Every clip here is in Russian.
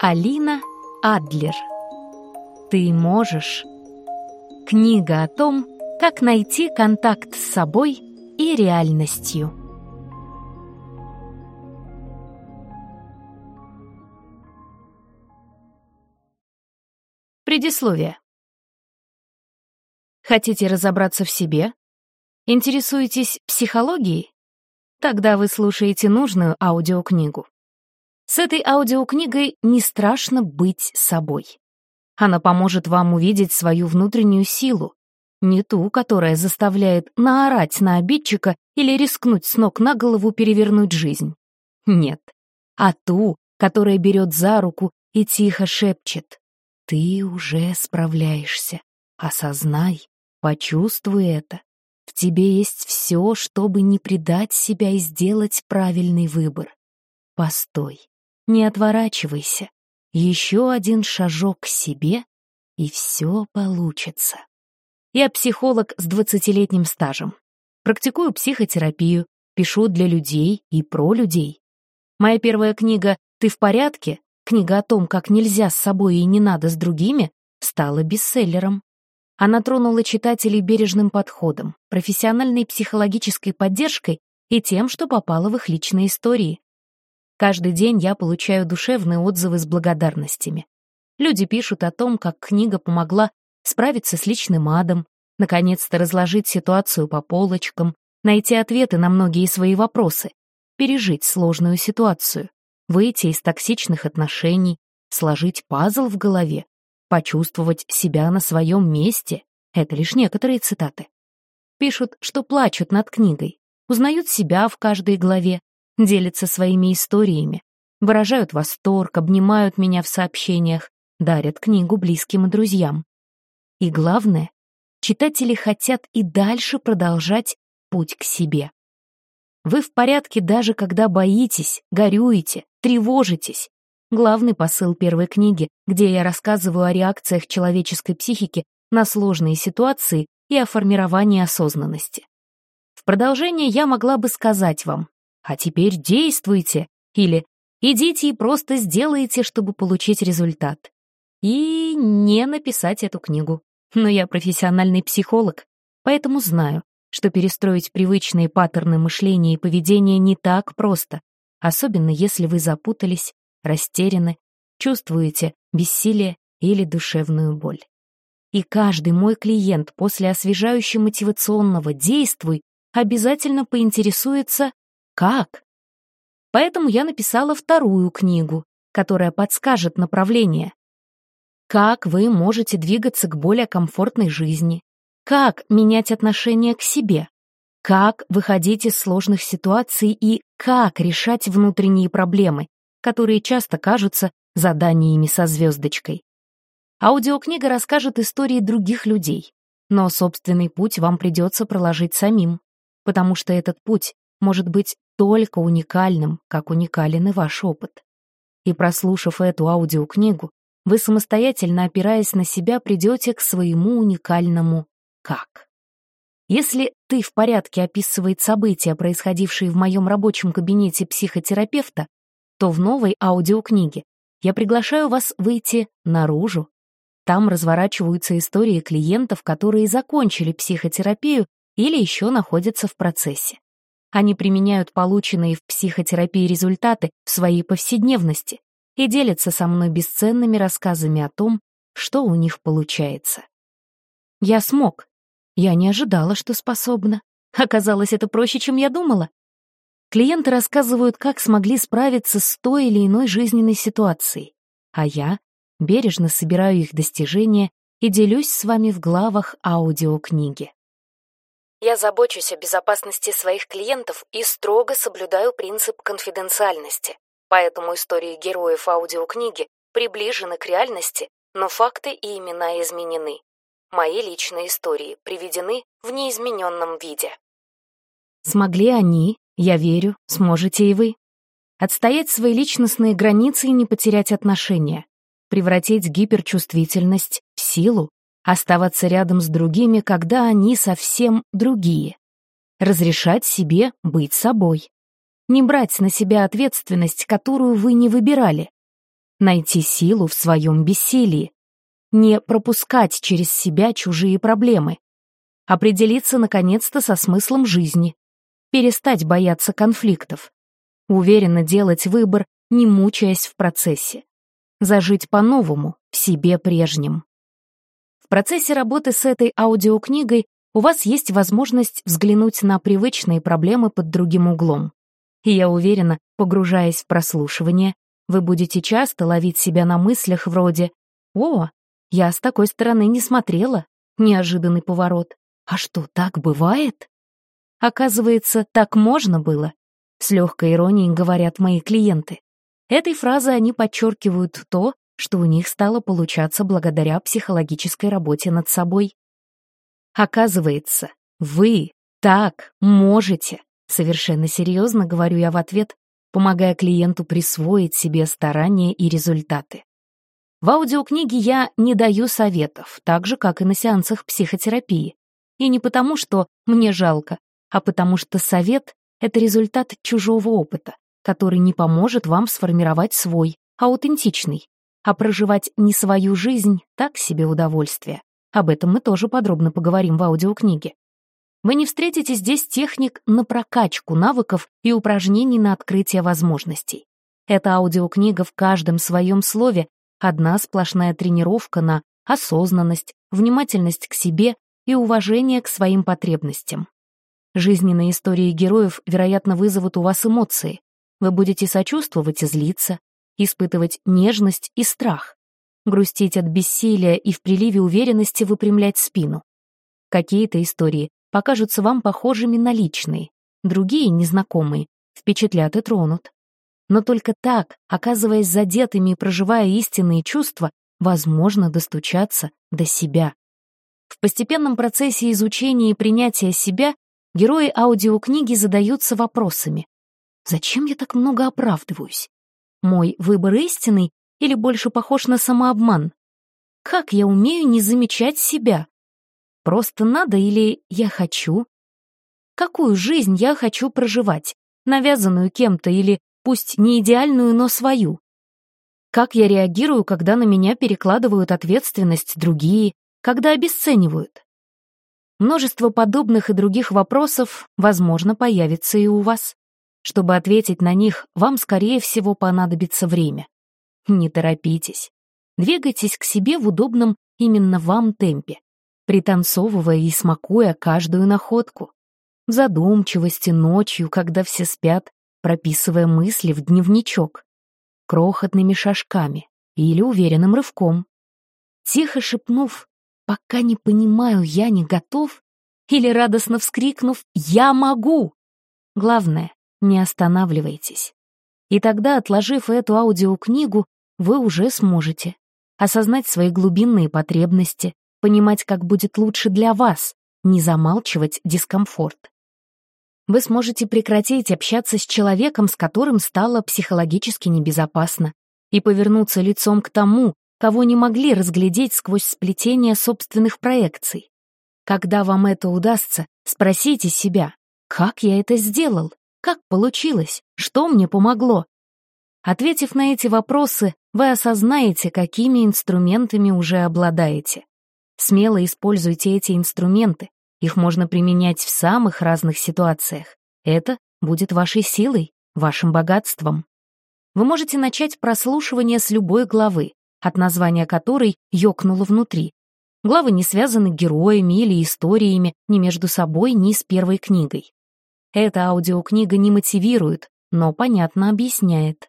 Алина Адлер «Ты можешь» Книга о том, как найти контакт с собой и реальностью. Предисловие. Хотите разобраться в себе? Интересуетесь психологией? Тогда вы слушаете нужную аудиокнигу. С этой аудиокнигой не страшно быть собой. Она поможет вам увидеть свою внутреннюю силу, не ту, которая заставляет наорать на обидчика или рискнуть с ног на голову перевернуть жизнь. Нет, а ту, которая берет за руку и тихо шепчет. Ты уже справляешься. Осознай, почувствуй это. В тебе есть все, чтобы не предать себя и сделать правильный выбор. Постой. Не отворачивайся. Еще один шажок к себе, и все получится. Я психолог с двадцатилетним стажем. Практикую психотерапию, пишу для людей и про людей. Моя первая книга «Ты в порядке?» книга о том, как нельзя с собой и не надо с другими, стала бестселлером. Она тронула читателей бережным подходом, профессиональной психологической поддержкой и тем, что попало в их личные истории. Каждый день я получаю душевные отзывы с благодарностями. Люди пишут о том, как книга помогла справиться с личным адом, наконец-то разложить ситуацию по полочкам, найти ответы на многие свои вопросы, пережить сложную ситуацию, выйти из токсичных отношений, сложить пазл в голове, почувствовать себя на своем месте — это лишь некоторые цитаты. Пишут, что плачут над книгой, узнают себя в каждой главе, делятся своими историями, выражают восторг, обнимают меня в сообщениях, дарят книгу близким и друзьям. И главное, читатели хотят и дальше продолжать путь к себе. Вы в порядке даже когда боитесь, горюете, тревожитесь. Главный посыл первой книги, где я рассказываю о реакциях человеческой психики на сложные ситуации и о формировании осознанности. В продолжение я могла бы сказать вам, а теперь действуйте, или идите и просто сделайте, чтобы получить результат. И не написать эту книгу. Но я профессиональный психолог, поэтому знаю, что перестроить привычные паттерны мышления и поведения не так просто, особенно если вы запутались, растеряны, чувствуете бессилие или душевную боль. И каждый мой клиент после освежающего мотивационного «действуй» обязательно поинтересуется, как? Поэтому я написала вторую книгу, которая подскажет направление. Как вы можете двигаться к более комфортной жизни? Как менять отношение к себе? Как выходить из сложных ситуаций и как решать внутренние проблемы, которые часто кажутся заданиями со звездочкой? Аудиокнига расскажет истории других людей, но собственный путь вам придется проложить самим, потому что этот путь может быть только уникальным, как уникален и ваш опыт. И прослушав эту аудиокнигу, вы самостоятельно, опираясь на себя, придете к своему уникальному «как». Если «ты в порядке» описывает события, происходившие в моем рабочем кабинете психотерапевта, то в новой аудиокниге я приглашаю вас выйти наружу. Там разворачиваются истории клиентов, которые закончили психотерапию или еще находятся в процессе. Они применяют полученные в психотерапии результаты в своей повседневности и делятся со мной бесценными рассказами о том, что у них получается. Я смог. Я не ожидала, что способна. Оказалось, это проще, чем я думала. Клиенты рассказывают, как смогли справиться с той или иной жизненной ситуацией, а я бережно собираю их достижения и делюсь с вами в главах аудиокниги. Я забочусь о безопасности своих клиентов и строго соблюдаю принцип конфиденциальности. Поэтому истории героев аудиокниги приближены к реальности, но факты и имена изменены. Мои личные истории приведены в неизмененном виде. Смогли они, я верю, сможете и вы. Отстоять свои личностные границы и не потерять отношения. Превратить гиперчувствительность в силу оставаться рядом с другими, когда они совсем другие, разрешать себе быть собой, не брать на себя ответственность, которую вы не выбирали, найти силу в своем бессилии, не пропускать через себя чужие проблемы, определиться наконец-то со смыслом жизни, перестать бояться конфликтов, уверенно делать выбор, не мучаясь в процессе, зажить по-новому, в себе прежнем. В процессе работы с этой аудиокнигой у вас есть возможность взглянуть на привычные проблемы под другим углом. И я уверена, погружаясь в прослушивание, вы будете часто ловить себя на мыслях вроде «О, я с такой стороны не смотрела», неожиданный поворот. «А что, так бывает?» Оказывается, так можно было. С легкой иронией говорят мои клиенты. Этой фразой они подчеркивают то, что у них стало получаться благодаря психологической работе над собой. Оказывается, вы так можете. Совершенно серьезно говорю я в ответ, помогая клиенту присвоить себе старания и результаты. В аудиокниге я не даю советов, так же, как и на сеансах психотерапии. И не потому, что мне жалко, а потому что совет — это результат чужого опыта, который не поможет вам сформировать свой, аутентичный. А проживать не свою жизнь — так себе удовольствие. Об этом мы тоже подробно поговорим в аудиокниге. Вы не встретите здесь техник на прокачку навыков и упражнений на открытие возможностей. Эта аудиокнига в каждом своем слове одна сплошная тренировка на осознанность, внимательность к себе и уважение к своим потребностям. Жизненные истории героев, вероятно, вызовут у вас эмоции. Вы будете сочувствовать и злиться, испытывать нежность и страх, грустить от бессилия и в приливе уверенности выпрямлять спину. Какие-то истории покажутся вам похожими на личные, другие, незнакомые, впечатлят и тронут. Но только так, оказываясь задетыми и проживая истинные чувства, возможно достучаться до себя. В постепенном процессе изучения и принятия себя герои аудиокниги задаются вопросами. Зачем я так много оправдываюсь? Мой выбор истинный или больше похож на самообман? Как я умею не замечать себя? Просто надо или я хочу? Какую жизнь я хочу проживать? Навязанную кем-то или пусть не идеальную, но свою? Как я реагирую, когда на меня перекладывают ответственность другие, когда обесценивают? Множество подобных и других вопросов, возможно, появится и у вас. Чтобы ответить на них, вам, скорее всего, понадобится время. Не торопитесь. Двигайтесь к себе в удобном именно вам темпе пританцовывая и смакуя каждую находку. В задумчивости ночью, когда все спят, прописывая мысли в дневничок. Крохотными шажками или уверенным рывком. Тихо шепнув «Пока не понимаю, я не готов», или радостно вскрикнув «Я могу!». Главное, не останавливайтесь. И тогда, отложив эту аудиокнигу, вы уже сможете осознать свои глубинные потребности, понимать, как будет лучше для вас, не замалчивать дискомфорт. Вы сможете прекратить общаться с человеком, с которым стало психологически небезопасно, и повернуться лицом к тому, кого не могли разглядеть сквозь сплетение собственных проекций. Когда вам это удастся, спросите себя, как я это сделал, как получилось, что мне помогло. Ответив на эти вопросы, вы осознаете, какими инструментами уже обладаете. Смело используйте эти инструменты. Их можно применять в самых разных ситуациях. Это будет вашей силой, вашим богатством. Вы можете начать прослушивание с любой главы, от названия которой ёкнуло внутри. Главы не связаны героями или историями ни между собой, ни с первой книгой. Эта аудиокнига не мотивирует, но понятно объясняет.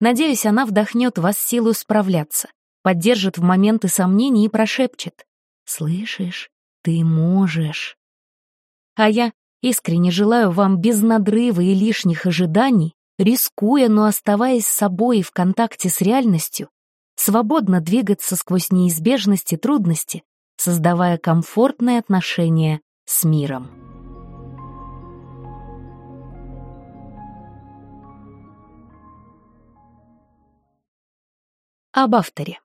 Надеюсь, она вдохнет в вас силу справляться, поддержит в моменты сомнений и прошепчет. Слышишь? Ты можешь. А я искренне желаю вам без надрыва и лишних ожиданий, рискуя, но оставаясь собой в контакте с реальностью, свободно двигаться сквозь неизбежности и трудности, создавая комфортные отношения с миром. Об авторе.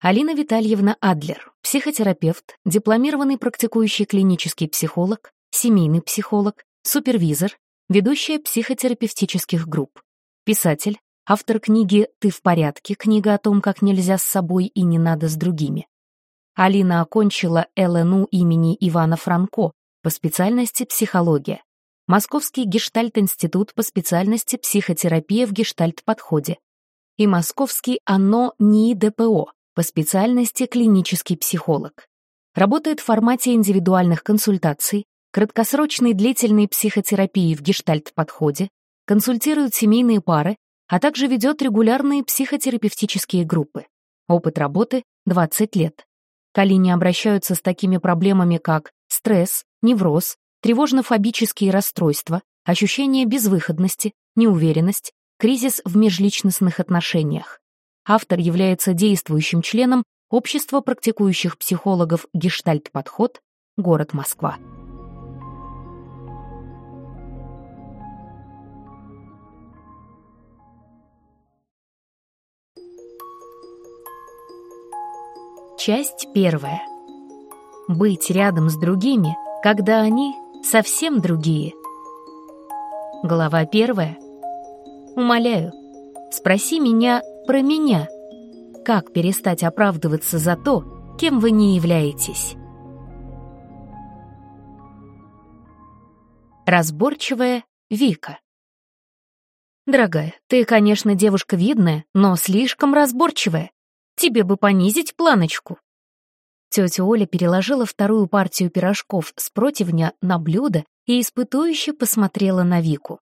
Алина Витальевна Адлер, психотерапевт, дипломированный практикующий клинический психолог, семейный психолог, супервизор, ведущая психотерапевтических групп, писатель, автор книги «Ты в порядке», книга о том, как нельзя с собой и не надо с другими. Алина окончила ЛНУ имени Ивана Франко по специальности психология, Московский гештальт-институт по специальности психотерапия в гештальт-подходе и Московский АНО НИИ ДПО по специальности клинический психолог. Работает в формате индивидуальных консультаций, краткосрочной длительной психотерапии в гештальт-подходе, консультирует семейные пары, а также ведет регулярные психотерапевтические группы. Опыт работы — 20 лет. К обращаются с такими проблемами, как стресс, невроз, тревожно-фобические расстройства, ощущение безвыходности, неуверенность, кризис в межличностных отношениях. Автор является действующим членом Общества практикующих психологов «Гештальт-подход», город Москва. Часть первая. Быть рядом с другими, когда они совсем другие. Глава первая. Умоляю, спроси меня про меня. Как перестать оправдываться за то, кем вы не являетесь? Разборчивая Вика. Дорогая, ты, конечно, девушка видная, но слишком разборчивая. Тебе бы понизить планочку. Тетя Оля переложила вторую партию пирожков с противня на блюдо и испытующе посмотрела на Вику.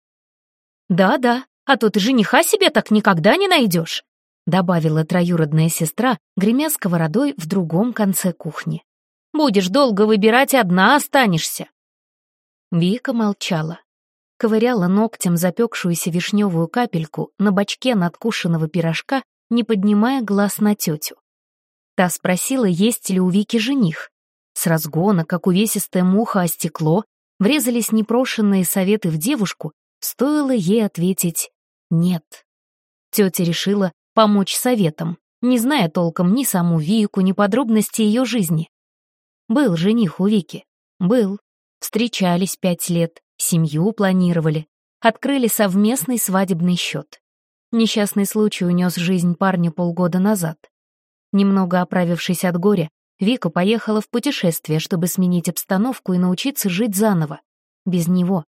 «Да-да, а то ты жениха себе так никогда не найдешь», добавила троюродная сестра, гремя сковородой в другом конце кухни. «Будешь долго выбирать, одна останешься». Вика молчала. Ковыряла ногтем запекшуюся вишневую капельку на бочке надкушенного пирожка, не поднимая глаз на тетю. Та спросила, есть ли у Вики жених. С разгона, как увесистая муха о стекло, врезались непрошенные советы в девушку, стоило ей ответить «нет». Тетя решила помочь советам, не зная толком ни саму Вику, ни подробности ее жизни. Был жених у Вики. Был. Встречались пять лет, семью планировали, открыли совместный свадебный счет. Несчастный случай унес жизнь парня полгода назад. Немного оправившись от горя, Вика поехала в путешествие, чтобы сменить обстановку и научиться жить заново. Без него.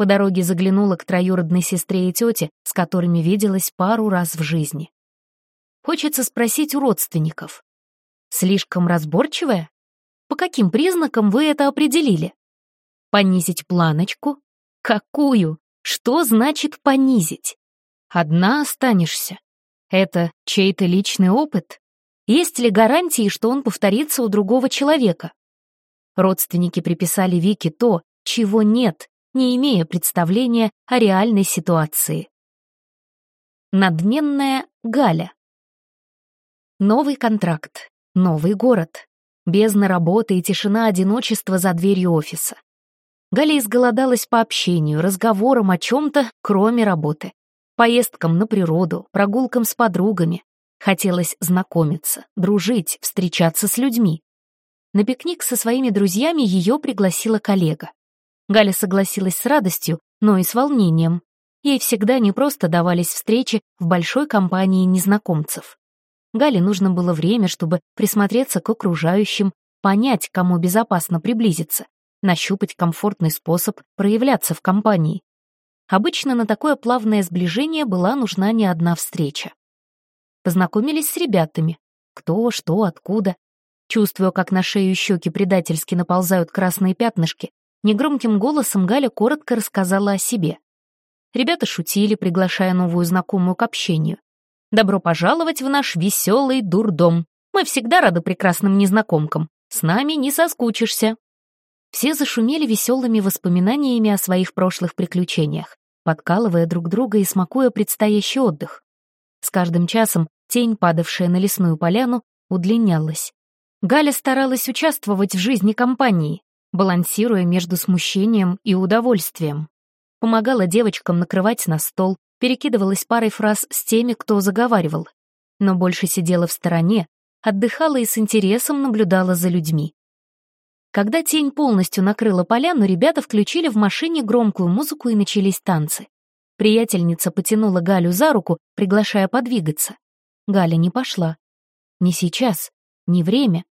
По дороге заглянула к троюродной сестре и тете, с которыми виделась пару раз в жизни. Хочется спросить у родственников. Слишком разборчивая? По каким признакам вы это определили? Понизить планочку? Какую? Что значит понизить? Одна останешься. Это чей-то личный опыт? Есть ли гарантии, что он повторится у другого человека? Родственники приписали Вике то, чего нет, не имея представления о реальной ситуации. Надменная Галя. Новый контракт, новый город, бездна работы и тишина одиночества за дверью офиса. Галя изголодалась по общению, разговорам о чем-то, кроме работы. Поездкам на природу, прогулкам с подругами. Хотелось знакомиться, дружить, встречаться с людьми. На пикник со своими друзьями ее пригласила коллега. Галя согласилась с радостью, но и с волнением. Ей всегда не просто давались встречи в большой компании незнакомцев. Гале нужно было время, чтобы присмотреться к окружающим, понять, кому безопасно приблизиться, нащупать комфортный способ проявляться в компании. Обычно на такое плавное сближение была нужна не одна встреча. Познакомились с ребятами. Кто, что, откуда. Чувствуя, как на шею щеки предательски наползают красные пятнышки, Негромким голосом Галя коротко рассказала о себе. Ребята шутили, приглашая новую знакомую к общению. «Добро пожаловать в наш веселый дурдом. Мы всегда рады прекрасным незнакомкам. С нами не соскучишься». Все зашумели веселыми воспоминаниями о своих прошлых приключениях, подкалывая друг друга и смакуя предстоящий отдых. С каждым часом тень, падавшая на лесную поляну, удлинялась. Галя старалась участвовать в жизни компании, балансируя между смущением и удовольствием. Помогала девочкам накрывать на стол, перекидывалась парой фраз с теми, кто заговаривал, но больше сидела в стороне, отдыхала и с интересом наблюдала за людьми. Когда тень полностью накрыла поляну, ребята включили в машине громкую музыку и начались танцы. Приятельница потянула Галю за руку, приглашая подвигаться. Галя не пошла. Не сейчас, не время.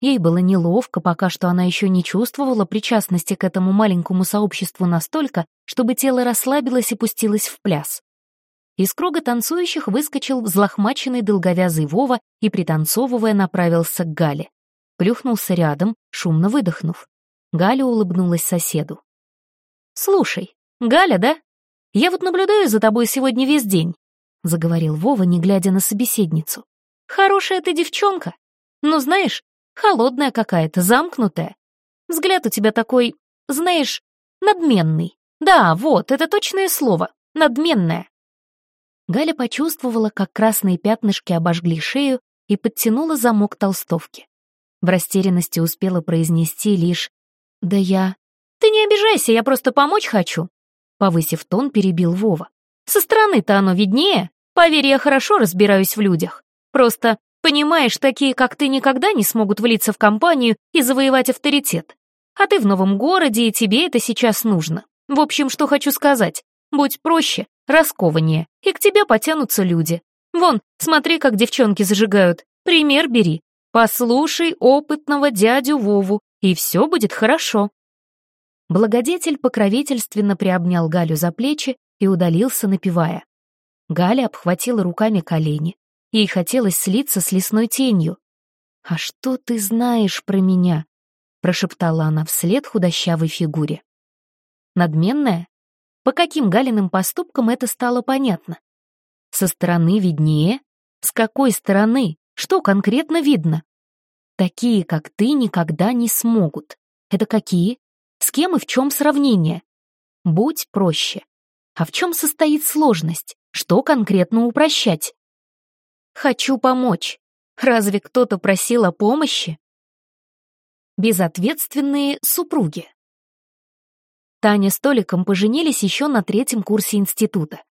Ей было неловко, пока что она еще не чувствовала причастности к этому маленькому сообществу настолько, чтобы тело расслабилось и пустилось в пляс. Из круга танцующих выскочил взлохмаченный долговязый Вова и, пританцовывая, направился к Гале. Плюхнулся рядом, шумно выдохнув. Галя улыбнулась соседу. «Слушай, Галя, да? Я вот наблюдаю за тобой сегодня весь день», — заговорил Вова, не глядя на собеседницу. «Хорошая ты девчонка. Но знаешь, холодная какая-то, замкнутая. Взгляд у тебя такой, знаешь, надменный. Да, вот, это точное слово, надменная. Галя почувствовала, как красные пятнышки обожгли шею и подтянула замок толстовки. В растерянности успела произнести лишь «Да я...» «Ты не обижайся, я просто помочь хочу», — повысив тон, перебил Вова. «Со стороны-то оно виднее. Поверь, я хорошо разбираюсь в людях. Просто, понимаешь, такие, как ты, никогда не смогут влиться в компанию и завоевать авторитет. А ты в новом городе, и тебе это сейчас нужно. В общем, что хочу сказать. Будь проще, раскованнее, и к тебе потянутся люди. Вон, смотри, как девчонки зажигают. Пример бери. Послушай опытного дядю Вову, и все будет хорошо. Благодетель покровительственно приобнял Галю за плечи и удалился, напевая. Галя обхватила руками колени. Ей хотелось слиться с лесной тенью. «А что ты знаешь про меня?» — прошептала она вслед худощавой фигуре. Надменная? По каким Галиным поступкам это стало понятно? Со стороны виднее? С какой стороны? Что конкретно видно? Такие, как ты, никогда не смогут. Это какие? С кем и в чем сравнение? Будь проще. А в чем состоит сложность? Что конкретно упрощать? Хочу помочь. Разве кто-то просил о помощи? Безответственные супруги. Таня с Толиком поженились еще на третьем курсе института.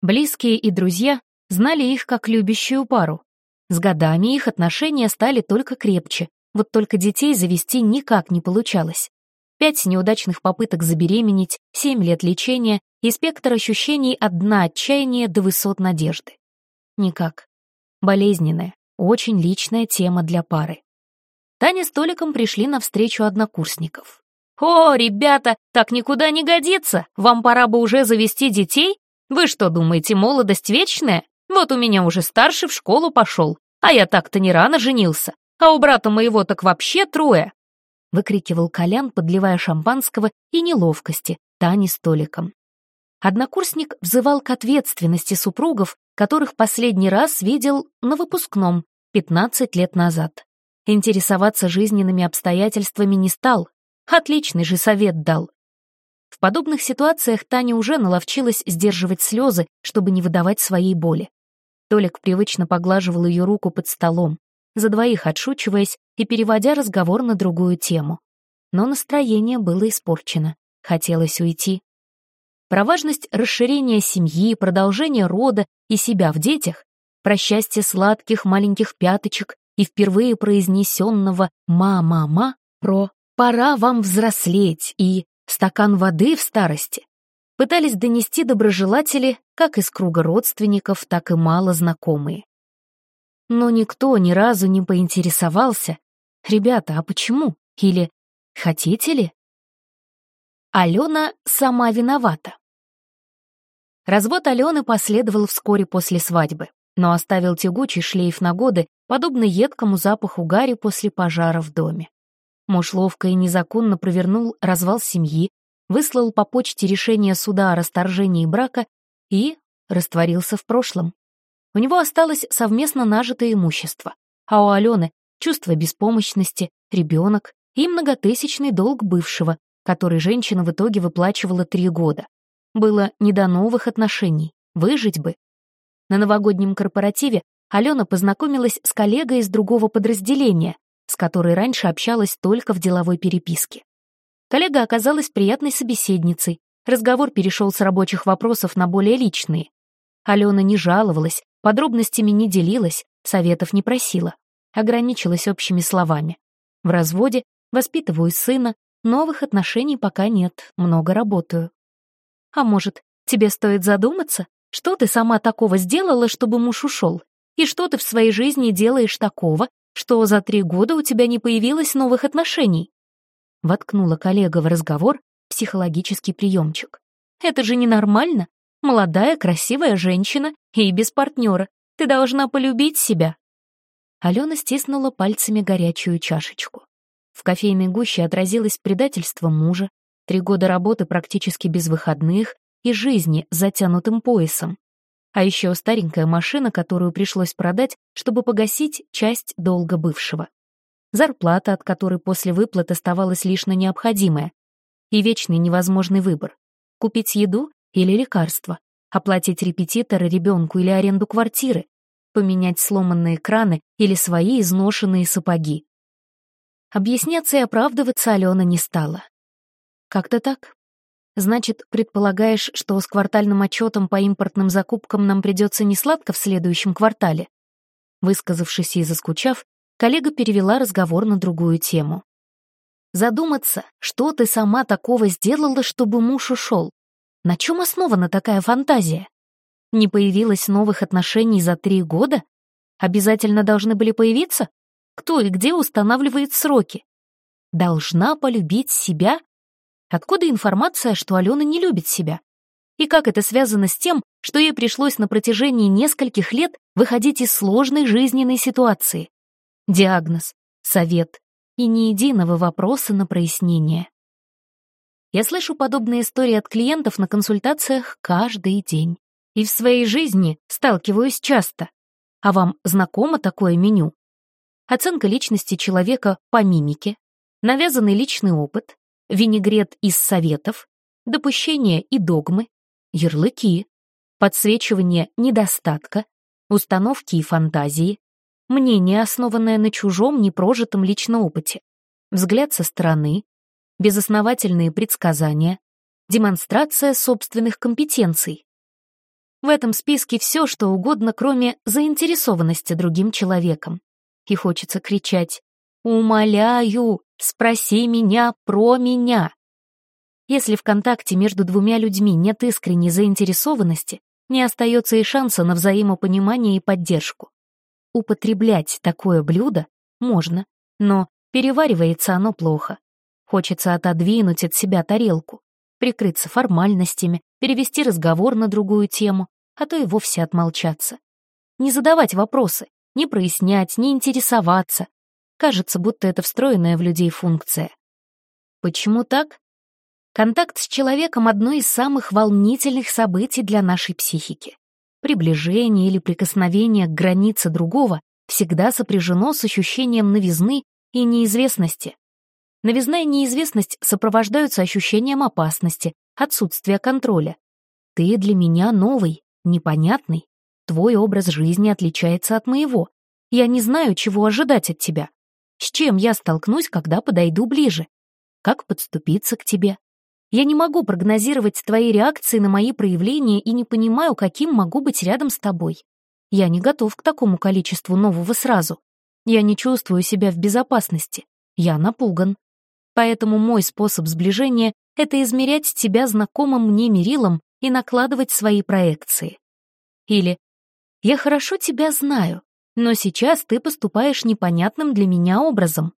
Близкие и друзья знали их как любящую пару. С годами их отношения стали только крепче, вот только детей завести никак не получалось. Пять неудачных попыток забеременеть, семь лет лечения и спектр ощущений от дна отчаяния до высот надежды. Никак. Болезненная, очень личная тема для пары. Таня с Толиком пришли на встречу однокурсников. «О, ребята, так никуда не годится! Вам пора бы уже завести детей? Вы что думаете, молодость вечная? Вот у меня уже старший в школу пошел, а я так-то не рано женился, а у брата моего так вообще трое!» Выкрикивал Колян, подливая шампанского и неловкости Тани столиком. Однокурсник взывал к ответственности супругов, которых последний раз видел на выпускном 15 лет назад. Интересоваться жизненными обстоятельствами не стал, Отличный же совет дал. В подобных ситуациях Таня уже наловчилась сдерживать слезы, чтобы не выдавать своей боли. Толик привычно поглаживал ее руку под столом, за двоих отшучиваясь и переводя разговор на другую тему. Но настроение было испорчено, хотелось уйти. Про важность расширения семьи, продолжения рода и себя в детях, про счастье сладких маленьких пяточек и впервые произнесенного «ма-ма-ма», про пора вам взрослеть и стакан воды в старости пытались донести доброжелатели как из круга родственников, так и мало знакомые. Но никто ни разу не поинтересовался, «Ребята, а почему?» или «Хотите ли?» Алена сама виновата. Развод Алены последовал вскоре после свадьбы, но оставил тягучий шлейф на годы, подобный едкому запаху гари после пожара в доме. Муж ловко и незаконно провернул развал семьи, выслал по почте решение суда о расторжении брака и растворился в прошлом. У него осталось совместно нажитое имущество, а у Алены чувство беспомощности, ребенок и многотысячный долг бывшего, который женщина в итоге выплачивала три года. Было не до новых отношений, выжить бы. На новогоднем корпоративе Алена познакомилась с коллегой из другого подразделения, с которой раньше общалась только в деловой переписке. Коллега оказалась приятной собеседницей, разговор перешел с рабочих вопросов на более личные. Алена не жаловалась, подробностями не делилась, советов не просила, ограничилась общими словами. В разводе, воспитываю сына, новых отношений пока нет, много работаю. А может, Тебе стоит задуматься, что ты сама такого сделала, чтобы муж ушел, и что ты в своей жизни делаешь такого, что за три года у тебя не появилось новых отношений. Воткнула коллега в разговор психологический приемчик. Это же ненормально. Молодая, красивая женщина и без партнера. Ты должна полюбить себя. Алена стиснула пальцами горячую чашечку. В кофейной гуще отразилось предательство мужа, три года работы практически без выходных и жизни с затянутым поясом. А еще старенькая машина, которую пришлось продать, чтобы погасить часть долга бывшего. Зарплата, от которой после выплат оставалось лишь на необходимое. И вечный невозможный выбор. Купить еду или лекарства, оплатить репетитора ребенку или аренду квартиры, поменять сломанные краны или свои изношенные сапоги. Объясняться и оправдываться Алена не стала. Как-то так. Значит, предполагаешь, что с квартальным отчетом по импортным закупкам нам придется несладко в следующем квартале? Высказавшись и заскучав, коллега перевела разговор на другую тему. Задуматься, что ты сама такого сделала, чтобы муж ушел? На чем основана такая фантазия? Не появилось новых отношений за три года? Обязательно должны были появиться? Кто и где устанавливает сроки? Должна полюбить себя? Откуда информация, что Алена не любит себя? И как это связано с тем, что ей пришлось на протяжении нескольких лет выходить из сложной жизненной ситуации? Диагноз, совет и ни единого вопроса на прояснение. Я слышу подобные истории от клиентов на консультациях каждый день. И в своей жизни сталкиваюсь часто. А вам знакомо такое меню? Оценка личности человека по мимике, навязанный личный опыт, винегрет из советов, допущения и догмы, ярлыки, подсвечивание недостатка, установки и фантазии, мнение, основанное на чужом непрожитом личном опыте, взгляд со стороны, безосновательные предсказания, демонстрация собственных компетенций. В этом списке все, что угодно, кроме заинтересованности другим человеком. И хочется кричать «Умоляю, спроси меня про меня!» Если в контакте между двумя людьми нет искренней заинтересованности, не остается и шанса на взаимопонимание и поддержку. Употреблять такое блюдо можно, но переваривается оно плохо. Хочется отодвинуть от себя тарелку, прикрыться формальностями, перевести разговор на другую тему, а то и вовсе отмолчаться. Не задавать вопросы, не прояснять, не интересоваться. Кажется, будто это встроенная в людей функция. Почему так? Контакт с человеком — одно из самых волнительных событий для нашей психики. Приближение или прикосновение к границе другого всегда сопряжено с ощущением новизны и неизвестности. Новизна и неизвестность сопровождаются ощущением опасности, отсутствия контроля. Ты для меня новый, непонятный. Твой образ жизни отличается от моего. Я не знаю, чего ожидать от тебя. С чем я столкнусь, когда подойду ближе? Как подступиться к тебе? Я не могу прогнозировать твои реакции на мои проявления и не понимаю, каким могу быть рядом с тобой. Я не готов к такому количеству нового сразу. Я не чувствую себя в безопасности. Я напуган. Поэтому мой способ сближения — это измерять тебя знакомым мне мерилом и накладывать свои проекции. Или «Я хорошо тебя знаю, но сейчас ты поступаешь непонятным для меня образом,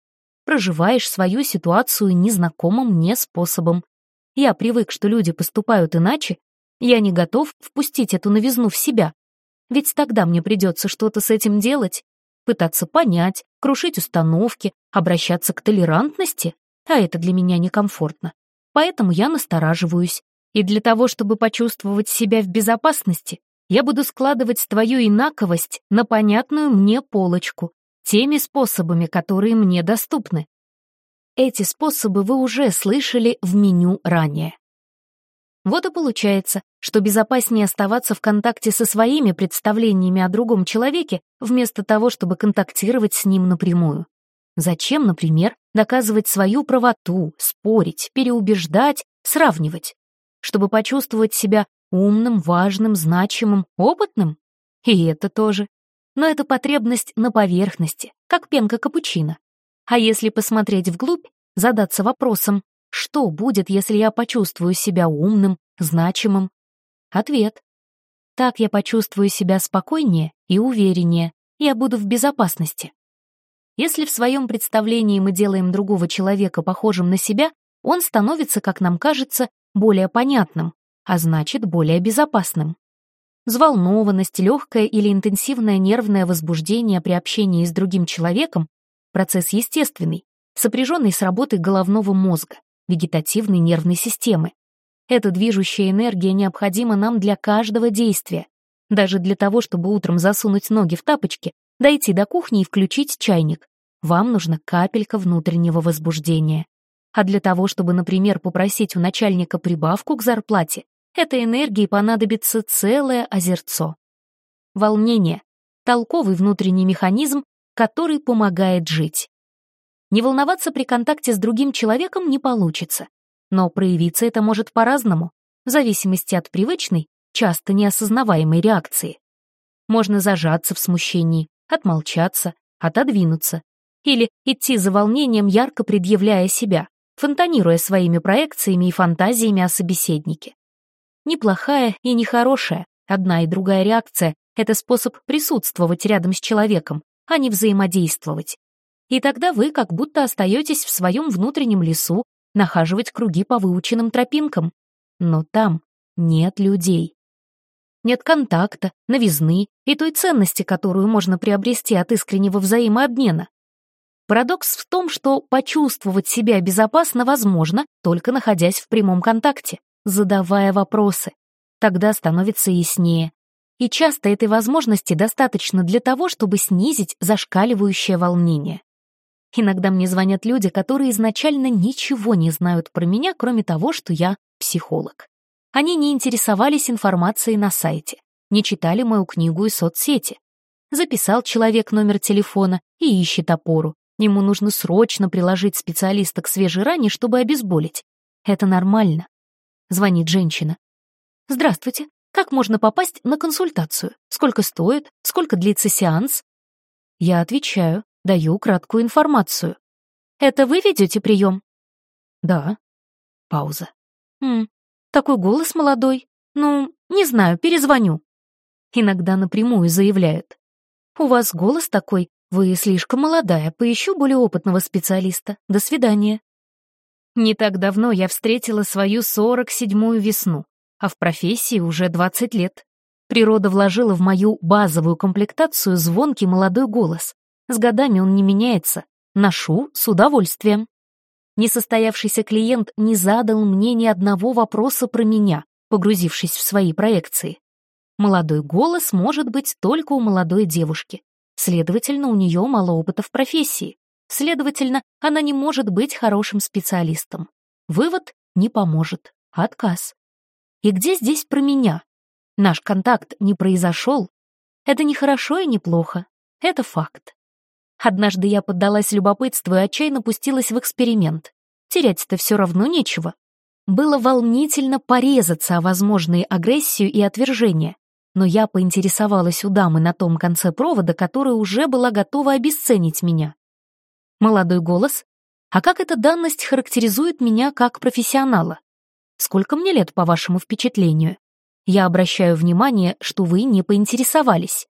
проживаешь свою ситуацию незнакомым мне способом. Я привык, что люди поступают иначе, я не готов впустить эту новизну в себя, ведь тогда мне придется что-то с этим делать, пытаться понять, крушить установки, обращаться к толерантности а это для меня некомфортно. Поэтому я настораживаюсь. И для того, чтобы почувствовать себя в безопасности, я буду складывать твою инаковость на понятную мне полочку, теми способами, которые мне доступны. Эти способы вы уже слышали в меню ранее. Вот и получается, что безопаснее оставаться в контакте со своими представлениями о другом человеке, вместо того, чтобы контактировать с ним напрямую. Зачем, например, доказывать свою правоту, спорить, переубеждать, сравнивать? Чтобы почувствовать себя умным, важным, значимым, опытным? И это тоже. Но это потребность на поверхности, как пенка капучино. А если посмотреть вглубь, задаться вопросом, что будет, если я почувствую себя умным, значимым? Ответ. Так я почувствую себя спокойнее и увереннее, я буду в безопасности. Если в своем представлении мы делаем другого человека похожим на себя, он становится, как нам кажется, более понятным, а значит, более безопасным. Взволнованность, легкое или интенсивное нервное возбуждение при общении с другим человеком — процесс естественный, сопряженный с работой головного мозга, вегетативной нервной системы. Эта движущая энергия необходима нам для каждого действия, даже для того, чтобы утром засунуть ноги в тапочки, дойти до кухни и включить чайник. Вам нужна капелька внутреннего возбуждения. А для того, чтобы, например, попросить у начальника прибавку к зарплате, этой энергии понадобится целое озерцо. Волнение — толковый внутренний механизм, который помогает жить. Не волноваться при контакте с другим человеком не получится, но проявиться это может по-разному, в зависимости от привычной, часто неосознаваемой реакции. Можно зажаться в смущении, отмолчаться, отодвинуться или идти за волнением, ярко предъявляя себя, фонтанируя своими проекциями и фантазиями о собеседнике. Неплохая и нехорошая, одна и другая реакция — это способ присутствовать рядом с человеком, а не взаимодействовать. И тогда вы как будто остаетесь в своем внутреннем лесу, нахаживать круги по выученным тропинкам. Но там нет людей. Нет контакта, новизны и той ценности, которую можно приобрести от искреннего взаимообмена. Парадокс в том, что почувствовать себя безопасно возможно, только находясь в прямом контакте, задавая вопросы. Тогда становится яснее. И часто этой возможности достаточно для того, чтобы снизить зашкаливающее волнение. Иногда мне звонят люди, которые изначально ничего не знают про меня, кроме того, что я психолог. Они не интересовались информацией на сайте, не читали мою книгу и соцсети. Записал человек номер телефона и ищет опору, Ему нужно срочно приложить специалиста к свежей ране, чтобы обезболить. Это нормально. Звонит женщина. Здравствуйте. Как можно попасть на консультацию? Сколько стоит? Сколько длится сеанс? Я отвечаю, даю краткую информацию. Это вы ведете прием? Да. Пауза. Хм, такой голос молодой. Ну, не знаю, перезвоню. Иногда напрямую заявляют. У вас голос такой, «Вы слишком молодая, поищу более опытного специалиста. До свидания». Не так давно я встретила свою сорок седьмую весну, а в профессии уже 20 лет. Природа вложила в мою базовую комплектацию звонкий молодой голос. С годами он не меняется. Ношу с удовольствием. Несостоявшийся клиент не задал мне ни одного вопроса про меня, погрузившись в свои проекции. Молодой голос может быть только у молодой девушки. Следовательно, у нее мало опыта в профессии. Следовательно, она не может быть хорошим специалистом. Вывод — не поможет. Отказ. И где здесь про меня? Наш контакт не произошел. Это не хорошо и не плохо. Это факт. Однажды я поддалась любопытству и отчаянно пустилась в эксперимент. Терять-то все равно нечего. Было волнительно порезаться о возможной агрессию и отвержение но я поинтересовалась у дамы на том конце провода, которая уже была готова обесценить меня. Молодой голос. А как эта данность характеризует меня как профессионала? Сколько мне лет, по вашему впечатлению? Я обращаю внимание, что вы не поинтересовались.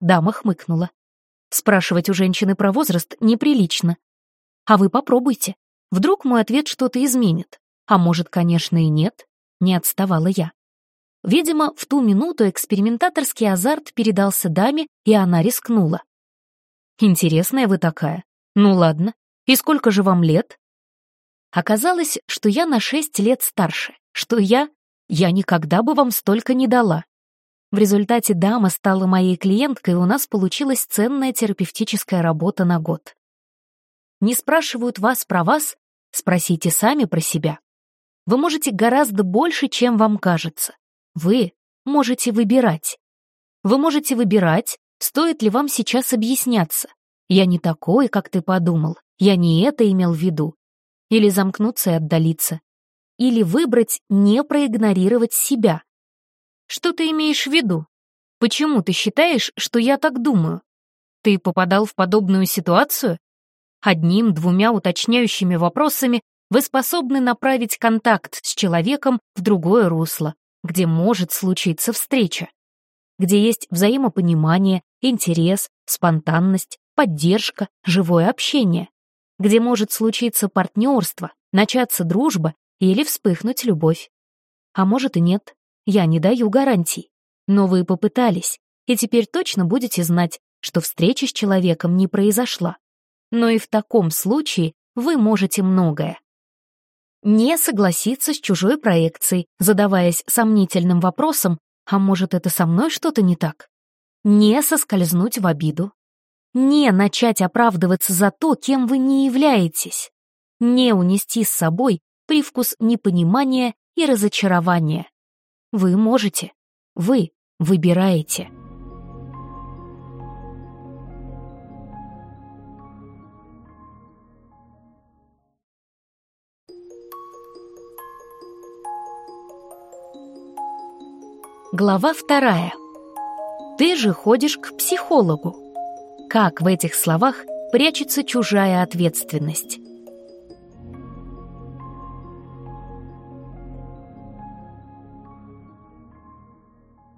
Дама хмыкнула. Спрашивать у женщины про возраст неприлично. А вы попробуйте. Вдруг мой ответ что-то изменит. А может, конечно, и нет. Не отставала я. Видимо, в ту минуту экспериментаторский азарт передался даме, и она рискнула. «Интересная вы такая. Ну ладно. И сколько же вам лет?» Оказалось, что я на шесть лет старше, что я... Я никогда бы вам столько не дала. В результате дама стала моей клиенткой, и у нас получилась ценная терапевтическая работа на год. Не спрашивают вас про вас, спросите сами про себя. Вы можете гораздо больше, чем вам кажется. Вы можете выбирать. Вы можете выбирать, стоит ли вам сейчас объясняться. Я не такой, как ты подумал, я не это имел в виду. Или замкнуться и отдалиться. Или выбрать не проигнорировать себя. Что ты имеешь в виду? Почему ты считаешь, что я так думаю? Ты попадал в подобную ситуацию? Одним-двумя уточняющими вопросами вы способны направить контакт с человеком в другое русло, где может случиться встреча, где есть взаимопонимание, интерес, спонтанность, поддержка, живое общение, где может случиться партнерство, начаться дружба или вспыхнуть любовь. А может и нет, я не даю гарантий. Но вы попытались, и теперь точно будете знать, что встреча с человеком не произошла. Но и в таком случае вы можете многое. Не согласиться с чужой проекцией, задаваясь сомнительным вопросом, а может это со мной что-то не так? Не соскользнуть в обиду. Не начать оправдываться за то, кем вы не являетесь. Не унести с собой привкус непонимания и разочарования. Вы можете. Вы выбираете. Глава вторая. Ты же ходишь к психологу. Как в этих словах прячется чужая ответственность?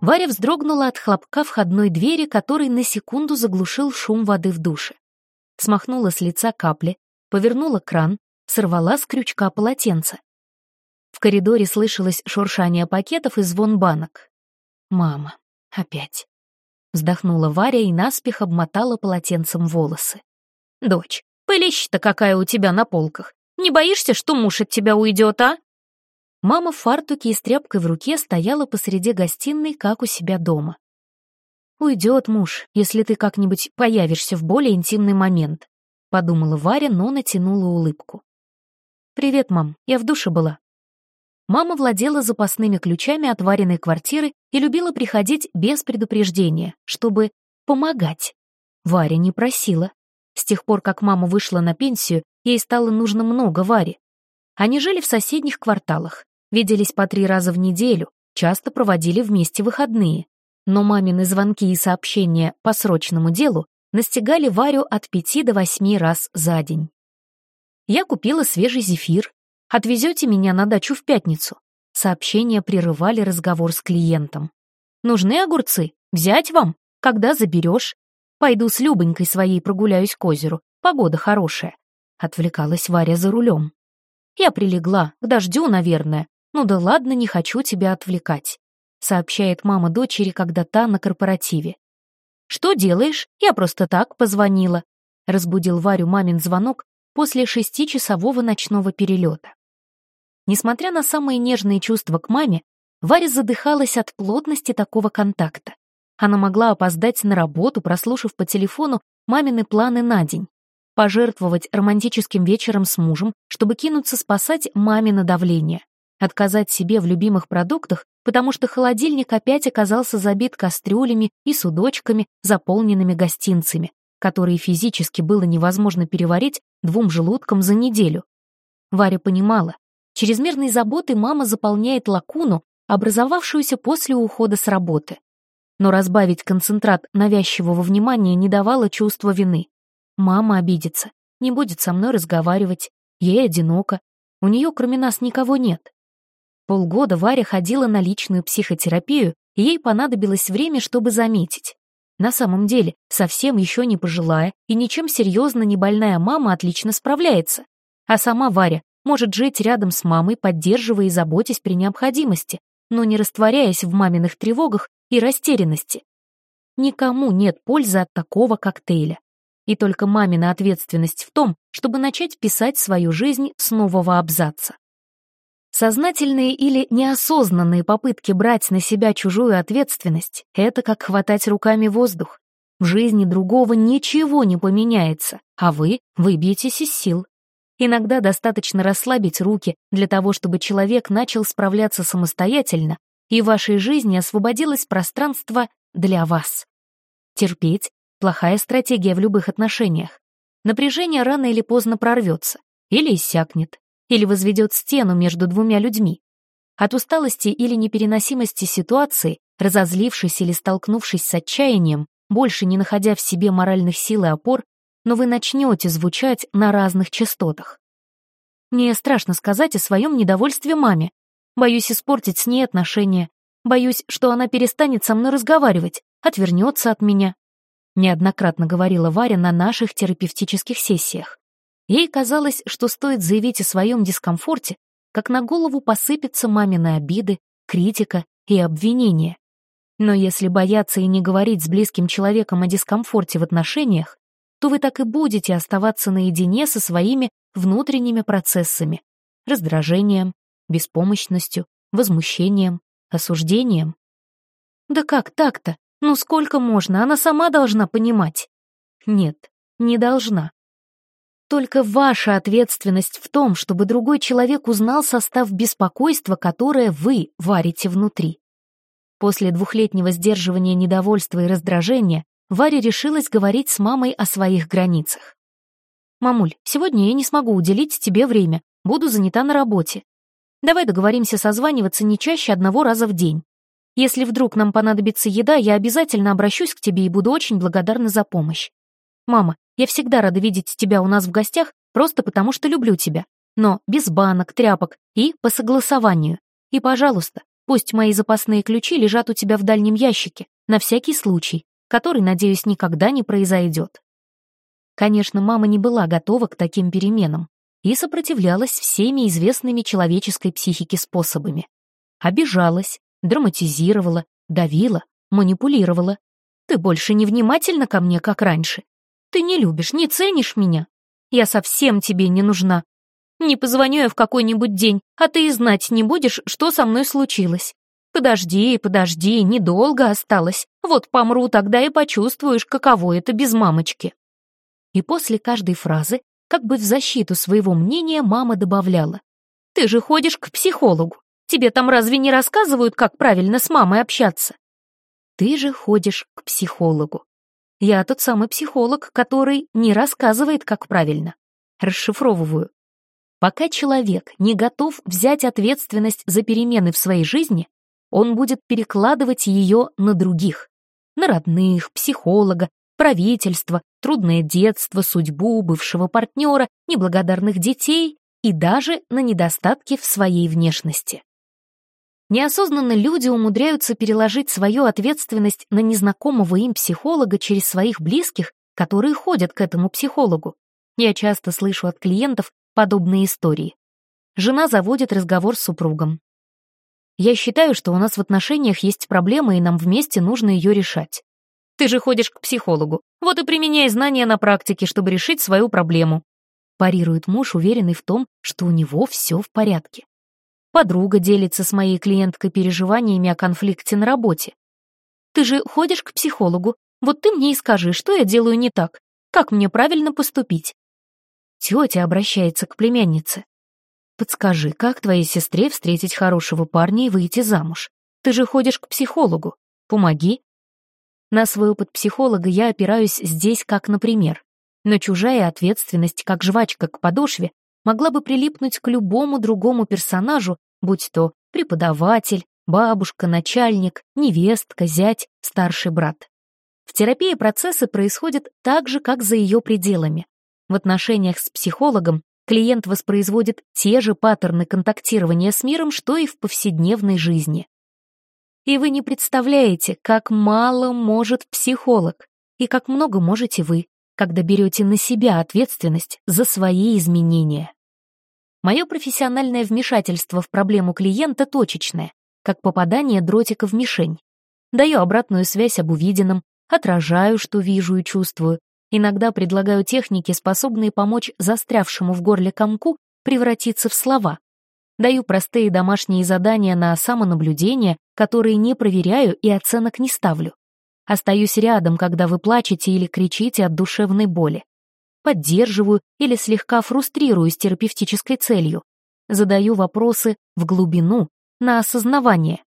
Варя вздрогнула от хлопка входной двери, который на секунду заглушил шум воды в душе. Смахнула с лица капли, повернула кран, сорвала с крючка полотенце. В коридоре слышалось шуршание пакетов и звон банок. Мама. Опять. Вздохнула Варя и наспех обмотала полотенцем волосы. «Дочь, пылища-то какая у тебя на полках! Не боишься, что муж от тебя уйдет, а?» Мама в фартуке и с тряпкой в руке стояла посреди гостиной, как у себя дома. «Уйдет муж, если ты как-нибудь появишься в более интимный момент», — подумала Варя, но натянула улыбку. «Привет, мам, я в душе была». Мама владела запасными ключами от вареной квартиры и любила приходить без предупреждения, чтобы помогать. Варя не просила. С тех пор, как мама вышла на пенсию, ей стало нужно много Вари. Они жили в соседних кварталах, виделись по три раза в неделю, часто проводили вместе выходные. Но мамины звонки и сообщения по срочному делу настигали Варю от пяти до восьми раз за день. Я купила свежий зефир, Отвезете меня на дачу в пятницу?» Сообщения прерывали разговор с клиентом. «Нужны огурцы? Взять вам? Когда заберешь? Пойду с Любонькой своей прогуляюсь к озеру. Погода хорошая». Отвлекалась Варя за рулем. «Я прилегла, к дождю, наверное. Ну да ладно, не хочу тебя отвлекать», сообщает мама дочери, когда та на корпоративе. «Что делаешь? Я просто так позвонила», разбудил Варю мамин звонок после шестичасового ночного перелета. Несмотря на самые нежные чувства к маме, Варя задыхалась от плотности такого контакта. Она могла опоздать на работу, прослушав по телефону мамины планы на день, пожертвовать романтическим вечером с мужем, чтобы кинуться спасать мамино давление, отказать себе в любимых продуктах, потому что холодильник опять оказался забит кастрюлями и судочками, заполненными гостинцами, которые физически было невозможно переварить двум желудкам за неделю. Варя понимала, Чрезмерной заботой мама заполняет лакуну, образовавшуюся после ухода с работы. Но разбавить концентрат навязчивого внимания не давало чувства вины. Мама обидится, не будет со мной разговаривать, ей одиноко, у нее кроме нас никого нет. Полгода Варя ходила на личную психотерапию, и ей понадобилось время, чтобы заметить. На самом деле, совсем еще не пожилая и ничем серьезно не больная мама отлично справляется. А сама Варя может жить рядом с мамой, поддерживая и заботясь при необходимости, но не растворяясь в маминых тревогах и растерянности. Никому нет пользы от такого коктейля. И только мамина ответственность в том, чтобы начать писать свою жизнь с нового абзаца. Сознательные или неосознанные попытки брать на себя чужую ответственность — это как хватать руками воздух. В жизни другого ничего не поменяется, а вы выбьетесь из сил. Иногда достаточно расслабить руки для того, чтобы человек начал справляться самостоятельно, и в вашей жизни освободилось пространство для вас. Терпеть — плохая стратегия в любых отношениях. Напряжение рано или поздно прорвется, или иссякнет, или возведет стену между двумя людьми. От усталости или непереносимости ситуации, разозлившись или столкнувшись с отчаянием, больше не находя в себе моральных сил и опор, но вы начнете звучать на разных частотах. Мне страшно сказать о своем недовольстве маме. Боюсь испортить с ней отношения. Боюсь, что она перестанет со мной разговаривать, отвернется от меня. Неоднократно говорила Варя на наших терапевтических сессиях. Ей казалось, что стоит заявить о своем дискомфорте, как на голову посыпятся мамины обиды, критика и обвинения. Но если бояться и не говорить с близким человеком о дискомфорте в отношениях, то вы так и будете оставаться наедине со своими внутренними процессами, раздражением, беспомощностью, возмущением, осуждением. Да как так-то? Ну сколько можно? Она сама должна понимать. Нет, не должна. Только ваша ответственность в том, чтобы другой человек узнал состав беспокойства, которое вы варите внутри. После двухлетнего сдерживания недовольства и раздражения Варя решилась говорить с мамой о своих границах. «Мамуль, сегодня я не смогу уделить тебе время, буду занята на работе. Давай договоримся созваниваться не чаще одного раза в день. Если вдруг нам понадобится еда, я обязательно обращусь к тебе и буду очень благодарна за помощь. Мама, я всегда рада видеть тебя у нас в гостях, просто потому что люблю тебя. Но без банок, тряпок и по согласованию. И, пожалуйста, Пусть мои запасные ключи лежат у тебя в дальнем ящике, на всякий случай, который, надеюсь, никогда не произойдет. Конечно, мама не была готова к таким переменам и сопротивлялась всеми известными человеческой психике способами. Обижалась, драматизировала, давила, манипулировала. Ты больше не внимательна ко мне, как раньше. Ты не любишь, не ценишь меня. Я совсем тебе не нужна. Не позвоню я в какой-нибудь день, а ты и знать не будешь, что со мной случилось. Подожди, подожди, недолго осталось. Вот помру, тогда и почувствуешь, каково это без мамочки. И после каждой фразы, как бы в защиту своего мнения, мама добавляла. Ты же ходишь к психологу. Тебе там разве не рассказывают, как правильно с мамой общаться? Ты же ходишь к психологу. Я тот самый психолог, который не рассказывает, как правильно. Расшифровываю. Пока человек не готов взять ответственность за перемены в своей жизни, он будет перекладывать ее на других. На родных, психолога, правительство, трудное детство, судьбу, бывшего партнера, неблагодарных детей и даже на недостатки в своей внешности. Неосознанно люди умудряются переложить свою ответственность на незнакомого им психолога через своих близких, которые ходят к этому психологу. Я часто слышу от клиентов, подобные истории. Жена заводит разговор с супругом. «Я считаю, что у нас в отношениях есть проблема, и нам вместе нужно ее решать. Ты же ходишь к психологу, вот и применяй знания на практике, чтобы решить свою проблему», парирует муж, уверенный в том, что у него все в порядке. Подруга делится с моей клиенткой переживаниями о конфликте на работе. «Ты же ходишь к психологу, вот ты мне и скажи, что я делаю не так, как мне правильно поступить. Тетя обращается к племяннице. «Подскажи, как твоей сестре встретить хорошего парня и выйти замуж? Ты же ходишь к психологу. Помоги». На свой опыт психолога я опираюсь здесь как на пример. Но чужая ответственность, как жвачка к подошве, могла бы прилипнуть к любому другому персонажу, будь то преподаватель, бабушка, начальник, невестка, зять, старший брат. В терапии процессы происходят так же, как за ее пределами. В отношениях с психологом клиент воспроизводит те же паттерны контактирования с миром, что и в повседневной жизни. И вы не представляете, как мало может психолог и как много можете вы, когда берете на себя ответственность за свои изменения. Мое профессиональное вмешательство в проблему клиента точечное, как попадание дротика в мишень. Даю обратную связь об увиденном, отражаю, что вижу и чувствую, Иногда предлагаю техники, способные помочь застрявшему в горле комку превратиться в слова. Даю простые домашние задания на самонаблюдение, которые не проверяю и оценок не ставлю. Остаюсь рядом, когда вы плачете или кричите от душевной боли. Поддерживаю или слегка фрустрирую с терапевтической целью. Задаю вопросы в глубину, на осознавание.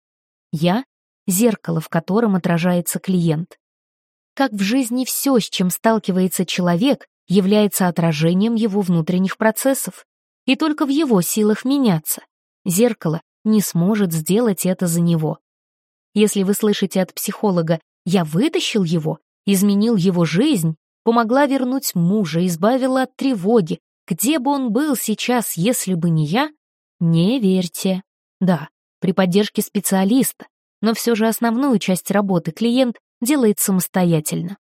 Я — зеркало, в котором отражается клиент как в жизни все, с чем сталкивается человек, является отражением его внутренних процессов. И только в его силах меняться. Зеркало не сможет сделать это за него. Если вы слышите от психолога «я вытащил его», изменил его жизнь, помогла вернуть мужа, избавила от тревоги, где бы он был сейчас, если бы не я, не верьте. Да, при поддержке специалиста, но все же основную часть работы клиент делает самостоятельно.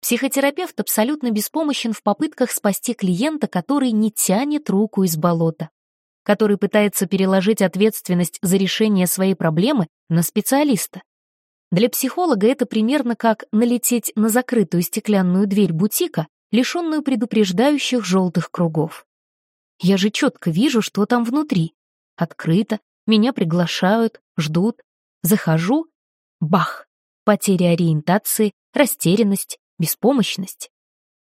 Психотерапевт абсолютно беспомощен в попытках спасти клиента, который не тянет руку из болота, который пытается переложить ответственность за решение своей проблемы на специалиста. Для психолога это примерно как налететь на закрытую стеклянную дверь бутика, лишенную предупреждающих желтых кругов. Я же четко вижу, что там внутри. Открыто, меня приглашают, ждут. Захожу — бах! Потеря ориентации, растерянность, беспомощность.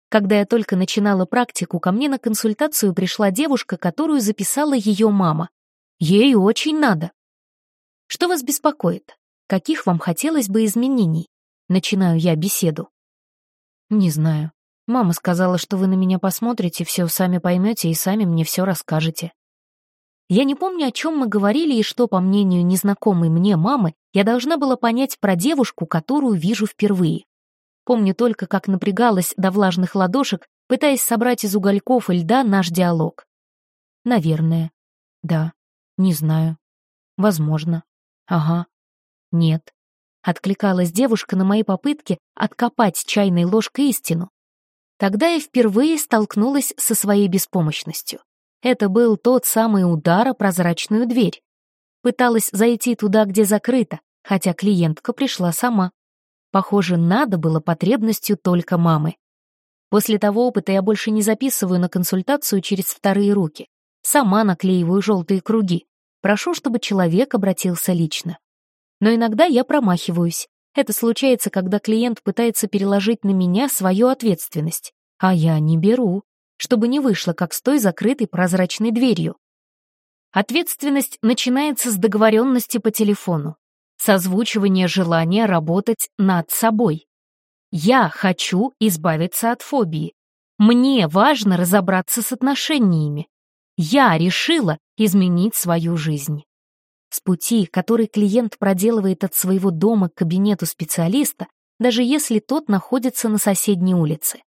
Когда я только начинала практику, ко мне на консультацию пришла девушка, которую записала ее мама. Ей очень надо. Что вас беспокоит? Каких вам хотелось бы изменений? Начинаю я беседу. Не знаю. Мама сказала, что вы на меня посмотрите, все сами поймете и сами мне все расскажете. Я не помню, о чем мы говорили и что, по мнению незнакомой мне мамы, я должна была понять про девушку, которую вижу впервые. Помню только, как напрягалась до влажных ладошек, пытаясь собрать из угольков и льда наш диалог. Наверное. Да. Не знаю. Возможно. Ага. Нет. Откликалась девушка на мои попытки откопать чайной ложкой истину. Тогда я впервые столкнулась со своей беспомощностью. Это был тот самый удар о прозрачную дверь. Пыталась зайти туда, где закрыто, хотя клиентка пришла сама. Похоже, надо было потребностью только мамы. После того опыта я больше не записываю на консультацию через вторые руки. Сама наклеиваю желтые круги. Прошу, чтобы человек обратился лично. Но иногда я промахиваюсь. Это случается, когда клиент пытается переложить на меня свою ответственность. А я не беру, чтобы не вышло, как с той закрытой прозрачной дверью. Ответственность начинается с договоренности по телефону созвучивание желания работать над собой. Я хочу избавиться от фобии. Мне важно разобраться с отношениями. Я решила изменить свою жизнь. С пути, который клиент проделывает от своего дома к кабинету специалиста, даже если тот находится на соседней улице.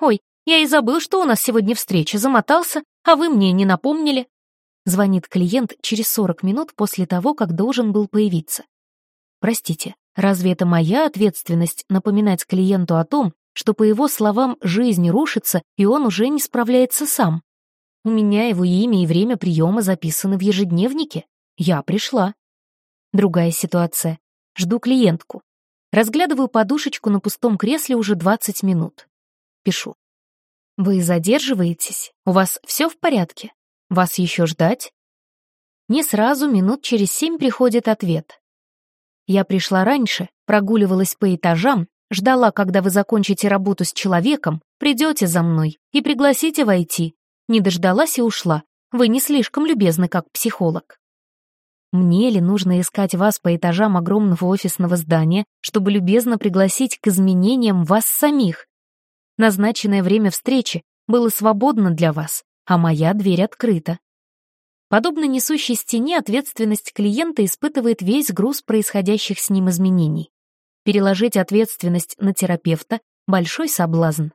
«Ой, я и забыл, что у нас сегодня встреча, замотался, а вы мне не напомнили», Звонит клиент через 40 минут после того, как должен был появиться. Простите, разве это моя ответственность напоминать клиенту о том, что, по его словам, жизнь рушится, и он уже не справляется сам? У меня его имя и время приема записаны в ежедневнике. Я пришла. Другая ситуация. Жду клиентку. Разглядываю подушечку на пустом кресле уже 20 минут. Пишу. Вы задерживаетесь? У вас все в порядке? Вас еще ждать? Не сразу, минут через семь приходит ответ. Я пришла раньше, прогуливалась по этажам, ждала, когда вы закончите работу с человеком, придете за мной и пригласите войти. Не дождалась и ушла. Вы не слишком любезны, как психолог. Мне ли нужно искать вас по этажам огромного офисного здания, чтобы любезно пригласить к изменениям вас самих? Назначенное время встречи было свободно для вас, а моя дверь открыта. Подобно несущей стене, ответственность клиента испытывает весь груз происходящих с ним изменений. Переложить ответственность на терапевта — большой соблазн.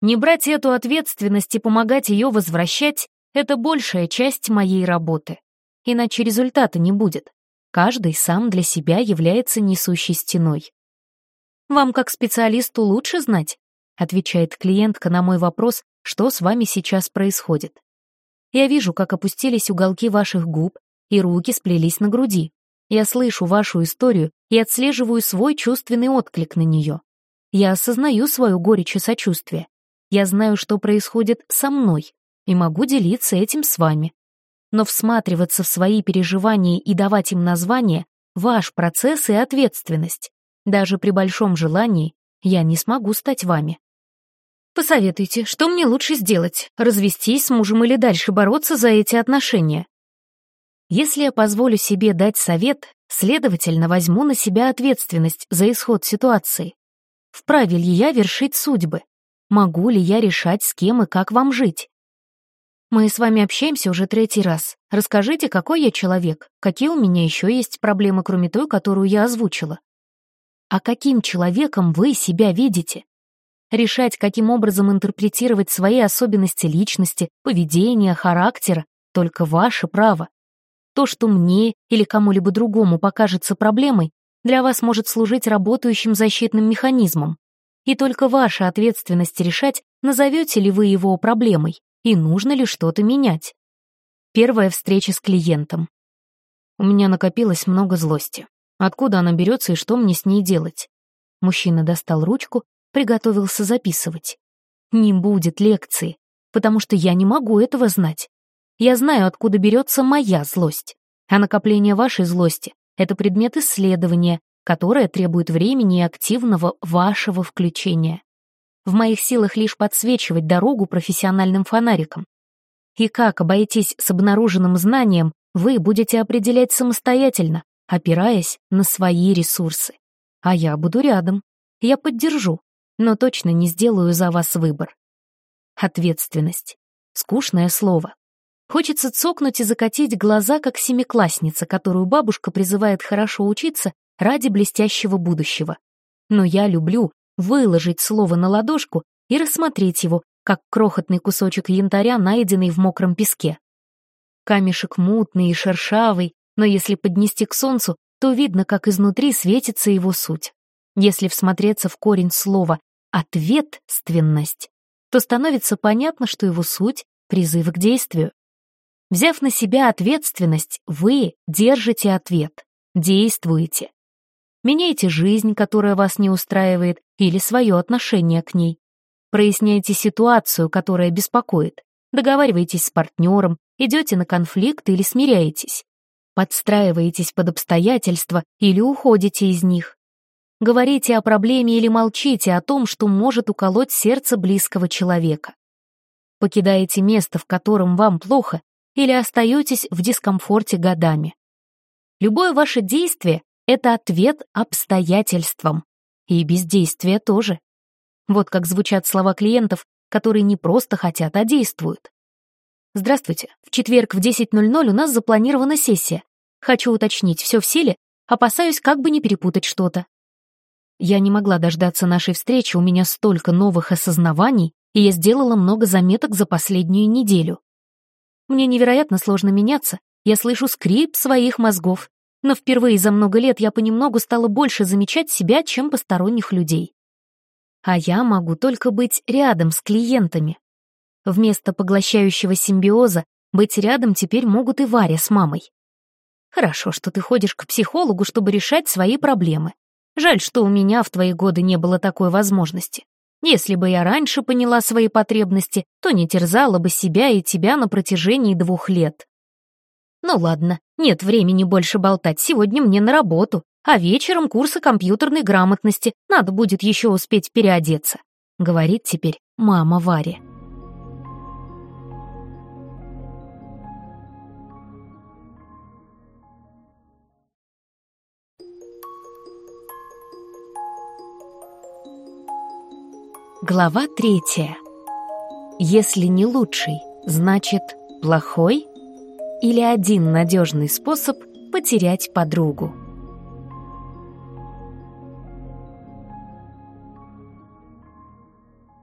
Не брать эту ответственность и помогать ее возвращать — это большая часть моей работы. Иначе результата не будет. Каждый сам для себя является несущей стеной. «Вам, как специалисту, лучше знать?» — отвечает клиентка на мой вопрос, что с вами сейчас происходит. Я вижу, как опустились уголки ваших губ, и руки сплелись на груди. Я слышу вашу историю и отслеживаю свой чувственный отклик на нее. Я осознаю свою горечь и сочувствие. Я знаю, что происходит со мной, и могу делиться этим с вами. Но всматриваться в свои переживания и давать им название — ваш процесс и ответственность. Даже при большом желании я не смогу стать вами. Посоветуйте, что мне лучше сделать? Развестись с мужем или дальше бороться за эти отношения? Если я позволю себе дать совет, следовательно, возьму на себя ответственность за исход ситуации. Вправе ли я вершить судьбы? Могу ли я решать, с кем и как вам жить? Мы с вами общаемся уже третий раз. Расскажите, какой я человек, какие у меня еще есть проблемы, кроме той, которую я озвучила. А каким человеком вы себя видите? Решать, каким образом интерпретировать свои особенности личности, поведения, характера — только ваше право. То, что мне или кому-либо другому покажется проблемой, для вас может служить работающим защитным механизмом. И только ваша ответственность решать, назовете ли вы его проблемой и нужно ли что-то менять. Первая встреча с клиентом. У меня накопилось много злости. Откуда она берется и что мне с ней делать? Мужчина достал ручку, приготовился записывать. Не будет лекции, потому что я не могу этого знать. Я знаю, откуда берется моя злость. А накопление вашей злости — это предмет исследования, которое требует времени и активного вашего включения. В моих силах лишь подсвечивать дорогу профессиональным фонариком. И как обойтись с обнаруженным знанием, вы будете определять самостоятельно, опираясь на свои ресурсы. А я буду рядом. Я поддержу, но точно не сделаю за вас выбор. Ответственность. Скучное слово. Хочется цокнуть и закатить глаза, как семиклассница, которую бабушка призывает хорошо учиться ради блестящего будущего. Но я люблю выложить слово на ладошку и рассмотреть его, как крохотный кусочек янтаря, найденный в мокром песке. Камешек мутный и шершавый, но если поднести к солнцу, то видно, как изнутри светится его суть. Если всмотреться в корень слова «ответственность», то становится понятно, что его суть — призыв к действию. Взяв на себя ответственность, вы держите ответ, действуете. Меняйте жизнь, которая вас не устраивает, или свое отношение к ней. Проясняйте ситуацию, которая беспокоит. Договариваетесь с партнером, идете на конфликт или смиряетесь. Подстраиваетесь под обстоятельства или уходите из них. Говорите о проблеме или молчите о том, что может уколоть сердце близкого человека. Покидаете место, в котором вам плохо, или остаетесь в дискомфорте годами. Любое ваше действие — это ответ обстоятельствам. И бездействие тоже. Вот как звучат слова клиентов, которые не просто хотят, а действуют. Здравствуйте. В четверг в 10.00 у нас запланирована сессия. Хочу уточнить, все в силе? Опасаюсь, как бы не перепутать что-то. Я не могла дождаться нашей встречи, у меня столько новых осознаваний, и я сделала много заметок за последнюю неделю. Мне невероятно сложно меняться, я слышу скрип своих мозгов, но впервые за много лет я понемногу стала больше замечать себя, чем посторонних людей. А я могу только быть рядом с клиентами. Вместо поглощающего симбиоза быть рядом теперь могут и Варя с мамой. Хорошо, что ты ходишь к психологу, чтобы решать свои проблемы. Жаль, что у меня в твои годы не было такой возможности. Если бы я раньше поняла свои потребности, то не терзала бы себя и тебя на протяжении двух лет. Ну ладно, нет времени больше болтать, сегодня мне на работу, а вечером курсы компьютерной грамотности, надо будет еще успеть переодеться, говорит теперь мама Варя. Глава третья. Если не лучший, значит плохой? Или один надежный способ потерять подругу?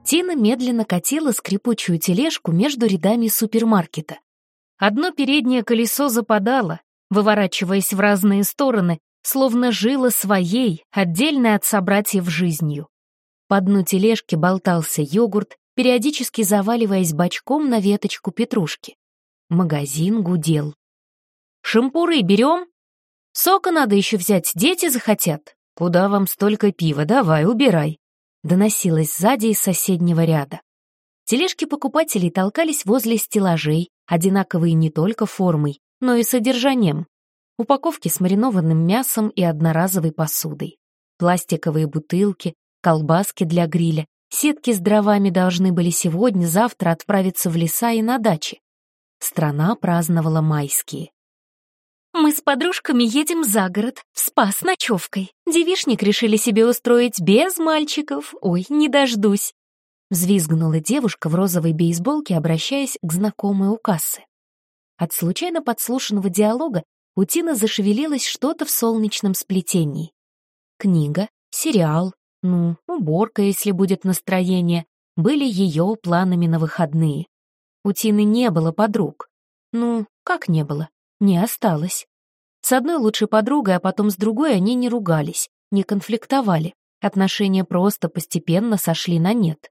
Тина медленно катила скрипучую тележку между рядами супермаркета. Одно переднее колесо западало, выворачиваясь в разные стороны, словно жило своей, отдельной от собратьев жизнью. По дну тележки болтался йогурт, периодически заваливаясь бочком на веточку петрушки. Магазин гудел. «Шампуры берем? Сока надо еще взять, дети захотят. Куда вам столько пива? Давай, убирай!» Доносилось сзади из соседнего ряда. Тележки покупателей толкались возле стеллажей, одинаковые не только формой, но и содержанием. Упаковки с маринованным мясом и одноразовой посудой. Пластиковые бутылки, колбаски для гриля, сетки с дровами должны были сегодня-завтра отправиться в леса и на дачи. Страна праздновала майские. «Мы с подружками едем за город, в спа с ночевкой. Девишник решили себе устроить без мальчиков. Ой, не дождусь!» Взвизгнула девушка в розовой бейсболке, обращаясь к знакомой у кассы. От случайно подслушанного диалога у Тины зашевелилось что-то в солнечном сплетении. Книга, сериал, ну, уборка, если будет настроение, были ее планами на выходные. У Тины не было подруг. Ну, как не было? не осталось. С одной лучшей подругой, а потом с другой они не ругались, не конфликтовали. Отношения просто постепенно сошли на нет.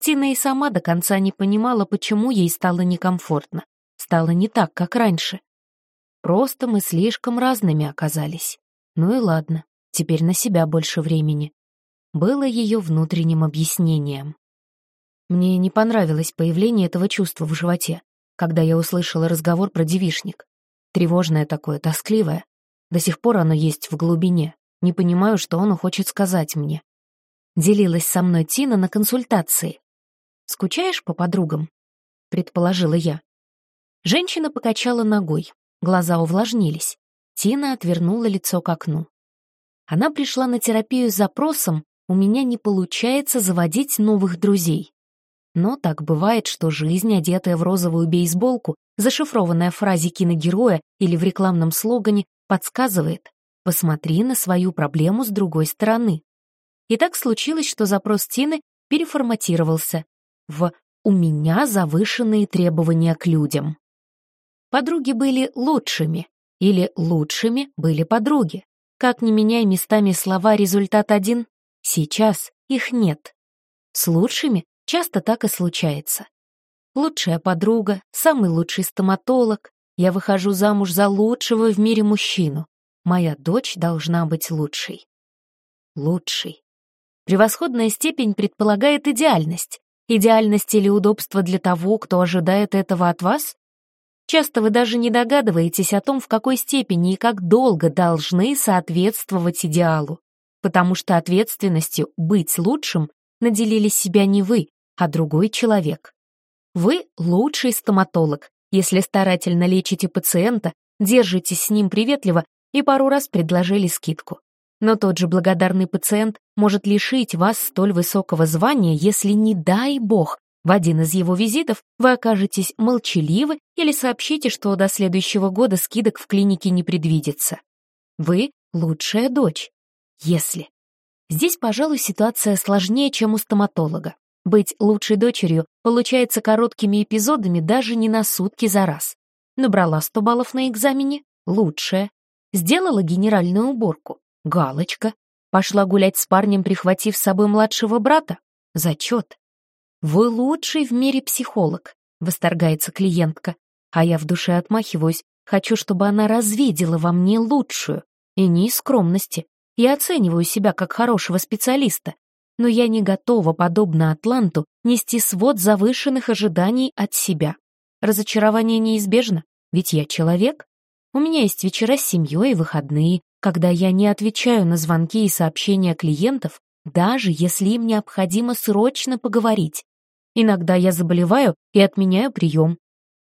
Тина и сама до конца не понимала, почему ей стало некомфортно. Стало не так, как раньше. Просто мы слишком разными оказались. Ну и ладно, теперь на себя больше времени. Было ее внутренним объяснением. Мне не понравилось появление этого чувства в животе, когда я услышала разговор про девишник. Тревожное такое, тоскливое. До сих пор оно есть в глубине. Не понимаю, что он хочет сказать мне. Делилась со мной Тина на консультации. «Скучаешь по подругам?» — предположила я. Женщина покачала ногой. Глаза увлажнились. Тина отвернула лицо к окну. Она пришла на терапию с запросом «У меня не получается заводить новых друзей». Но так бывает, что жизнь, одетая в розовую бейсболку, зашифрованная в фразе киногероя или в рекламном слогане, подсказывает «посмотри на свою проблему с другой стороны». И так случилось, что запрос Тины переформатировался в «у меня завышенные требования к людям». Подруги были лучшими, или лучшими были подруги. Как не меняй местами слова «результат один», сейчас их нет. С лучшими Часто так и случается. Лучшая подруга, самый лучший стоматолог. Я выхожу замуж за лучшего в мире мужчину. Моя дочь должна быть лучшей. Лучшей. Превосходная степень предполагает идеальность. Идеальность или удобство для того, кто ожидает этого от вас? Часто вы даже не догадываетесь о том, в какой степени и как долго должны соответствовать идеалу, потому что ответственностью быть лучшим наделили себя не вы, а другой человек. Вы лучший стоматолог, если старательно лечите пациента, держитесь с ним приветливо и пару раз предложили скидку. Но тот же благодарный пациент может лишить вас столь высокого звания, если, не дай бог, в один из его визитов вы окажетесь молчаливы или сообщите, что до следующего года скидок в клинике не предвидится. Вы лучшая дочь. Если. Здесь, пожалуй, ситуация сложнее, чем у стоматолога. Быть лучшей дочерью получается короткими эпизодами даже не на сутки за раз. Набрала 100 баллов на экзамене — лучшая. Сделала генеральную уборку — галочка. Пошла гулять с парнем, прихватив с собой младшего брата — зачет. «Вы лучший в мире психолог», — восторгается клиентка. А я в душе отмахиваюсь, хочу, чтобы она развидела во мне лучшую. И не из скромности, я оцениваю себя как хорошего специалиста, но я не готова, подобно Атланту, нести свод завышенных ожиданий от себя. Разочарование неизбежно, ведь я человек. У меня есть вечера с семьей и выходные, когда я не отвечаю на звонки и сообщения клиентов, даже если им необходимо срочно поговорить. Иногда я заболеваю и отменяю прием.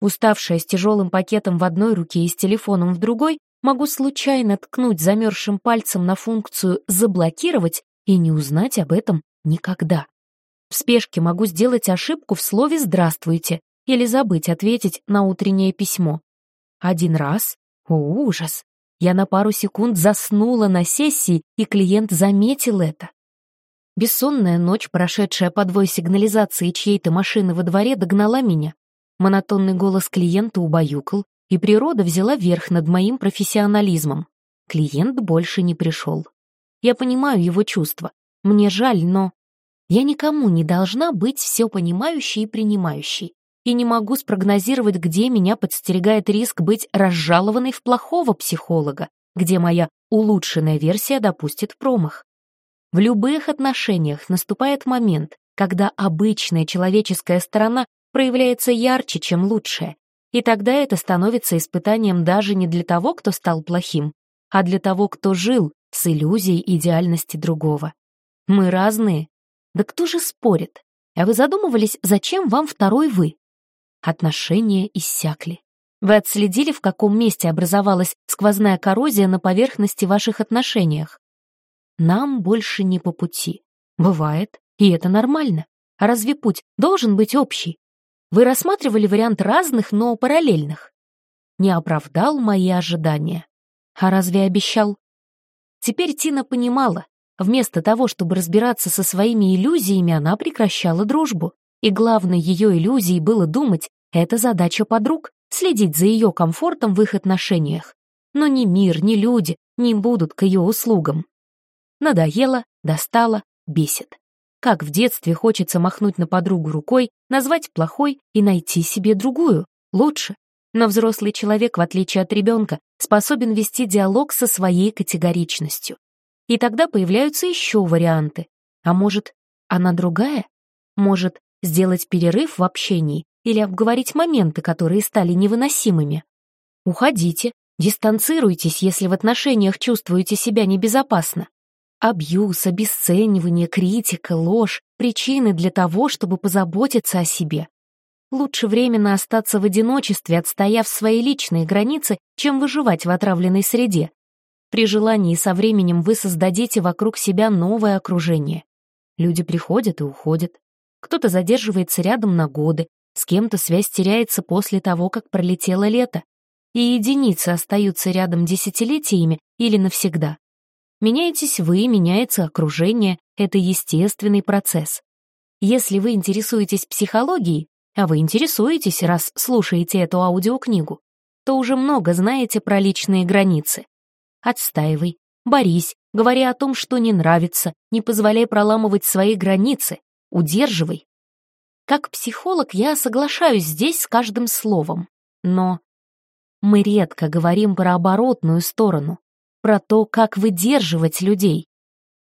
Уставшая с тяжелым пакетом в одной руке и с телефоном в другой, могу случайно ткнуть замерзшим пальцем на функцию «заблокировать» и не узнать об этом никогда. В спешке могу сделать ошибку в слове «здравствуйте» или забыть ответить на утреннее письмо. Один раз, о ужас, я на пару секунд заснула на сессии, и клиент заметил это. Бессонная ночь, прошедшая под вой сигнализации чьей-то машины во дворе, догнала меня. Монотонный голос клиента убаюкал, и природа взяла верх над моим профессионализмом. Клиент больше не пришел. Я понимаю его чувства. Мне жаль, но... Я никому не должна быть все понимающей и принимающей. И не могу спрогнозировать, где меня подстерегает риск быть разжалованной в плохого психолога, где моя улучшенная версия допустит промах. В любых отношениях наступает момент, когда обычная человеческая сторона проявляется ярче, чем лучшая, и тогда это становится испытанием даже не для того, кто стал плохим, а для того, кто жил с иллюзией идеальности другого. Мы разные. Да кто же спорит? А вы задумывались, зачем вам второй вы? Отношения иссякли. Вы отследили, в каком месте образовалась сквозная коррозия на поверхности ваших отношениях? Нам больше не по пути. Бывает, и это нормально. А разве путь должен быть общий? Вы рассматривали вариант разных, но параллельных. Не оправдал мои ожидания. А разве обещал? Теперь Тина понимала, вместо того, чтобы разбираться со своими иллюзиями, она прекращала дружбу. И главной ее иллюзией было думать, это задача подруг, следить за ее комфортом в их отношениях. Но ни мир, ни люди не будут к ее услугам. Надоело, достало, бесит. Как в детстве хочется махнуть на подругу рукой, назвать плохой и найти себе другую, лучше. Но взрослый человек, в отличие от ребенка, способен вести диалог со своей категоричностью. И тогда появляются еще варианты. А может, она другая? Может, сделать перерыв в общении или обговорить моменты, которые стали невыносимыми? Уходите, дистанцируйтесь, если в отношениях чувствуете себя небезопасно. Абьюз, обесценивание, критика, ложь — причины для того, чтобы позаботиться о себе. Лучше временно остаться в одиночестве, отстояв свои личные границы, чем выживать в отравленной среде. При желании со временем вы создадите вокруг себя новое окружение. Люди приходят и уходят. Кто-то задерживается рядом на годы, с кем-то связь теряется после того, как пролетело лето, и единицы остаются рядом десятилетиями или навсегда. Меняетесь вы, меняется окружение, это естественный процесс. Если вы интересуетесь психологией, а вы интересуетесь, раз слушаете эту аудиокнигу, то уже много знаете про личные границы. Отстаивай, борись, говори о том, что не нравится, не позволяй проламывать свои границы, удерживай. Как психолог я соглашаюсь здесь с каждым словом, но мы редко говорим про оборотную сторону, про то, как выдерживать людей,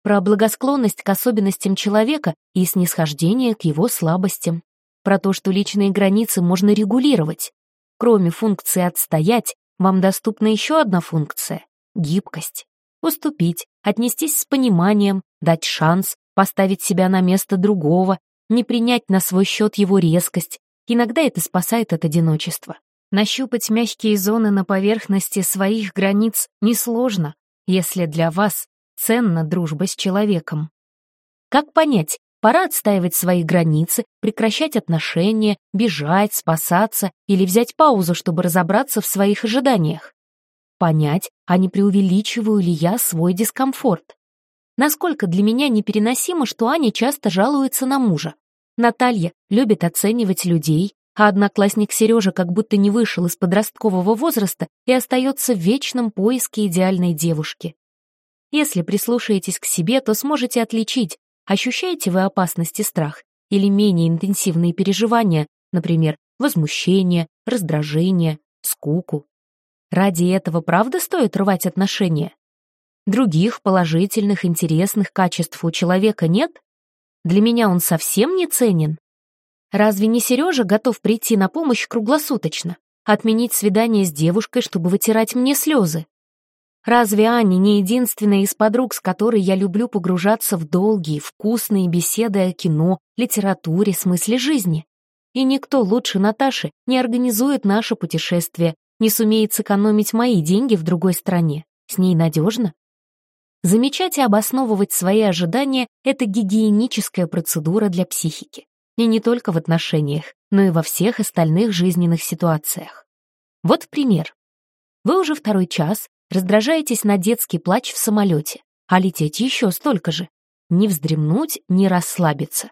про благосклонность к особенностям человека и снисхождение к его слабостям, про то, что личные границы можно регулировать. Кроме функции «отстоять», вам доступна еще одна функция — гибкость. Уступить, отнестись с пониманием, дать шанс, поставить себя на место другого, не принять на свой счет его резкость. Иногда это спасает от одиночества. Нащупать мягкие зоны на поверхности своих границ несложно, если для вас ценна дружба с человеком. Как понять, пора отстаивать свои границы, прекращать отношения, бежать, спасаться или взять паузу, чтобы разобраться в своих ожиданиях? Понять, а не преувеличиваю ли я свой дискомфорт? Насколько для меня непереносимо, что Аня часто жалуется на мужа. Наталья любит оценивать людей, а одноклассник Сережа как будто не вышел из подросткового возраста и остается в вечном поиске идеальной девушки. Если прислушаетесь к себе, то сможете отличить, ощущаете вы опасность и страх или менее интенсивные переживания, например, возмущение, раздражение, скуку. Ради этого правда стоит рвать отношения? Других положительных, интересных качеств у человека нет? Для меня он совсем не ценен? Разве не Сережа готов прийти на помощь круглосуточно, отменить свидание с девушкой, чтобы вытирать мне слезы? Разве Аня не единственная из подруг, с которой я люблю погружаться в долгие, вкусные беседы о кино, литературе, смысле жизни? И никто лучше Наташи не организует наше путешествие, не сумеет сэкономить мои деньги в другой стране. С ней надежно? Замечать и обосновывать свои ожидания — это гигиеническая процедура для психики. И не только в отношениях, но и во всех остальных жизненных ситуациях. Вот пример. Вы уже второй час раздражаетесь на детский плач в самолете, а лететь еще столько же. Не вздремнуть, не расслабиться.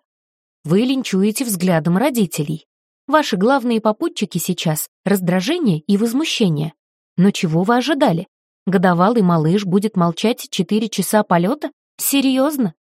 Вы линчуете взглядом родителей. Ваши главные попутчики сейчас — раздражение и возмущение. Но чего вы ожидали? Годовалый малыш будет молчать четыре часа полета? Серьезно?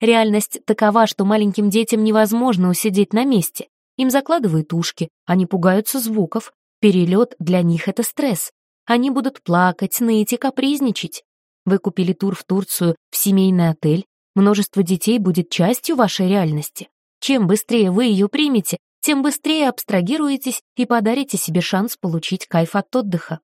Реальность такова, что маленьким детям невозможно усидеть на месте. Им закладывают ушки, они пугаются звуков. Перелет для них — это стресс. Они будут плакать, ныть и капризничать. Вы купили тур в Турцию в семейный отель. Множество детей будет частью вашей реальности. Чем быстрее вы ее примете, тем быстрее абстрагируетесь и подарите себе шанс получить кайф от отдыха.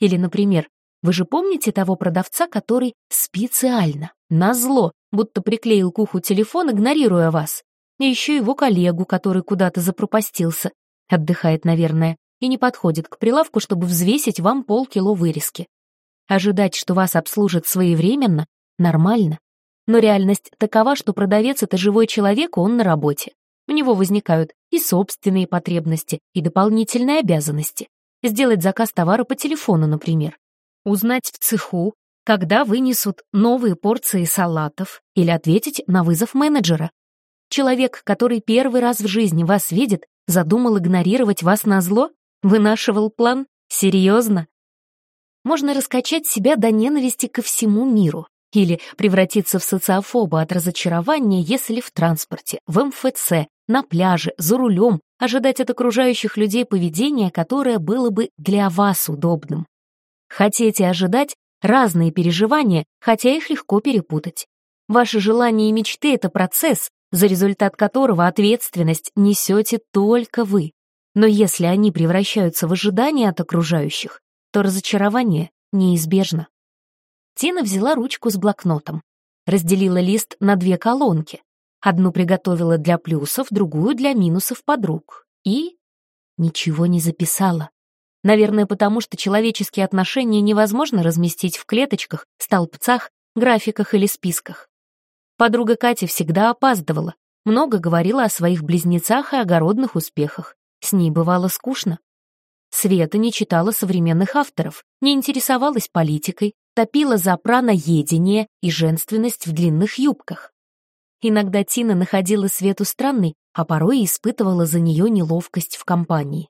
Или, например, вы же помните того продавца, который специально, назло, будто приклеил к уху телефон, игнорируя вас. И еще его коллегу, который куда-то запропастился. Отдыхает, наверное, и не подходит к прилавку, чтобы взвесить вам полкило вырезки. Ожидать, что вас обслужат своевременно, нормально. Но реальность такова, что продавец — это живой человек, он на работе. У него возникают и собственные потребности, и дополнительные обязанности. Сделать заказ товара по телефону, например. Узнать в цеху, когда вынесут новые порции салатов или ответить на вызов менеджера. Человек, который первый раз в жизни вас видит, задумал игнорировать вас на зло? Вынашивал план? Серьезно? Можно раскачать себя до ненависти ко всему миру или превратиться в социофоба от разочарования, если в транспорте, в МФЦ, на пляже, за рулем ожидать от окружающих людей поведения, которое было бы для вас удобным. Хотите ожидать разные переживания, хотя их легко перепутать. Ваши желания и мечты — это процесс, за результат которого ответственность несете только вы. Но если они превращаются в ожидания от окружающих, то разочарование неизбежно. Тина взяла ручку с блокнотом, разделила лист на две колонки. Одну приготовила для плюсов, другую для минусов подруг. И ничего не записала. Наверное, потому что человеческие отношения невозможно разместить в клеточках, столбцах, графиках или списках. Подруга Катя всегда опаздывала, много говорила о своих близнецах и огородных успехах. С ней бывало скучно. Света не читала современных авторов, не интересовалась политикой, топила за праноедение и женственность в длинных юбках. Иногда Тина находила Свету странной, а порой испытывала за нее неловкость в компании.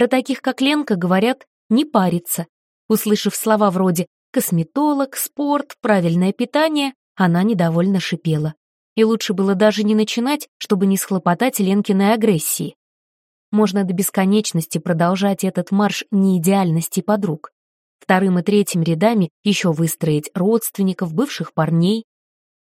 Про таких, как Ленка, говорят «не париться». Услышав слова вроде «косметолог», «спорт», «правильное питание», она недовольно шипела. И лучше было даже не начинать, чтобы не схлопотать Ленкиной агрессии. Можно до бесконечности продолжать этот марш неидеальности подруг. Вторым и третьим рядами еще выстроить родственников, бывших парней.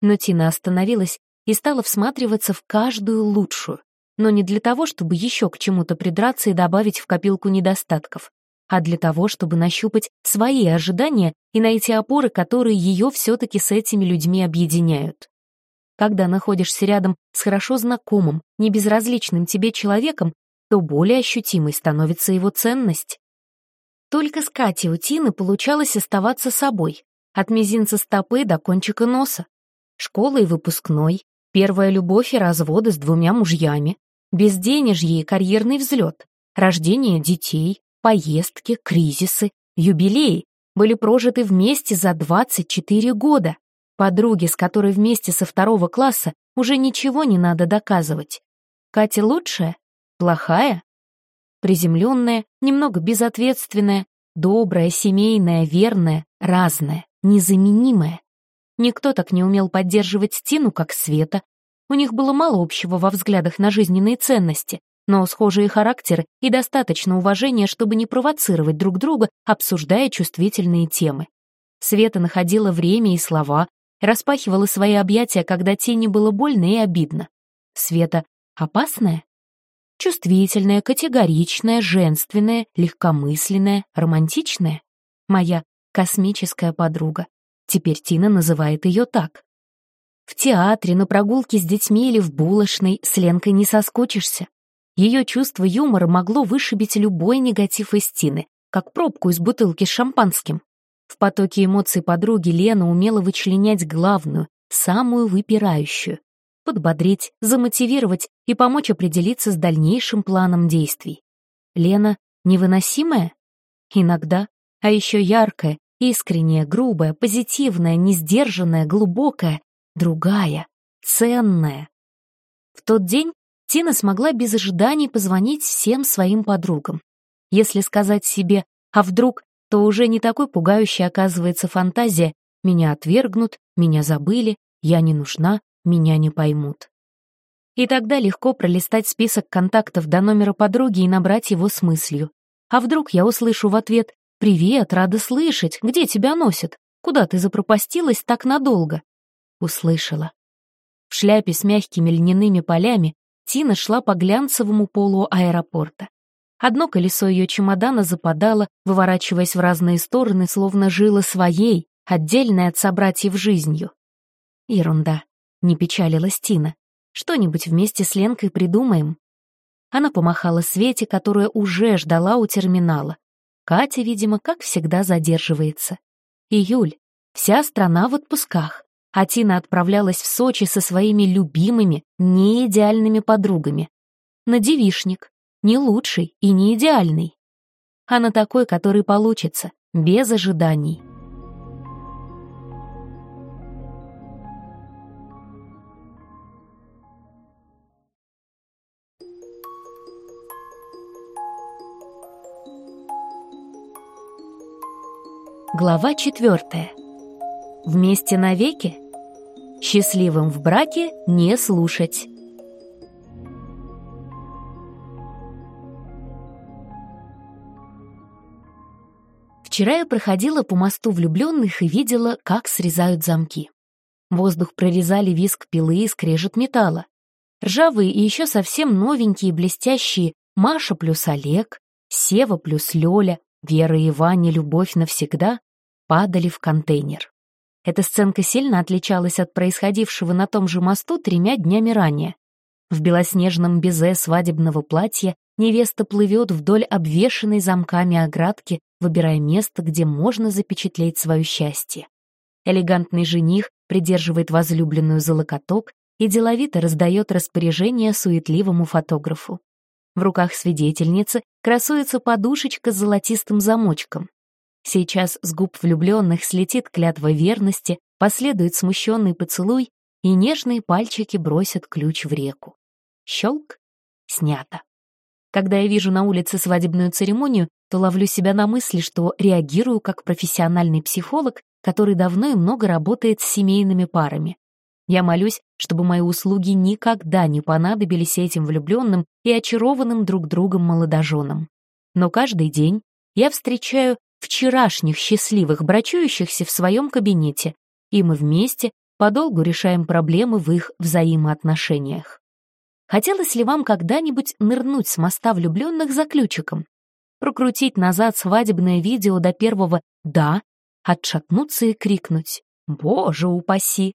Но Тина остановилась и стала всматриваться в каждую лучшую, но не для того, чтобы еще к чему-то придраться и добавить в копилку недостатков, а для того, чтобы нащупать свои ожидания и найти опоры, которые ее все-таки с этими людьми объединяют. Когда находишься рядом с хорошо знакомым, небезразличным тебе человеком, то более ощутимой становится его ценность. Только с Катей у Тины получалось оставаться собой, от мизинца стопы до кончика носа. Школа и выпускной, первая любовь и разводы с двумя мужьями, безденежье и карьерный взлет, рождение детей, поездки, кризисы, юбилеи были прожиты вместе за 24 года. Подруге, с которой вместе со второго класса, уже ничего не надо доказывать. Катя лучшая? Плохая? Приземленная, немного безответственная, добрая, семейная, верная, разная, незаменимая. Никто так не умел поддерживать Тину, как Света. У них было мало общего во взглядах на жизненные ценности, но схожие характеры и достаточно уважения, чтобы не провоцировать друг друга, обсуждая чувствительные темы. Света находила время и слова, распахивала свои объятия, когда тени было больно и обидно. Света опасная? Чувствительная, категоричная, женственная, легкомысленная, романтичная. Моя космическая подруга. Теперь Тина называет ее так. В театре, на прогулке с детьми или в булочной с Ленкой не соскучишься. Ее чувство юмора могло вышибить любой негатив из Тины, как пробку из бутылки с шампанским. В потоке эмоций подруги Лена умела вычленять главную, самую выпирающую, подбодрить, замотивировать и помочь определиться с дальнейшим планом действий. Лена невыносимая? Иногда, а еще яркая, искренняя, грубая, позитивная, несдержанная, глубокая, другая, ценная. В тот день Тина смогла без ожиданий позвонить всем своим подругам. Если сказать себе «а вдруг», то уже не такой пугающей оказывается фантазия «меня отвергнут», «меня забыли», «я не нужна», «меня не поймут». И тогда легко пролистать список контактов до номера подруги и набрать его с мыслью. А вдруг я услышу в ответ «Привет, рада слышать, где тебя носят? Куда ты запропастилась так надолго?» Услышала. В шляпе с мягкими льняными полями Тина шла по глянцевому полу аэропорта. Одно колесо ее чемодана западало, выворачиваясь в разные стороны, словно жило своей, отдельной от собратьев жизнью. Ерунда, не печалилась Тина. Что-нибудь вместе с Ленкой придумаем. Она помахала Свете, которая уже ждала у терминала. Катя, видимо, как всегда задерживается. Июль. Вся страна в отпусках а Тина отправлялась в Сочи со своими любимыми, неидеальными подругами. На девишник, не лучший и не идеальный, а на такой, который получится, без ожиданий. Глава четвертая. Вместе навеки? Счастливым в браке не слушать. Вчера я проходила по мосту влюбленных и видела, как срезают замки. Воздух прорезали виск пилы и скрежет металла. Ржавые и еще совсем новенькие блестящие Маша плюс Олег, Сева плюс Лёля, Вера и Ваня «Любовь навсегда» падали в контейнер. Эта сценка сильно отличалась от происходившего на том же мосту тремя днями ранее. В белоснежном безе свадебного платья невеста плывет вдоль обвешанной замками оградки, выбирая место, где можно запечатлеть свое счастье. Элегантный жених придерживает возлюбленную за локоток и деловито раздает распоряжение суетливому фотографу. В руках свидетельницы красуется подушечка с золотистым замочком. Сейчас с губ влюбленных слетит клятва верности, последует смущенный поцелуй, и нежные пальчики бросят ключ в реку. Щелк. Снято. Когда я вижу на улице свадебную церемонию, то ловлю себя на мысли, что реагирую как профессиональный психолог, который давно и много работает с семейными парами. Я молюсь, чтобы мои услуги никогда не понадобились этим влюбленным и очарованным друг другом молодоженам. Но каждый день я встречаю вчерашних счастливых брачующихся в своем кабинете, и мы вместе подолгу решаем проблемы в их взаимоотношениях. Хотелось ли вам когда-нибудь нырнуть с моста влюбленных за ключиком? Прокрутить назад свадебное видео до первого «да», отшатнуться и крикнуть «Боже упаси!»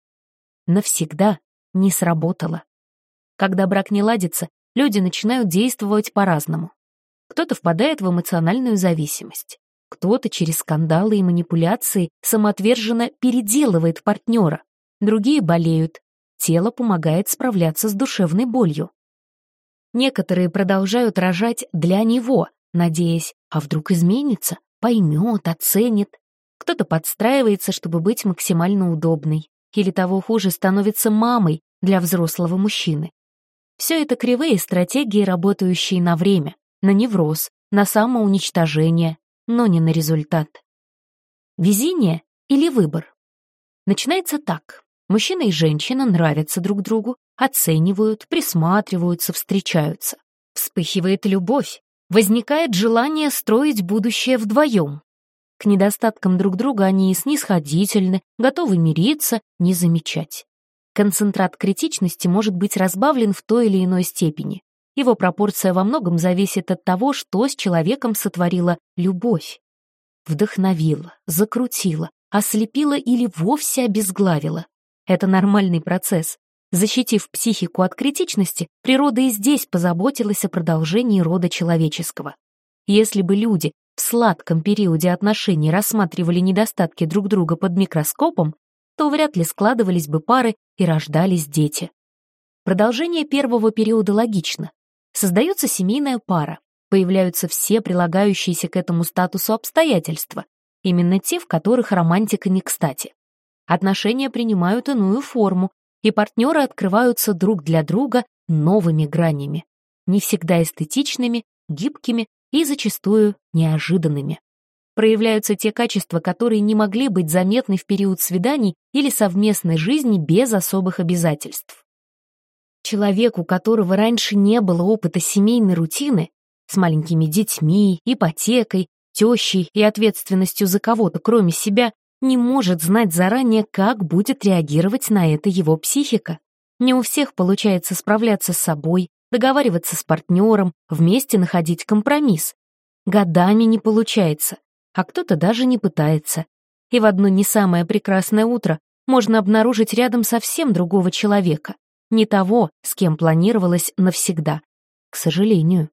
навсегда не сработало. Когда брак не ладится, люди начинают действовать по-разному. Кто-то впадает в эмоциональную зависимость. Кто-то через скандалы и манипуляции самоотверженно переделывает партнера. Другие болеют. Тело помогает справляться с душевной болью. Некоторые продолжают рожать для него, надеясь, а вдруг изменится, поймет, оценит. Кто-то подстраивается, чтобы быть максимально удобной или того хуже становится мамой для взрослого мужчины. Все это кривые стратегии, работающие на время, на невроз, на самоуничтожение, но не на результат. Везение или выбор? Начинается так. Мужчина и женщина нравятся друг другу, оценивают, присматриваются, встречаются. Вспыхивает любовь, возникает желание строить будущее вдвоем. К недостаткам друг друга они снисходительны, готовы мириться, не замечать. Концентрат критичности может быть разбавлен в той или иной степени. Его пропорция во многом зависит от того, что с человеком сотворила любовь. Вдохновила, закрутила, ослепила или вовсе обезглавила. Это нормальный процесс. Защитив психику от критичности, природа и здесь позаботилась о продолжении рода человеческого. Если бы люди в сладком периоде отношений рассматривали недостатки друг друга под микроскопом, то вряд ли складывались бы пары и рождались дети. Продолжение первого периода логично. Создается семейная пара, появляются все прилагающиеся к этому статусу обстоятельства, именно те, в которых романтика не кстати. Отношения принимают иную форму, и партнеры открываются друг для друга новыми гранями, не всегда эстетичными, гибкими и зачастую неожиданными. Проявляются те качества, которые не могли быть заметны в период свиданий или совместной жизни без особых обязательств. Человек, у которого раньше не было опыта семейной рутины, с маленькими детьми, ипотекой, тещей и ответственностью за кого-то, кроме себя, не может знать заранее, как будет реагировать на это его психика. Не у всех получается справляться с собой, договариваться с партнером, вместе находить компромисс. Годами не получается, а кто-то даже не пытается. И в одно не самое прекрасное утро можно обнаружить рядом совсем другого человека, не того, с кем планировалось навсегда. К сожалению.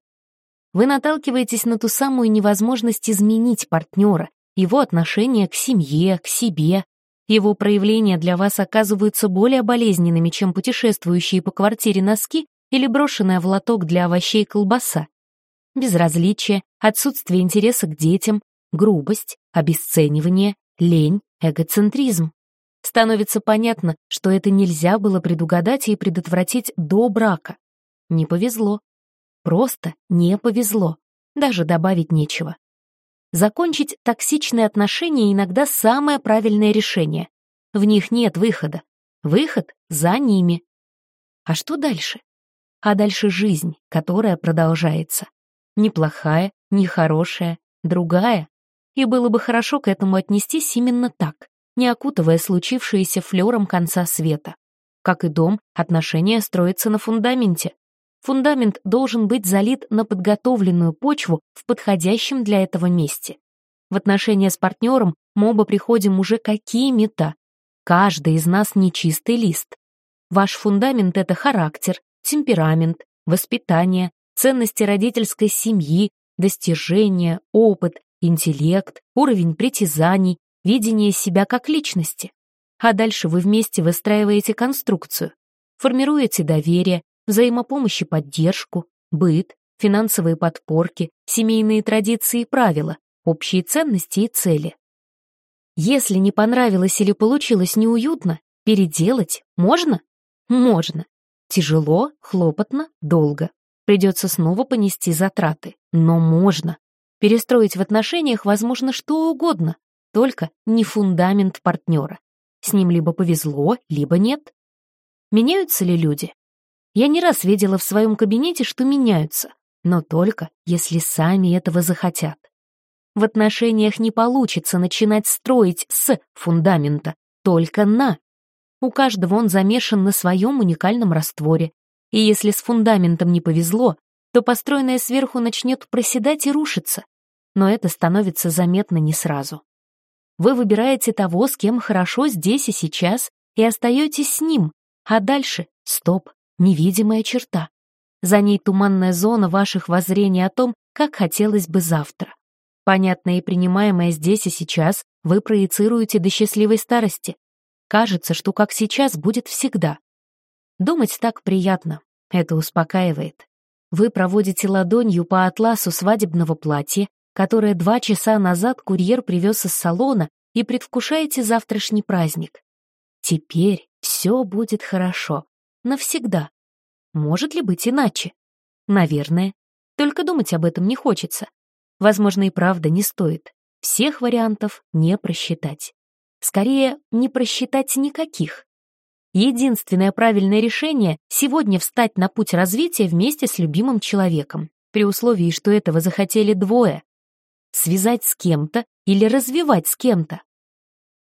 Вы наталкиваетесь на ту самую невозможность изменить партнера, его отношение к семье, к себе. Его проявления для вас оказываются более болезненными, чем путешествующие по квартире носки или брошенная в лоток для овощей колбаса. Безразличие, отсутствие интереса к детям, грубость, обесценивание, лень, эгоцентризм. Становится понятно, что это нельзя было предугадать и предотвратить до брака. Не повезло. Просто не повезло. Даже добавить нечего. Закончить токсичные отношения иногда самое правильное решение. В них нет выхода. Выход за ними. А что дальше? А дальше жизнь, которая продолжается. Неплохая, нехорошая, другая. И было бы хорошо к этому отнестись именно так, не окутывая случившееся флером конца света. Как и дом, отношения строятся на фундаменте. Фундамент должен быть залит на подготовленную почву в подходящем для этого месте. В отношения с партнером мы оба приходим уже какими-то. Каждый из нас нечистый лист. Ваш фундамент — это характер, темперамент, воспитание, ценности родительской семьи, достижения, опыт, интеллект, уровень притязаний, видение себя как личности. А дальше вы вместе выстраиваете конструкцию, формируете доверие, взаимопомощь и поддержку, быт, финансовые подпорки, семейные традиции и правила, общие ценности и цели. Если не понравилось или получилось неуютно, переделать можно? Можно. Тяжело, хлопотно, долго. Придется снова понести затраты, но можно. Перестроить в отношениях возможно что угодно, только не фундамент партнера. С ним либо повезло, либо нет. Меняются ли люди? Я не раз видела в своем кабинете, что меняются, но только если сами этого захотят. В отношениях не получится начинать строить с фундамента, только на. У каждого он замешан на своем уникальном растворе, и если с фундаментом не повезло, то построенное сверху начнет проседать и рушиться, но это становится заметно не сразу. Вы выбираете того, с кем хорошо здесь и сейчас, и остаетесь с ним, а дальше — стоп, невидимая черта. За ней туманная зона ваших воззрений о том, как хотелось бы завтра. Понятное и принимаемое здесь и сейчас вы проецируете до счастливой старости. Кажется, что как сейчас будет всегда. Думать так приятно, это успокаивает. Вы проводите ладонью по атласу свадебного платья, которое два часа назад курьер привез из салона, и предвкушаете завтрашний праздник. Теперь все будет хорошо. Навсегда. Может ли быть иначе? Наверное. Только думать об этом не хочется. Возможно, и правда не стоит. Всех вариантов не просчитать. Скорее, не просчитать никаких. Единственное правильное решение — сегодня встать на путь развития вместе с любимым человеком, при условии, что этого захотели двое. Связать с кем-то или развивать с кем-то.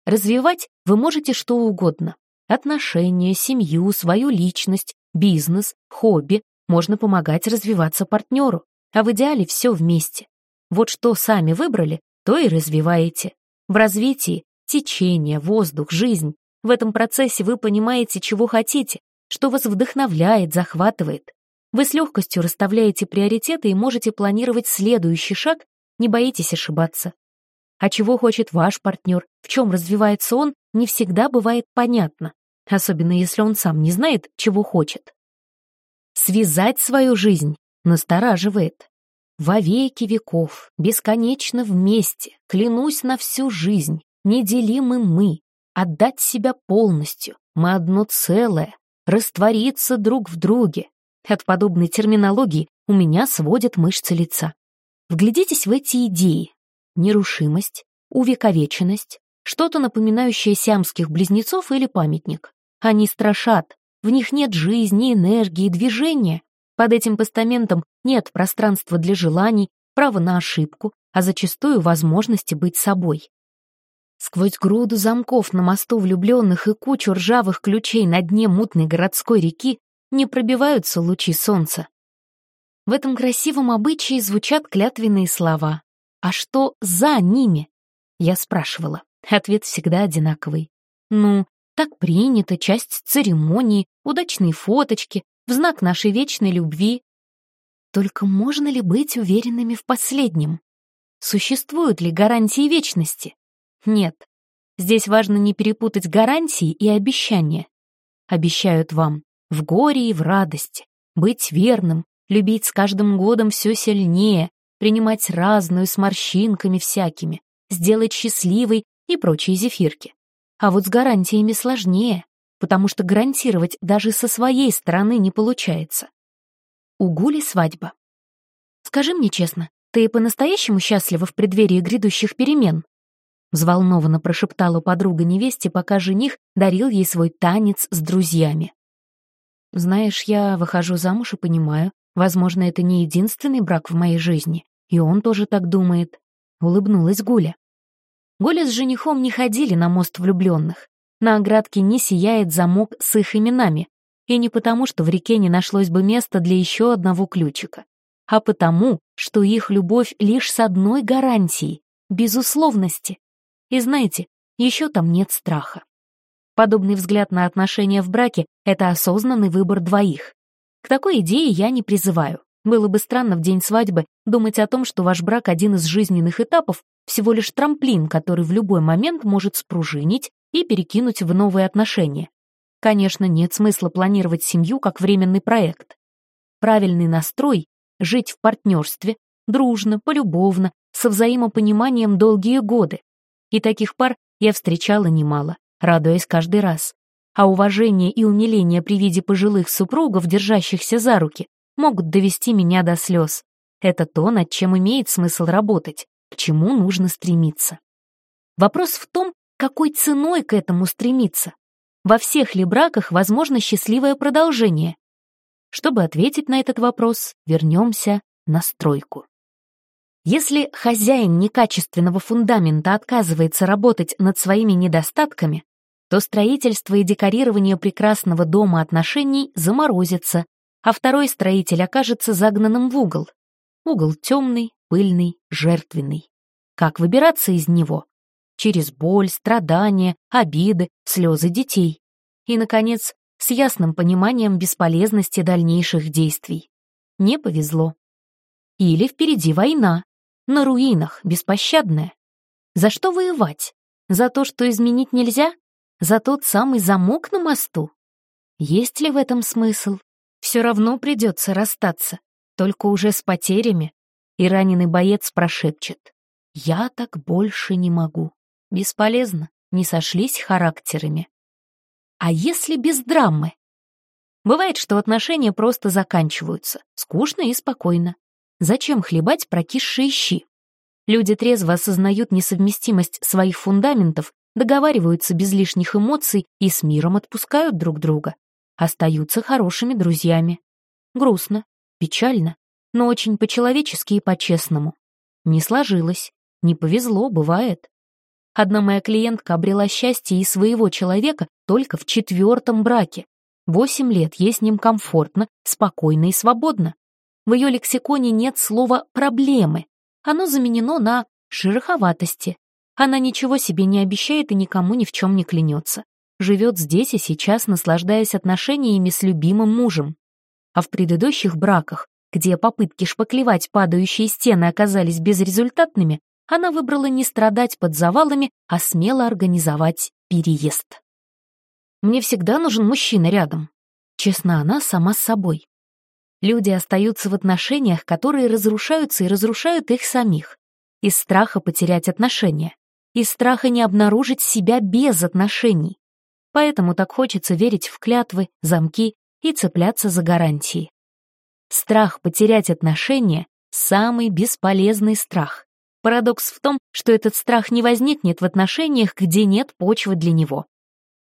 Развивать вы можете что угодно. Отношения, семью, свою личность, бизнес, хобби. Можно помогать развиваться партнеру, а в идеале все вместе. Вот что сами выбрали, то и развиваете. В развитии течение, воздух, жизнь. В этом процессе вы понимаете, чего хотите, что вас вдохновляет, захватывает. Вы с легкостью расставляете приоритеты и можете планировать следующий шаг, не боитесь ошибаться. А чего хочет ваш партнер, в чем развивается он, не всегда бывает понятно, особенно если он сам не знает, чего хочет. Связать свою жизнь настораживает. Во веки веков, бесконечно вместе, клянусь на всю жизнь, неделимы мы, отдать себя полностью, мы одно целое, раствориться друг в друге. От подобной терминологии у меня сводят мышцы лица. Вглядитесь в эти идеи. Нерушимость, увековеченность, что-то напоминающее сиамских близнецов или памятник. Они страшат, в них нет жизни, энергии, движения, под этим постаментом нет пространства для желаний, права на ошибку, а зачастую возможности быть собой. Сквозь груду замков на мосту влюбленных и кучу ржавых ключей на дне мутной городской реки не пробиваются лучи солнца. В этом красивом обычае звучат клятвенные слова. А что за ними? Я спрашивала. Ответ всегда одинаковый. Ну, так принято, часть церемонии, удачные фоточки, в знак нашей вечной любви. Только можно ли быть уверенными в последнем? Существуют ли гарантии вечности? Нет. Здесь важно не перепутать гарантии и обещания. Обещают вам в горе и в радости, быть верным, любить с каждым годом все сильнее, принимать разную с морщинками всякими, сделать счастливой и прочие зефирки. А вот с гарантиями сложнее потому что гарантировать даже со своей стороны не получается. У Гули свадьба. Скажи мне честно, ты по-настоящему счастлива в преддверии грядущих перемен?» Взволнованно прошептала подруга невесте, пока жених дарил ей свой танец с друзьями. «Знаешь, я выхожу замуж и понимаю, возможно, это не единственный брак в моей жизни, и он тоже так думает», — улыбнулась Гуля. Гуля с женихом не ходили на мост влюбленных. На оградке не сияет замок с их именами, и не потому, что в реке не нашлось бы места для еще одного ключика, а потому, что их любовь лишь с одной гарантией — безусловности. И знаете, еще там нет страха. Подобный взгляд на отношения в браке — это осознанный выбор двоих. К такой идее я не призываю. Было бы странно в день свадьбы думать о том, что ваш брак — один из жизненных этапов, всего лишь трамплин, который в любой момент может спружинить и перекинуть в новые отношения. Конечно, нет смысла планировать семью как временный проект. Правильный настрой — жить в партнерстве, дружно, полюбовно, со взаимопониманием долгие годы, и таких пар я встречала немало, радуясь каждый раз. А уважение и умиление при виде пожилых супругов, держащихся за руки, могут довести меня до слез. Это то, над чем имеет смысл работать, к чему нужно стремиться. Вопрос в том, какой ценой к этому стремиться. Во всех ли браках возможно счастливое продолжение? Чтобы ответить на этот вопрос, вернемся на стройку. Если хозяин некачественного фундамента отказывается работать над своими недостатками, то строительство и декорирование прекрасного дома отношений заморозится, а второй строитель окажется загнанным в угол. Угол темный, пыльный, жертвенный. Как выбираться из него? Через боль, страдания, обиды, слезы детей. И, наконец, с ясным пониманием бесполезности дальнейших действий. Не повезло. Или впереди война, на руинах, беспощадная. За что воевать? За то, что изменить нельзя? За тот самый замок на мосту? Есть ли в этом смысл? Все равно придется расстаться, только уже с потерями. И раненый боец прошепчет. «Я так больше не могу». Бесполезно, не сошлись характерами. А если без драмы? Бывает, что отношения просто заканчиваются, скучно и спокойно. Зачем хлебать прокисшие щи? Люди трезво осознают несовместимость своих фундаментов, договариваются без лишних эмоций и с миром отпускают друг друга. Остаются хорошими друзьями. Грустно, печально, но очень по-человечески и по-честному. Не сложилось, не повезло, бывает. Одна моя клиентка обрела счастье и своего человека только в четвертом браке. Восемь лет ей с ним комфортно, спокойно и свободно. В ее лексиконе нет слова «проблемы». Оно заменено на «шероховатости». Она ничего себе не обещает и никому ни в чем не клянется. Живет здесь и сейчас, наслаждаясь отношениями с любимым мужем. А в предыдущих браках, где попытки шпаклевать падающие стены оказались безрезультатными, она выбрала не страдать под завалами, а смело организовать переезд. «Мне всегда нужен мужчина рядом», — честна она сама с собой. Люди остаются в отношениях, которые разрушаются и разрушают их самих. Из страха потерять отношения. Из страха не обнаружить себя без отношений. Поэтому так хочется верить в клятвы, замки и цепляться за гарантии. Страх потерять отношения — самый бесполезный страх. Парадокс в том, что этот страх не возникнет в отношениях, где нет почвы для него.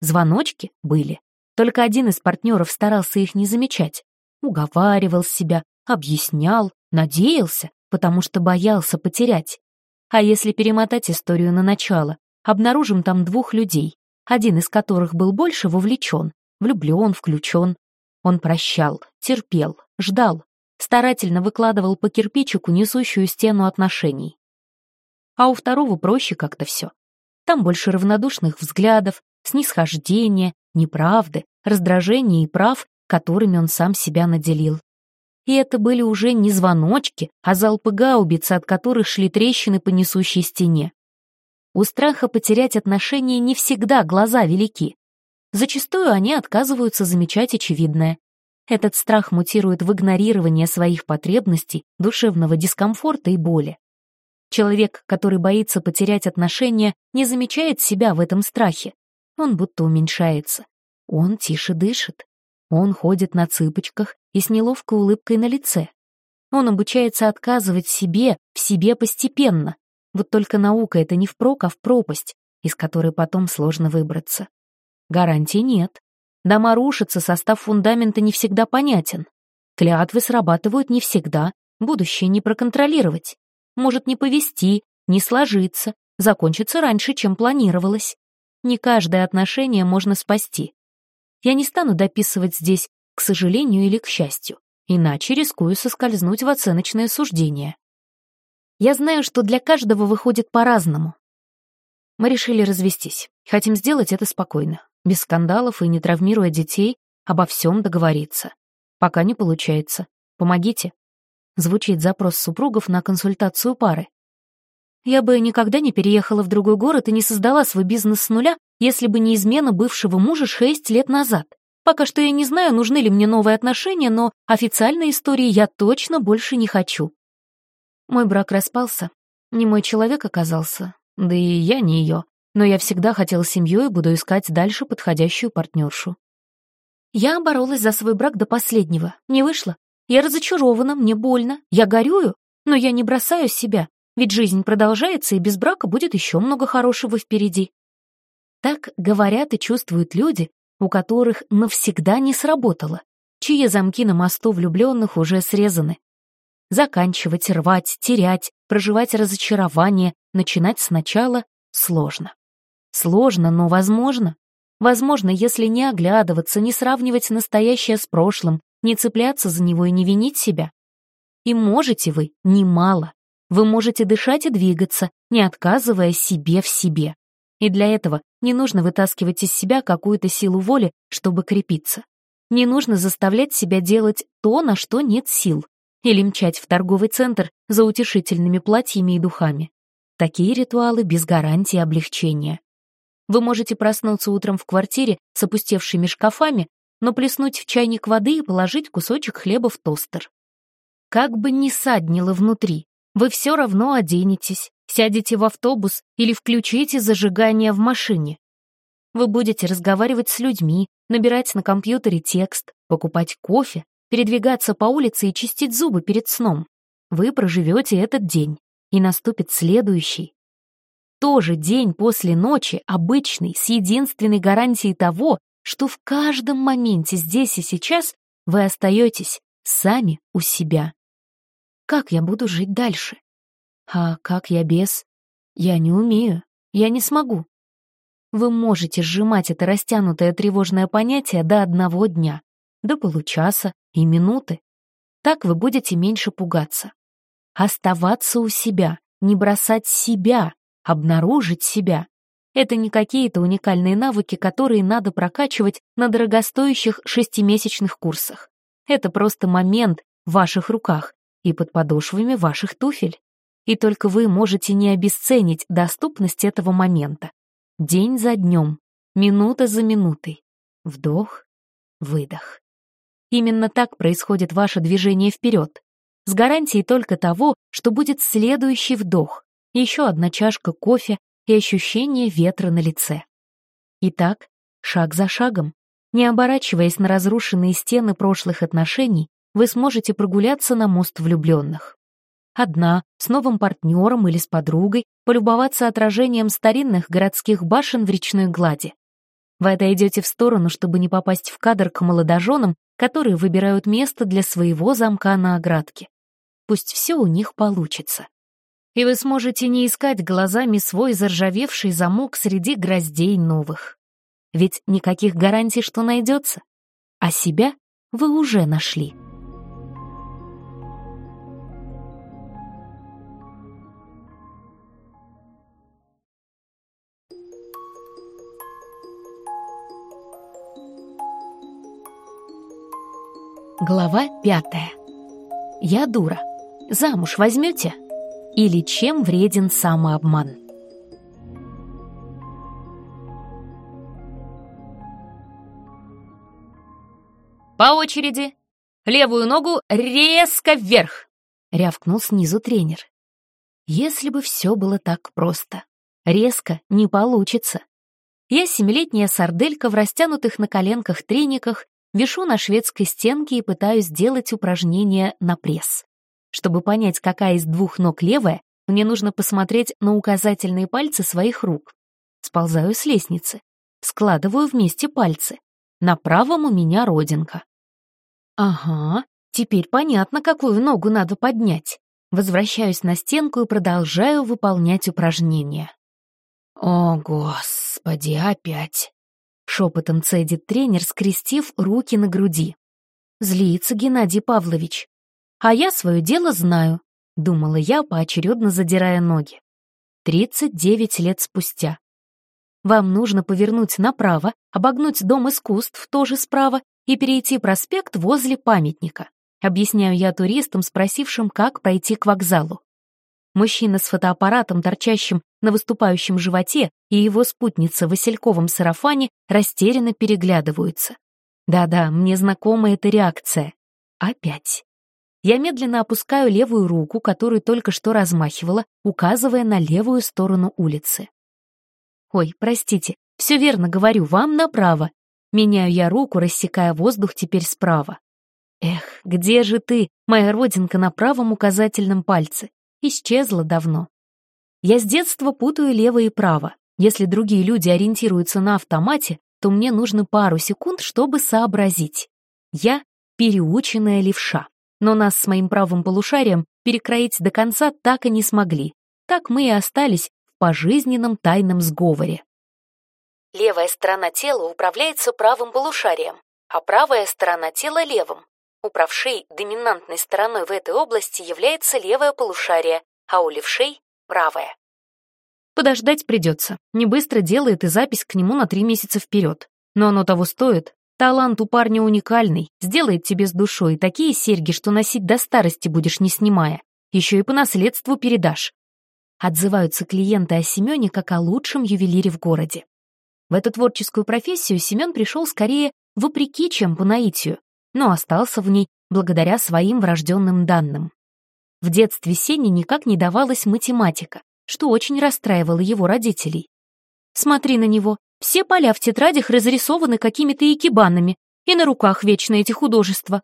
Звоночки были. Только один из партнеров старался их не замечать уговаривал себя, объяснял, надеялся, потому что боялся потерять. А если перемотать историю на начало, обнаружим там двух людей, один из которых был больше вовлечен, влюблен, включен. Он прощал, терпел, ждал, старательно выкладывал по кирпичику несущую стену отношений. А у второго проще как-то все. Там больше равнодушных взглядов, снисхождения, неправды, раздражения и прав, которыми он сам себя наделил. И это были уже не звоночки, а залпы гаубицы, от которых шли трещины по несущей стене. У страха потерять отношения не всегда глаза велики. Зачастую они отказываются замечать очевидное. Этот страх мутирует в игнорирование своих потребностей, душевного дискомфорта и боли. Человек, который боится потерять отношения, не замечает себя в этом страхе. Он будто уменьшается. Он тише дышит. Он ходит на цыпочках и с неловкой улыбкой на лице. Он обучается отказывать себе, в себе постепенно. Вот только наука — это не впрок, а в пропасть, из которой потом сложно выбраться. Гарантий нет. Дома рушатся, состав фундамента не всегда понятен. Клятвы срабатывают не всегда, будущее не проконтролировать. Может не повести, не сложиться, закончиться раньше, чем планировалось. Не каждое отношение можно спасти. Я не стану дописывать здесь к сожалению или к счастью, иначе рискую соскользнуть в оценочное суждение. Я знаю, что для каждого выходит по-разному. Мы решили развестись. Хотим сделать это спокойно, без скандалов и не травмируя детей, обо всем договориться. Пока не получается. Помогите. Звучит запрос супругов на консультацию пары. Я бы никогда не переехала в другой город и не создала свой бизнес с нуля, если бы не измена бывшего мужа шесть лет назад. Пока что я не знаю, нужны ли мне новые отношения, но официальной истории я точно больше не хочу. Мой брак распался. Не мой человек оказался, да и я не ее. Но я всегда хотела семью и буду искать дальше подходящую партнершу. Я боролась за свой брак до последнего. Не вышло. Я разочарована, мне больно, я горюю, но я не бросаю себя, ведь жизнь продолжается, и без брака будет еще много хорошего впереди. Так говорят и чувствуют люди, у которых навсегда не сработало, чьи замки на мосту влюбленных уже срезаны. Заканчивать, рвать, терять, проживать разочарование, начинать сначала сложно. Сложно, но возможно. Возможно, если не оглядываться, не сравнивать настоящее с прошлым, не цепляться за него и не винить себя. И можете вы немало. Вы можете дышать и двигаться, не отказывая себе в себе. И для этого не нужно вытаскивать из себя какую-то силу воли, чтобы крепиться. Не нужно заставлять себя делать то, на что нет сил, или мчать в торговый центр за утешительными платьями и духами. Такие ритуалы без гарантии облегчения. Вы можете проснуться утром в квартире с опустевшими шкафами, но плеснуть в чайник воды и положить кусочек хлеба в тостер. Как бы ни саднило внутри, вы все равно оденетесь, Сядете в автобус или включите зажигание в машине. Вы будете разговаривать с людьми, набирать на компьютере текст, покупать кофе, передвигаться по улице и чистить зубы перед сном. Вы проживете этот день, и наступит следующий. Тоже день после ночи, обычный, с единственной гарантией того, что в каждом моменте здесь и сейчас вы остаетесь сами у себя. Как я буду жить дальше? А как я без? Я не умею, я не смогу. Вы можете сжимать это растянутое тревожное понятие до одного дня, до получаса и минуты. Так вы будете меньше пугаться. Оставаться у себя, не бросать себя, обнаружить себя. Это не какие-то уникальные навыки, которые надо прокачивать на дорогостоящих шестимесячных курсах. Это просто момент в ваших руках и под подошвами ваших туфель и только вы можете не обесценить доступность этого момента. День за днем, минута за минутой. Вдох, выдох. Именно так происходит ваше движение вперед. С гарантией только того, что будет следующий вдох, еще одна чашка кофе и ощущение ветра на лице. Итак, шаг за шагом, не оборачиваясь на разрушенные стены прошлых отношений, вы сможете прогуляться на мост влюбленных одна, с новым партнером или с подругой, полюбоваться отражением старинных городских башен в речной глади. Вы отойдете в сторону, чтобы не попасть в кадр к молодоженам, которые выбирают место для своего замка на оградке. Пусть все у них получится. И вы сможете не искать глазами свой заржавевший замок среди гроздей новых. Ведь никаких гарантий, что найдется. А себя вы уже нашли. Глава пятая. Я дура. Замуж возьмете? Или чем вреден самообман? По очереди. Левую ногу резко вверх, рявкнул снизу тренер. Если бы все было так просто. Резко не получится. Я семилетняя сарделька в растянутых на коленках трениках Вишу на шведской стенке и пытаюсь сделать упражнение на пресс. Чтобы понять, какая из двух ног левая, мне нужно посмотреть на указательные пальцы своих рук. Сползаю с лестницы. Складываю вместе пальцы. На правом у меня родинка. Ага, теперь понятно, какую ногу надо поднять. Возвращаюсь на стенку и продолжаю выполнять упражнения. О, господи, опять. Шепотом цедит тренер, скрестив руки на груди. Злится Геннадий Павлович. А я свое дело знаю, думала я, поочередно задирая ноги. Тридцать девять лет спустя. Вам нужно повернуть направо, обогнуть Дом искусств тоже справа и перейти проспект возле памятника. Объясняю я туристам, спросившим, как пройти к вокзалу. Мужчина с фотоаппаратом, торчащим на выступающем животе, и его спутница в васильковом сарафане растерянно переглядываются. Да-да, мне знакома эта реакция. Опять. Я медленно опускаю левую руку, которую только что размахивала, указывая на левую сторону улицы. Ой, простите, все верно говорю, вам направо. Меняю я руку, рассекая воздух теперь справа. Эх, где же ты, моя родинка на правом указательном пальце? Исчезла давно. Я с детства путаю лево и право. Если другие люди ориентируются на автомате, то мне нужно пару секунд, чтобы сообразить. Я переученная левша. Но нас с моим правым полушарием перекроить до конца так и не смогли. Так мы и остались пожизненном тайном сговоре. Левая сторона тела управляется правым полушарием, а правая сторона тела — левым. У правшей доминантной стороной в этой области является левое полушарие, а у левшей — правое. Подождать придется. Не быстро делает и запись к нему на три месяца вперед. Но оно того стоит. Талант у парня уникальный, сделает тебе с душой такие серьги, что носить до старости будешь не снимая. Еще и по наследству передашь. Отзываются клиенты о Семене как о лучшем ювелире в городе. В эту творческую профессию Семен пришел скорее вопреки, чем по наитию, но остался в ней благодаря своим врожденным данным. В детстве Сене никак не давалась математика, что очень расстраивало его родителей. «Смотри на него, все поля в тетрадях разрисованы какими-то икебанами, и на руках вечно эти художества».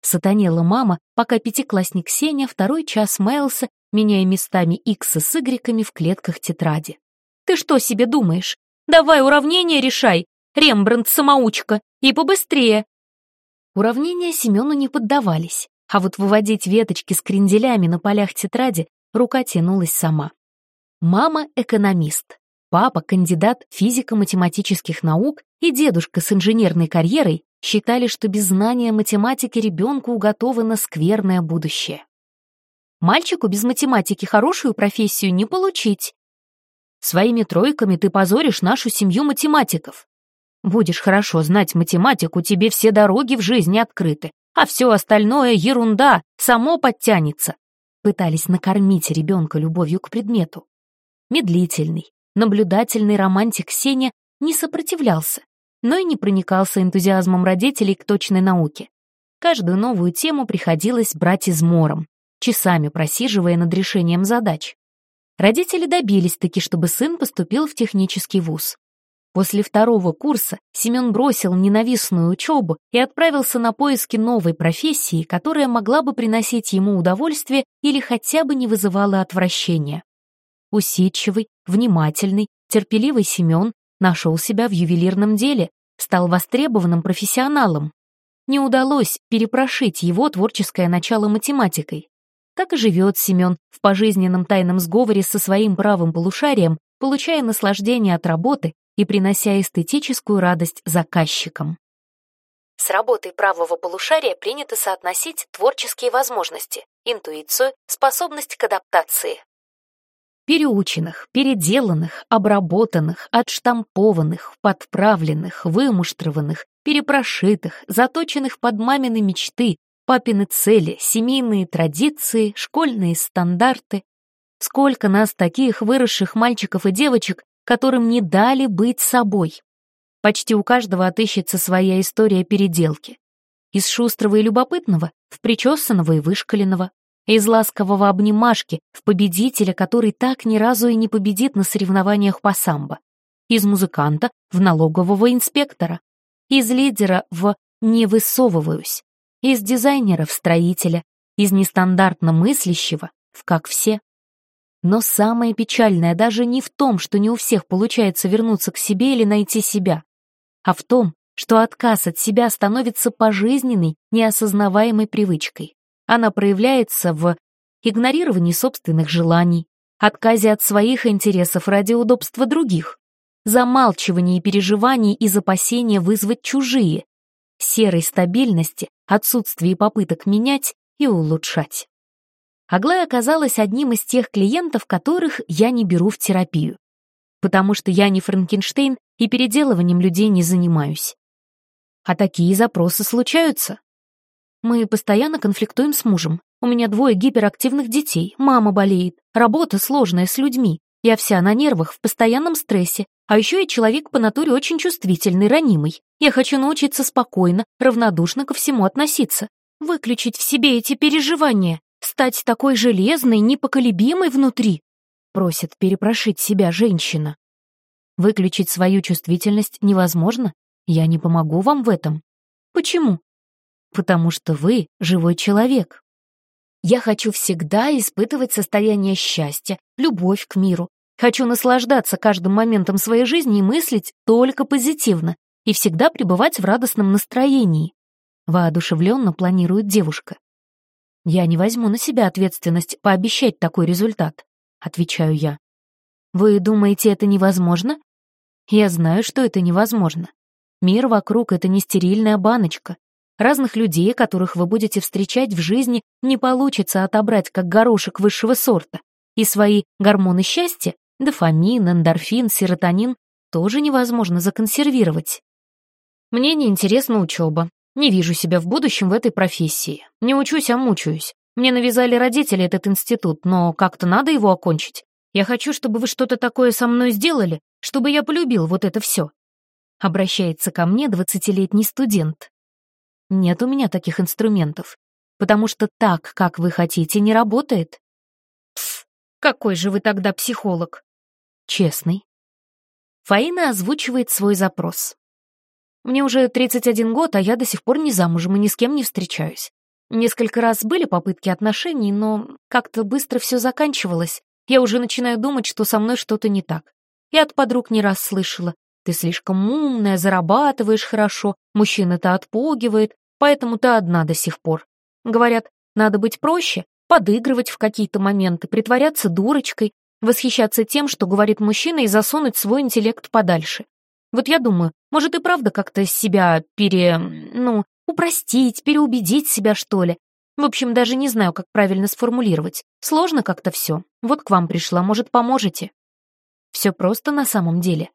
Сатанела мама, пока пятиклассник Сеня второй час маялся меняя местами иксы с игреками в клетках тетради. «Ты что себе думаешь? Давай уравнение решай, Рембрандт-самоучка, и побыстрее!» Уравнения Семену не поддавались, а вот выводить веточки с кренделями на полях тетради рука тянулась сама. Мама — экономист, папа — кандидат физико-математических наук и дедушка с инженерной карьерой считали, что без знания математики ребенку уготовано скверное будущее. Мальчику без математики хорошую профессию не получить. Своими тройками ты позоришь нашу семью математиков. Будешь хорошо знать математику, тебе все дороги в жизни открыты, а все остальное — ерунда, само подтянется. Пытались накормить ребенка любовью к предмету. Медлительный, наблюдательный романтик Сеня не сопротивлялся, но и не проникался энтузиазмом родителей к точной науке. Каждую новую тему приходилось брать измором часами просиживая над решением задач. Родители добились таки, чтобы сын поступил в технический вуз. После второго курса Семен бросил ненавистную учебу и отправился на поиски новой профессии, которая могла бы приносить ему удовольствие или хотя бы не вызывала отвращения. Усидчивый, внимательный, терпеливый Семен нашел себя в ювелирном деле, стал востребованным профессионалом. Не удалось перепрошить его творческое начало математикой. Так и живет Семен в пожизненном тайном сговоре со своим правым полушарием, получая наслаждение от работы и принося эстетическую радость заказчикам. С работой правого полушария принято соотносить творческие возможности, интуицию, способность к адаптации. Переученных, переделанных, обработанных, отштампованных, подправленных, вымуштрованных, перепрошитых, заточенных под мамины мечты, папины цели, семейные традиции, школьные стандарты. Сколько нас таких выросших мальчиков и девочек, которым не дали быть собой. Почти у каждого отыщется своя история переделки. Из шустрого и любопытного в причесанного и вышкаленного. Из ласкового обнимашки в победителя, который так ни разу и не победит на соревнованиях по самбо. Из музыканта в налогового инспектора. Из лидера в «не высовываюсь» из дизайнера в строителя, из нестандартно мыслящего в как все. Но самое печальное даже не в том, что не у всех получается вернуться к себе или найти себя, а в том, что отказ от себя становится пожизненной, неосознаваемой привычкой. Она проявляется в игнорировании собственных желаний, отказе от своих интересов ради удобства других, замалчивании переживаний из опасения вызвать чужие, серой стабильности, отсутствии попыток менять и улучшать. Аглая оказалась одним из тех клиентов, которых я не беру в терапию, потому что я не Франкенштейн и переделыванием людей не занимаюсь. А такие запросы случаются. Мы постоянно конфликтуем с мужем. У меня двое гиперактивных детей, мама болеет, работа сложная с людьми. Я вся на нервах, в постоянном стрессе. А еще я человек по натуре очень чувствительный, ранимый. Я хочу научиться спокойно, равнодушно ко всему относиться. Выключить в себе эти переживания, стать такой железной, непоколебимой внутри. Просит перепрошить себя женщина. Выключить свою чувствительность невозможно. Я не помогу вам в этом. Почему? Потому что вы живой человек. Я хочу всегда испытывать состояние счастья, любовь к миру. Хочу наслаждаться каждым моментом своей жизни и мыслить только позитивно, и всегда пребывать в радостном настроении. Воодушевленно планирует девушка. Я не возьму на себя ответственность пообещать такой результат, отвечаю я. Вы думаете, это невозможно? Я знаю, что это невозможно. Мир вокруг — это не стерильная баночка. Разных людей, которых вы будете встречать в жизни, не получится отобрать как горошек высшего сорта. И свои гормоны счастья — дофамин, эндорфин, серотонин — тоже невозможно законсервировать. Мне не интересна учеба. Не вижу себя в будущем в этой профессии. Не учусь, а мучаюсь. Мне навязали родители этот институт, но как-то надо его окончить. Я хочу, чтобы вы что-то такое со мной сделали, чтобы я полюбил вот это все. Обращается ко мне двадцатилетний студент. Нет у меня таких инструментов, потому что так, как вы хотите, не работает. Пф, какой же вы тогда психолог? Честный. Фаина озвучивает свой запрос. Мне уже 31 год, а я до сих пор не замужем и ни с кем не встречаюсь. Несколько раз были попытки отношений, но как-то быстро все заканчивалось. Я уже начинаю думать, что со мной что-то не так. Я от подруг не раз слышала. Ты слишком умная, зарабатываешь хорошо, мужчина-то отпугивает, поэтому ты одна до сих пор. Говорят, надо быть проще, подыгрывать в какие-то моменты, притворяться дурочкой, восхищаться тем, что говорит мужчина, и засунуть свой интеллект подальше. Вот я думаю, может и правда как-то себя пере... ну, упростить, переубедить себя, что ли. В общем, даже не знаю, как правильно сформулировать. Сложно как-то все. Вот к вам пришла, может, поможете? Все просто на самом деле.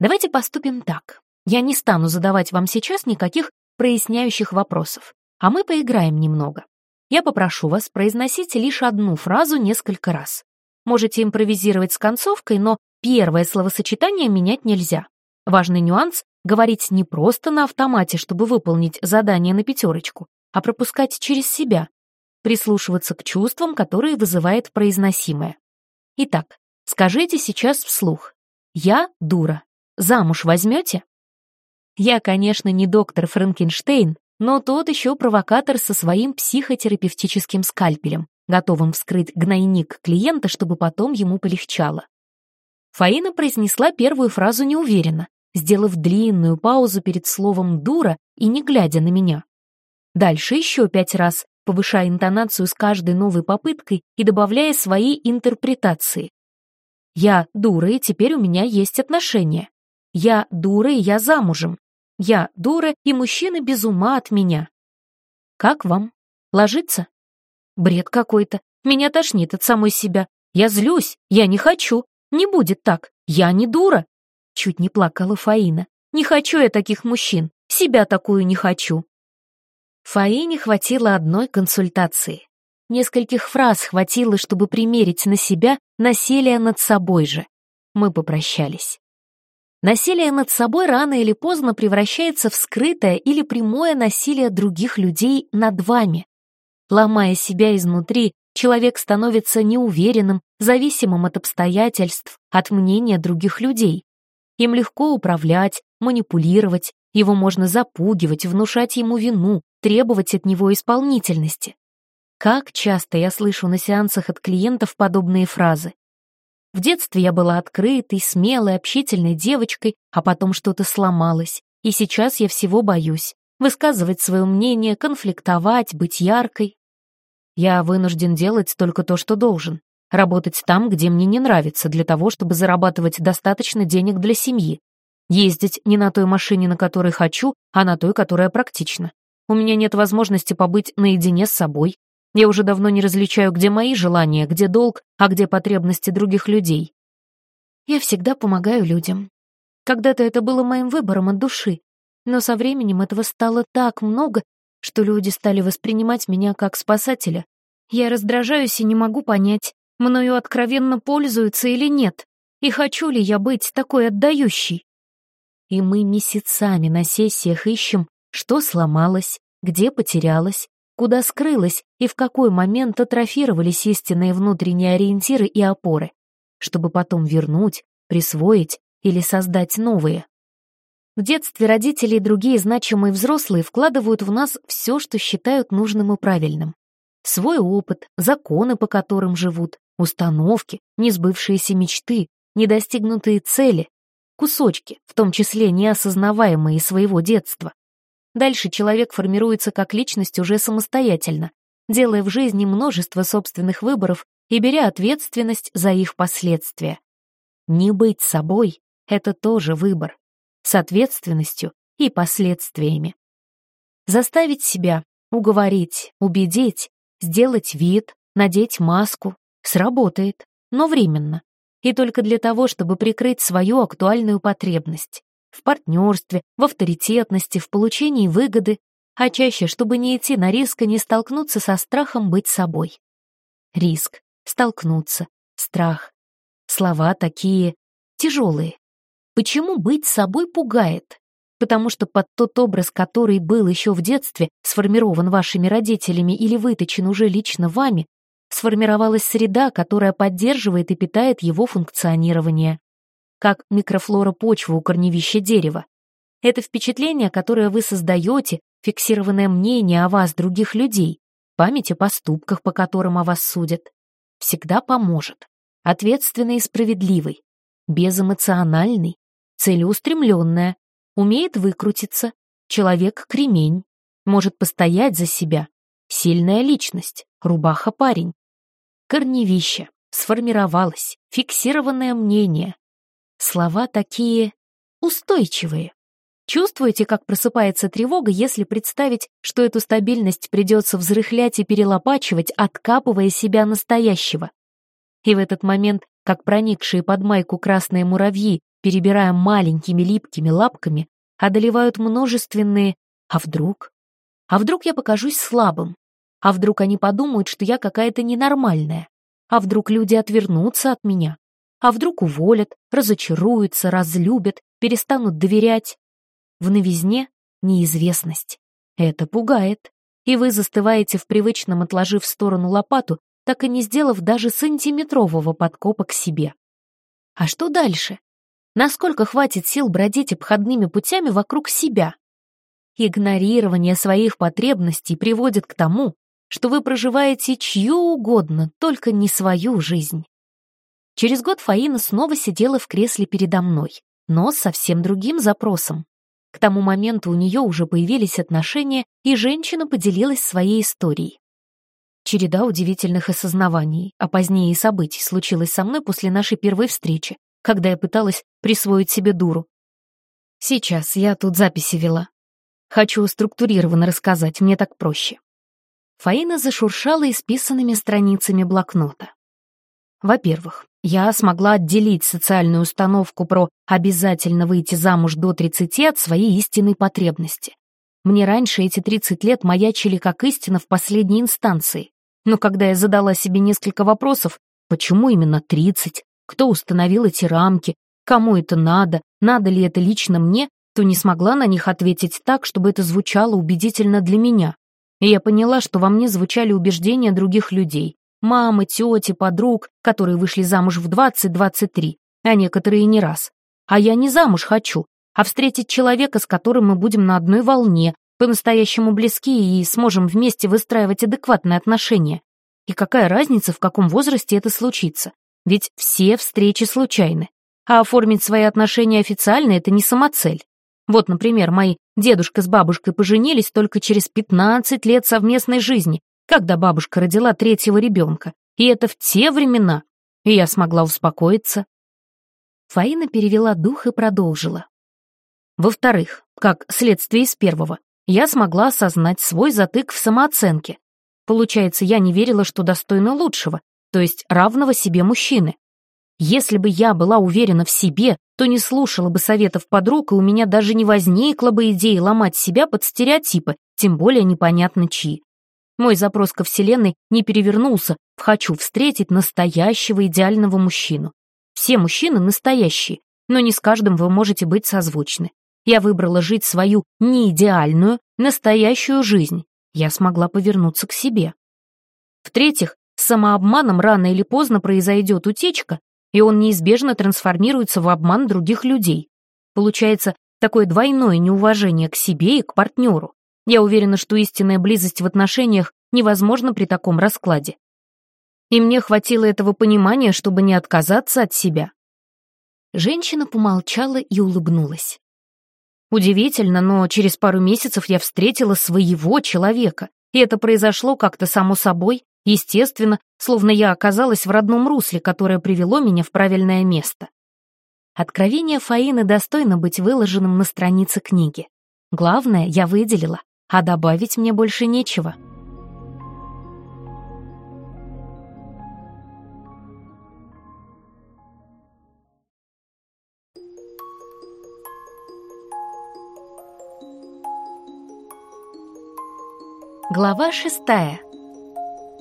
Давайте поступим так. Я не стану задавать вам сейчас никаких проясняющих вопросов, а мы поиграем немного. Я попрошу вас произносить лишь одну фразу несколько раз. Можете импровизировать с концовкой, но первое словосочетание менять нельзя. Важный нюанс — говорить не просто на автомате, чтобы выполнить задание на пятерочку, а пропускать через себя, прислушиваться к чувствам, которые вызывает произносимое. Итак, скажите сейчас вслух. «Я дура». Замуж возьмете? Я, конечно, не доктор Франкенштейн, но тот еще провокатор со своим психотерапевтическим скальпелем, готовым вскрыть гнойник клиента, чтобы потом ему полегчало. Фаина произнесла первую фразу неуверенно, сделав длинную паузу перед словом «дура» и не глядя на меня. Дальше еще пять раз, повышая интонацию с каждой новой попыткой и добавляя свои интерпретации. «Я дура, и теперь у меня есть отношения. Я дура, и я замужем. Я дура, и мужчина без ума от меня. Как вам? Ложится? Бред какой-то. Меня тошнит от самой себя. Я злюсь. Я не хочу. Не будет так. Я не дура. Чуть не плакала Фаина. Не хочу я таких мужчин. Себя такую не хочу. Фаине хватило одной консультации. Нескольких фраз хватило, чтобы примерить на себя насилие над собой же. Мы попрощались. Насилие над собой рано или поздно превращается в скрытое или прямое насилие других людей над вами. Ломая себя изнутри, человек становится неуверенным, зависимым от обстоятельств, от мнения других людей. Им легко управлять, манипулировать, его можно запугивать, внушать ему вину, требовать от него исполнительности. Как часто я слышу на сеансах от клиентов подобные фразы. В детстве я была открытой, смелой, общительной девочкой, а потом что-то сломалось, и сейчас я всего боюсь. Высказывать свое мнение, конфликтовать, быть яркой. Я вынужден делать только то, что должен. Работать там, где мне не нравится, для того, чтобы зарабатывать достаточно денег для семьи. Ездить не на той машине, на которой хочу, а на той, которая практична. У меня нет возможности побыть наедине с собой, я уже давно не различаю, где мои желания, где долг, а где потребности других людей. Я всегда помогаю людям. Когда-то это было моим выбором от души, но со временем этого стало так много, что люди стали воспринимать меня как спасателя. Я раздражаюсь и не могу понять, мною откровенно пользуются или нет, и хочу ли я быть такой отдающей. И мы месяцами на сессиях ищем, что сломалось, где потерялось, куда скрылась и в какой момент атрофировались истинные внутренние ориентиры и опоры, чтобы потом вернуть, присвоить или создать новые. В детстве родители и другие значимые взрослые вкладывают в нас все, что считают нужным и правильным. Свой опыт, законы, по которым живут, установки, несбывшиеся мечты, недостигнутые цели, кусочки, в том числе неосознаваемые своего детства. Дальше человек формируется как личность уже самостоятельно, делая в жизни множество собственных выборов и беря ответственность за их последствия. Не быть собой — это тоже выбор, с ответственностью и последствиями. Заставить себя, уговорить, убедить, сделать вид, надеть маску — сработает, но временно, и только для того, чтобы прикрыть свою актуальную потребность в партнерстве, в авторитетности, в получении выгоды, а чаще, чтобы не идти на риск и не столкнуться со страхом быть собой. Риск, столкнуться, страх. Слова такие тяжелые. Почему быть собой пугает? Потому что под тот образ, который был еще в детстве, сформирован вашими родителями или выточен уже лично вами, сформировалась среда, которая поддерживает и питает его функционирование как микрофлора почвы у корневища дерева. Это впечатление, которое вы создаете, фиксированное мнение о вас других людей, память о поступках, по которым о вас судят, всегда поможет. Ответственный и справедливый, безэмоциональный, целеустремленная, умеет выкрутиться, человек-кремень, может постоять за себя, сильная личность, рубаха-парень. Корневище, сформировалось, фиксированное мнение, Слова такие устойчивые. Чувствуете, как просыпается тревога, если представить, что эту стабильность придется взрыхлять и перелопачивать, откапывая себя настоящего? И в этот момент, как проникшие под майку красные муравьи, перебирая маленькими липкими лапками, одолевают множественные «а вдруг?». А вдруг я покажусь слабым? А вдруг они подумают, что я какая-то ненормальная? А вдруг люди отвернутся от меня? А вдруг уволят, разочаруются, разлюбят, перестанут доверять? В новизне неизвестность. Это пугает. И вы застываете в привычном, отложив в сторону лопату, так и не сделав даже сантиметрового подкопа к себе. А что дальше? Насколько хватит сил бродить обходными путями вокруг себя? Игнорирование своих потребностей приводит к тому, что вы проживаете чью угодно, только не свою жизнь. Через год Фаина снова сидела в кресле передо мной, но с совсем другим запросом. К тому моменту у нее уже появились отношения, и женщина поделилась своей историей. Череда удивительных осознаваний, а позднее и событий случилась со мной после нашей первой встречи, когда я пыталась присвоить себе дуру. Сейчас я тут записи вела. Хочу структурированно рассказать, мне так проще. Фаина зашуршала исписанными страницами блокнота. Во-первых, я смогла отделить социальную установку про «обязательно выйти замуж до 30» от своей истинной потребности. Мне раньше эти 30 лет маячили как истина в последней инстанции. Но когда я задала себе несколько вопросов, почему именно 30, кто установил эти рамки, кому это надо, надо ли это лично мне, то не смогла на них ответить так, чтобы это звучало убедительно для меня. И я поняла, что во мне звучали убеждения других людей, Мамы, тети, подруг, которые вышли замуж в 20-23, а некоторые не раз. А я не замуж хочу, а встретить человека, с которым мы будем на одной волне, по-настоящему близки и сможем вместе выстраивать адекватные отношения. И какая разница, в каком возрасте это случится? Ведь все встречи случайны. А оформить свои отношения официально — это не самоцель. Вот, например, мои дедушка с бабушкой поженились только через 15 лет совместной жизни, когда бабушка родила третьего ребенка. И это в те времена. И я смогла успокоиться. Фаина перевела дух и продолжила. Во-вторых, как следствие из первого, я смогла осознать свой затык в самооценке. Получается, я не верила, что достойна лучшего, то есть равного себе мужчины. Если бы я была уверена в себе, то не слушала бы советов подруг, и у меня даже не возникла бы идеи ломать себя под стереотипы, тем более непонятно чьи. Мой запрос ко Вселенной не перевернулся в «хочу встретить настоящего идеального мужчину». Все мужчины настоящие, но не с каждым вы можете быть созвучны. Я выбрала жить свою неидеальную, настоящую жизнь. Я смогла повернуться к себе. В-третьих, самообманом рано или поздно произойдет утечка, и он неизбежно трансформируется в обман других людей. Получается такое двойное неуважение к себе и к партнеру. Я уверена, что истинная близость в отношениях невозможна при таком раскладе. И мне хватило этого понимания, чтобы не отказаться от себя. Женщина помолчала и улыбнулась. Удивительно, но через пару месяцев я встретила своего человека, и это произошло как-то само собой, естественно, словно я оказалась в родном русле, которое привело меня в правильное место. Откровение Фаины достойно быть выложенным на странице книги. Главное, я выделила, а добавить мне больше нечего. Глава шестая.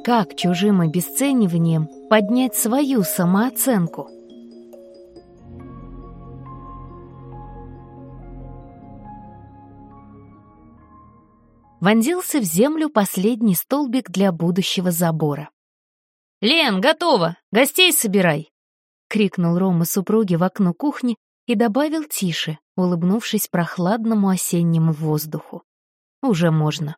Как чужим обесцениванием поднять свою самооценку? Вонзился в землю последний столбик для будущего забора. «Лен, готово! Гостей собирай!» — крикнул Рома супруге в окно кухни и добавил тише, улыбнувшись прохладному осеннему воздуху. «Уже можно».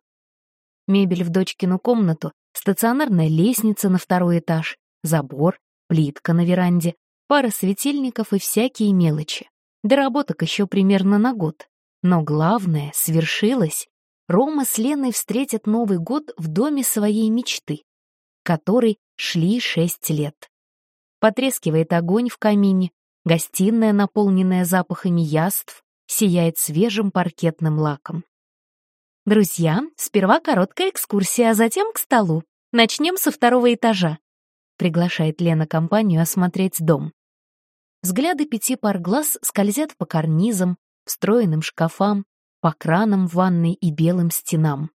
Мебель в дочкину комнату, стационарная лестница на второй этаж, забор, плитка на веранде, пара светильников и всякие мелочи. Доработок еще примерно на год. Но главное, свершилось. Рома с Леной встретят Новый год в доме своей мечты, который шли шесть лет. Потрескивает огонь в камине, гостиная, наполненная запахами яств, сияет свежим паркетным лаком. «Друзья, сперва короткая экскурсия, а затем к столу. Начнем со второго этажа», — приглашает Лена компанию осмотреть дом. Взгляды пяти пар глаз скользят по карнизам, встроенным шкафам, по кранам в ванной и белым стенам.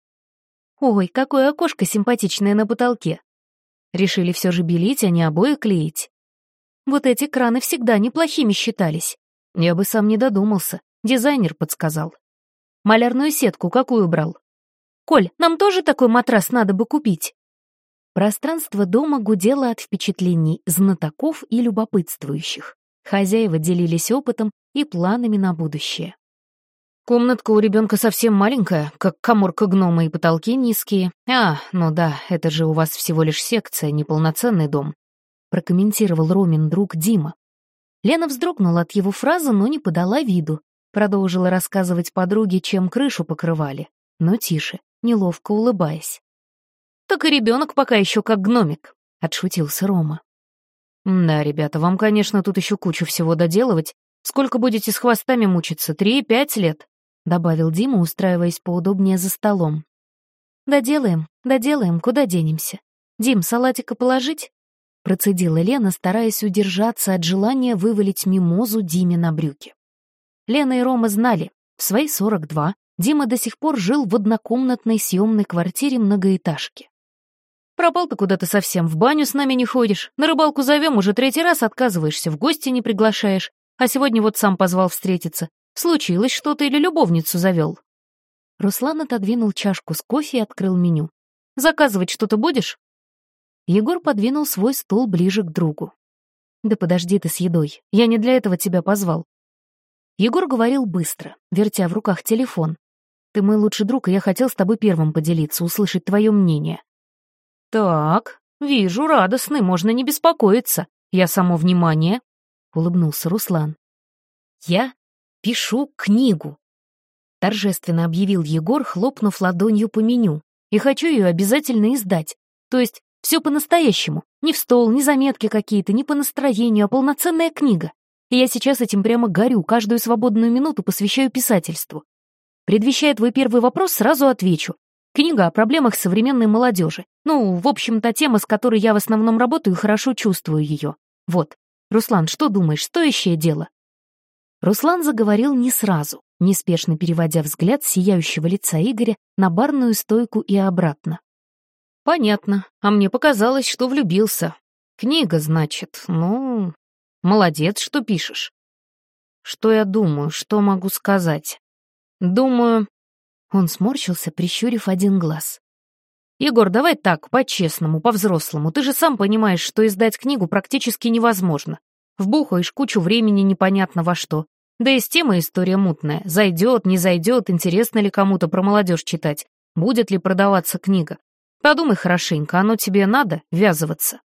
«Ой, какое окошко симпатичное на потолке!» Решили все же белить, а не обои клеить. Вот эти краны всегда неплохими считались. Я бы сам не додумался, дизайнер подсказал. Малярную сетку какую брал? Коль, нам тоже такой матрас надо бы купить. Пространство дома гудело от впечатлений знатоков и любопытствующих. Хозяева делились опытом и планами на будущее. Комнатка у ребенка совсем маленькая, как коморка гнома и потолки низкие. А, ну да, это же у вас всего лишь секция, неполноценный дом. Прокомментировал Ромин друг Дима. Лена вздрогнула от его фразы, но не подала виду, Продолжила рассказывать подруге, чем крышу покрывали, но тише, неловко улыбаясь. «Так и ребенок пока еще как гномик», — отшутился Рома. «Да, ребята, вам, конечно, тут еще кучу всего доделывать. Сколько будете с хвостами мучиться? Три-пять лет?» — добавил Дима, устраиваясь поудобнее за столом. «Доделаем, доделаем, куда денемся? Дим, салатика положить?» Процедила Лена, стараясь удержаться от желания вывалить мимозу Диме на брюки. Лена и Рома знали, в свои 42 Дима до сих пор жил в однокомнатной съемной квартире многоэтажки. «Пропал ты куда-то совсем, в баню с нами не ходишь, на рыбалку зовем, уже третий раз отказываешься, в гости не приглашаешь, а сегодня вот сам позвал встретиться. Случилось что-то или любовницу завел?» Руслан отодвинул чашку с кофе и открыл меню. «Заказывать что-то будешь?» Егор подвинул свой стул ближе к другу. «Да подожди ты с едой, я не для этого тебя позвал. Егор говорил быстро, вертя в руках телефон. Ты мой лучший друг, и я хотел с тобой первым поделиться, услышать твое мнение». «Так, вижу, радостный, можно не беспокоиться. Я само внимание», — улыбнулся Руслан. «Я пишу книгу», — торжественно объявил Егор, хлопнув ладонью по меню. «И хочу ее обязательно издать. То есть все по-настоящему. Не в стол, не заметки какие-то, не по настроению, а полноценная книга. И я сейчас этим прямо горю, каждую свободную минуту посвящаю писательству. Предвещая твой первый вопрос, сразу отвечу. Книга о проблемах современной молодежи. Ну, в общем-то, тема, с которой я в основном работаю, хорошо чувствую ее. Вот. Руслан, что думаешь, стоящее дело? Руслан заговорил не сразу, неспешно переводя взгляд сияющего лица Игоря на барную стойку и обратно. «Понятно. А мне показалось, что влюбился. Книга, значит. Ну, молодец, что пишешь. Что я думаю, что могу сказать? Думаю...» Он сморщился, прищурив один глаз. «Егор, давай так, по-честному, по-взрослому. Ты же сам понимаешь, что издать книгу практически невозможно. Вбухаешь кучу времени непонятно во что. Да и с темой история мутная. Зайдет, не зайдет, интересно ли кому-то про молодежь читать, будет ли продаваться книга. Подумай хорошенько, оно тебе надо ввязываться.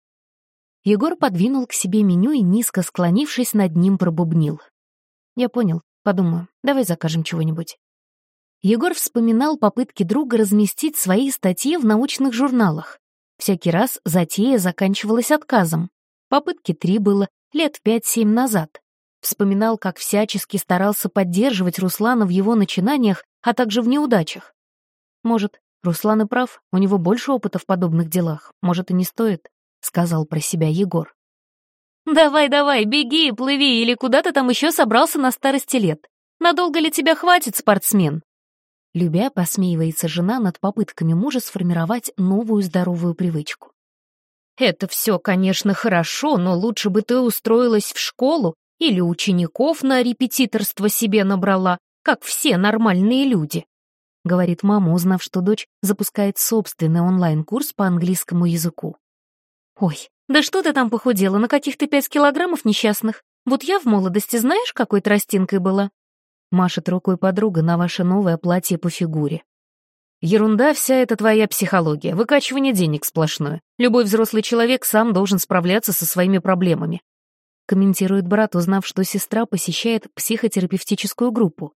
Егор подвинул к себе меню и, низко склонившись над ним, пробубнил. «Я понял. Подумаю. Давай закажем чего-нибудь». Егор вспоминал попытки друга разместить свои статьи в научных журналах. Всякий раз затея заканчивалась отказом. Попытки три было лет пять-семь назад. Вспоминал, как всячески старался поддерживать Руслана в его начинаниях, а также в неудачах. Может, Руслан и прав, у него больше опыта в подобных делах, может, и не стоит, — сказал про себя Егор. «Давай-давай, беги, плыви, или куда ты там еще собрался на старости лет? Надолго ли тебя хватит, спортсмен?» Любя, посмеивается жена над попытками мужа сформировать новую здоровую привычку. «Это все, конечно, хорошо, но лучше бы ты устроилась в школу или учеников на репетиторство себе набрала, как все нормальные люди», — говорит мама, узнав, что дочь запускает собственный онлайн-курс по английскому языку. «Ой, да что ты там похудела, на каких-то пять килограммов несчастных? Вот я в молодости знаешь, какой тростинкой была?» Машет рукой подруга на ваше новое платье по фигуре. Ерунда вся эта твоя психология, выкачивание денег сплошное. Любой взрослый человек сам должен справляться со своими проблемами комментирует брат, узнав, что сестра посещает психотерапевтическую группу.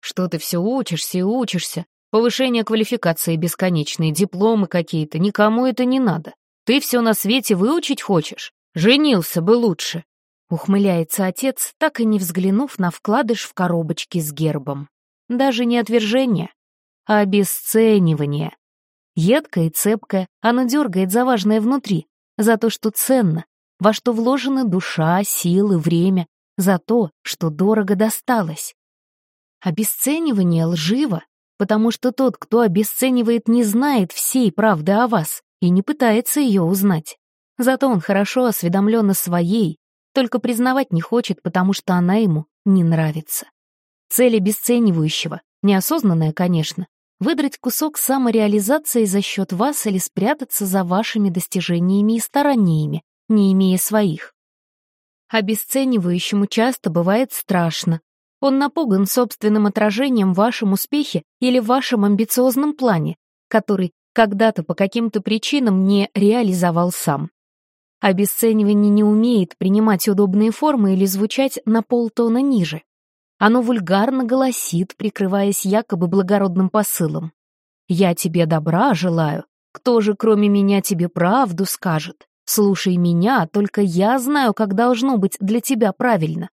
«Что ты все учишься и учишься? Повышение квалификации бесконечные, дипломы какие-то, никому это не надо. Ты все на свете выучить хочешь? Женился бы лучше!» Ухмыляется отец, так и не взглянув на вкладыш в коробочке с гербом. Даже не отвержение, а обесценивание. Едкое и цепкое, оно дергает за важное внутри, за то, что ценно, во что вложена душа, силы, время, за то, что дорого досталось. Обесценивание лживо, потому что тот, кто обесценивает, не знает всей правды о вас и не пытается ее узнать. Зато он хорошо осведомлен о своей, только признавать не хочет, потому что она ему не нравится. Цель обесценивающего, неосознанная, конечно, выдрать кусок самореализации за счет вас или спрятаться за вашими достижениями и стараниями, не имея своих. Обесценивающему часто бывает страшно. Он напуган собственным отражением в вашем успехе или в вашем амбициозном плане, который когда-то по каким-то причинам не реализовал сам. Обесценивание не умеет принимать удобные формы или звучать на полтона ниже. Оно вульгарно голосит, прикрываясь якобы благородным посылом. «Я тебе добра желаю. Кто же, кроме меня, тебе правду скажет?» Слушай меня, только я знаю, как должно быть для тебя правильно.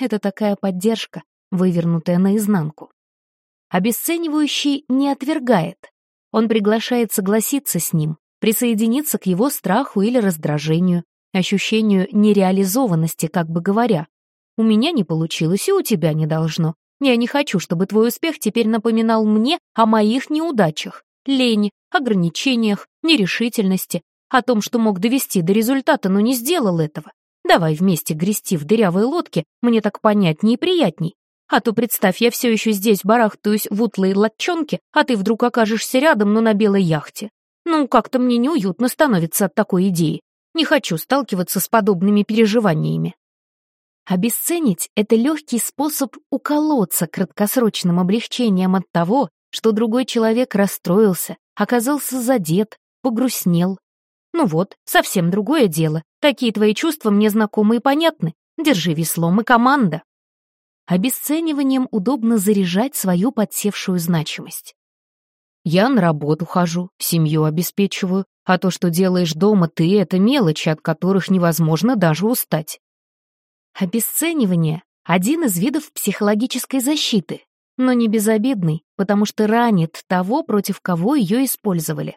Это такая поддержка, вывернутая наизнанку. Обесценивающий не отвергает. Он приглашает согласиться с ним, присоединиться к его страху или раздражению, ощущению нереализованности, как бы говоря. «У меня не получилось, и у тебя не должно. Я не хочу, чтобы твой успех теперь напоминал мне о моих неудачах, лени, ограничениях, нерешительности, о том, что мог довести до результата, но не сделал этого. Давай вместе грести в дырявой лодке, мне так понятней и приятней. А то, представь, я все еще здесь барахтаюсь в утлой латчонке, а ты вдруг окажешься рядом, но на белой яхте. Ну, как-то мне неуютно становится от такой идеи. Не хочу сталкиваться с подобными переживаниями. Обесценить — это легкий способ уколоться краткосрочным облегчением от того, что другой человек расстроился, оказался задет, погрустнел. Ну вот, совсем другое дело. Такие твои чувства мне знакомы и понятны. Держи веслом и команда. Обесцениванием удобно заряжать свою подсевшую значимость. Я на работу хожу, семью обеспечиваю, а то, что делаешь дома ты, это мелочи, от которых невозможно даже устать. Обесценивание — один из видов психологической защиты, но не безобидный, потому что ранит того, против кого ее использовали.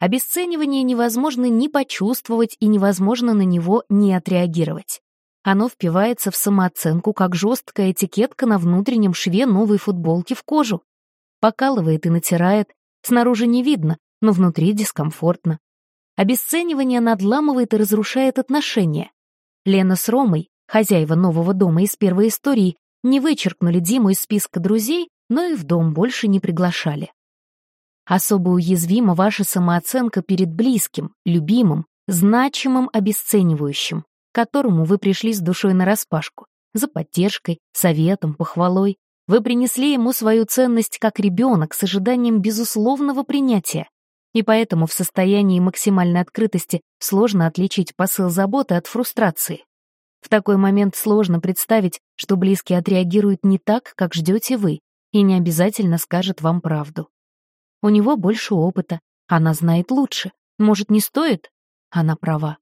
Обесценивание невозможно ни почувствовать и невозможно на него не отреагировать. Оно впивается в самооценку, как жесткая этикетка на внутреннем шве новой футболки в кожу. Покалывает и натирает, снаружи не видно, но внутри дискомфортно. Обесценивание надламывает и разрушает отношения. Лена с Ромой, хозяева нового дома из первой истории, не вычеркнули Диму из списка друзей, но и в дом больше не приглашали. Особо уязвима ваша самооценка перед близким, любимым, значимым обесценивающим которому вы пришли с душой нараспашку, за поддержкой, советом, похвалой. Вы принесли ему свою ценность как ребенок с ожиданием безусловного принятия. И поэтому в состоянии максимальной открытости сложно отличить посыл заботы от фрустрации. В такой момент сложно представить, что близкий отреагирует не так, как ждете вы, и не обязательно скажет вам правду. У него больше опыта, она знает лучше. Может, не стоит? Она права.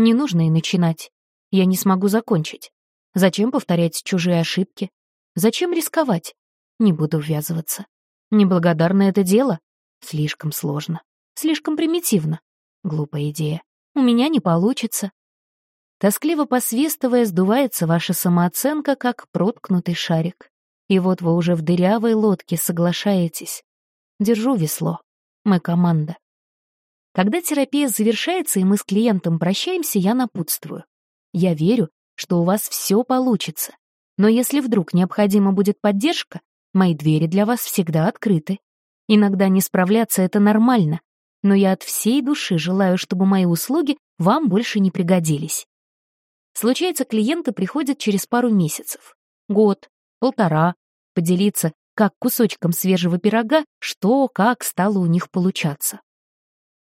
Не нужно и начинать. Я не смогу закончить. Зачем повторять чужие ошибки? Зачем рисковать? Не буду ввязываться. Неблагодарно это дело? Слишком сложно. Слишком примитивно. Глупая идея. У меня не получится. Тоскливо посвистывая, сдувается ваша самооценка, как проткнутый шарик. И вот вы уже в дырявой лодке соглашаетесь. Держу весло. Мы команда. Когда терапия завершается и мы с клиентом прощаемся, я напутствую. Я верю, что у вас все получится. Но если вдруг необходима будет поддержка, мои двери для вас всегда открыты. Иногда не справляться — это нормально, но я от всей души желаю, чтобы мои услуги вам больше не пригодились. Случается, клиенты приходят через пару месяцев, год, полтора, поделиться, как кусочком свежего пирога, что, как стало у них получаться.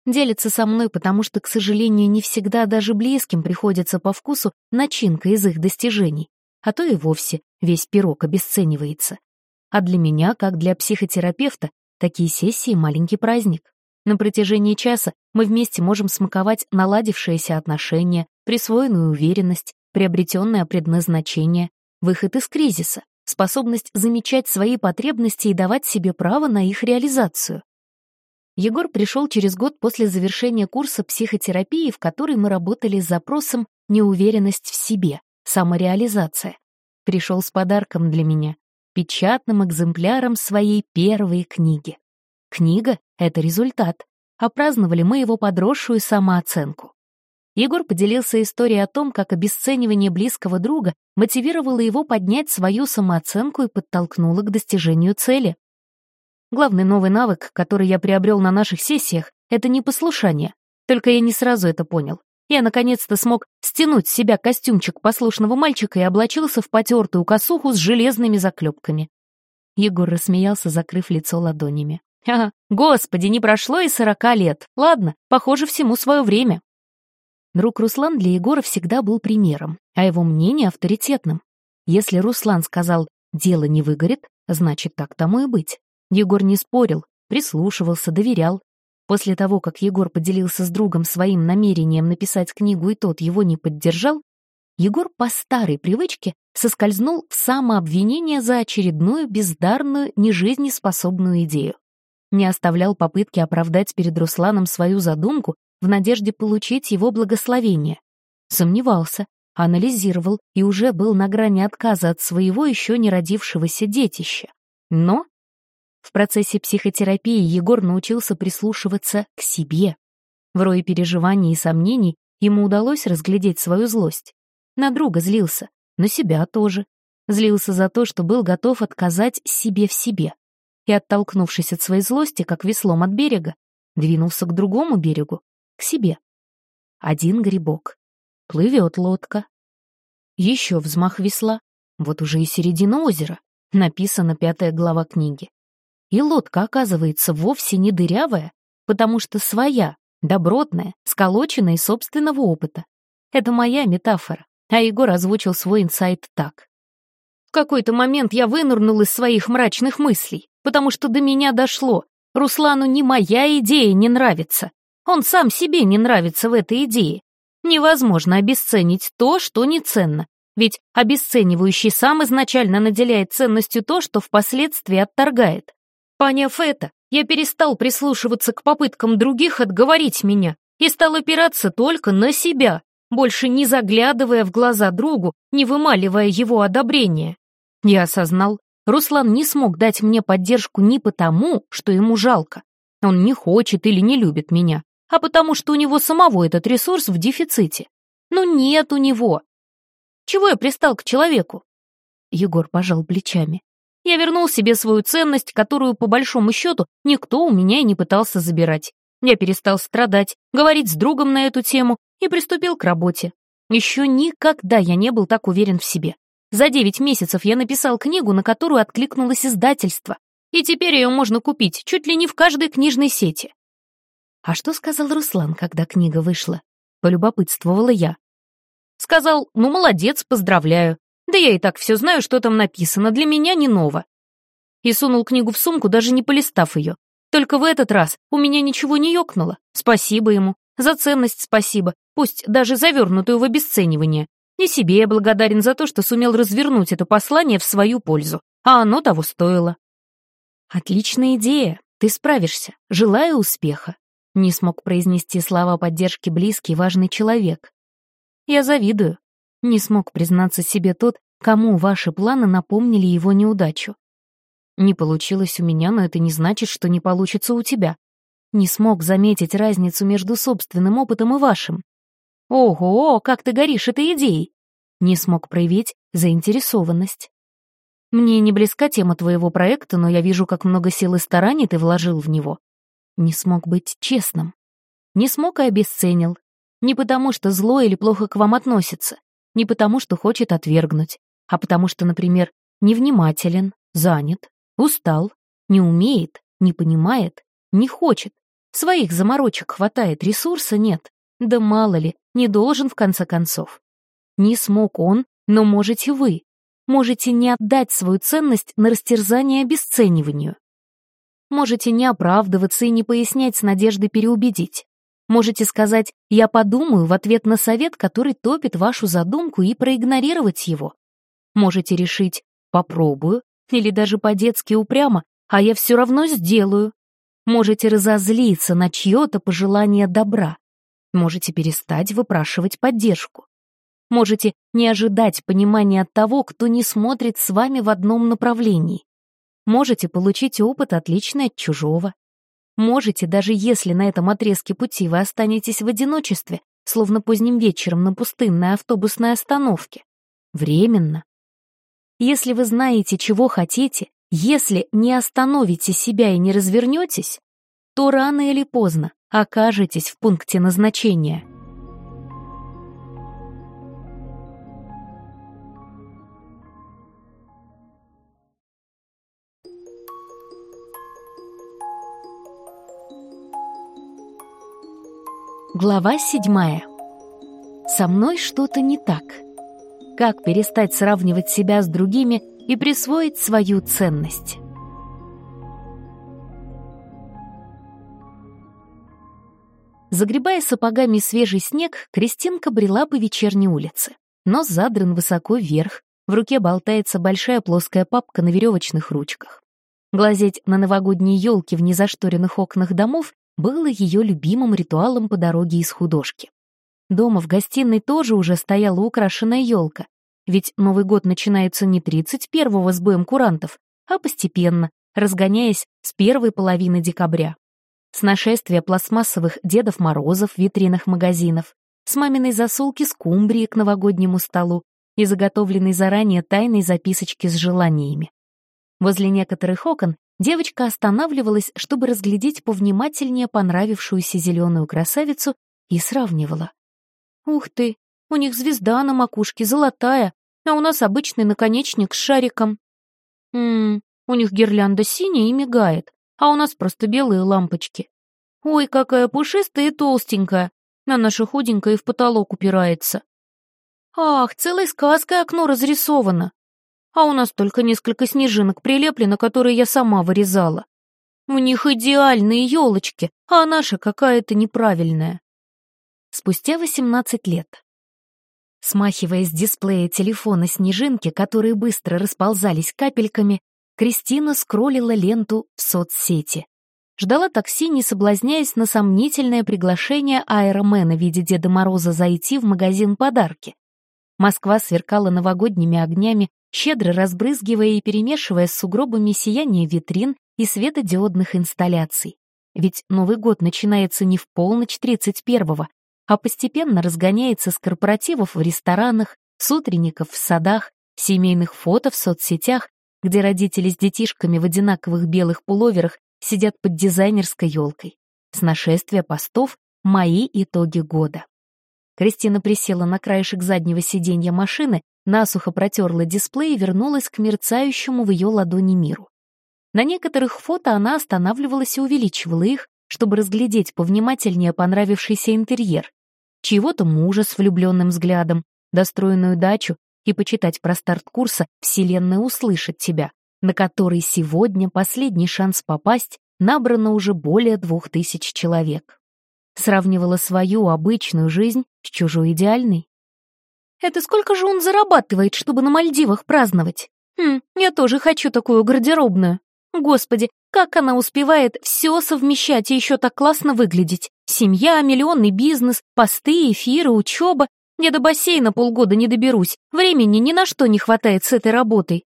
Делится со мной, потому что, к сожалению, не всегда даже близким приходится по вкусу начинка из их достижений, а то и вовсе весь пирог обесценивается. А для меня, как для психотерапевта, такие сессии — маленький праздник. На протяжении часа мы вместе можем смаковать наладившиеся отношения, присвоенную уверенность, приобретенное предназначение, выход из кризиса, способность замечать свои потребности и давать себе право на их реализацию. Егор пришел через год после завершения курса психотерапии, в которой мы работали с запросом «неуверенность в себе», «самореализация». Пришел с подарком для меня, печатным экземпляром своей первой книги. Книга — это результат, а праздновали мы его подросшую самооценку. Егор поделился историей о том, как обесценивание близкого друга мотивировало его поднять свою самооценку и подтолкнуло к достижению цели. Главный новый навык, который я приобрел на наших сессиях, это непослушание. Только я не сразу это понял. Я наконец-то смог стянуть с себя костюмчик послушного мальчика и облачился в потертую косуху с железными заклепками. Егор рассмеялся, закрыв лицо ладонями. «Ага, господи, не прошло и сорока лет. Ладно, похоже, всему свое время». Друг Руслан для Егора всегда был примером, а его мнение авторитетным. Если Руслан сказал «дело не выгорит», значит, так тому и быть. Егор не спорил, прислушивался, доверял. После того, как Егор поделился с другом своим намерением написать книгу, и тот его не поддержал, Егор по старой привычке соскользнул в самообвинение за очередную бездарную, нежизнеспособную идею. Не оставлял попытки оправдать перед Русланом свою задумку в надежде получить его благословение. Сомневался, анализировал и уже был на грани отказа от своего еще не родившегося детища. Но в процессе психотерапии Егор научился прислушиваться к себе. В рое переживаний и сомнений ему удалось разглядеть свою злость. На друга злился, на себя тоже. Злился за то, что был готов отказать себе в себе. И, оттолкнувшись от своей злости, как веслом от берега, двинулся к другому берегу, к себе. Один грибок. Плывет лодка. Еще взмах весла. Вот уже и середина озера. Написана пятая глава книги. И лодка, оказывается, вовсе не дырявая, потому что своя, добротная, сколоченная из собственного опыта. Это моя метафора, а Егор озвучил свой инсайт так. В какой-то момент я вынырнул из своих мрачных мыслей, потому что до меня дошло. Руслану не моя идея не нравится. Он сам себе не нравится в этой идее. Невозможно обесценить то, что не ценно. Ведь обесценивающий сам изначально наделяет ценностью то, что впоследствии отторгает. Поняв это, я перестал прислушиваться к попыткам других отговорить меня и стал опираться только на себя, больше не заглядывая в глаза другу, не вымаливая его одобрения. Я осознал, Руслан не смог дать мне поддержку не потому, что ему жалко. Он не хочет или не любит меня, а потому что у него самого этот ресурс в дефиците. Ну нет у него. Чего я пристал к человеку? Егор пожал плечами. Я вернул себе свою ценность, которую, по большому счету, никто у меня и не пытался забирать. Я перестал страдать, говорить с другом на эту тему и приступил к работе. Еще никогда я не был так уверен в себе. За девять месяцев я написал книгу, на которую откликнулось издательство, и теперь ее можно купить чуть ли не в каждой книжной сети. А что сказал Руслан, когда книга вышла? Полюбопытствовала я. Сказал, ну молодец, поздравляю. Да я и так все знаю, что там написано, для меня не ново. И сунул книгу в сумку, даже не полистав ее. Только в этот раз у меня ничего не ёкнуло. Спасибо ему. За ценность спасибо, пусть даже завернутую в обесценивание. И себе я благодарен за то, что сумел развернуть это послание в свою пользу. А оно того стоило. Отличная идея. Ты справишься. Желаю успеха. Не смог произнести слова поддержки близкий, важный человек. Я завидую. Не смог признаться себе тот, кому ваши планы напомнили его неудачу. Не получилось у меня, но это не значит, что не получится у тебя. Не смог заметить разницу между собственным опытом и вашим. Ого, как ты горишь этой идеей! Не смог проявить заинтересованность. Мне не близка тема твоего проекта, но я вижу, как много сил и стараний ты вложил в него. Не смог быть честным. Не смог и обесценил. Не потому, что зло или плохо к вам относится. Не потому, что хочет отвергнуть. А потому что, например, невнимателен, занят, устал, не умеет, не понимает, не хочет. Своих заморочек хватает, ресурса нет. Да мало ли, не должен в конце концов. Не смог он, но можете вы. Можете не отдать свою ценность на растерзание обесцениванию. Можете не оправдываться и не пояснять с надеждой переубедить. Можете сказать «я подумаю» в ответ на совет, который топит вашу задумку и проигнорировать его. Можете решить «попробую» или даже по-детски упрямо «а я все равно сделаю». Можете разозлиться на чье-то пожелание добра. Можете перестать выпрашивать поддержку. Можете не ожидать понимания от того, кто не смотрит с вами в одном направлении. Можете получить опыт, отличный от чужого. Можете, даже если на этом отрезке пути вы останетесь в одиночестве, словно поздним вечером на пустынной автобусной остановке. Временно. Если вы знаете, чего хотите, если не остановите себя и не развернетесь, то рано или поздно окажетесь в пункте назначения. Глава седьмая. Со мной что-то не так. Как перестать сравнивать себя с другими и присвоить свою ценность? Загребая сапогами свежий снег, Кристинка брела по вечерней улице. Нос задран высоко вверх, в руке болтается большая плоская папка на веревочных ручках. Глазеть на новогодние елки в незашторенных окнах домов было ее любимым ритуалом по дороге из художки. Дома в гостиной тоже уже стояла украшенная елка, ведь Новый год начинается не 31-го с боем курантов, а постепенно, разгоняясь с первой половины декабря. С нашествия пластмассовых Дедов Морозов в витринах магазинов, с маминой засолки скумбрии к новогоднему столу и заготовленной заранее тайной записочки с желаниями. Возле некоторых окон Девочка останавливалась, чтобы разглядеть повнимательнее понравившуюся зеленую красавицу и сравнивала. «Ух ты! У них звезда на макушке золотая, а у нас обычный наконечник с шариком. Ммм, у них гирлянда синяя и мигает, а у нас просто белые лампочки. Ой, какая пушистая и толстенькая, на наша худенькая и в потолок упирается. Ах, целой сказкой окно разрисовано. А у нас только несколько снежинок прилеплено, которые я сама вырезала. У них идеальные елочки, а наша какая-то неправильная. Спустя 18 лет. Смахивая с дисплея телефона снежинки, которые быстро расползались капельками, Кристина скроллила ленту в соцсети. Ждала такси, не соблазняясь на сомнительное приглашение аэромена в виде Деда Мороза зайти в магазин подарки. Москва сверкала новогодними огнями, щедро разбрызгивая и перемешивая с сугробами сияние витрин и светодиодных инсталляций. Ведь Новый год начинается не в полночь 31-го, а постепенно разгоняется с корпоративов в ресторанах, с утренников в садах, семейных фото в соцсетях, где родители с детишками в одинаковых белых пуловерах сидят под дизайнерской елкой. С нашествия постов «Мои итоги года». Кристина присела на краешек заднего сиденья машины, насухо протерла дисплей и вернулась к мерцающему в ее ладони миру. На некоторых фото она останавливалась и увеличивала их, чтобы разглядеть повнимательнее понравившийся интерьер, чьего-то мужа с влюбленным взглядом, достроенную дачу и почитать про старт курса «Вселенная услышит тебя», на который сегодня последний шанс попасть набрано уже более двух тысяч человек. Сравнивала свою обычную жизнь с чужой идеальной. «Это сколько же он зарабатывает, чтобы на Мальдивах праздновать? Хм, я тоже хочу такую гардеробную. Господи, как она успевает все совмещать и еще так классно выглядеть? Семья, миллионный бизнес, посты, эфиры, учеба. Я до бассейна полгода не доберусь. Времени ни на что не хватает с этой работой.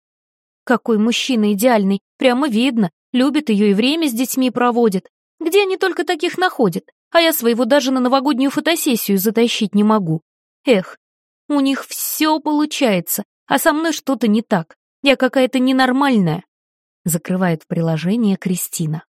Какой мужчина идеальный, прямо видно. Любит ее и время с детьми проводит. Где они только таких находят? А я своего даже на новогоднюю фотосессию затащить не могу. Эх, у них все получается, а со мной что-то не так. Я какая-то ненормальная закрывает приложение Кристина.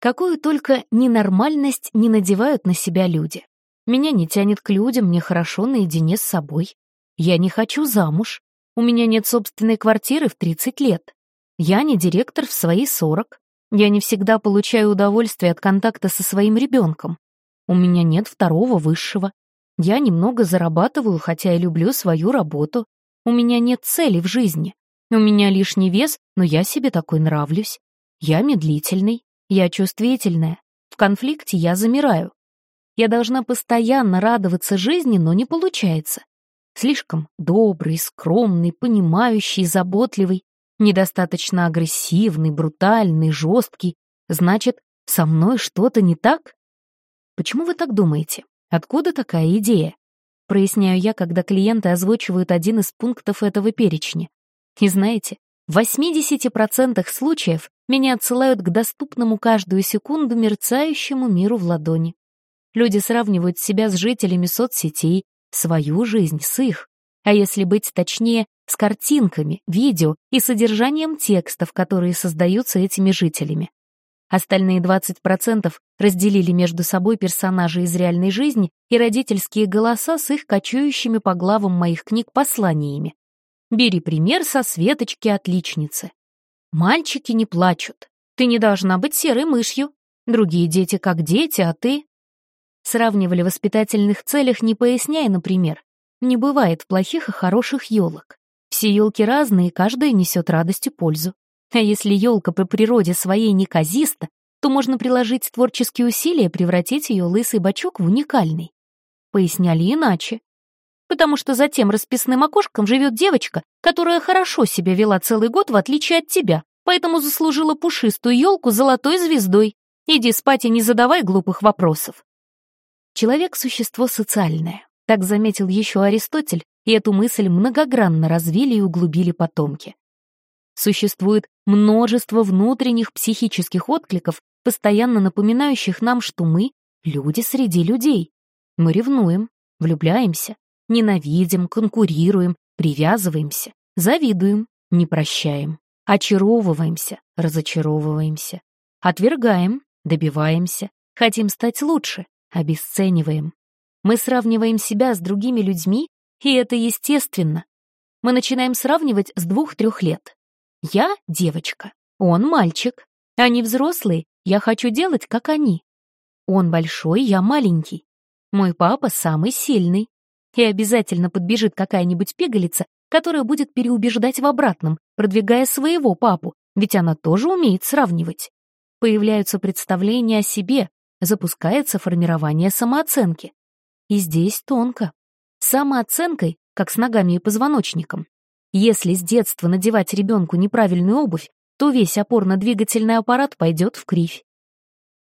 Какую только ненормальность не надевают на себя люди. Меня не тянет к людям, мне хорошо наедине с собой. Я не хочу замуж. У меня нет собственной квартиры в 30 лет. Я не директор в свои 40. Я не всегда получаю удовольствие от контакта со своим ребенком. У меня нет второго высшего. Я немного зарабатываю, хотя и люблю свою работу. У меня нет цели в жизни. У меня лишний вес, но я себе такой нравлюсь. Я медлительный, я чувствительная. В конфликте я замираю. Я должна постоянно радоваться жизни, но не получается. Слишком добрый, скромный, понимающий, заботливый, недостаточно агрессивный, брутальный, жесткий. Значит, со мной что-то не так? Почему вы так думаете? Откуда такая идея? Проясняю я, когда клиенты озвучивают один из пунктов этого перечня. И знаете, в 80% случаев меня отсылают к доступному каждую секунду мерцающему миру в ладони. Люди сравнивают себя с жителями соцсетей, свою жизнь с их, а если быть точнее, с картинками, видео и содержанием текстов, которые создаются этими жителями. Остальные 20% разделили между собой персонажи из реальной жизни и родительские голоса с их кочующими по главам моих книг посланиями. Бери пример со Светочки-отличницы. Мальчики не плачут. Ты не должна быть серой мышью. Другие дети как дети, а ты... Сравнивали в воспитательных целях, не поясняя, например. Не бывает плохих и хороших елок. Все елки разные, каждая несет радость и пользу. А если елка по природе своей неказиста, то можно приложить творческие усилия превратить ее лысый бачок в уникальный. Поясняли иначе потому что за тем расписным окошком живет девочка, которая хорошо себя вела целый год, в отличие от тебя, поэтому заслужила пушистую елку золотой звездой. Иди спать и не задавай глупых вопросов. Человек — существо социальное. Так заметил еще Аристотель, и эту мысль многогранно развили и углубили потомки. Существует множество внутренних психических откликов, постоянно напоминающих нам, что мы — люди среди людей. Мы ревнуем, влюбляемся, Ненавидим, конкурируем, привязываемся, завидуем, не прощаем, очаровываемся, разочаровываемся, отвергаем, добиваемся, хотим стать лучше, обесцениваем. Мы сравниваем себя с другими людьми, и это естественно. Мы начинаем сравнивать с двух-трех лет. Я — девочка, он — мальчик. Они взрослые, я хочу делать, как они. Он большой, я маленький. Мой папа самый сильный. И обязательно подбежит какая-нибудь пигалица, которая будет переубеждать в обратном, продвигая своего папу, ведь она тоже умеет сравнивать. Появляются представления о себе, запускается формирование самооценки. И здесь тонко. Самооценкой, как с ногами и позвоночником. Если с детства надевать ребенку неправильную обувь, то весь опорно-двигательный аппарат пойдет в кривь.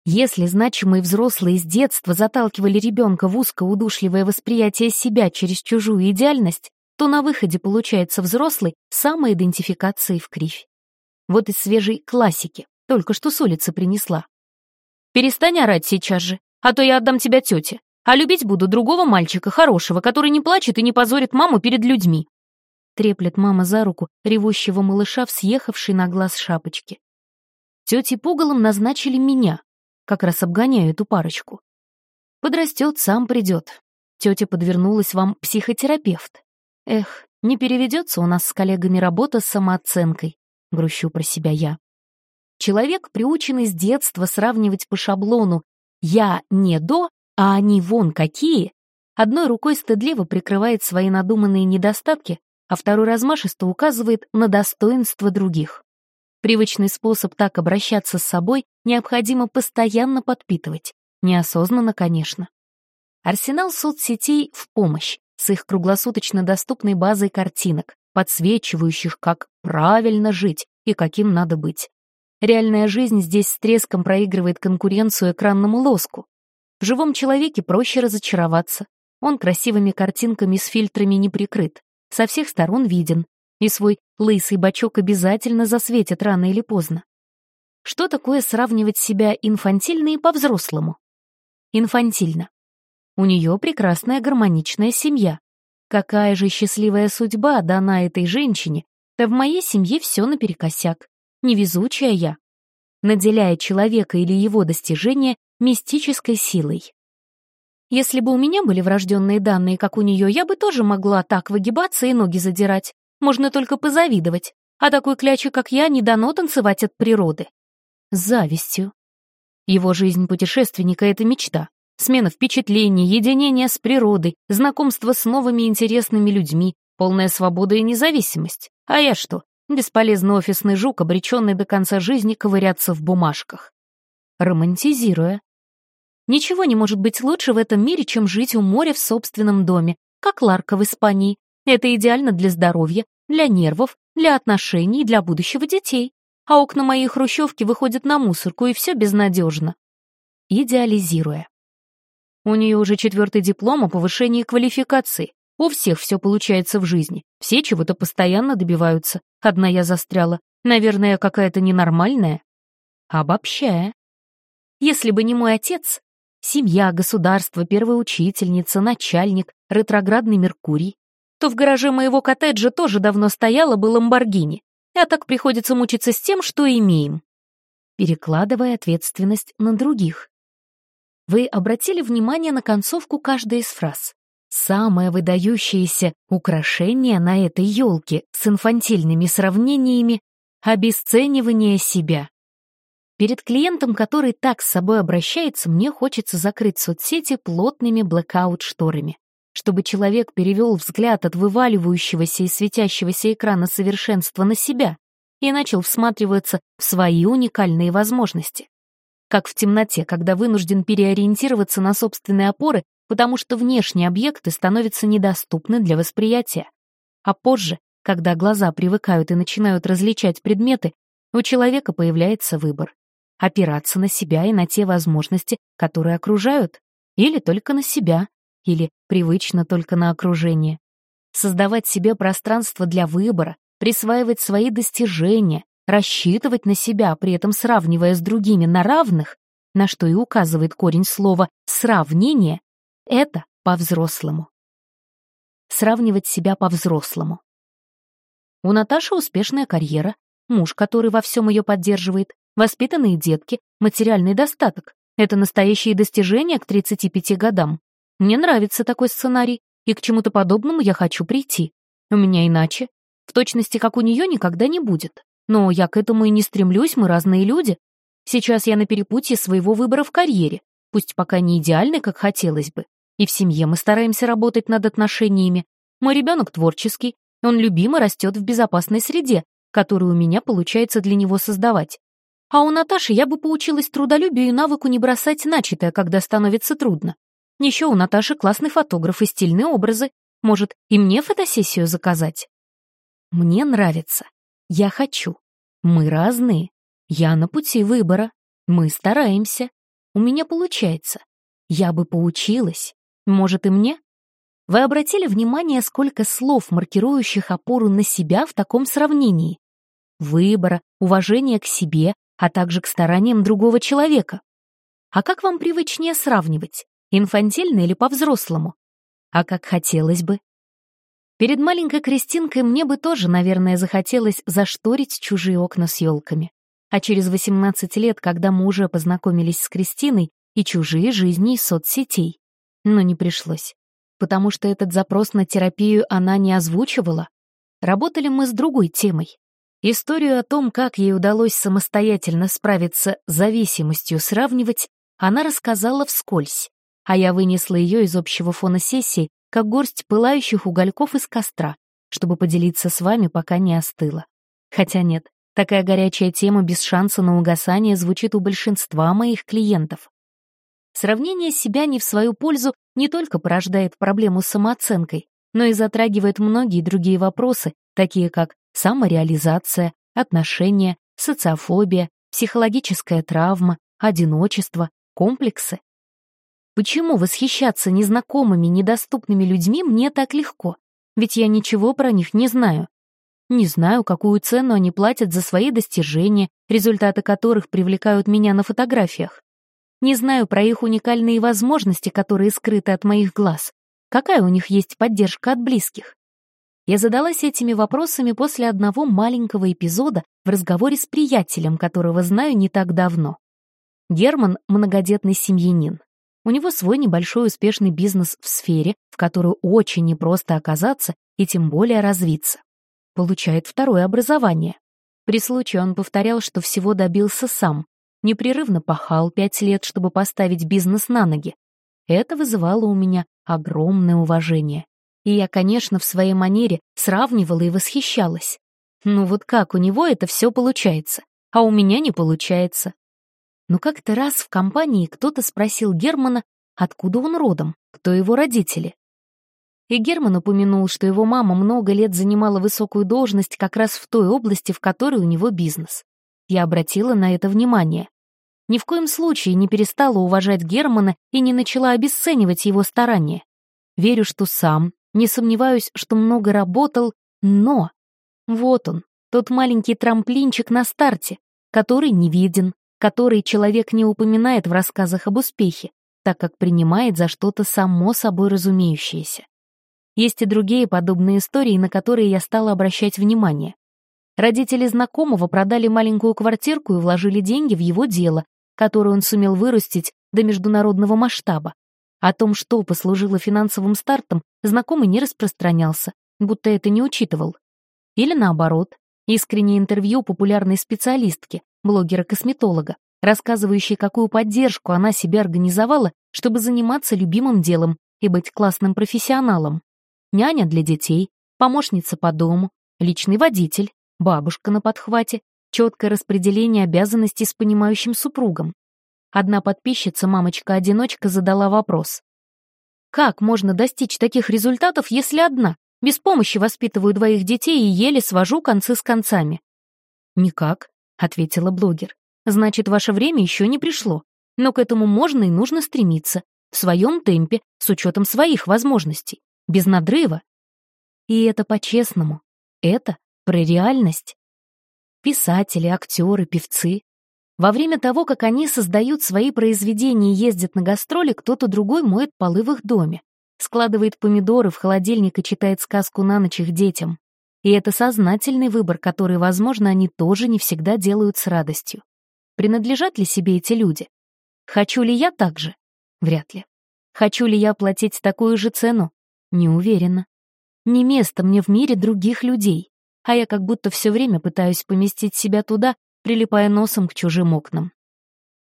Если значимые взрослые с детства заталкивали ребенка в узко-удушливое восприятие себя через чужую идеальность, то на выходе получается взрослый с самоидентификацией в кривь. Вот из свежей классики, только что с улицы принесла. «Перестань орать сейчас же, а то я отдам тебя тете, а любить буду другого мальчика, хорошего, который не плачет и не позорит маму перед людьми». Треплет мама за руку ревущего малыша в съехавшей на глаз шапочке. Тети пугалом назначили меня, как раз обгоняю эту парочку. Подрастет, сам придет. Тетя подвернулась вам психотерапевт. Эх, не переведется у нас с коллегами работа с самооценкой, грущу про себя я. Человек, приученный с детства сравнивать по шаблону «я не до», а они вон какие, одной рукой стыдливо прикрывает свои надуманные недостатки, а второй размашисто указывает на достоинства других. Привычный способ так обращаться с собой необходимо постоянно подпитывать. Неосознанно, конечно. Арсенал соцсетей в помощь с их круглосуточно доступной базой картинок, подсвечивающих, как правильно жить и каким надо быть. Реальная жизнь здесь с треском проигрывает конкуренцию экранному лоску. В живом человеке проще разочароваться. Он красивыми картинками с фильтрами не прикрыт, со всех сторон виден, и свой лысый бачок обязательно засветит рано или поздно. Что такое сравнивать себя инфантильно и по-взрослому? Инфантильно. У нее прекрасная гармоничная семья. Какая же счастливая судьба дана этой женщине, да в моей семье все наперекосяк. Невезучая я. Наделяя человека или его достижения мистической силой. Если бы у меня были врожденные данные, как у нее, я бы тоже могла так выгибаться и ноги задирать. Можно только позавидовать. А такой кляче, как я, не дано танцевать от природы. С завистью. Его жизнь путешественника — это мечта. Смена впечатлений, единение с природой, знакомство с новыми интересными людьми, полная свобода и независимость. А я что? Бесполезный офисный жук, обреченный до конца жизни ковыряться в бумажках. Романтизируя. Ничего не может быть лучше в этом мире, чем жить у моря в собственном доме, как Ларка в Испании, это идеально для здоровья, для нервов, для отношений, для будущего детей. А окна моей хрущевки выходят на мусорку, и все безнадежно. Идеализируя. У нее уже четвертый диплом о повышении квалификации. У всех все получается в жизни. Все чего-то постоянно добиваются. Одна я застряла. Наверное, какая-то ненормальная. Обобщая. Если бы не мой отец, семья, государство, первая учительница, начальник, ретроградный Меркурий, то в гараже моего коттеджа тоже давно стояло бы Ламборгини, а так приходится мучиться с тем, что имеем. Перекладывая ответственность на других. Вы обратили внимание на концовку каждой из фраз? Самое выдающееся украшение на этой елке с инфантильными сравнениями — обесценивание себя. Перед клиентом, который так с собой обращается, мне хочется закрыть соцсети плотными блэкаут-шторами чтобы человек перевел взгляд от вываливающегося и светящегося экрана совершенства на себя и начал всматриваться в свои уникальные возможности. Как в темноте, когда вынужден переориентироваться на собственные опоры, потому что внешние объекты становятся недоступны для восприятия. А позже, когда глаза привыкают и начинают различать предметы, у человека появляется выбор — опираться на себя и на те возможности, которые окружают, или только на себя, или привычно только на окружение. Создавать себе пространство для выбора, присваивать свои достижения, рассчитывать на себя, при этом сравнивая с другими на равных, на что и указывает корень слова «сравнение», это по-взрослому. Сравнивать себя по-взрослому. У Наташи успешная карьера, муж, который во всем ее поддерживает, воспитанные детки, материальный достаток. Это настоящие достижения к 35 годам. Мне нравится такой сценарий, и к чему-то подобному я хочу прийти. У меня иначе. В точности, как у нее, никогда не будет. Но я к этому и не стремлюсь, мы разные люди. Сейчас я на перепутье своего выбора в карьере, пусть пока не идеальный, как хотелось бы. И в семье мы стараемся работать над отношениями. Мой ребенок творческий, он любимо растет в безопасной среде, которую у меня получается для него создавать. А у Наташи я бы поучилась трудолюбию и навыку не бросать начатое, когда становится трудно. Еще у Наташи классный фотограф и стильные образы. Может, и мне фотосессию заказать? Мне нравится. Я хочу. Мы разные. Я на пути выбора. Мы стараемся. У меня получается. Я бы поучилась. Может, и мне? Вы обратили внимание, сколько слов, маркирующих опору на себя в таком сравнении? Выбора, уважения к себе, а также к стараниям другого человека. А как вам привычнее сравнивать? Инфантильно или по-взрослому? А как хотелось бы? Перед маленькой Кристинкой мне бы тоже, наверное, захотелось зашторить чужие окна с елками. А через 18 лет, когда мы уже познакомились с Кристиной, и чужие жизни из соцсетей. Но не пришлось потому что этот запрос на терапию она не озвучивала. Работали мы с другой темой. Историю о том, как ей удалось самостоятельно справиться с зависимостью сравнивать, она рассказала вскользь, а я вынесла ее из общего фона сессии, как горсть пылающих угольков из костра, чтобы поделиться с вами, пока не остыла. Хотя нет, такая горячая тема без шанса на угасание звучит у большинства моих клиентов. Сравнение себя не в свою пользу не только порождает проблему с самооценкой, но и затрагивает многие другие вопросы, такие как самореализация, отношения, социофобия, психологическая травма, одиночество, комплексы. Почему восхищаться незнакомыми, недоступными людьми мне так легко? Ведь я ничего про них не знаю. Не знаю, какую цену они платят за свои достижения, результаты которых привлекают меня на фотографиях. Не знаю про их уникальные возможности, которые скрыты от моих глаз. Какая у них есть поддержка от близких? Я задалась этими вопросами после одного маленького эпизода в разговоре с приятелем, которого знаю не так давно. Герман — многодетный семьянин. У него свой небольшой успешный бизнес в сфере, в которую очень непросто оказаться и тем более развиться. Получает второе образование. При случае он повторял, что всего добился сам, непрерывно пахал пять лет, чтобы поставить бизнес на ноги. Это вызывало у меня огромное уважение. И я, конечно, в своей манере сравнивала и восхищалась. Ну вот как у него это все получается, а у меня не получается. Но как-то раз в компании кто-то спросил Германа, откуда он родом, кто его родители. И Герман упомянул, что его мама много лет занимала высокую должность как раз в той области, в которой у него бизнес. Я обратила на это внимание. Ни в коем случае не перестала уважать Германа и не начала обесценивать его старания. Верю, что сам, не сомневаюсь, что много работал, но... Вот он, тот маленький трамплинчик на старте, который не виден, который человек не упоминает в рассказах об успехе, так как принимает за что-то само собой разумеющееся. Есть и другие подобные истории, на которые я стала обращать внимание. Родители знакомого продали маленькую квартирку и вложили деньги в его дело, которое он сумел вырастить до международного масштаба. О том, что послужило финансовым стартом, знакомый не распространялся, будто это не учитывал. Или наоборот, искреннее интервью популярной специалистки, блогера-косметолога, рассказывающей, какую поддержку она себе организовала, чтобы заниматься любимым делом и быть классным профессионалом. Няня для детей, помощница по дому, личный водитель, бабушка на подхвате, четкое распределение обязанностей с понимающим супругом. Одна подписчица, мамочка-одиночка, задала вопрос. Как можно достичь таких результатов, если одна, без помощи воспитываю двоих детей и еле свожу концы с концами? «Никак», — ответила блогер. «Значит, ваше время еще не пришло. Но к этому можно и нужно стремиться. В своем темпе, с учетом своих возможностей. Без надрыва. И это по-честному. Это про реальность. Писатели, актеры, певцы. Во время того, как они создают свои произведения и ездят на гастроли, кто-то другой моет полы в их доме, складывает помидоры в холодильник и читает сказку на ночь их детям. И это сознательный выбор, который, возможно, они тоже не всегда делают с радостью. Принадлежат ли себе эти люди? Хочу ли я так же? Вряд ли. Хочу ли я платить такую же цену? Не уверена. Не место мне в мире других людей, а я как будто все время пытаюсь поместить себя туда, прилипая носом к чужим окнам.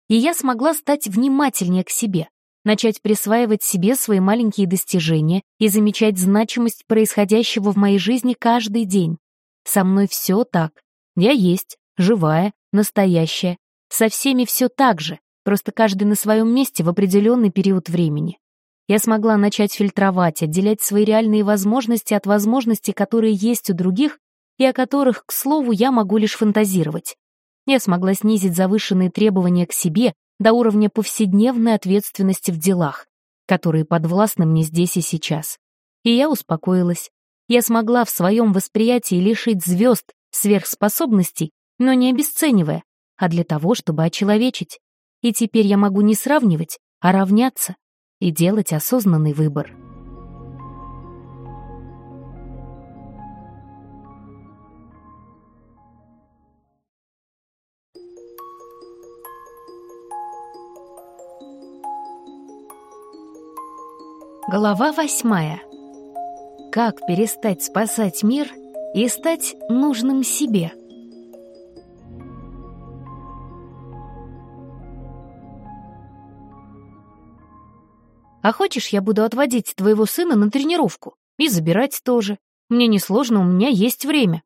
И я смогла стать внимательнее к себе, начать присваивать себе свои маленькие достижения и замечать значимость происходящего в моей жизни каждый день. Со мной все так. Я есть, живая, настоящая. Со всеми все так же, просто каждый на своем месте в определенный период времени. Я смогла начать фильтровать, отделять свои реальные возможности от возможностей, которые есть у других, и о которых, к слову, я могу лишь фантазировать. Я смогла снизить завышенные требования к себе до уровня повседневной ответственности в делах, которые подвластны мне здесь и сейчас. И я успокоилась. Я смогла в своем восприятии лишить звезд сверхспособностей, но не обесценивая, а для того, чтобы очеловечить. И теперь я могу не сравнивать, а равняться и делать осознанный выбор. Глава восьмая. Как перестать спасать мир и стать нужным себе? А хочешь, я буду отводить твоего сына на тренировку и забирать тоже. Мне несложно, у меня есть время.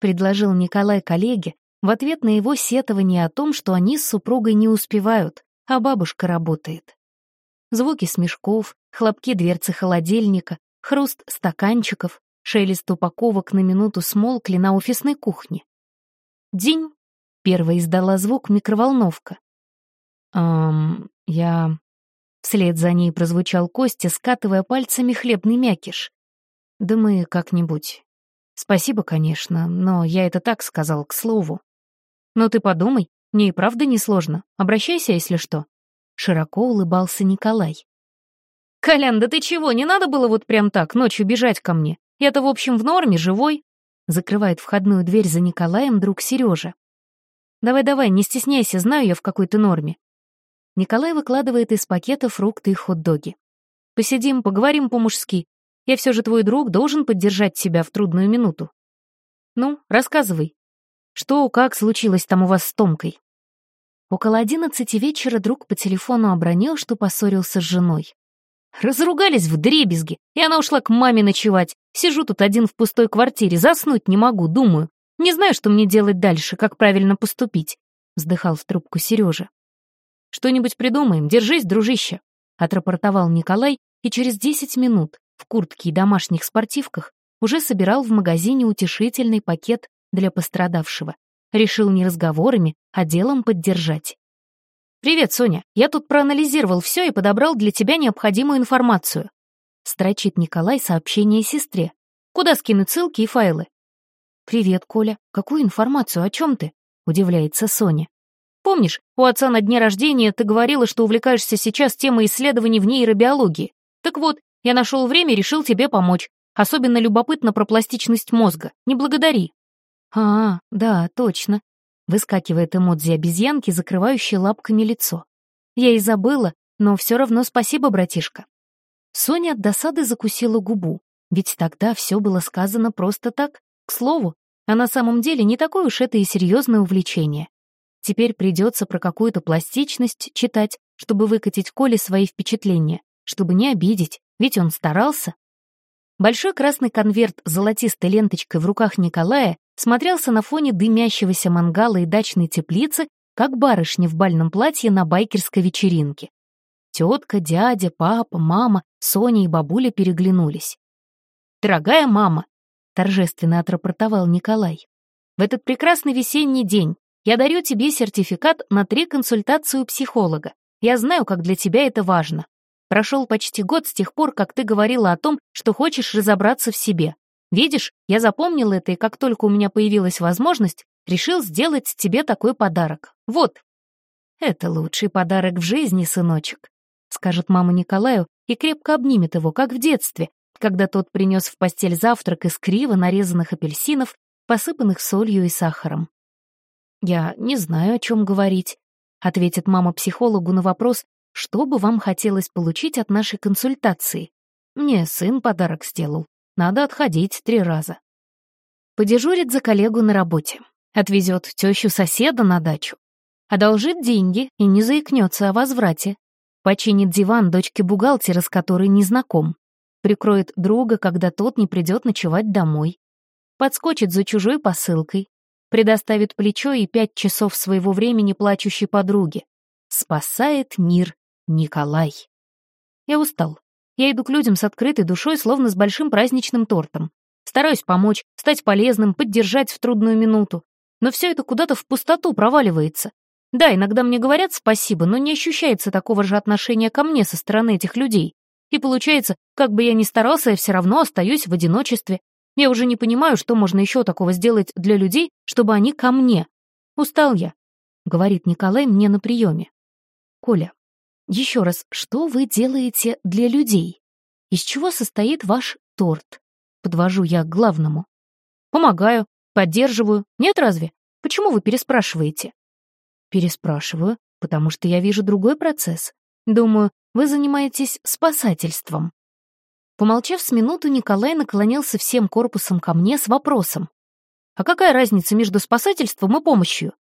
Предложил Николай коллеге в ответ на его сетование о том, что они с супругой не успевают, а бабушка работает. Звуки смешков, хлопки дверцы холодильника, хруст стаканчиков, шелест упаковок на минуту смолкли на офисной кухне. «День!» — первая издала звук микроволновка. «Эм, я...» Вслед за ней прозвучал Костя, скатывая пальцами хлебный мякиш. «Да мы как-нибудь. Спасибо, конечно, но я это так сказал, к слову. Но ты подумай, мне и правда несложно. Обращайся, если что». Широко улыбался Николай. «Колян, да ты чего, не надо было вот прям так, ночью бежать ко мне? Я-то, в общем, в норме, живой». Закрывает входную дверь за Николаем друг Сережа. «Давай-давай, не стесняйся, знаю я, в какой ты норме». Николай выкладывает из пакета фрукты и хот-доги. «Посидим, поговорим по-мужски. Я все же твой друг, должен поддержать тебя в трудную минуту». «Ну, рассказывай. Что, как случилось там у вас с Томкой?» Около одиннадцати вечера друг по телефону обронил, что поссорился с женой. Разругались в дребезги, и она ушла к маме ночевать. Сижу тут один в пустой квартире, заснуть не могу, думаю. Не знаю, что мне делать дальше, как правильно поступить. Вздыхал в трубку Сережа. «Что-нибудь придумаем, держись, дружище», — отрапортовал Николай, и через десять минут в куртке и домашних спортивках уже собирал в магазине утешительный пакет для пострадавшего. Решил не разговорами, а делом поддержать. «Привет, Соня. Я тут проанализировал все и подобрал для тебя необходимую информацию». Строчит Николай сообщение сестре. «Куда скинуть ссылки и файлы?» «Привет, Коля. Какую информацию? О чем ты?» Удивляется Соня. «Помнишь, у отца на дне рождения ты говорила, что увлекаешься сейчас темой исследований в нейробиологии? Так вот, я нашел время и решил тебе помочь. Особенно любопытно про пластичность мозга. Не благодари». «А, да, точно». Выскакивает эмодзи обезьянки, закрывающей лапками лицо. Я и забыла, но все равно спасибо, братишка. Соня от досады закусила губу, ведь тогда все было сказано просто так, к слову, а на самом деле не такое уж это и серьезное увлечение. Теперь придется про какую-то пластичность читать, чтобы выкатить Коле свои впечатления, чтобы не обидеть, ведь он старался. Большой красный конверт с золотистой ленточкой в руках Николая смотрелся на фоне дымящегося мангала и дачной теплицы, как барышни в бальном платье на байкерской вечеринке. Тетка, дядя, папа, мама, Соня и бабуля переглянулись. «Дорогая мама», — торжественно отрапортовал Николай, «в этот прекрасный весенний день я дарю тебе сертификат на три консультации у психолога. Я знаю, как для тебя это важно. Прошел почти год с тех пор, как ты говорила о том, что хочешь разобраться в себе. Видишь, я запомнил это, и как только у меня появилась возможность, решил сделать тебе такой подарок. Вот. Это лучший подарок в жизни, сыночек, скажет мама Николаю и крепко обнимет его, как в детстве, когда тот принес в постель завтрак из криво нарезанных апельсинов, посыпанных солью и сахаром. «Я не знаю, о чем говорить», — ответит мама психологу на вопрос, что бы вам хотелось получить от нашей консультации? Мне сын подарок сделал. Надо отходить три раза. Подежурит за коллегу на работе. Отвезет тещу соседа на дачу. Одолжит деньги и не заикнется о возврате. Починит диван дочке бухгалтера, с которой не знаком. Прикроет друга, когда тот не придет ночевать домой. Подскочит за чужой посылкой. Предоставит плечо и пять часов своего времени плачущей подруге. Спасает мир Николай. Я устал. Я иду к людям с открытой душой, словно с большим праздничным тортом. Стараюсь помочь, стать полезным, поддержать в трудную минуту. Но все это куда-то в пустоту проваливается. Да, иногда мне говорят спасибо, но не ощущается такого же отношения ко мне со стороны этих людей. И получается, как бы я ни старался, я все равно остаюсь в одиночестве. Я уже не понимаю, что можно еще такого сделать для людей, чтобы они ко мне. Устал я, — говорит Николай мне на приеме. Коля, еще раз, что вы делаете для людей? Из чего состоит ваш торт? Подвожу я к главному. Помогаю, поддерживаю. Нет разве? Почему вы переспрашиваете? Переспрашиваю, потому что я вижу другой процесс. Думаю, вы занимаетесь спасательством. Помолчав с минуту, Николай наклонился всем корпусом ко мне с вопросом. А какая разница между спасательством и помощью?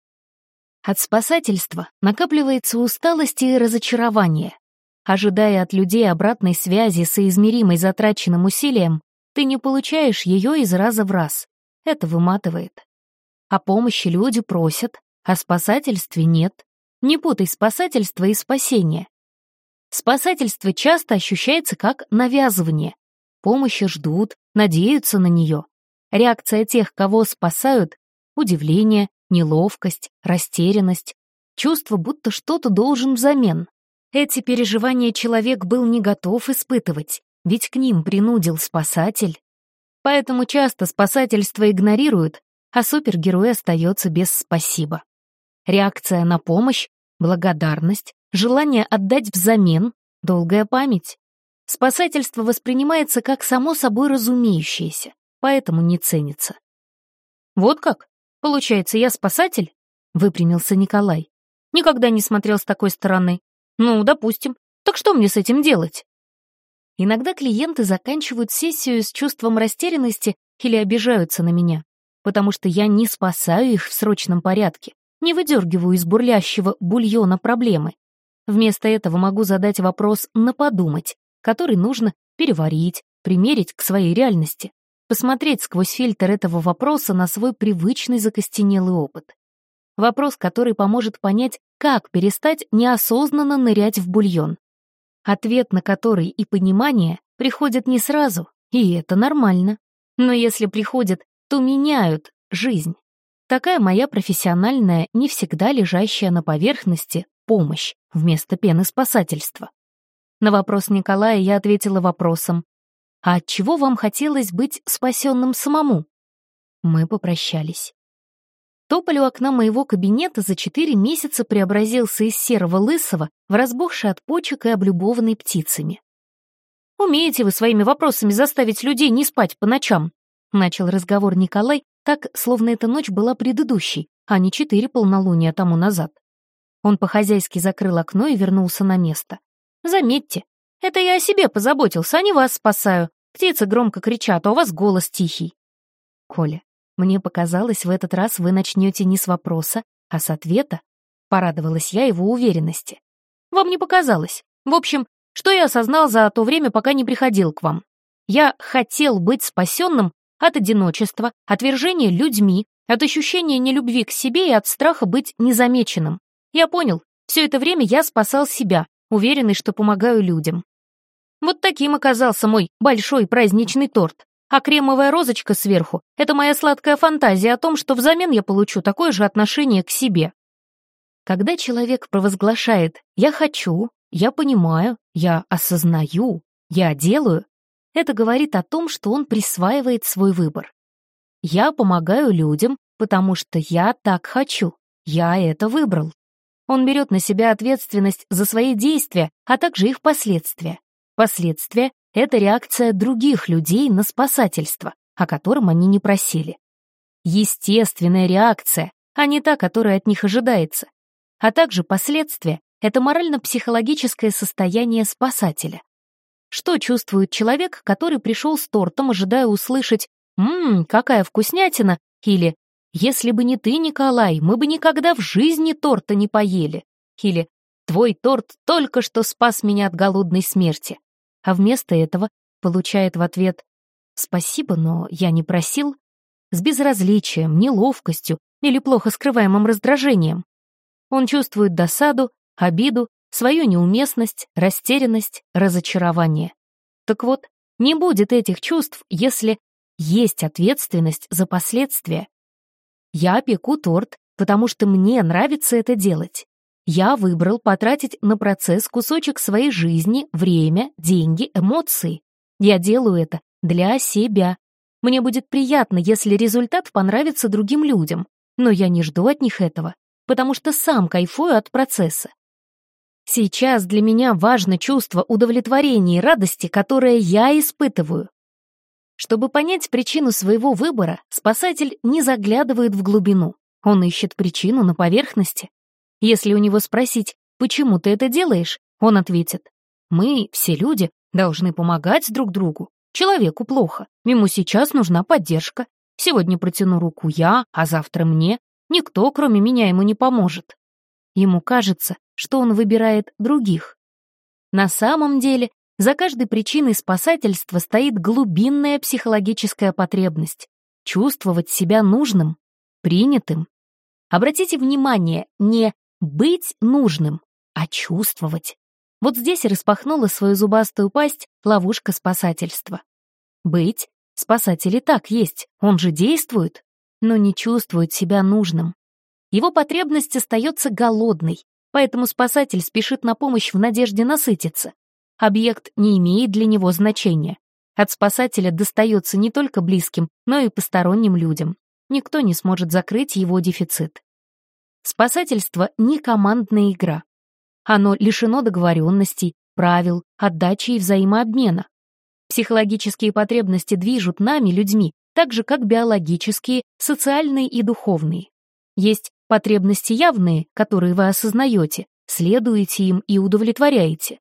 От спасательства накапливается усталость и разочарование. Ожидая от людей обратной связи, соизмеримой затраченным усилием, ты не получаешь ее из раза в раз. Это выматывает. О помощи люди просят, о спасательстве нет. Не путай спасательство и спасение. Спасательство часто ощущается как навязывание. Помощи ждут, надеются на нее. Реакция тех, кого спасают — удивление, неловкость, растерянность, чувство, будто что-то должен взамен. Эти переживания человек был не готов испытывать, ведь к ним принудил спасатель. Поэтому часто спасательство игнорируют, а супергерой остается без спасибо. Реакция на помощь, благодарность, желание отдать взамен, долгая память. Спасательство воспринимается как само собой разумеющееся, поэтому не ценится. «Вот как? Получается, я спасатель?» — выпрямился Николай. «Никогда не смотрел с такой стороны. Ну, допустим. Так что мне с этим делать?» Иногда клиенты заканчивают сессию с чувством растерянности или обижаются на меня, потому что я не спасаю их в срочном порядке, не выдергиваю из бурлящего бульона проблемы. Вместо этого могу задать вопрос на подумать, который нужно переварить, примерить к своей реальности, посмотреть сквозь фильтр этого вопроса на свой привычный закостенелый опыт. Вопрос, который поможет понять, как перестать неосознанно нырять в бульон. Ответ на который и понимание приходят не сразу, и это нормально. Но если приходят, то меняют жизнь. Такая моя профессиональная, не всегда лежащая на поверхности, помощь вместо пены спасательства. На вопрос Николая я ответила вопросом, «А от чего вам хотелось быть спасенным самому?» Мы попрощались. Тополь у окна моего кабинета за четыре месяца преобразился из серого лысого в разбухший от почек и облюбованный птицами. «Умеете вы своими вопросами заставить людей не спать по ночам?» — начал разговор Николай, так, словно эта ночь была предыдущей, а не четыре полнолуния тому назад. Он по-хозяйски закрыл окно и вернулся на место. «Заметьте, это я о себе позаботился, а не вас спасаю. Птицы громко кричат, а у вас голос тихий». «Коля, мне показалось, в этот раз вы начнете не с вопроса, а с ответа», — порадовалась я его уверенности. «Вам не показалось. В общем, что я осознал за то время, пока не приходил к вам? Я хотел быть спасенным от одиночества, отвержения людьми, от ощущения нелюбви к себе и от страха быть незамеченным. Я понял, все это время я спасал себя, уверенный, что помогаю людям. Вот таким оказался мой большой праздничный торт. А кремовая розочка сверху — это моя сладкая фантазия о том, что взамен я получу такое же отношение к себе. Когда человек провозглашает «я хочу», «я понимаю», «я осознаю», «я делаю», это говорит о том, что он присваивает свой выбор. Я помогаю людям, потому что я так хочу. Я это выбрал. Он берет на себя ответственность за свои действия, а также их последствия. Последствия — это реакция других людей на спасательство, о котором они не просили. Естественная реакция, а не та, которая от них ожидается. А также последствия — это морально-психологическое состояние спасателя. Что чувствует человек, который пришел с тортом, ожидая услышать «Ммм, какая вкуснятина!» или «Если бы не ты, Николай, мы бы никогда в жизни торта не поели!» или «Твой торт только что спас меня от голодной смерти!» А вместо этого получает в ответ «Спасибо, но я не просил» с безразличием, неловкостью или плохо скрываемым раздражением. Он чувствует досаду, обиду, свою неуместность, растерянность, разочарование. Так вот, не будет этих чувств, если есть ответственность за последствия. Я пеку торт, потому что мне нравится это делать. Я выбрал потратить на процесс кусочек своей жизни, время, деньги, эмоции. Я делаю это для себя. Мне будет приятно, если результат понравится другим людям, но я не жду от них этого, потому что сам кайфую от процесса. Сейчас для меня важно чувство удовлетворения и радости, которое я испытываю. Чтобы понять причину своего выбора, спасатель не заглядывает в глубину. Он ищет причину на поверхности. Если у него спросить, почему ты это делаешь, он ответит, мы, все люди, должны помогать друг другу. Человеку плохо, ему сейчас нужна поддержка. Сегодня протяну руку я, а завтра мне. Никто, кроме меня, ему не поможет. Ему кажется, что он выбирает других. На самом деле, за каждой причиной спасательства стоит глубинная психологическая потребность — чувствовать себя нужным, принятым. Обратите внимание, не быть нужным, а чувствовать. Вот здесь распахнула свою зубастую пасть ловушка спасательства. Быть, спасатель и так есть, он же действует, но не чувствует себя нужным. Его потребность остается голодной, поэтому спасатель спешит на помощь в надежде насытиться. Объект не имеет для него значения. От спасателя достается не только близким, но и посторонним людям. Никто не сможет закрыть его дефицит. Спасательство — не командная игра. Оно лишено договоренностей, правил, отдачи и взаимообмена. Психологические потребности движут нами, людьми, так же, как биологические, социальные и духовные. Есть потребности явные, которые вы осознаете, следуете им и удовлетворяете.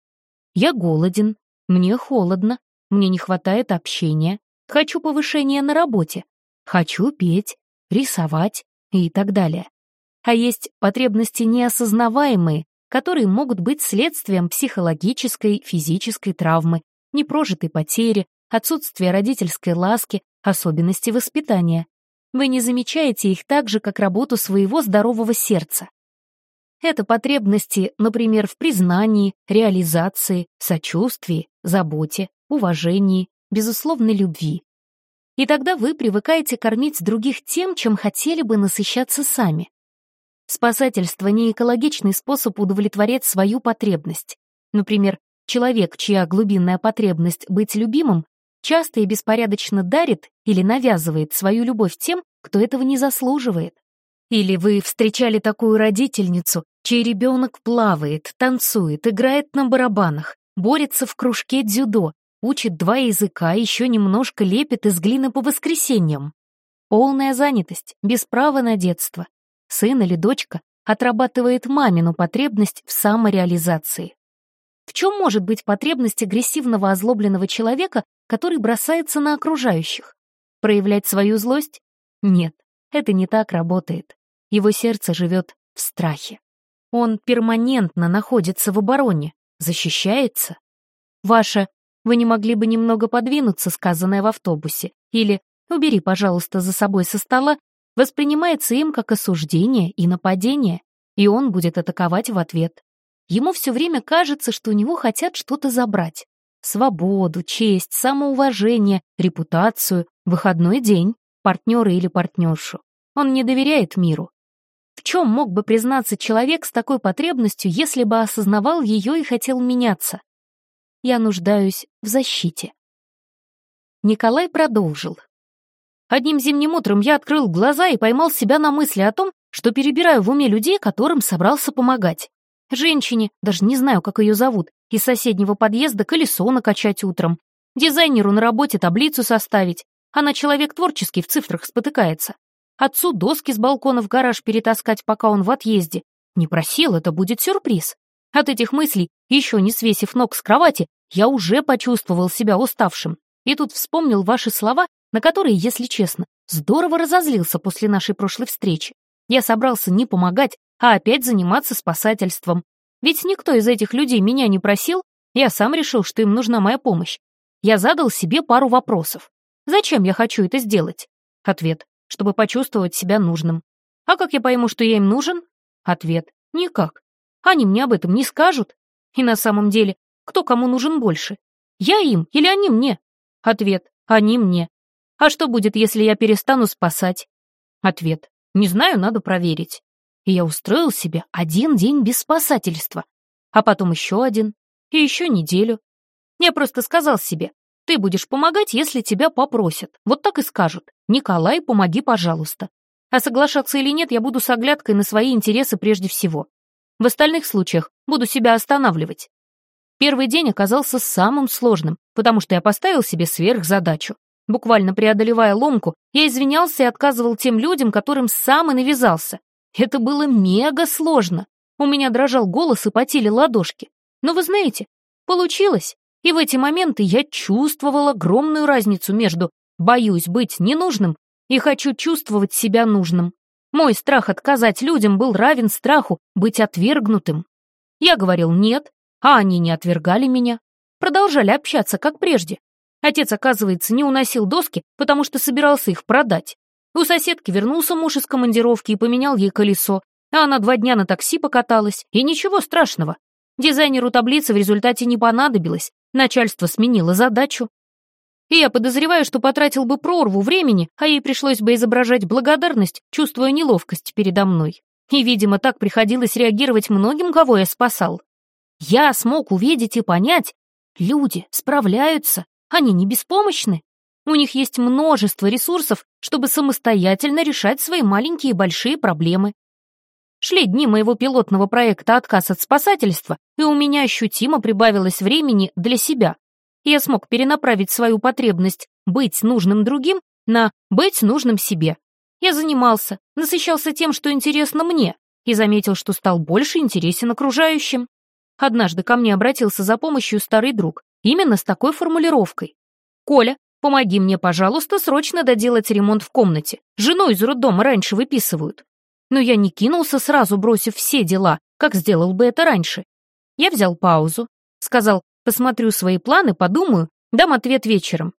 Я голоден, мне холодно, мне не хватает общения, хочу повышения на работе, хочу петь, рисовать и так далее. А есть потребности неосознаваемые, которые могут быть следствием психологической, физической травмы, непрожитой потери, отсутствия родительской ласки, особенности воспитания. Вы не замечаете их так же, как работу своего здорового сердца. Это потребности, например, в признании, реализации, сочувствии, заботе, уважении, безусловной любви. И тогда вы привыкаете кормить других тем, чем хотели бы насыщаться сами. Спасательство — не экологичный способ удовлетворять свою потребность. Например, человек, чья глубинная потребность быть любимым, часто и беспорядочно дарит или навязывает свою любовь тем, кто этого не заслуживает. Или вы встречали такую родительницу, чей ребенок плавает, танцует, играет на барабанах, борется в кружке дзюдо, учит два языка, еще немножко лепит из глины по воскресеньям. Полная занятость, без права на детство. Сын или дочка отрабатывает мамину потребность в самореализации. В чем может быть потребность агрессивного озлобленного человека, который бросается на окружающих? Проявлять свою злость? Нет, это не так работает. Его сердце живет в страхе. Он перманентно находится в обороне, защищается. Ваше «Вы не могли бы немного подвинуться», сказанное в автобусе, или «Убери, пожалуйста, за собой со стола», воспринимается им как осуждение и нападение, и он будет атаковать в ответ. Ему все время кажется, что у него хотят что-то забрать. Свободу, честь, самоуважение, репутацию, выходной день, партнера или партнершу. Он не доверяет миру, в чем мог бы признаться человек с такой потребностью, если бы осознавал ее и хотел меняться? Я нуждаюсь в защите. Николай продолжил. Одним зимним утром я открыл глаза и поймал себя на мысли о том, что перебираю в уме людей, которым собрался помогать. Женщине, даже не знаю, как ее зовут, из соседнего подъезда колесо накачать утром, дизайнеру на работе таблицу составить. Она человек творческий, в цифрах спотыкается. Отцу доски с балкона в гараж перетаскать, пока он в отъезде. Не просил, это будет сюрприз. От этих мыслей, еще не свесив ног с кровати, я уже почувствовал себя уставшим. И тут вспомнил ваши слова, на которые, если честно, здорово разозлился после нашей прошлой встречи. Я собрался не помогать, а опять заниматься спасательством. Ведь никто из этих людей меня не просил, я сам решил, что им нужна моя помощь. Я задал себе пару вопросов. Зачем я хочу это сделать? Ответ. Чтобы почувствовать себя нужным. А как я пойму, что я им нужен? Ответ. Никак. Они мне об этом не скажут. И на самом деле, кто кому нужен больше? Я им или они мне? Ответ. Они мне. А что будет, если я перестану спасать? Ответ. Не знаю, надо проверить. И я устроил себе один день без спасательства. А потом еще один. И еще неделю. Я просто сказал себе, ты будешь помогать, если тебя попросят. Вот так и скажут. Николай, помоги, пожалуйста. А соглашаться или нет, я буду с оглядкой на свои интересы прежде всего. В остальных случаях буду себя останавливать. Первый день оказался самым сложным, потому что я поставил себе сверхзадачу. Буквально преодолевая ломку, я извинялся и отказывал тем людям, которым сам и навязался. Это было мега сложно. У меня дрожал голос и потели ладошки. Но вы знаете, получилось. И в эти моменты я чувствовал огромную разницу между «боюсь быть ненужным» и «хочу чувствовать себя нужным». Мой страх отказать людям был равен страху быть отвергнутым. Я говорил «нет», а они не отвергали меня. Продолжали общаться, как прежде. Отец, оказывается, не уносил доски, потому что собирался их продать. У соседки вернулся муж из командировки и поменял ей колесо, а она два дня на такси покаталась, и ничего страшного. Дизайнеру таблицы в результате не понадобилось, начальство сменило задачу. И я подозреваю, что потратил бы прорву времени, а ей пришлось бы изображать благодарность, чувствуя неловкость передо мной. И, видимо, так приходилось реагировать многим, кого я спасал. Я смог увидеть и понять, люди справляются, они не беспомощны. У них есть множество ресурсов, чтобы самостоятельно решать свои маленькие и большие проблемы. Шли дни моего пилотного проекта «Отказ от спасательства», и у меня ощутимо прибавилось времени для себя. Я смог перенаправить свою потребность быть нужным другим на быть нужным себе. Я занимался, насыщался тем, что интересно мне, и заметил, что стал больше интересен окружающим. Однажды ко мне обратился за помощью старый друг, Именно с такой формулировкой. «Коля, помоги мне, пожалуйста, срочно доделать ремонт в комнате. Жену из роддома раньше выписывают». Но я не кинулся сразу, бросив все дела, как сделал бы это раньше. Я взял паузу, сказал, посмотрю свои планы, подумаю, дам ответ вечером.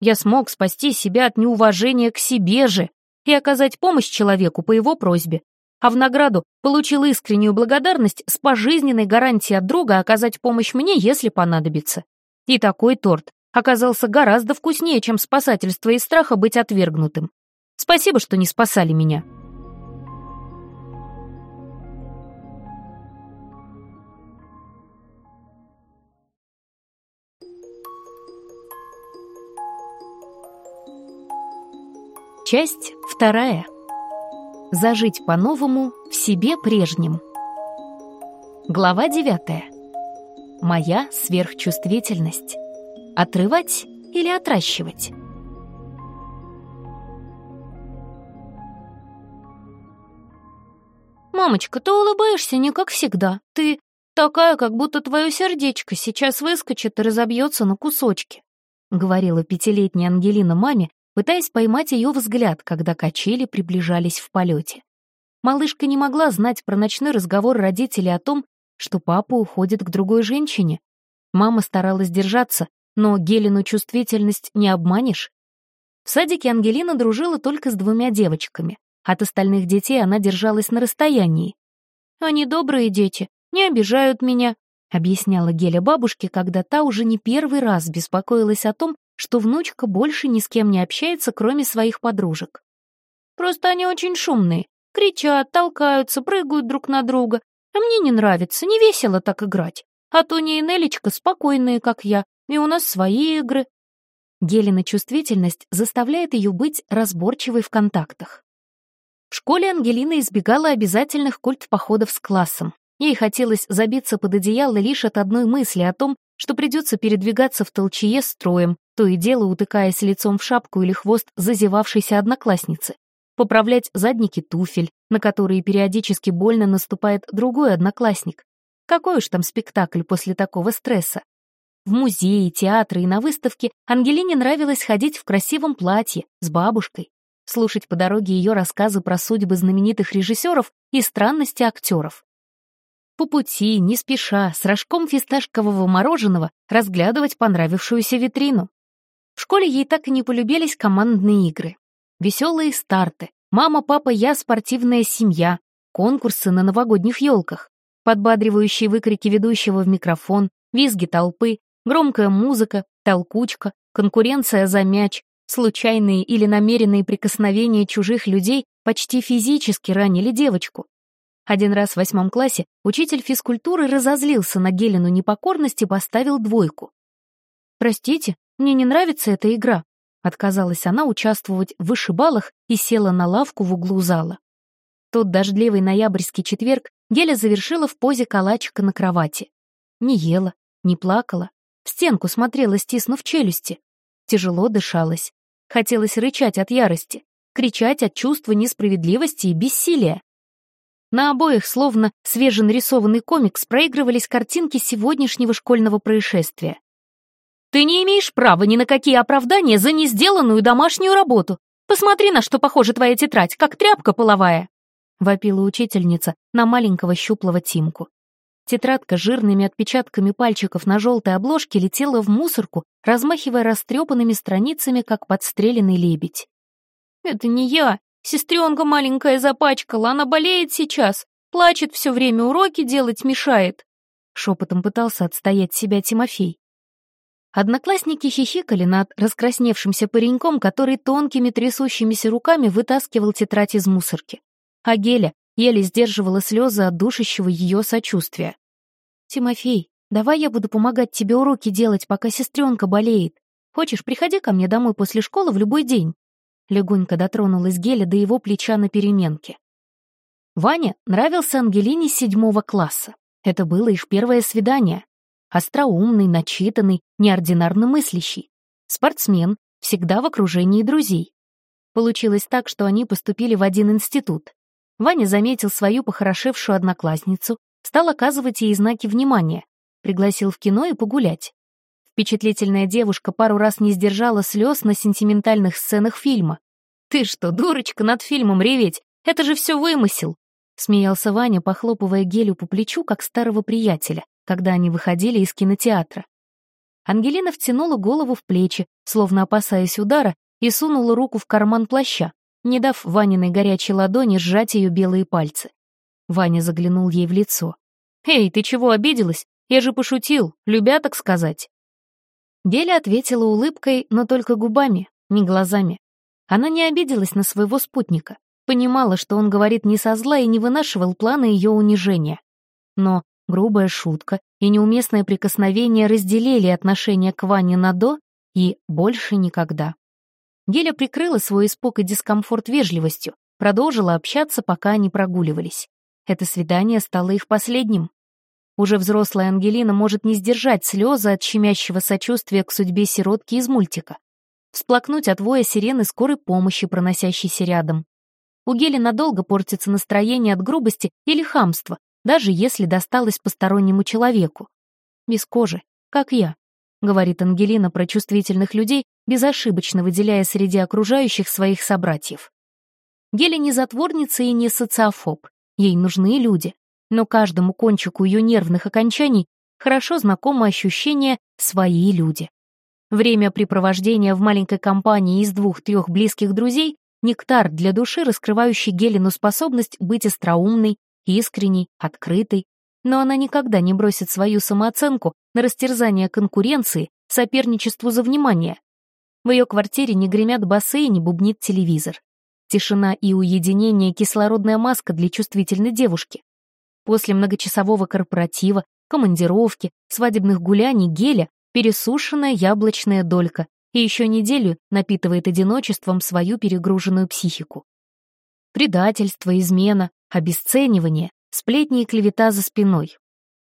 Я смог спасти себя от неуважения к себе же и оказать помощь человеку по его просьбе, а в награду получил искреннюю благодарность с пожизненной гарантией от друга оказать помощь мне, если понадобится. И такой торт оказался гораздо вкуснее, чем спасательство из страха быть отвергнутым. Спасибо, что не спасали меня. Часть вторая. Зажить по-новому в себе прежнем. Глава девятая. Моя сверхчувствительность. Отрывать или отращивать? «Мамочка, ты улыбаешься не как всегда. Ты такая, как будто твое сердечко сейчас выскочит и разобьется на кусочки», — говорила пятилетняя Ангелина маме, пытаясь поймать ее взгляд, когда качели приближались в полете. Малышка не могла знать про ночной разговор родителей о том, что папа уходит к другой женщине. Мама старалась держаться, но Гелину чувствительность не обманешь. В садике Ангелина дружила только с двумя девочками. От остальных детей она держалась на расстоянии. «Они добрые дети, не обижают меня», — объясняла Геля бабушке, когда та уже не первый раз беспокоилась о том, что внучка больше ни с кем не общается, кроме своих подружек. «Просто они очень шумные, кричат, толкаются, прыгают друг на друга, а мне не нравится, не весело так играть. А Тоня и Нелечка спокойные, как я, и у нас свои игры. Гелина чувствительность заставляет ее быть разборчивой в контактах. В школе Ангелина избегала обязательных культ-походов с классом. Ей хотелось забиться под одеяло лишь от одной мысли о том, что придется передвигаться в толчее строем, то и дело утыкаясь лицом в шапку или хвост зазевавшейся одноклассницы поправлять задники туфель, на которые периодически больно наступает другой одноклассник. Какой уж там спектакль после такого стресса? В музеи, театры и на выставке Ангелине нравилось ходить в красивом платье, с бабушкой, слушать по дороге ее рассказы про судьбы знаменитых режиссеров и странности актеров. По пути, не спеша, с рожком фисташкового мороженого разглядывать понравившуюся витрину. В школе ей так и не полюбились командные игры. Веселые старты, мама, папа, я, спортивная семья, конкурсы на новогодних елках, подбадривающие выкрики ведущего в микрофон, визги толпы, громкая музыка, толкучка, конкуренция за мяч, случайные или намеренные прикосновения чужих людей почти физически ранили девочку. Один раз в восьмом классе учитель физкультуры разозлился на Гелину непокорность и поставил двойку. «Простите, мне не нравится эта игра», — отказалась она участвовать в вышибалах и села на лавку в углу зала. Тот дождливый ноябрьский четверг Геля завершила в позе калачика на кровати. Не ела, не плакала, в стенку смотрела, стиснув челюсти. Тяжело дышалась. Хотелось рычать от ярости, кричать от чувства несправедливости и бессилия. На обоих, словно свеженарисованный комикс, проигрывались картинки сегодняшнего школьного происшествия. «Ты не имеешь права ни на какие оправдания за несделанную домашнюю работу. Посмотри, на что похожа твоя тетрадь, как тряпка половая!» — вопила учительница на маленького щуплого Тимку. Тетрадка жирными отпечатками пальчиков на желтой обложке летела в мусорку, размахивая растрепанными страницами, как подстреленный лебедь. «Это не я. Сестренка маленькая запачкала, она болеет сейчас. Плачет все время, уроки делать мешает». Шепотом пытался отстоять себя Тимофей. Одноклассники хихикали над раскрасневшимся пареньком, который тонкими трясущимися руками вытаскивал тетрадь из мусорки а Геля еле сдерживала слезы от душащего ее сочувствия. «Тимофей, давай я буду помогать тебе уроки делать, пока сестренка болеет. Хочешь, приходи ко мне домой после школы в любой день». Легонько дотронулась Геля до его плеча на переменке. Ваня нравился Ангелине с седьмого класса. Это было их первое свидание. Остроумный, начитанный, неординарно мыслящий. Спортсмен, всегда в окружении друзей. Получилось так, что они поступили в один институт. Ваня заметил свою похорошевшую одноклассницу, стал оказывать ей знаки внимания, пригласил в кино и погулять. Впечатлительная девушка пару раз не сдержала слез на сентиментальных сценах фильма. «Ты что, дурочка, над фильмом реветь? Это же все вымысел!» Смеялся Ваня, похлопывая Гелю по плечу, как старого приятеля, когда они выходили из кинотеатра. Ангелина втянула голову в плечи, словно опасаясь удара, и сунула руку в карман плаща, не дав Ваниной горячей ладони сжать ее белые пальцы. Ваня заглянул ей в лицо. «Эй, ты чего обиделась? Я же пошутил, любя, так сказать». Геля ответила улыбкой, но только губами, не глазами. Она не обиделась на своего спутника, понимала, что он говорит не со зла и не вынашивал планы ее унижения. Но грубая шутка и неуместное прикосновение разделили отношение к Ване на «до» и «больше никогда». Геля прикрыла свой испуг и дискомфорт вежливостью, продолжила общаться, пока они прогуливались. Это свидание стало их последним. Уже взрослая Ангелина может не сдержать слезы от щемящего сочувствия к судьбе сиротки из мультика. Всплакнуть от воя сирены скорой помощи, проносящейся рядом. У Гели надолго портится настроение от грубости или хамства, даже если досталось постороннему человеку. Без кожи, как я. — говорит Ангелина про чувствительных людей, безошибочно выделяя среди окружающих своих собратьев. Геля не затворница и не социофоб. Ей нужны люди. Но каждому кончику ее нервных окончаний хорошо знакомо ощущение «свои люди». Времяпрепровождение в маленькой компании из двух-трех близких друзей — нектар для души, раскрывающий Гелину способность быть остроумной, искренней, открытой, но она никогда не бросит свою самооценку на растерзание конкуренции, соперничеству за внимание. В ее квартире не гремят басы и не бубнит телевизор. Тишина и уединение — кислородная маска для чувствительной девушки. После многочасового корпоратива, командировки, свадебных гуляний геля пересушенная яблочная долька и еще неделю напитывает одиночеством свою перегруженную психику. Предательство, измена, обесценивание, Сплетни и клевета за спиной.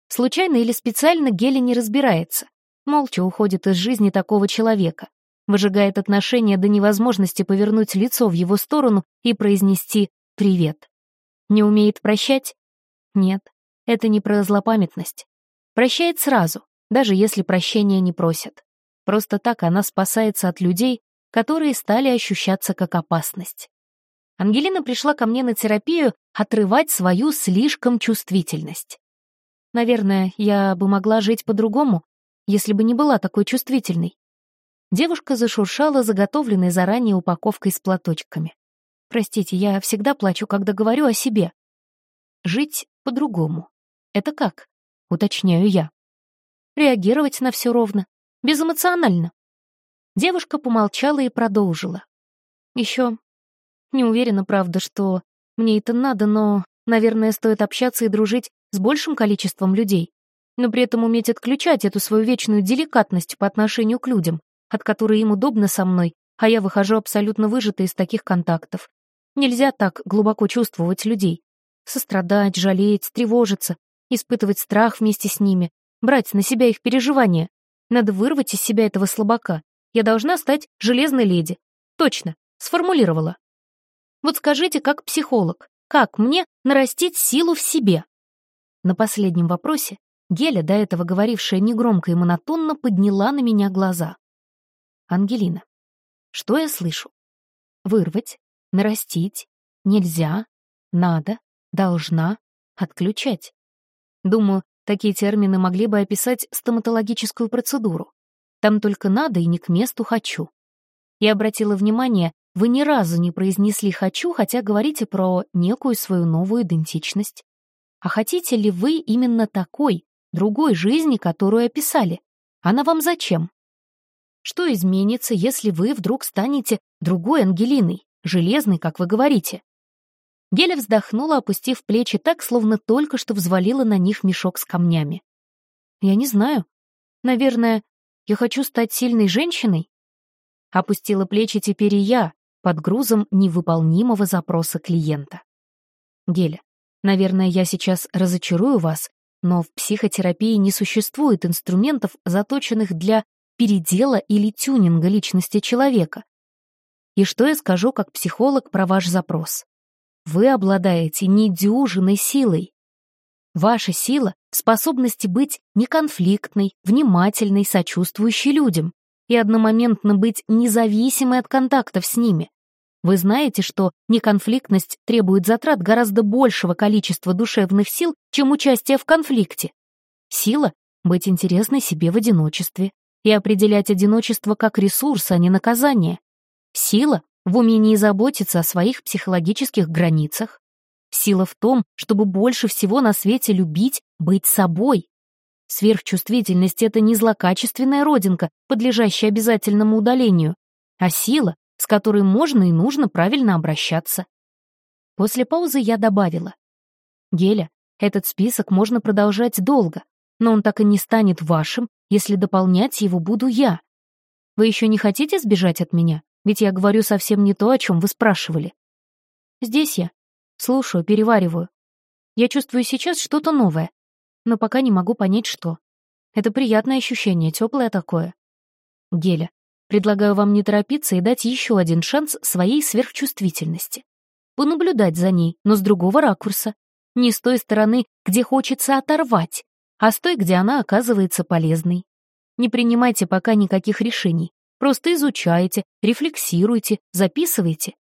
Случайно или специально Гели не разбирается. Молча уходит из жизни такого человека. Выжигает отношения до невозможности повернуть лицо в его сторону и произнести «привет». Не умеет прощать? Нет. это не про злопамятность. Прощает сразу, даже если прощения не просят. Просто так она спасается от людей, которые стали ощущаться как опасность. Ангелина пришла ко мне на терапию отрывать свою слишком чувствительность. Наверное, я бы могла жить по-другому, если бы не была такой чувствительной. Девушка зашуршала заготовленной заранее упаковкой с платочками. Простите, я всегда плачу, когда говорю о себе. Жить по-другому. Это как? Уточняю я. Реагировать на все ровно, безэмоционально. Девушка помолчала и продолжила. Еще не уверена, правда, что мне это надо, но, наверное, стоит общаться и дружить с большим количеством людей, но при этом уметь отключать эту свою вечную деликатность по отношению к людям, от которой им удобно со мной, а я выхожу абсолютно выжата из таких контактов. Нельзя так глубоко чувствовать людей. Сострадать, жалеть, тревожиться, испытывать страх вместе с ними, брать на себя их переживания. Надо вырвать из себя этого слабака. Я должна стать железной леди. Точно, сформулировала. Вот скажите, как психолог, как мне нарастить силу в себе? На последнем вопросе Геля, до этого говорившая негромко и монотонно, подняла на меня глаза. «Ангелина, что я слышу? Вырвать, нарастить, нельзя, надо, должна, отключать. Думаю, такие термины могли бы описать стоматологическую процедуру. Там только надо и не к месту хочу. Я обратила внимание, вы ни разу не произнесли «хочу», хотя говорите про некую свою новую идентичность. А хотите ли вы именно такой, другой жизни, которую описали? Она вам зачем? Что изменится, если вы вдруг станете другой Ангелиной, железной, как вы говорите? Геля вздохнула, опустив плечи так, словно только что взвалила на них мешок с камнями. «Я не знаю. Наверное, я хочу стать сильной женщиной?» Опустила плечи теперь и я, под грузом невыполнимого запроса клиента. Геля, наверное, я сейчас разочарую вас, но в психотерапии не существует инструментов, заточенных для передела или тюнинга личности человека. И что я скажу как психолог про ваш запрос? Вы обладаете недюжиной силой. Ваша сила в способности быть неконфликтной, внимательной, сочувствующей людям и одномоментно быть независимой от контактов с ними. Вы знаете, что неконфликтность требует затрат гораздо большего количества душевных сил, чем участие в конфликте. Сила — быть интересной себе в одиночестве и определять одиночество как ресурс, а не наказание. Сила — в умении заботиться о своих психологических границах. Сила в том, чтобы больше всего на свете любить, быть собой. Сверхчувствительность — это не злокачественная родинка, подлежащая обязательному удалению, а сила, с которой можно и нужно правильно обращаться. После паузы я добавила. Геля, этот список можно продолжать долго, но он так и не станет вашим, если дополнять его буду я. Вы еще не хотите сбежать от меня? Ведь я говорю совсем не то, о чем вы спрашивали. Здесь я. Слушаю, перевариваю. Я чувствую сейчас что-то новое, но пока не могу понять, что. Это приятное ощущение, теплое такое. Геля, Предлагаю вам не торопиться и дать еще один шанс своей сверхчувствительности. Понаблюдать за ней, но с другого ракурса. Не с той стороны, где хочется оторвать, а с той, где она оказывается полезной. Не принимайте пока никаких решений. Просто изучайте, рефлексируйте, записывайте.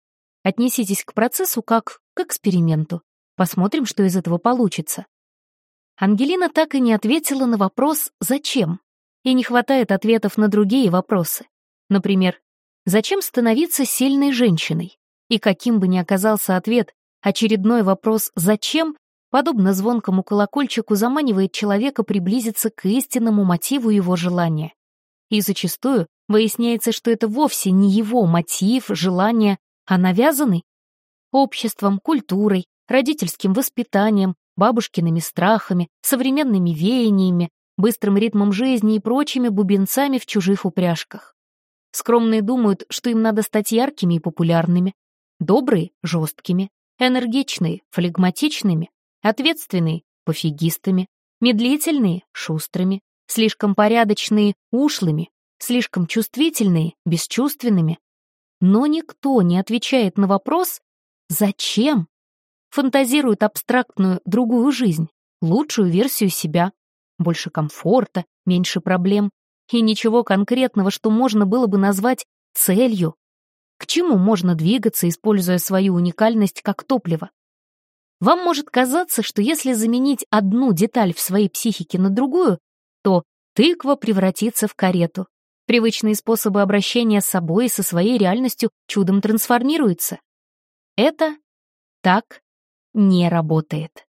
Отнеситесь к процессу как к эксперименту. Посмотрим, что из этого получится. Ангелина так и не ответила на вопрос «Зачем?». И не хватает ответов на другие вопросы. Например, зачем становиться сильной женщиной? И каким бы ни оказался ответ, очередной вопрос «зачем?» подобно звонкому колокольчику заманивает человека приблизиться к истинному мотиву его желания. И зачастую выясняется, что это вовсе не его мотив, желание, а навязанный обществом, культурой, родительским воспитанием, бабушкиными страхами, современными веяниями, быстрым ритмом жизни и прочими бубенцами в чужих упряжках. Скромные думают, что им надо стать яркими и популярными, добрые — жесткими, энергичные — флегматичными, ответственные — пофигистами, медлительные — шустрыми, слишком порядочные — ушлыми, слишком чувствительные — бесчувственными. Но никто не отвечает на вопрос «Зачем?» Фантазирует абстрактную другую жизнь, лучшую версию себя. Больше комфорта, меньше проблем. И ничего конкретного, что можно было бы назвать целью. К чему можно двигаться, используя свою уникальность как топливо? Вам может казаться, что если заменить одну деталь в своей психике на другую, то тыква превратится в карету. Привычные способы обращения с собой и со своей реальностью чудом трансформируются. Это так не работает.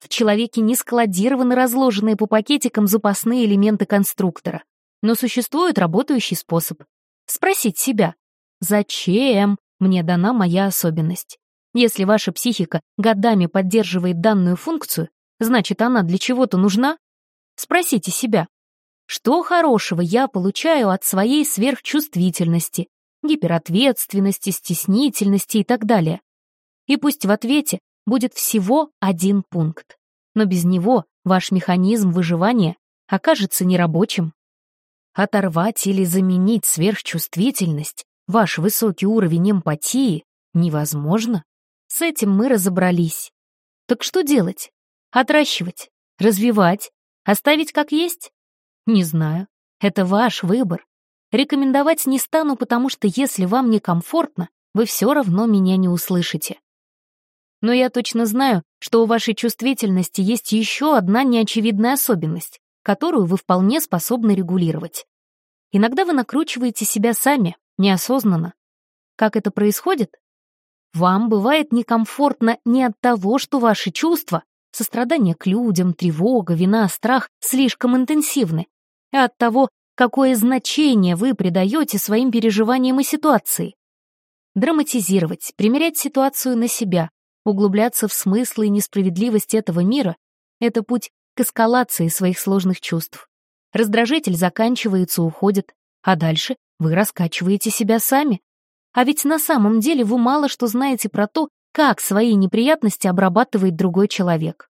В человеке не складированы разложенные по пакетикам запасные элементы конструктора, но существует работающий способ. Спросить себя, зачем мне дана моя особенность? Если ваша психика годами поддерживает данную функцию, значит, она для чего-то нужна? Спросите себя, что хорошего я получаю от своей сверхчувствительности, гиперответственности, стеснительности и так далее? И пусть в ответе будет всего один пункт, но без него ваш механизм выживания окажется нерабочим. Оторвать или заменить сверхчувствительность, ваш высокий уровень эмпатии, невозможно. С этим мы разобрались. Так что делать? Отращивать? Развивать? Оставить как есть? Не знаю. Это ваш выбор. Рекомендовать не стану, потому что если вам некомфортно, вы все равно меня не услышите. Но я точно знаю, что у вашей чувствительности есть еще одна неочевидная особенность, которую вы вполне способны регулировать. Иногда вы накручиваете себя сами, неосознанно. Как это происходит? Вам бывает некомфортно не от того, что ваши чувства, сострадание к людям, тревога, вина, страх слишком интенсивны, а от того, какое значение вы придаете своим переживаниям и ситуации. Драматизировать, примерять ситуацию на себя, углубляться в смыслы и несправедливость этого мира — это путь к эскалации своих сложных чувств. Раздражитель заканчивается, уходит, а дальше вы раскачиваете себя сами, а ведь на самом деле вы мало что знаете про то, как свои неприятности обрабатывает другой человек.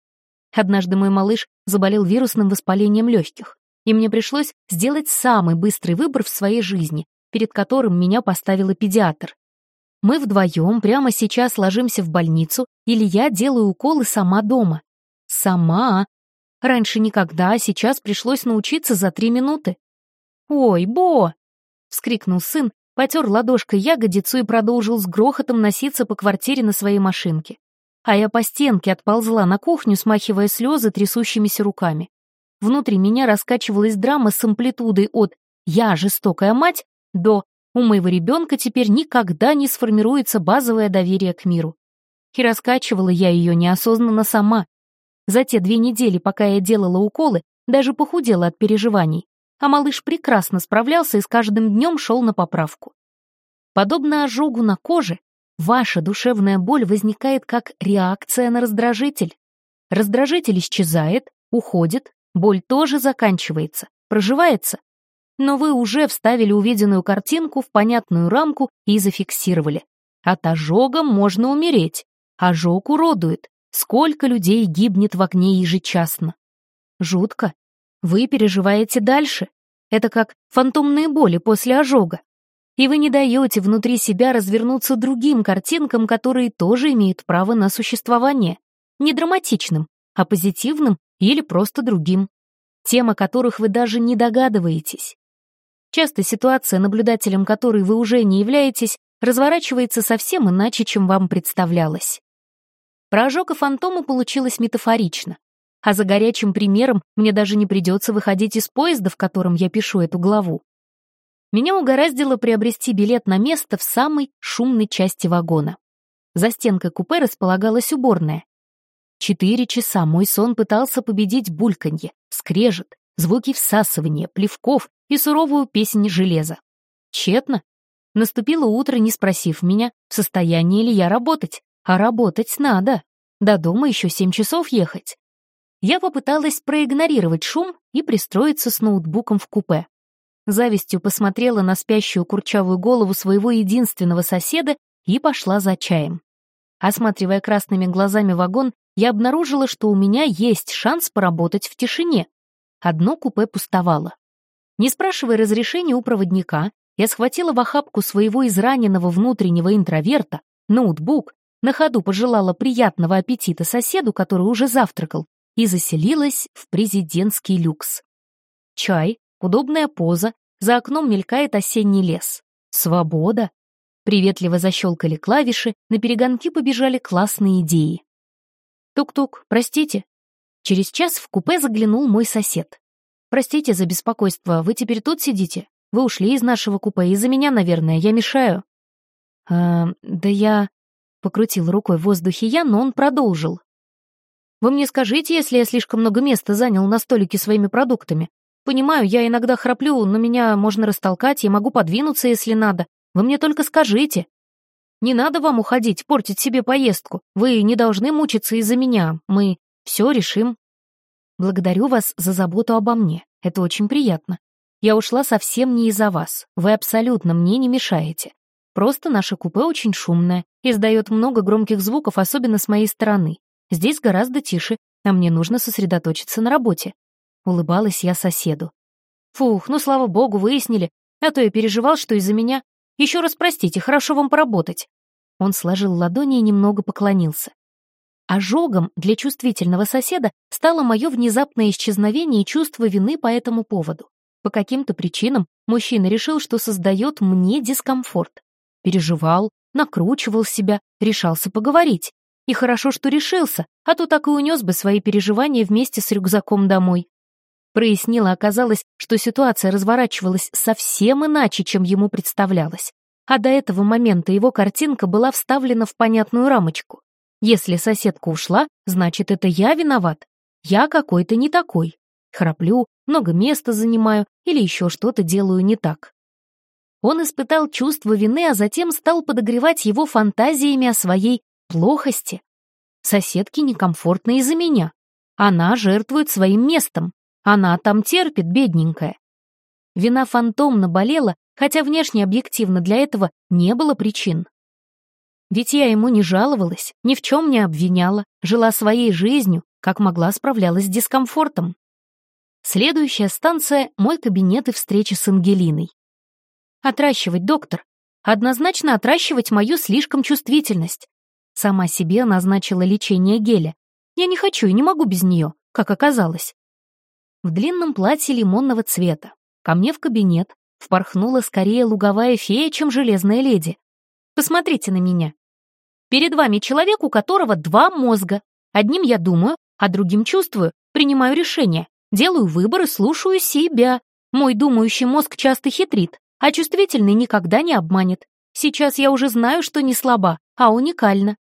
Однажды мой малыш заболел вирусным воспалением легких, и мне пришлось сделать самый быстрый выбор в своей жизни, перед которым меня поставила педиатр. Мы вдвоем прямо сейчас ложимся в больницу, или я делаю уколы сама дома. Сама. Раньше никогда, а сейчас пришлось научиться за три минуты. «Ой, Бо!» — вскрикнул сын, потер ладошкой ягодицу и продолжил с грохотом носиться по квартире на своей машинке. А я по стенке отползла на кухню, смахивая слезы трясущимися руками. Внутри меня раскачивалась драма с амплитудой от «я жестокая мать» до «у моего ребенка теперь никогда не сформируется базовое доверие к миру». И раскачивала я ее неосознанно сама. За те две недели, пока я делала уколы, даже похудела от переживаний а малыш прекрасно справлялся и с каждым днем шел на поправку. Подобно ожогу на коже, ваша душевная боль возникает как реакция на раздражитель. Раздражитель исчезает, уходит, боль тоже заканчивается, проживается. Но вы уже вставили увиденную картинку в понятную рамку и зафиксировали. От ожога можно умереть. Ожог уродует. Сколько людей гибнет в огне ежечасно. Жутко, вы переживаете дальше. Это как фантомные боли после ожога. И вы не даете внутри себя развернуться другим картинкам, которые тоже имеют право на существование. Не драматичным, а позитивным или просто другим. Тем, о которых вы даже не догадываетесь. Часто ситуация, наблюдателем которой вы уже не являетесь, разворачивается совсем иначе, чем вам представлялось. Про ожог и получилось метафорично. А за горячим примером мне даже не придется выходить из поезда, в котором я пишу эту главу. Меня угораздило приобрести билет на место в самой шумной части вагона. За стенкой купе располагалась уборная. Четыре часа мой сон пытался победить бульканье, скрежет, звуки всасывания, плевков и суровую песнь железа. Тщетно. Наступило утро, не спросив меня, в состоянии ли я работать. А работать надо. До дома еще семь часов ехать. Я попыталась проигнорировать шум и пристроиться с ноутбуком в купе. Завистью посмотрела на спящую курчавую голову своего единственного соседа и пошла за чаем. Осматривая красными глазами вагон, я обнаружила, что у меня есть шанс поработать в тишине. Одно купе пустовало. Не спрашивая разрешения у проводника, я схватила в охапку своего израненного внутреннего интроверта, ноутбук, на ходу пожелала приятного аппетита соседу, который уже завтракал, и заселилась в президентский люкс. Чай, удобная поза, за окном мелькает осенний лес. Свобода. Приветливо защелкали клавиши, на перегонки побежали классные идеи. Тук-тук, простите. Через час в купе заглянул мой сосед. Простите за беспокойство, вы теперь тут сидите? Вы ушли из нашего купе, из-за меня, наверное, я мешаю. «Э, да я...» — покрутил рукой в воздухе я, но он продолжил. «Вы мне скажите, если я слишком много места занял на столике своими продуктами. Понимаю, я иногда храплю, но меня можно растолкать, я могу подвинуться, если надо. Вы мне только скажите. Не надо вам уходить, портить себе поездку. Вы не должны мучиться из-за меня. Мы все решим. Благодарю вас за заботу обо мне. Это очень приятно. Я ушла совсем не из-за вас. Вы абсолютно мне не мешаете. Просто наше купе очень шумное, издает много громких звуков, особенно с моей стороны. Здесь гораздо тише, а мне нужно сосредоточиться на работе. Улыбалась я соседу. Фух, ну слава богу, выяснили, а то я переживал, что из-за меня... Еще раз простите, хорошо вам поработать. Он сложил ладони и немного поклонился. Ожогом для чувствительного соседа стало мое внезапное исчезновение и чувство вины по этому поводу. По каким-то причинам мужчина решил, что создает мне дискомфорт. Переживал, накручивал себя, решался поговорить. И хорошо, что решился, а то так и унес бы свои переживания вместе с рюкзаком домой. Прояснило оказалось, что ситуация разворачивалась совсем иначе, чем ему представлялось. А до этого момента его картинка была вставлена в понятную рамочку. Если соседка ушла, значит, это я виноват. Я какой-то не такой. Храплю, много места занимаю или еще что-то делаю не так. Он испытал чувство вины, а затем стал подогревать его фантазиями о своей плохости. Соседке некомфортно из-за меня. Она жертвует своим местом. Она там терпит, бедненькая. Вина фантомно болела, хотя внешне объективно для этого не было причин. Ведь я ему не жаловалась, ни в чем не обвиняла, жила своей жизнью, как могла справлялась с дискомфортом. Следующая станция — мой кабинет и встреча с Ангелиной. Отращивать, доктор. Однозначно отращивать мою слишком чувствительность. Сама себе назначила лечение геля. Я не хочу и не могу без нее, как оказалось. В длинном платье лимонного цвета. Ко мне в кабинет впорхнула скорее луговая фея, чем железная леди. Посмотрите на меня. Перед вами человек, у которого два мозга. Одним я думаю, а другим чувствую, принимаю решения, делаю выборы, слушаю себя. Мой думающий мозг часто хитрит, а чувствительный никогда не обманет. Сейчас я уже знаю, что не слаба, а уникальна.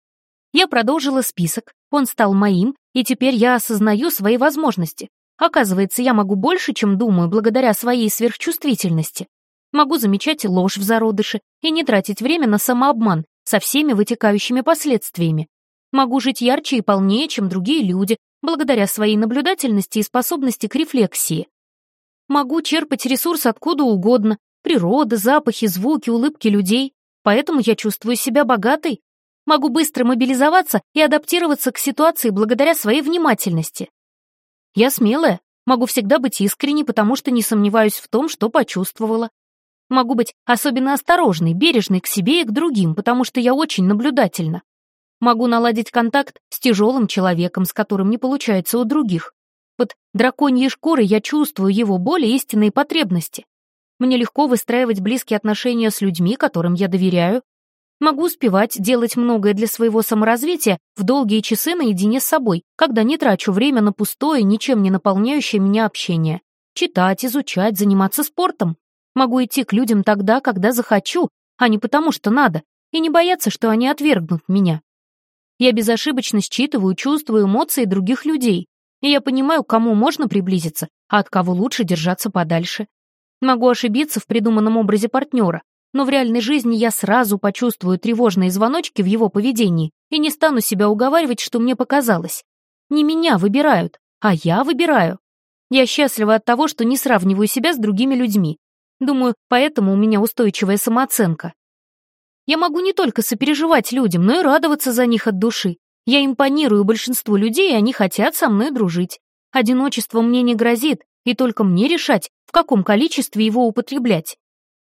Я продолжила список, он стал моим, и теперь я осознаю свои возможности. Оказывается, я могу больше, чем думаю, благодаря своей сверхчувствительности. Могу замечать ложь в зародыше и не тратить время на самообман со всеми вытекающими последствиями. Могу жить ярче и полнее, чем другие люди, благодаря своей наблюдательности и способности к рефлексии. Могу черпать ресурс откуда угодно, Природа, запахи, звуки, улыбки людей. Поэтому я чувствую себя богатой. Могу быстро мобилизоваться и адаптироваться к ситуации благодаря своей внимательности. Я смелая, могу всегда быть искренней, потому что не сомневаюсь в том, что почувствовала. Могу быть особенно осторожной, бережной к себе и к другим, потому что я очень наблюдательна. Могу наладить контакт с тяжелым человеком, с которым не получается у других. Под драконьей шкурой я чувствую его боль и истинные потребности. Мне легко выстраивать близкие отношения с людьми, которым я доверяю. Могу успевать делать многое для своего саморазвития в долгие часы наедине с собой, когда не трачу время на пустое, ничем не наполняющее меня общение. Читать, изучать, заниматься спортом. Могу идти к людям тогда, когда захочу, а не потому, что надо, и не бояться, что они отвергнут меня. Я безошибочно считываю, чувствую эмоции других людей, и я понимаю, к кому можно приблизиться, а от кого лучше держаться подальше. Могу ошибиться в придуманном образе партнера, но в реальной жизни я сразу почувствую тревожные звоночки в его поведении и не стану себя уговаривать, что мне показалось. Не меня выбирают, а я выбираю. Я счастлива от того, что не сравниваю себя с другими людьми. Думаю, поэтому у меня устойчивая самооценка. Я могу не только сопереживать людям, но и радоваться за них от души. Я импонирую большинству людей, и они хотят со мной дружить. Одиночество мне не грозит, и только мне решать, в каком количестве его употреблять.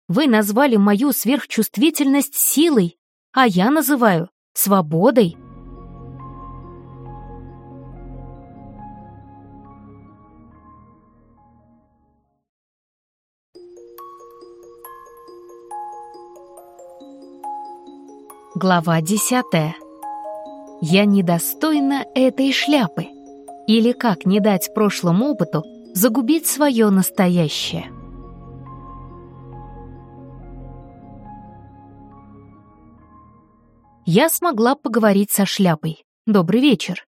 Вы назвали мою сверхчувствительность силой, а я называю свободой. Глава десятая. Я недостойна этой шляпы. Или как не дать прошлому опыту загубить свое настоящее. Я смогла поговорить со шляпой. Добрый вечер.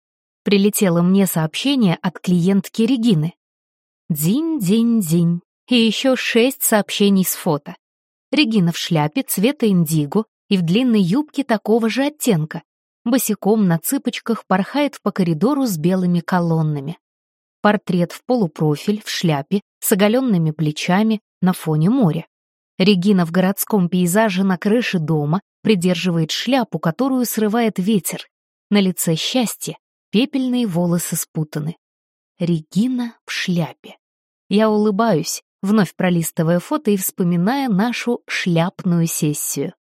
Прилетело мне сообщение от клиентки Регины. Динь-динь-динь. И еще шесть сообщений с фото. Регина в шляпе цвета индиго, и в длинной юбке такого же оттенка. Босиком на цыпочках порхает по коридору с белыми колоннами. Портрет в полупрофиль, в шляпе, с оголенными плечами, на фоне моря. Регина в городском пейзаже на крыше дома придерживает шляпу, которую срывает ветер. На лице счастье, пепельные волосы спутаны. Регина в шляпе. Я улыбаюсь, вновь пролистывая фото и вспоминая нашу шляпную сессию.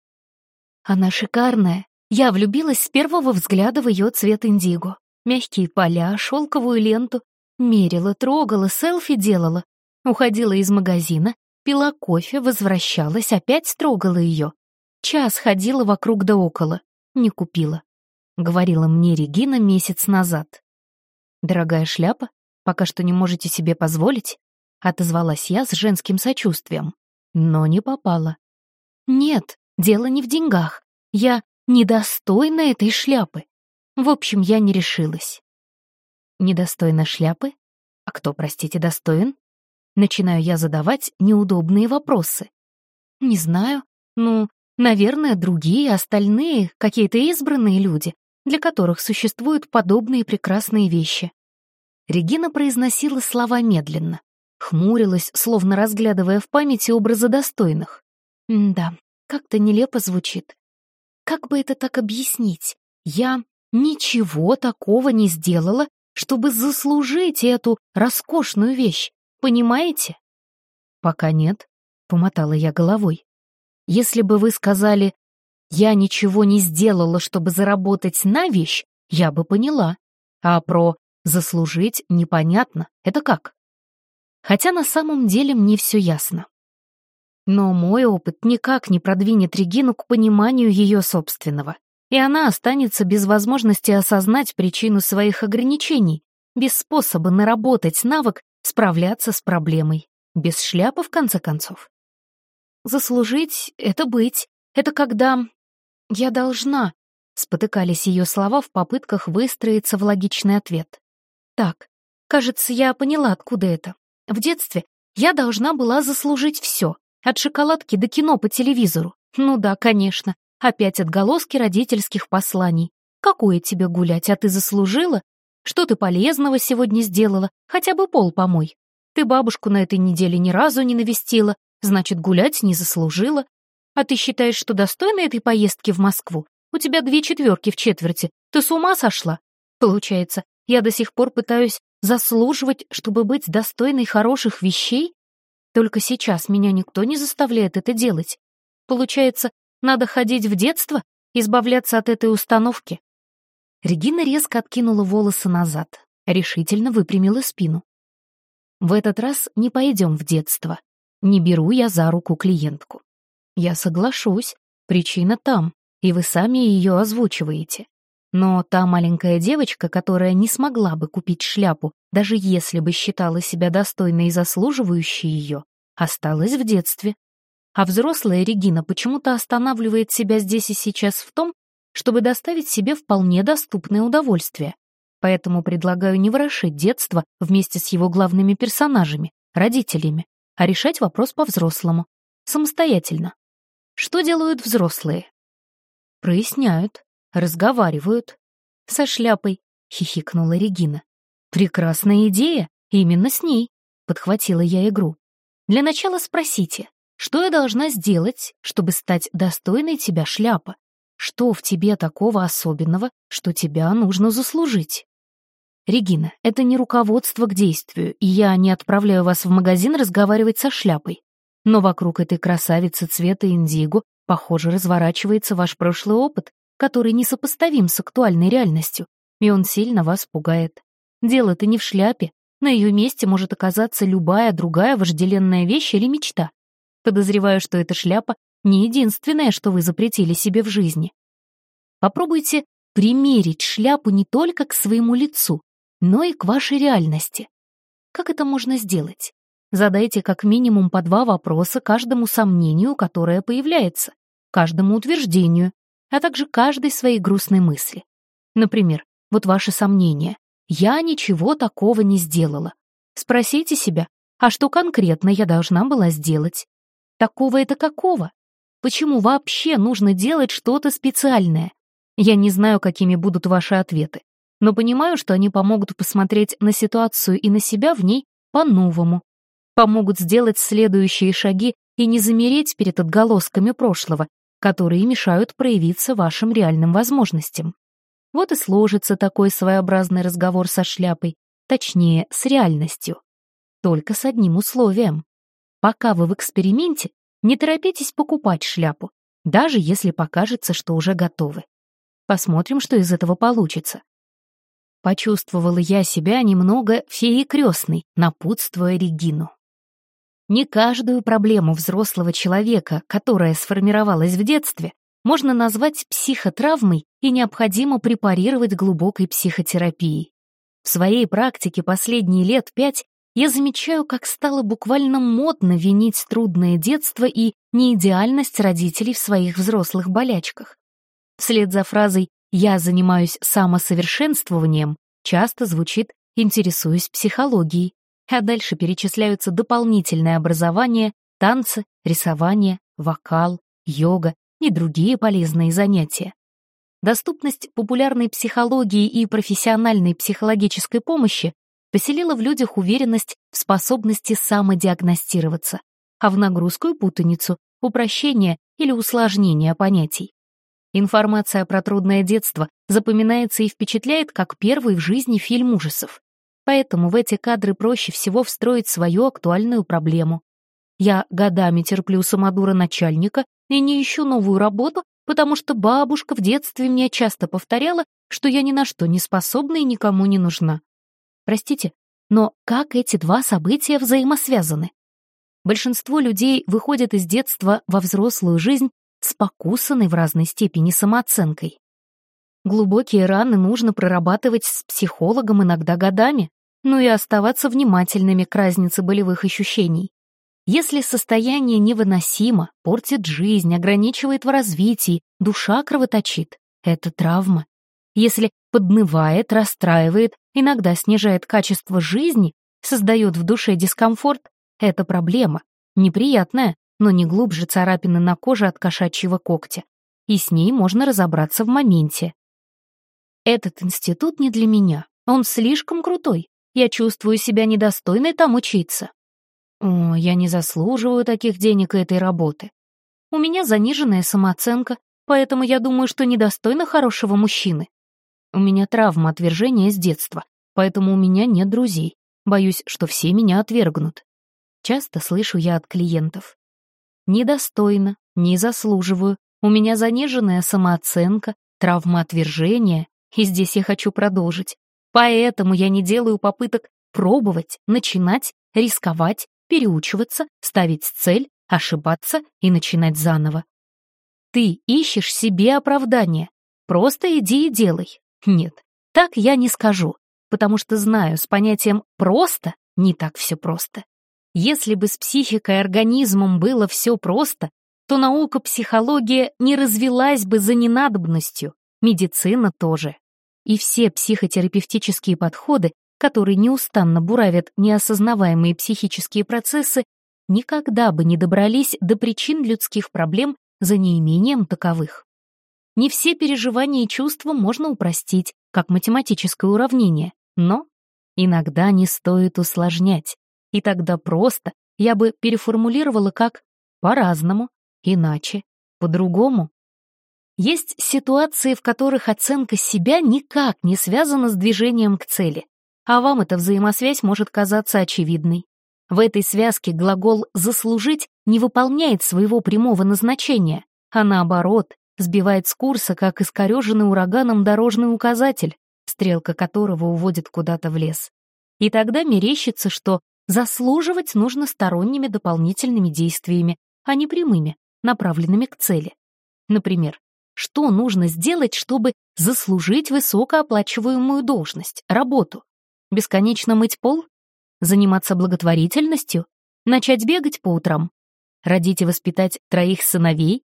Она шикарная. Я влюбилась с первого взгляда в ее цвет индиго. Мягкие поля, шелковую ленту. Мерила, трогала, селфи делала. Уходила из магазина, пила кофе, возвращалась, опять трогала ее. Час ходила вокруг да около. Не купила. Говорила мне Регина месяц назад. «Дорогая шляпа, пока что не можете себе позволить?» Отозвалась я с женским сочувствием. Но не попала. «Нет, Дело не в деньгах. Я недостойна этой шляпы. В общем, я не решилась. Недостойна шляпы? А кто, простите, достоин? Начинаю я задавать неудобные вопросы. Не знаю. Ну, наверное, другие, остальные, какие-то избранные люди, для которых существуют подобные прекрасные вещи. Регина произносила слова медленно, хмурилась, словно разглядывая в памяти образы достойных. М да, как-то нелепо звучит. Как бы это так объяснить? Я ничего такого не сделала, чтобы заслужить эту роскошную вещь. Понимаете? Пока нет, помотала я головой. Если бы вы сказали, я ничего не сделала, чтобы заработать на вещь, я бы поняла. А про заслужить непонятно. Это как? Хотя на самом деле мне все ясно. Но мой опыт никак не продвинет Регину к пониманию ее собственного, и она останется без возможности осознать причину своих ограничений, без способа наработать навык справляться с проблемой, без шляпы, в конце концов. Заслужить — это быть, это когда... Я должна, спотыкались ее слова в попытках выстроиться в логичный ответ. Так, кажется, я поняла, откуда это. В детстве я должна была заслужить все, от шоколадки до кино по телевизору. Ну да, конечно. Опять отголоски родительских посланий. Какое тебе гулять, а ты заслужила? Что ты полезного сегодня сделала? Хотя бы пол помой. Ты бабушку на этой неделе ни разу не навестила, значит, гулять не заслужила. А ты считаешь, что достойна этой поездки в Москву? У тебя две четверки в четверти. Ты с ума сошла? Получается, я до сих пор пытаюсь заслуживать, чтобы быть достойной хороших вещей? Только сейчас меня никто не заставляет это делать. Получается, надо ходить в детство, избавляться от этой установки. Регина резко откинула волосы назад, решительно выпрямила спину. В этот раз не пойдем в детство. Не беру я за руку клиентку. Я соглашусь, причина там, и вы сами ее озвучиваете. Но та маленькая девочка, которая не смогла бы купить шляпу, даже если бы считала себя достойной и заслуживающей ее, осталась в детстве. А взрослая Регина почему-то останавливает себя здесь и сейчас в том, чтобы доставить себе вполне доступное удовольствие. Поэтому предлагаю не ворошить детство вместе с его главными персонажами, родителями, а решать вопрос по-взрослому, самостоятельно. Что делают взрослые? Проясняют, разговаривают. Со шляпой, хихикнула Регина. Прекрасная идея, именно с ней, подхватила я игру. Для начала спросите, что я должна сделать, чтобы стать достойной тебя шляпа? Что в тебе такого особенного, что тебя нужно заслужить? Регина, это не руководство к действию, и я не отправляю вас в магазин разговаривать со шляпой. Но вокруг этой красавицы цвета индиго, похоже, разворачивается ваш прошлый опыт, который несопоставим с актуальной реальностью, и он сильно вас пугает. Дело-то не в шляпе, на ее месте может оказаться любая другая вожделенная вещь или мечта. Подозреваю, что эта шляпа не единственное, что вы запретили себе в жизни. Попробуйте примерить шляпу не только к своему лицу, но и к вашей реальности. Как это можно сделать? Задайте как минимум по два вопроса каждому сомнению, которое появляется, каждому утверждению, а также каждой своей грустной мысли. Например, вот ваше сомнение. «Я ничего такого не сделала». Спросите себя, а что конкретно я должна была сделать? Такого это какого? Почему вообще нужно делать что-то специальное? Я не знаю, какими будут ваши ответы, но понимаю, что они помогут посмотреть на ситуацию и на себя в ней по-новому. Помогут сделать следующие шаги и не замереть перед отголосками прошлого, которые мешают проявиться вашим реальным возможностям. Вот и сложится такой своеобразный разговор со шляпой, точнее, с реальностью. Только с одним условием. Пока вы в эксперименте, не торопитесь покупать шляпу, даже если покажется, что уже готовы. Посмотрим, что из этого получится. Почувствовала я себя немного феей крестной, напутствуя Регину. Не каждую проблему взрослого человека, которая сформировалась в детстве, можно назвать психотравмой и необходимо препарировать глубокой психотерапией. В своей практике последние лет пять я замечаю, как стало буквально модно винить трудное детство и неидеальность родителей в своих взрослых болячках. Вслед за фразой «я занимаюсь самосовершенствованием» часто звучит «интересуюсь психологией», а дальше перечисляются дополнительное образование, танцы, рисование, вокал, йога и другие полезные занятия. Доступность популярной психологии и профессиональной психологической помощи поселила в людях уверенность в способности самодиагностироваться, а в нагрузку и путаницу, упрощение или усложнение понятий. Информация про трудное детство запоминается и впечатляет, как первый в жизни фильм ужасов. Поэтому в эти кадры проще всего встроить свою актуальную проблему. Я годами терплю самодура начальника и не ищу новую работу, потому что бабушка в детстве мне часто повторяла, что я ни на что не способна и никому не нужна. Простите, но как эти два события взаимосвязаны? Большинство людей выходят из детства во взрослую жизнь с покусанной в разной степени самооценкой. Глубокие раны нужно прорабатывать с психологом иногда годами, ну и оставаться внимательными к разнице болевых ощущений. Если состояние невыносимо, портит жизнь, ограничивает в развитии, душа кровоточит, это травма. Если поднывает, расстраивает, иногда снижает качество жизни, создает в душе дискомфорт, это проблема. Неприятная, но не глубже царапины на коже от кошачьего когтя. И с ней можно разобраться в моменте. Этот институт не для меня. Он слишком крутой. Я чувствую себя недостойной там учиться. О, я не заслуживаю таких денег и этой работы. У меня заниженная самооценка, поэтому я думаю, что недостойна хорошего мужчины. У меня травма отвержения с детства, поэтому у меня нет друзей. Боюсь, что все меня отвергнут. Часто слышу я от клиентов. Недостойно, не заслуживаю, у меня заниженная самооценка, травма отвержения, и здесь я хочу продолжить. Поэтому я не делаю попыток пробовать, начинать, рисковать, переучиваться, ставить цель, ошибаться и начинать заново. Ты ищешь себе оправдание. Просто иди и делай. Нет, так я не скажу, потому что знаю, с понятием «просто» не так все просто. Если бы с психикой и организмом было все просто, то наука психология не развилась бы за ненадобностью, медицина тоже. И все психотерапевтические подходы, которые неустанно буравят неосознаваемые психические процессы, никогда бы не добрались до причин людских проблем за неимением таковых. Не все переживания и чувства можно упростить, как математическое уравнение, но иногда не стоит усложнять. И тогда просто я бы переформулировала как «по-разному», «иначе», «по-другому». Есть ситуации, в которых оценка себя никак не связана с движением к цели, а вам эта взаимосвязь может казаться очевидной. В этой связке глагол «заслужить» не выполняет своего прямого назначения, а наоборот, сбивает с курса, как искореженный ураганом дорожный указатель, стрелка которого уводит куда-то в лес. И тогда мерещится, что заслуживать нужно сторонними дополнительными действиями, а не прямыми, направленными к цели. Например, что нужно сделать, чтобы заслужить высокооплачиваемую должность, работу. Бесконечно мыть пол? Заниматься благотворительностью? Начать бегать по утрам? Родить и воспитать троих сыновей?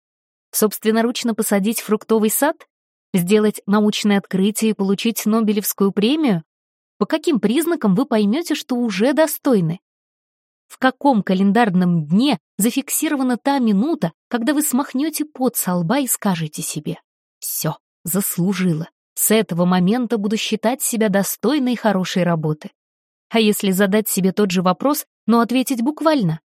Собственноручно посадить фруктовый сад? Сделать научное открытие и получить Нобелевскую премию? По каким признакам вы поймете, что уже достойны? В каком календарном дне зафиксирована та минута, когда вы смахнете пот со лба и скажете себе «Все, заслужила. С этого момента буду считать себя достойной хорошей работы». А если задать себе тот же вопрос, но ответить буквально?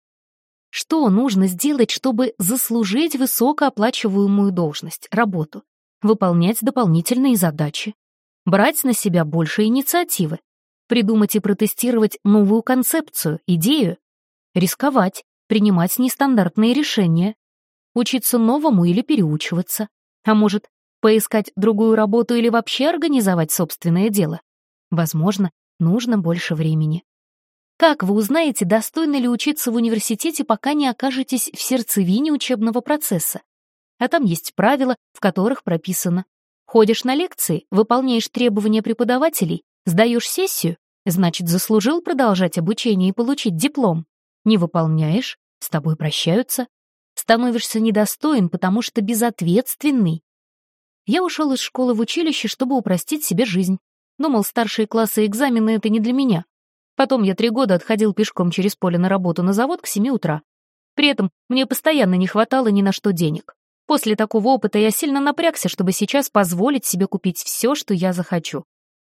Что нужно сделать, чтобы заслужить высокооплачиваемую должность, работу? Выполнять дополнительные задачи, брать на себя больше инициативы, придумать и протестировать новую концепцию, идею, рисковать, принимать нестандартные решения, учиться новому или переучиваться, а может, поискать другую работу или вообще организовать собственное дело. Возможно, нужно больше времени. Как вы узнаете, достойно ли учиться в университете, пока не окажетесь в сердцевине учебного процесса? А там есть правила, в которых прописано. Ходишь на лекции, выполняешь требования преподавателей, сдаешь сессию, значит, заслужил продолжать обучение и получить диплом. Не выполняешь, с тобой прощаются. Становишься недостоин, потому что безответственный. Я ушел из школы в училище, чтобы упростить себе жизнь. Думал, старшие классы экзамены — это не для меня. Потом я три года отходил пешком через поле на работу на завод к семи утра. При этом мне постоянно не хватало ни на что денег. После такого опыта я сильно напрягся, чтобы сейчас позволить себе купить все, что я захочу.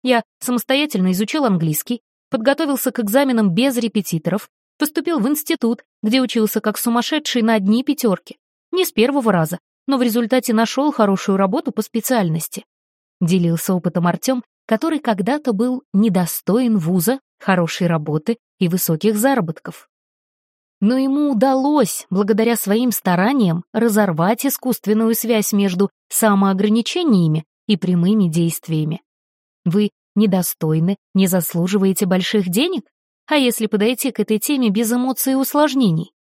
Я самостоятельно изучил английский, подготовился к экзаменам без репетиторов, Поступил в институт, где учился как сумасшедший на одни пятерки. Не с первого раза, но в результате нашел хорошую работу по специальности. Делился опытом Артем, который когда-то был недостоин вуза, хорошей работы и высоких заработков. Но ему удалось, благодаря своим стараниям, разорвать искусственную связь между самоограничениями и прямыми действиями. Вы недостойны, не заслуживаете больших денег? А если подойти к этой теме без эмоций и усложнений?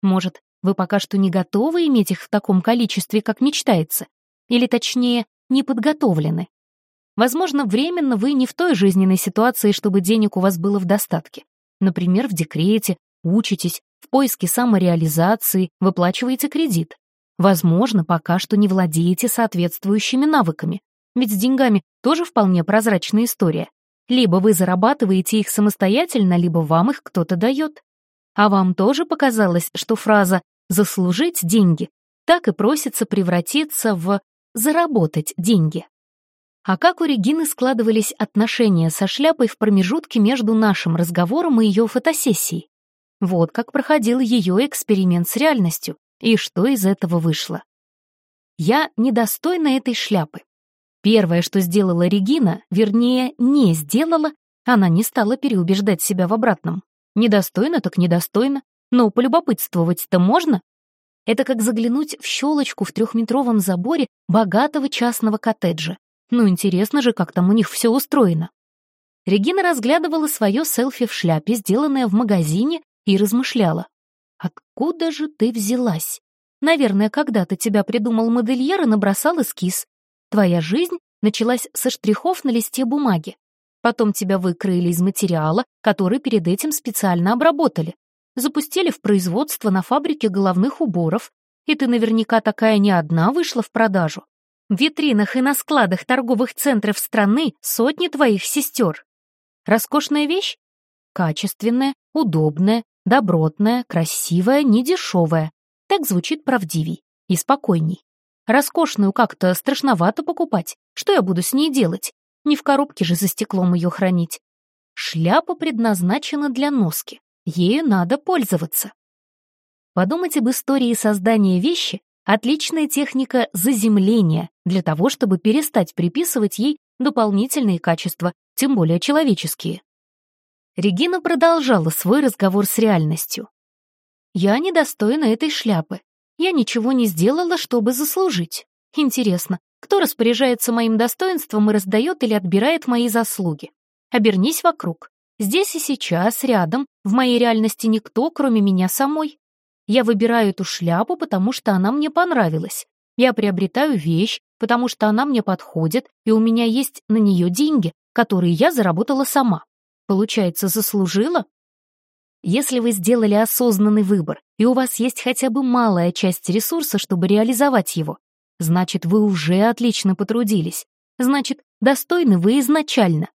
Может, вы пока что не готовы иметь их в таком количестве, как мечтается? Или, точнее, не подготовлены? Возможно, временно вы не в той жизненной ситуации, чтобы денег у вас было в достатке. Например, в декрете, учитесь, в поиске самореализации, выплачиваете кредит. Возможно, пока что не владеете соответствующими навыками. Ведь с деньгами тоже вполне прозрачная история. Либо вы зарабатываете их самостоятельно, либо вам их кто-то дает. А вам тоже показалось, что фраза «заслужить деньги» так и просится превратиться в «заработать деньги». А как у Регины складывались отношения со шляпой в промежутке между нашим разговором и ее фотосессией? Вот как проходил ее эксперимент с реальностью, и что из этого вышло. Я недостойна этой шляпы. Первое, что сделала Регина, вернее, не сделала, она не стала переубеждать себя в обратном. Недостойно так недостойно, но полюбопытствовать-то можно. Это как заглянуть в щелочку в трехметровом заборе богатого частного коттеджа. Ну, интересно же, как там у них все устроено. Регина разглядывала свое селфи в шляпе, сделанное в магазине, и размышляла. «Откуда же ты взялась? Наверное, когда-то тебя придумал модельер и набросал эскиз. Твоя жизнь началась со штрихов на листе бумаги. Потом тебя выкроили из материала, который перед этим специально обработали. Запустили в производство на фабрике головных уборов. И ты наверняка такая не одна вышла в продажу. В витринах и на складах торговых центров страны сотни твоих сестер. Роскошная вещь? Качественная, удобная, добротная, красивая, недешевая. Так звучит правдивей и спокойней. Роскошную как-то страшновато покупать. Что я буду с ней делать? Не в коробке же за стеклом ее хранить. Шляпа предназначена для носки. Ею надо пользоваться. Подумать об истории создания вещи — отличная техника заземления для того, чтобы перестать приписывать ей дополнительные качества, тем более человеческие. Регина продолжала свой разговор с реальностью. «Я недостойна этой шляпы. Я ничего не сделала, чтобы заслужить. Интересно, кто распоряжается моим достоинством и раздает или отбирает мои заслуги? Обернись вокруг. Здесь и сейчас, рядом, в моей реальности никто, кроме меня самой. Я выбираю эту шляпу, потому что она мне понравилась. Я приобретаю вещь, потому что она мне подходит, и у меня есть на нее деньги, которые я заработала сама. Получается, заслужила? Если вы сделали осознанный выбор, и у вас есть хотя бы малая часть ресурса, чтобы реализовать его, значит, вы уже отлично потрудились. Значит, достойны вы изначально.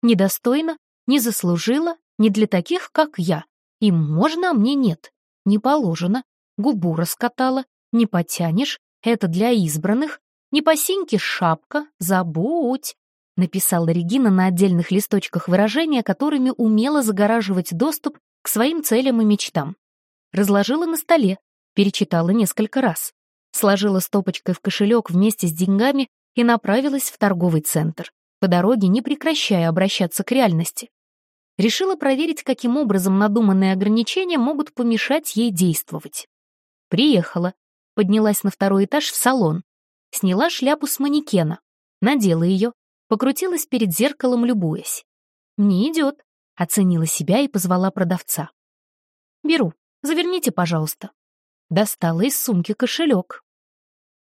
Недостойно, не заслужила, не для таких, как я. Им можно, а мне нет. Не положено. Губу раскатала, не потянешь, это для избранных. Не по синьке шапка, забудь написала Регина на отдельных листочках выражения, которыми умела загораживать доступ к своим целям и мечтам. Разложила на столе, перечитала несколько раз, сложила стопочкой в кошелек вместе с деньгами и направилась в торговый центр, по дороге не прекращая обращаться к реальности. Решила проверить, каким образом надуманные ограничения могут помешать ей действовать. Приехала, поднялась на второй этаж в салон, сняла шляпу с манекена, надела ее, Покрутилась перед зеркалом, любуясь. «Не идет», — оценила себя и позвала продавца. «Беру. Заверните, пожалуйста». Достала из сумки кошелек.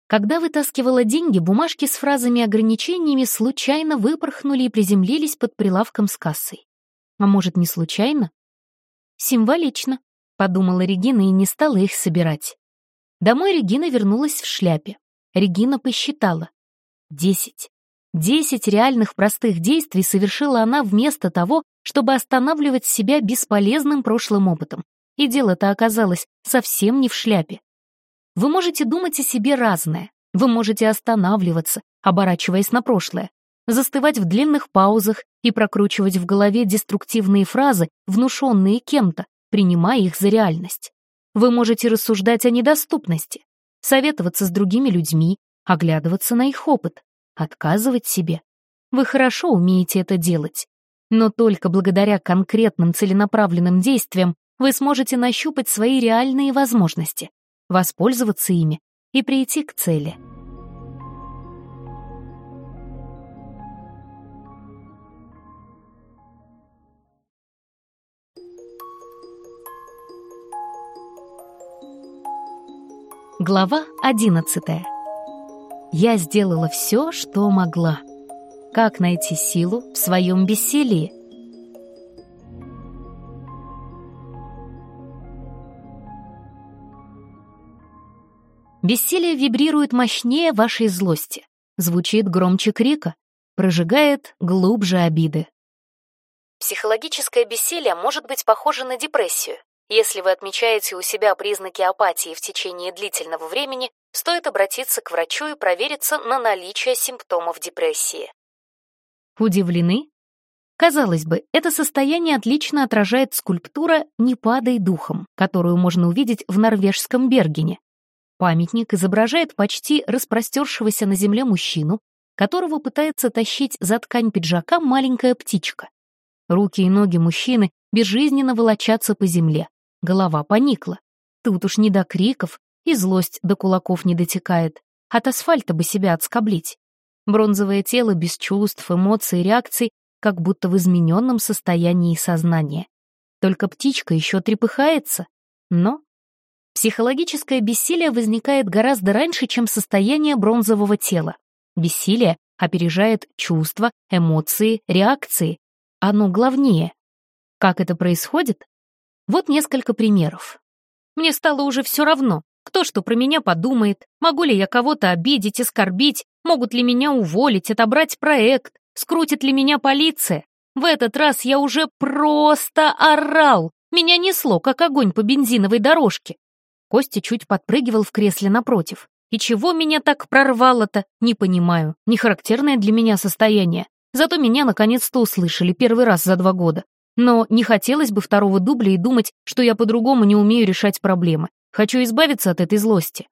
Когда вытаскивала деньги, бумажки с фразами ограничениями случайно выпорхнули и приземлились под прилавком с кассой. А может, не случайно? Символично, подумала Регина и не стала их собирать. Домой Регина вернулась в шляпе. Регина посчитала. Десять. Десять реальных простых действий совершила она вместо того, чтобы останавливать себя бесполезным прошлым опытом. И дело-то оказалось совсем не в шляпе. Вы можете думать о себе разное. Вы можете останавливаться, оборачиваясь на прошлое, застывать в длинных паузах и прокручивать в голове деструктивные фразы, внушенные кем-то, принимая их за реальность. Вы можете рассуждать о недоступности, советоваться с другими людьми, оглядываться на их опыт отказывать себе. Вы хорошо умеете это делать. Но только благодаря конкретным целенаправленным действиям вы сможете нащупать свои реальные возможности, воспользоваться ими и прийти к цели. Глава одиннадцатая. Я сделала все, что могла. Как найти силу в своем бессилии? Бессилие вибрирует мощнее вашей злости, звучит громче крика, прожигает глубже обиды. Психологическое бессилие может быть похоже на депрессию. Если вы отмечаете у себя признаки апатии в течение длительного времени, стоит обратиться к врачу и провериться на наличие симптомов депрессии. Удивлены? Казалось бы, это состояние отлично отражает скульптура «Не падай духом», которую можно увидеть в норвежском Бергене. Памятник изображает почти распростершегося на земле мужчину, которого пытается тащить за ткань пиджака маленькая птичка. Руки и ноги мужчины безжизненно волочатся по земле, Голова поникла. Тут уж не до криков, и злость до кулаков не дотекает. От асфальта бы себя отскоблить. Бронзовое тело без чувств, эмоций, реакций, как будто в измененном состоянии сознания. Только птичка еще трепыхается. Но психологическое бессилие возникает гораздо раньше, чем состояние бронзового тела. Бессилие опережает чувства, эмоции, реакции. Оно главнее. Как это происходит? Вот несколько примеров. Мне стало уже все равно, кто что про меня подумает, могу ли я кого-то обидеть, оскорбить, могут ли меня уволить, отобрать проект, скрутит ли меня полиция. В этот раз я уже просто орал, меня несло, как огонь по бензиновой дорожке. Костя чуть подпрыгивал в кресле напротив. И чего меня так прорвало-то, не понимаю, не характерное для меня состояние. Зато меня наконец-то услышали первый раз за два года. Но не хотелось бы второго дубля и думать, что я по-другому не умею решать проблемы. Хочу избавиться от этой злости.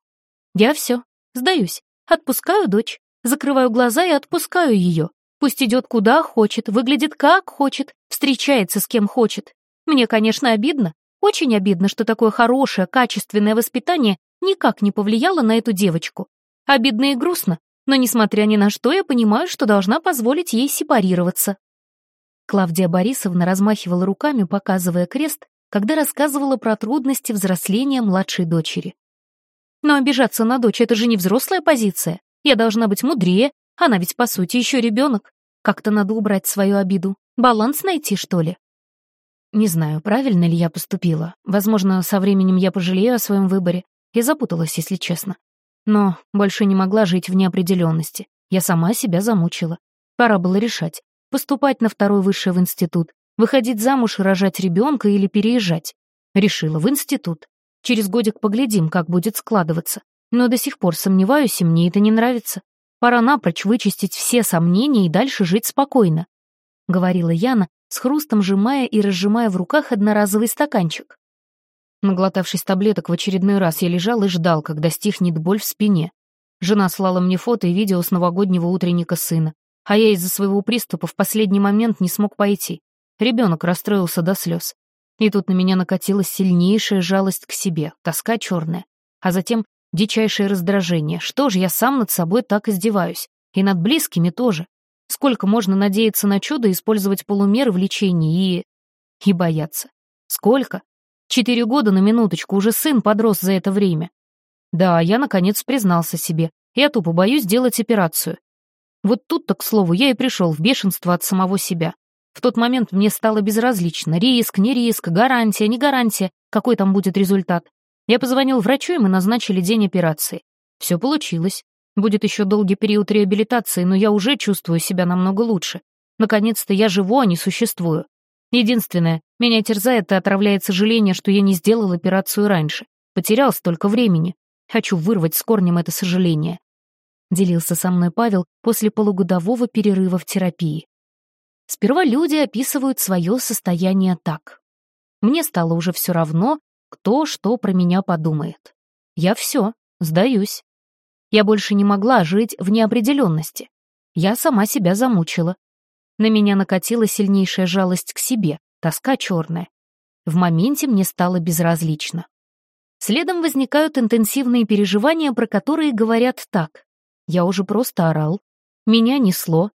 Я все, сдаюсь. Отпускаю дочь, закрываю глаза и отпускаю ее. Пусть идет куда хочет, выглядит как хочет, встречается с кем хочет. Мне, конечно, обидно, очень обидно, что такое хорошее, качественное воспитание никак не повлияло на эту девочку. Обидно и грустно, но, несмотря ни на что, я понимаю, что должна позволить ей сепарироваться. Клавдия Борисовна размахивала руками, показывая крест, когда рассказывала про трудности взросления младшей дочери. Но обижаться на дочь — это же не взрослая позиция. Я должна быть мудрее, она ведь, по сути, еще ребенок. Как-то надо убрать свою обиду. Баланс найти, что ли? Не знаю, правильно ли я поступила. Возможно, со временем я пожалею о своем выборе. Я запуталась, если честно. Но больше не могла жить в неопределенности. Я сама себя замучила. Пора было решать, поступать на второй высший в институт, выходить замуж и рожать ребенка или переезжать. Решила в институт. Через годик поглядим, как будет складываться. Но до сих пор сомневаюсь, и мне это не нравится. Пора напрочь вычистить все сомнения и дальше жить спокойно. Говорила Яна, с хрустом сжимая и разжимая в руках одноразовый стаканчик. Наглотавшись таблеток в очередной раз, я лежал и ждал, когда стихнет боль в спине. Жена слала мне фото и видео с новогоднего утренника сына, а я из-за своего приступа в последний момент не смог пойти. Ребенок расстроился до слез. И тут на меня накатилась сильнейшая жалость к себе, тоска черная, а затем дичайшее раздражение. Что же я сам над собой так издеваюсь? И над близкими тоже. Сколько можно надеяться на чудо, использовать полумеры в лечении и... и бояться? Сколько? Четыре года на минуточку, уже сын подрос за это время. Да, я, наконец, признался себе. Я тупо боюсь делать операцию. Вот тут-то, к слову, я и пришел в бешенство от самого себя. В тот момент мне стало безразлично, риск, не риск, гарантия, не гарантия, какой там будет результат. Я позвонил врачу, и мы назначили день операции. Все получилось. Будет еще долгий период реабилитации, но я уже чувствую себя намного лучше. Наконец-то я живу, а не существую. Единственное, меня терзает и отравляет сожаление, что я не сделал операцию раньше. Потерял столько времени. Хочу вырвать с корнем это сожаление. Делился со мной Павел после полугодового перерыва в терапии. Сперва люди описывают свое состояние так. Мне стало уже все равно, кто что про меня подумает. Я все, сдаюсь. Я больше не могла жить в неопределенности. Я сама себя замучила. На меня накатила сильнейшая жалость к себе, тоска черная. В моменте мне стало безразлично. Следом возникают интенсивные переживания, про которые говорят так. Я уже просто орал. Меня несло.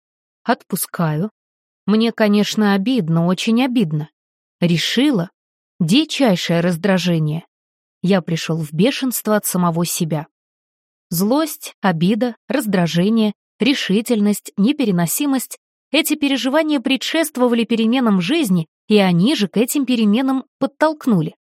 Отпускаю. Мне, конечно, обидно, очень обидно. Решила. Дичайшее раздражение. Я пришел в бешенство от самого себя. Злость, обида, раздражение, решительность, непереносимость — эти переживания предшествовали переменам жизни, и они же к этим переменам подтолкнули.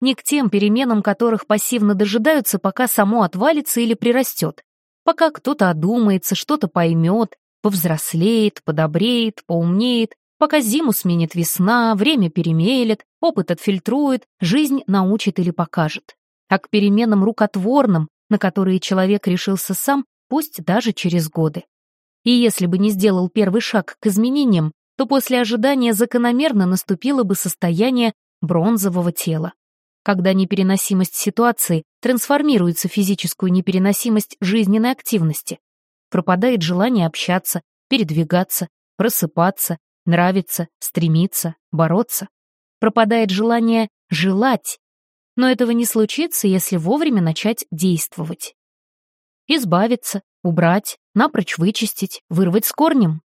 Не к тем переменам, которых пассивно дожидаются, пока само отвалится или прирастет, пока кто-то одумается, что-то поймет, повзрослеет, подобреет, поумнеет, пока зиму сменит весна, время перемелет, опыт отфильтрует, жизнь научит или покажет. А к переменам рукотворным, на которые человек решился сам, пусть даже через годы. И если бы не сделал первый шаг к изменениям, то после ожидания закономерно наступило бы состояние бронзового тела, когда непереносимость ситуации трансформируется в физическую непереносимость жизненной активности. Пропадает желание общаться, передвигаться, просыпаться, нравиться, стремиться, бороться. Пропадает желание желать, но этого не случится, если вовремя начать действовать. Избавиться, убрать, напрочь вычистить, вырвать с корнем.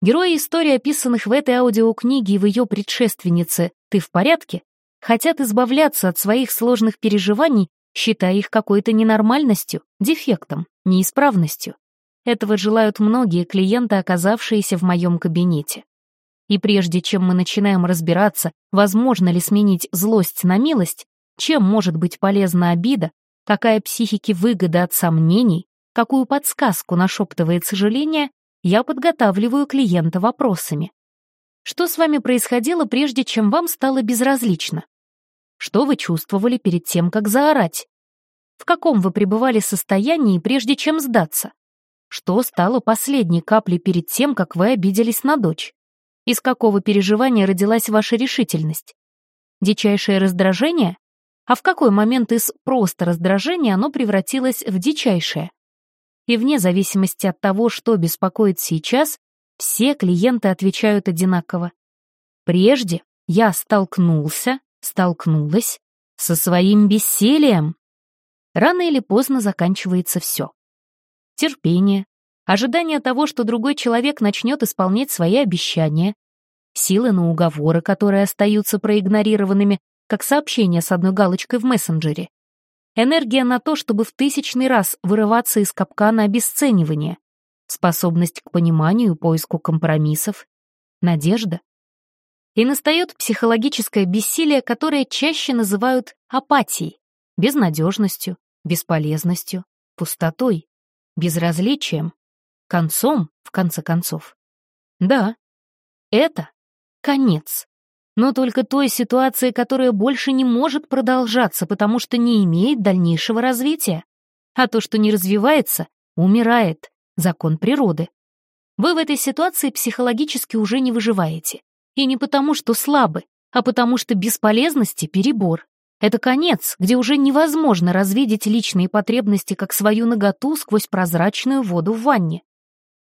Герои истории, описанных в этой аудиокниге и в ее предшественнице «Ты в порядке?» хотят избавляться от своих сложных переживаний, считая их какой-то ненормальностью, дефектом, неисправностью. Этого желают многие клиенты, оказавшиеся в моем кабинете. И прежде чем мы начинаем разбираться, возможно ли сменить злость на милость, чем может быть полезна обида, какая психике выгода от сомнений, какую подсказку нашептывает сожаление, я подготавливаю клиента вопросами. Что с вами происходило, прежде чем вам стало безразлично? Что вы чувствовали перед тем, как заорать? В каком вы пребывали состоянии, прежде чем сдаться? Что стало последней каплей перед тем, как вы обиделись на дочь? Из какого переживания родилась ваша решительность? Дичайшее раздражение? а в какой момент из просто раздражения оно превратилось в дичайшее. И вне зависимости от того, что беспокоит сейчас, все клиенты отвечают одинаково. Прежде я столкнулся, столкнулась со своим бессилием. Рано или поздно заканчивается все. Терпение, ожидание того, что другой человек начнет исполнять свои обещания, силы на уговоры, которые остаются проигнорированными, как сообщение с одной галочкой в мессенджере. энергия на то, чтобы в тысячный раз вырываться из капкана обесценивания, способность к пониманию и поиску компромиссов, надежда. И настает психологическое бессилие, которое чаще называют апатией, безнадежностью, бесполезностью, пустотой, безразличием, концом, в конце концов. Да, это конец. Но только той ситуации, которая больше не может продолжаться, потому что не имеет дальнейшего развития. А то, что не развивается, умирает. Закон природы. Вы в этой ситуации психологически уже не выживаете. И не потому, что слабы, а потому что бесполезности перебор. Это конец, где уже невозможно развидеть личные потребности как свою наготу сквозь прозрачную воду в ванне.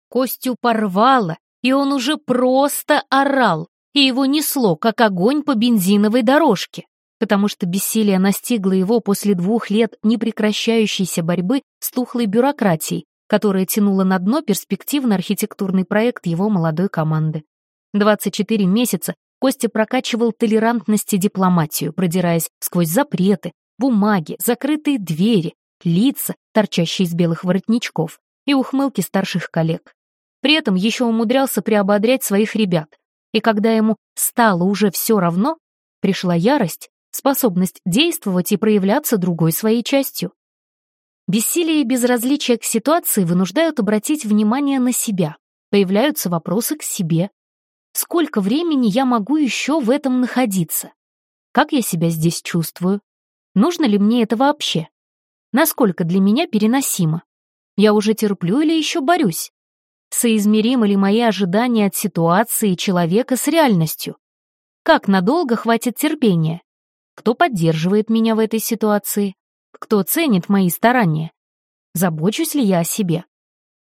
Костю порвало, и он уже просто орал, и его несло, как огонь по бензиновой дорожке, потому что бессилие настигло его после двух лет непрекращающейся борьбы с тухлой бюрократией, которая тянула на дно перспективный архитектурный проект его молодой команды. 24 месяца Костя прокачивал толерантность и дипломатию, продираясь сквозь запреты, бумаги, закрытые двери, лица, торчащие из белых воротничков, и ухмылки старших коллег. При этом еще умудрялся приободрять своих ребят. И когда ему стало уже все равно, пришла ярость, способность действовать и проявляться другой своей частью. Бессилие и безразличие к ситуации вынуждают обратить внимание на себя. Появляются вопросы к себе, Сколько времени я могу еще в этом находиться? Как я себя здесь чувствую? Нужно ли мне это вообще? Насколько для меня переносимо? Я уже терплю или еще борюсь? Соизмеримы ли мои ожидания от ситуации человека с реальностью? Как надолго хватит терпения? Кто поддерживает меня в этой ситуации? Кто ценит мои старания? Забочусь ли я о себе?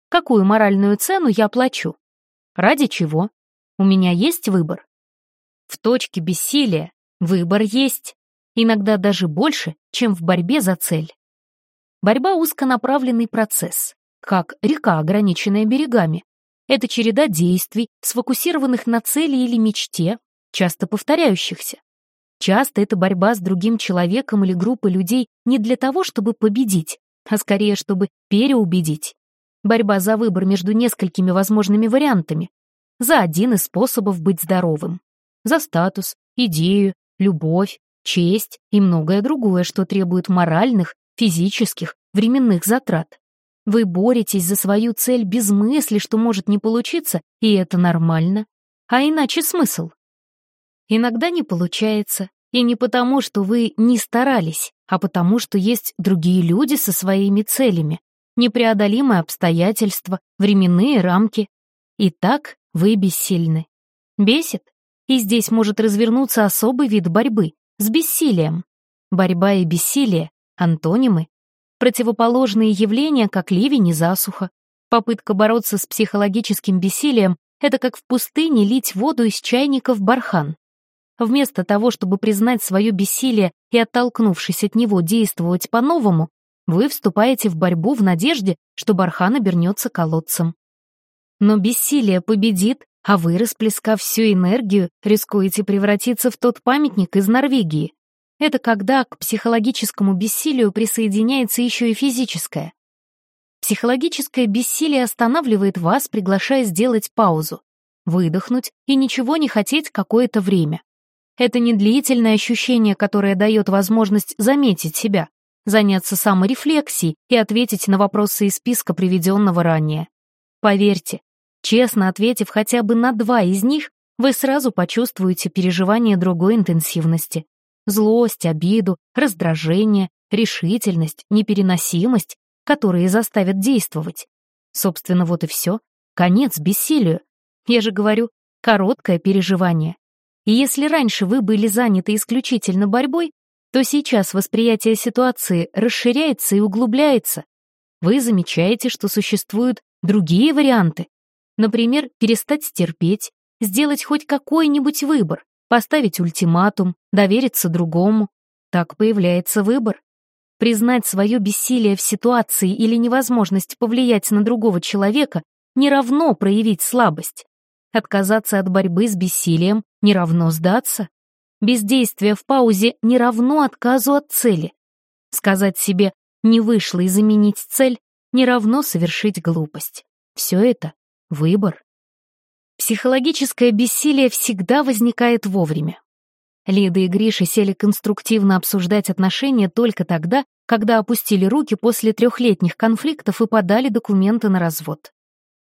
Какую моральную цену я плачу? Ради чего? У меня есть выбор? В точке бессилия выбор есть, иногда даже больше, чем в борьбе за цель. Борьба — узконаправленный процесс, как река, ограниченная берегами. Это череда действий, сфокусированных на цели или мечте, часто повторяющихся. Часто это борьба с другим человеком или группой людей не для того, чтобы победить, а скорее, чтобы переубедить. Борьба за выбор между несколькими возможными вариантами, за один из способов быть здоровым. За статус, идею, любовь, честь и многое другое, что требует моральных, физических, временных затрат. Вы боретесь за свою цель без мысли, что может не получиться, и это нормально. А иначе смысл? Иногда не получается, и не потому, что вы не старались, а потому, что есть другие люди со своими целями, непреодолимые обстоятельства, временные рамки. И так вы бессильны. Бесит? И здесь может развернуться особый вид борьбы с бессилием. Борьба и бессилие — антонимы. Противоположные явления, как ливень и засуха. Попытка бороться с психологическим бессилием — это как в пустыне лить воду из чайника в бархан. Вместо того, чтобы признать свое бессилие и, оттолкнувшись от него, действовать по-новому, вы вступаете в борьбу в надежде, что бархан обернется колодцем. Но бессилие победит, а вы, расплескав всю энергию, рискуете превратиться в тот памятник из Норвегии. Это когда к психологическому бессилию присоединяется еще и физическое. Психологическое бессилие останавливает вас, приглашая сделать паузу, выдохнуть и ничего не хотеть какое-то время. Это не длительное ощущение, которое дает возможность заметить себя, заняться саморефлексией и ответить на вопросы из списка, приведенного ранее. Поверьте, Честно ответив хотя бы на два из них, вы сразу почувствуете переживание другой интенсивности. Злость, обиду, раздражение, решительность, непереносимость, которые заставят действовать. Собственно, вот и все. Конец бессилию. Я же говорю, короткое переживание. И если раньше вы были заняты исключительно борьбой, то сейчас восприятие ситуации расширяется и углубляется. Вы замечаете, что существуют другие варианты, Например, перестать терпеть, сделать хоть какой-нибудь выбор, поставить ультиматум, довериться другому. Так появляется выбор. Признать свое бессилие в ситуации или невозможность повлиять на другого человека не равно проявить слабость. Отказаться от борьбы с бессилием не равно сдаться. Бездействие в паузе не равно отказу от цели. Сказать себе «не вышло» и заменить цель не равно совершить глупость. Все это — выбор. Психологическое бессилие всегда возникает вовремя. Лида и Гриша сели конструктивно обсуждать отношения только тогда, когда опустили руки после трехлетних конфликтов и подали документы на развод.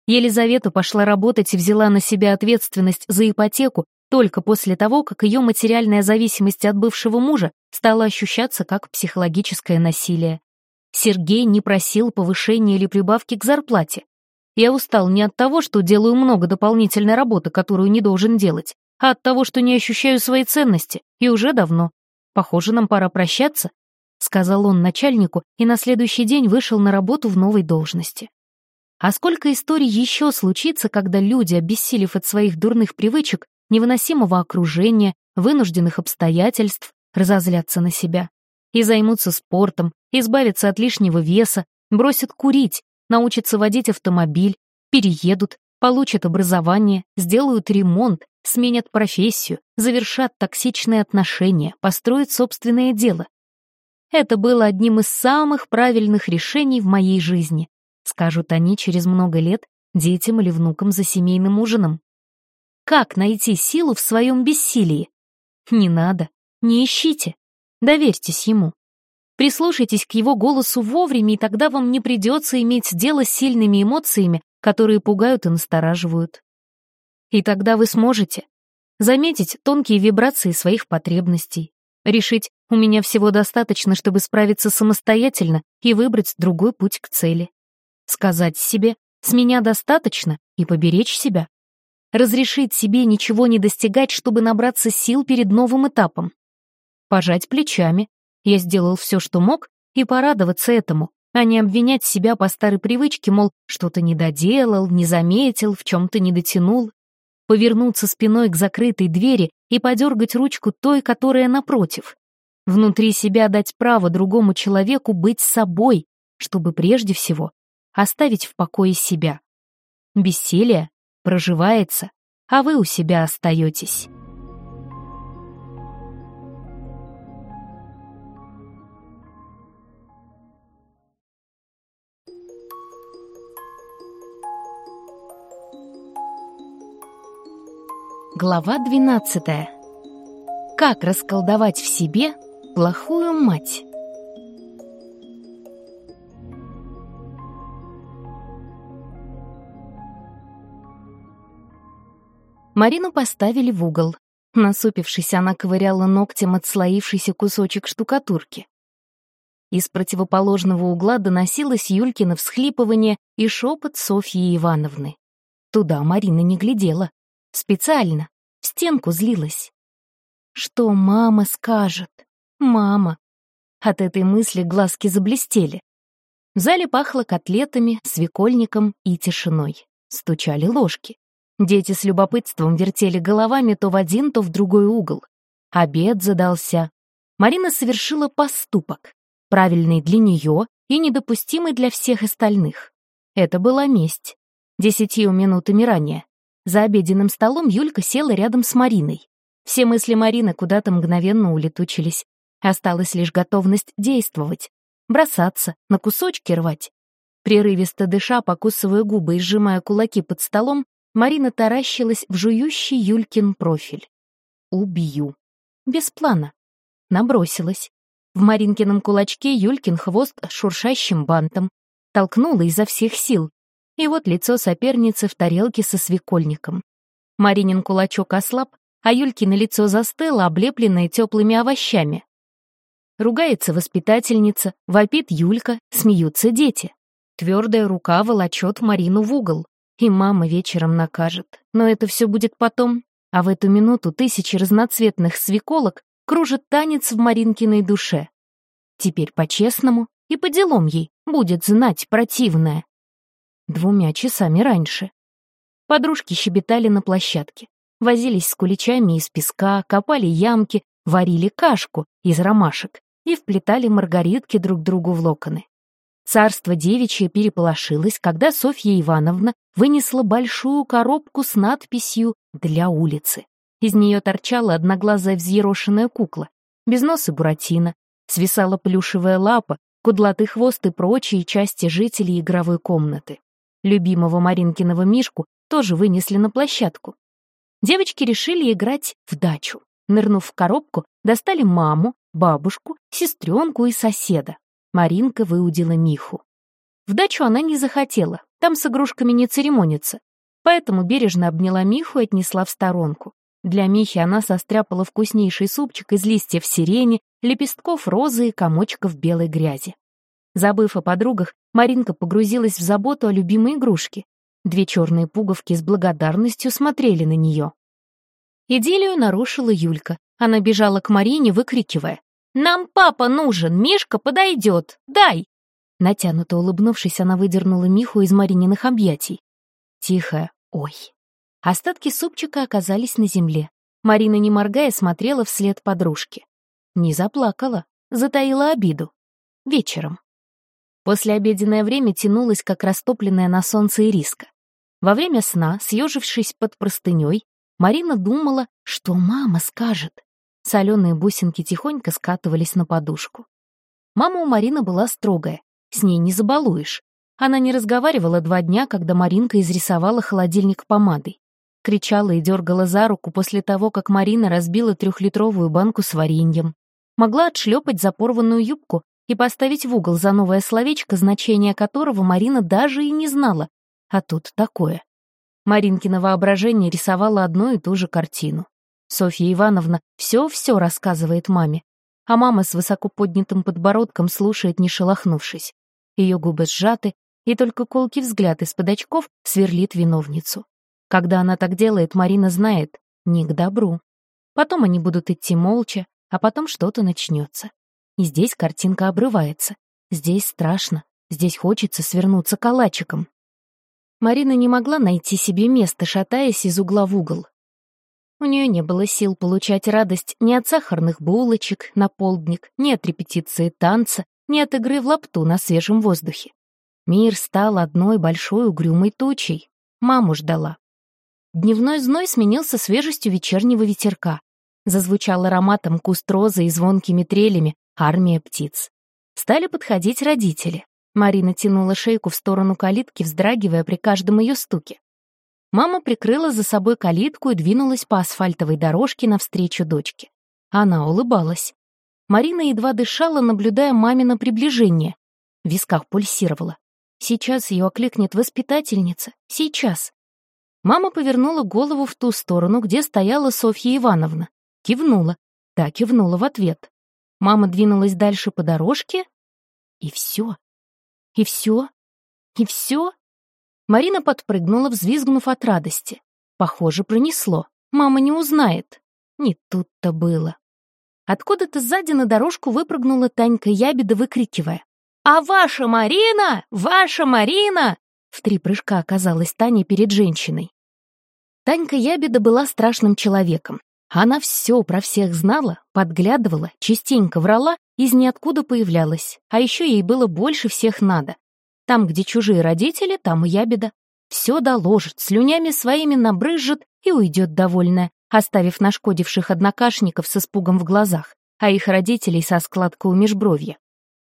Елизавета пошла работать и взяла на себя ответственность за ипотеку только после того, как ее материальная зависимость от бывшего мужа стала ощущаться как психологическое насилие. Сергей не просил повышения или прибавки к зарплате. Я устал не от того, что делаю много дополнительной работы, которую не должен делать, а от того, что не ощущаю свои ценности, и уже давно. Похоже, нам пора прощаться, сказал он начальнику и на следующий день вышел на работу в новой должности. А сколько историй еще случится, когда люди, обессилев от своих дурных привычек, невыносимого окружения, вынужденных обстоятельств, разозлятся на себя и займутся спортом, избавятся от лишнего веса, бросят курить, научатся водить автомобиль, переедут, получат образование, сделают ремонт, сменят профессию, завершат токсичные отношения, построят собственное дело. Это было одним из самых правильных решений в моей жизни, скажут они через много лет детям или внукам за семейным ужином. Как найти силу в своем бессилии? Не надо, не ищите, доверьтесь ему. Прислушайтесь к его голосу вовремя, и тогда вам не придется иметь дело с сильными эмоциями, которые пугают и настораживают. И тогда вы сможете заметить тонкие вибрации своих потребностей, решить, у меня всего достаточно, чтобы справиться самостоятельно и выбрать другой путь к цели. Сказать себе «с меня достаточно» и поберечь себя. Разрешить себе ничего не достигать, чтобы набраться сил перед новым этапом. Пожать плечами. Я сделал все, что мог, и порадоваться этому, а не обвинять себя по старой привычке, мол, что-то не доделал, не заметил, в чем-то не дотянул повернуться спиной к закрытой двери и подергать ручку той, которая напротив. Внутри себя дать право другому человеку быть собой, чтобы прежде всего оставить в покое себя. Бессилие проживается, а вы у себя остаетесь. Глава 12. Как расколдовать в себе плохую мать? Марину поставили в угол. Насупившись, она ковыряла ногтем отслоившийся кусочек штукатурки. Из противоположного угла доносилось Юлькино всхлипывание и шепот Софьи Ивановны. Туда Марина не глядела. Специально, в стенку злилась. Что мама скажет? Мама. От этой мысли глазки заблестели. В зале пахло котлетами, свекольником и тишиной. Стучали ложки. Дети с любопытством вертели головами то в один, то в другой угол. Обед задался. Марина совершила поступок, правильный для нее и недопустимый для всех остальных. Это была месть. Десятью минутами ранее. За обеденным столом Юлька села рядом с Мариной. Все мысли Марины куда-то мгновенно улетучились. Осталась лишь готовность действовать, бросаться, на кусочки рвать. Прерывисто дыша, покусывая губы и сжимая кулаки под столом, Марина таращилась в жующий Юлькин профиль. «Убью». Без плана. Набросилась. В Маринкином кулачке Юлькин хвост шуршащим бантом. Толкнула изо всех сил, и вот лицо соперницы в тарелке со свекольником. Маринин кулачок ослаб, а Юлькино лицо застыло, облепленное теплыми овощами. Ругается воспитательница, вопит Юлька, смеются дети. Твердая рука волочет Марину в угол. И мама вечером накажет. Но это все будет потом. А в эту минуту тысячи разноцветных свеколок кружат танец в Маринкиной душе. Теперь по-честному и по делам ей будет знать противное двумя часами раньше. Подружки щебетали на площадке, возились с куличами из песка, копали ямки, варили кашку из ромашек и вплетали маргаритки друг другу в локоны. Царство девичье переполошилось, когда Софья Ивановна вынесла большую коробку с надписью «Для улицы». Из нее торчала одноглазая взъерошенная кукла, без носа Буратино, свисала плюшевая лапа, кудлатый хвост и прочие части жителей игровой комнаты. Любимого Маринкиного Мишку тоже вынесли на площадку. Девочки решили играть в дачу. Нырнув в коробку, достали маму, бабушку, сестренку и соседа. Маринка выудила Миху. В дачу она не захотела, там с игрушками не церемонится, поэтому бережно обняла Миху и отнесла в сторонку. Для Михи она состряпала вкуснейший супчик из листьев сирени, лепестков розы и комочков белой грязи. Забыв о подругах, Маринка погрузилась в заботу о любимой игрушке. Две черные пуговки с благодарностью смотрели на нее. Идиллию нарушила Юлька. Она бежала к Марине, выкрикивая. «Нам папа нужен! Мишка подойдет! Дай!» Натянуто улыбнувшись, она выдернула Миху из Марининых объятий. Тихо «Ой!» Остатки супчика оказались на земле. Марина, не моргая, смотрела вслед подружки. Не заплакала, затаила обиду. Вечером. Послеобеденное время тянулось, как растопленная на солнце ириска. Во время сна, съежившись под простыней, Марина думала, что мама скажет. Соленые бусинки тихонько скатывались на подушку. Мама у Марины была строгая, с ней не забалуешь. Она не разговаривала два дня, когда Маринка изрисовала холодильник помадой кричала и дергала за руку после того, как Марина разбила трехлитровую банку с вареньем. Могла отшлепать за порванную юбку и поставить в угол за новое словечко, значение которого Марина даже и не знала. А тут такое. Маринкино воображение рисовало одну и ту же картину. Софья Ивановна все-все рассказывает маме, а мама с высоко поднятым подбородком слушает, не шелохнувшись. Ее губы сжаты, и только колкий взгляд из-под очков сверлит виновницу. Когда она так делает, Марина знает, не к добру. Потом они будут идти молча, а потом что-то начнется. И здесь картинка обрывается. Здесь страшно, здесь хочется свернуться калачиком. Марина не могла найти себе место, шатаясь из угла в угол. У нее не было сил получать радость ни от сахарных булочек на полдник, ни от репетиции танца, ни от игры в лапту на свежем воздухе. Мир стал одной большой угрюмой тучей. Маму ждала. Дневной зной сменился свежестью вечернего ветерка. Зазвучал ароматом куст розы и звонкими трелями армия птиц. Стали подходить родители. Марина тянула шейку в сторону калитки, вздрагивая при каждом ее стуке. Мама прикрыла за собой калитку и двинулась по асфальтовой дорожке навстречу дочке. Она улыбалась. Марина едва дышала, наблюдая мамино приближение. В висках пульсировала. Сейчас ее окликнет воспитательница. Сейчас. Мама повернула голову в ту сторону, где стояла Софья Ивановна. Кивнула. Та кивнула в ответ. Мама двинулась дальше по дорожке. И все. И все. И все. Марина подпрыгнула, взвизгнув от радости. Похоже, пронесло. Мама не узнает. Не тут-то было. Откуда-то сзади на дорожку выпрыгнула Танька Ябеда, выкрикивая. «А ваша Марина! Ваша Марина!» В три прыжка оказалась Таня перед женщиной. Танька Ябеда была страшным человеком. Она все про всех знала, подглядывала, частенько врала, из ниоткуда появлялась, а еще ей было больше всех надо. Там, где чужие родители, там и ябеда. Все доложит, слюнями своими набрызжет и уйдет довольная, оставив нашкодивших однокашников с испугом в глазах, а их родителей со складкой у межбровья.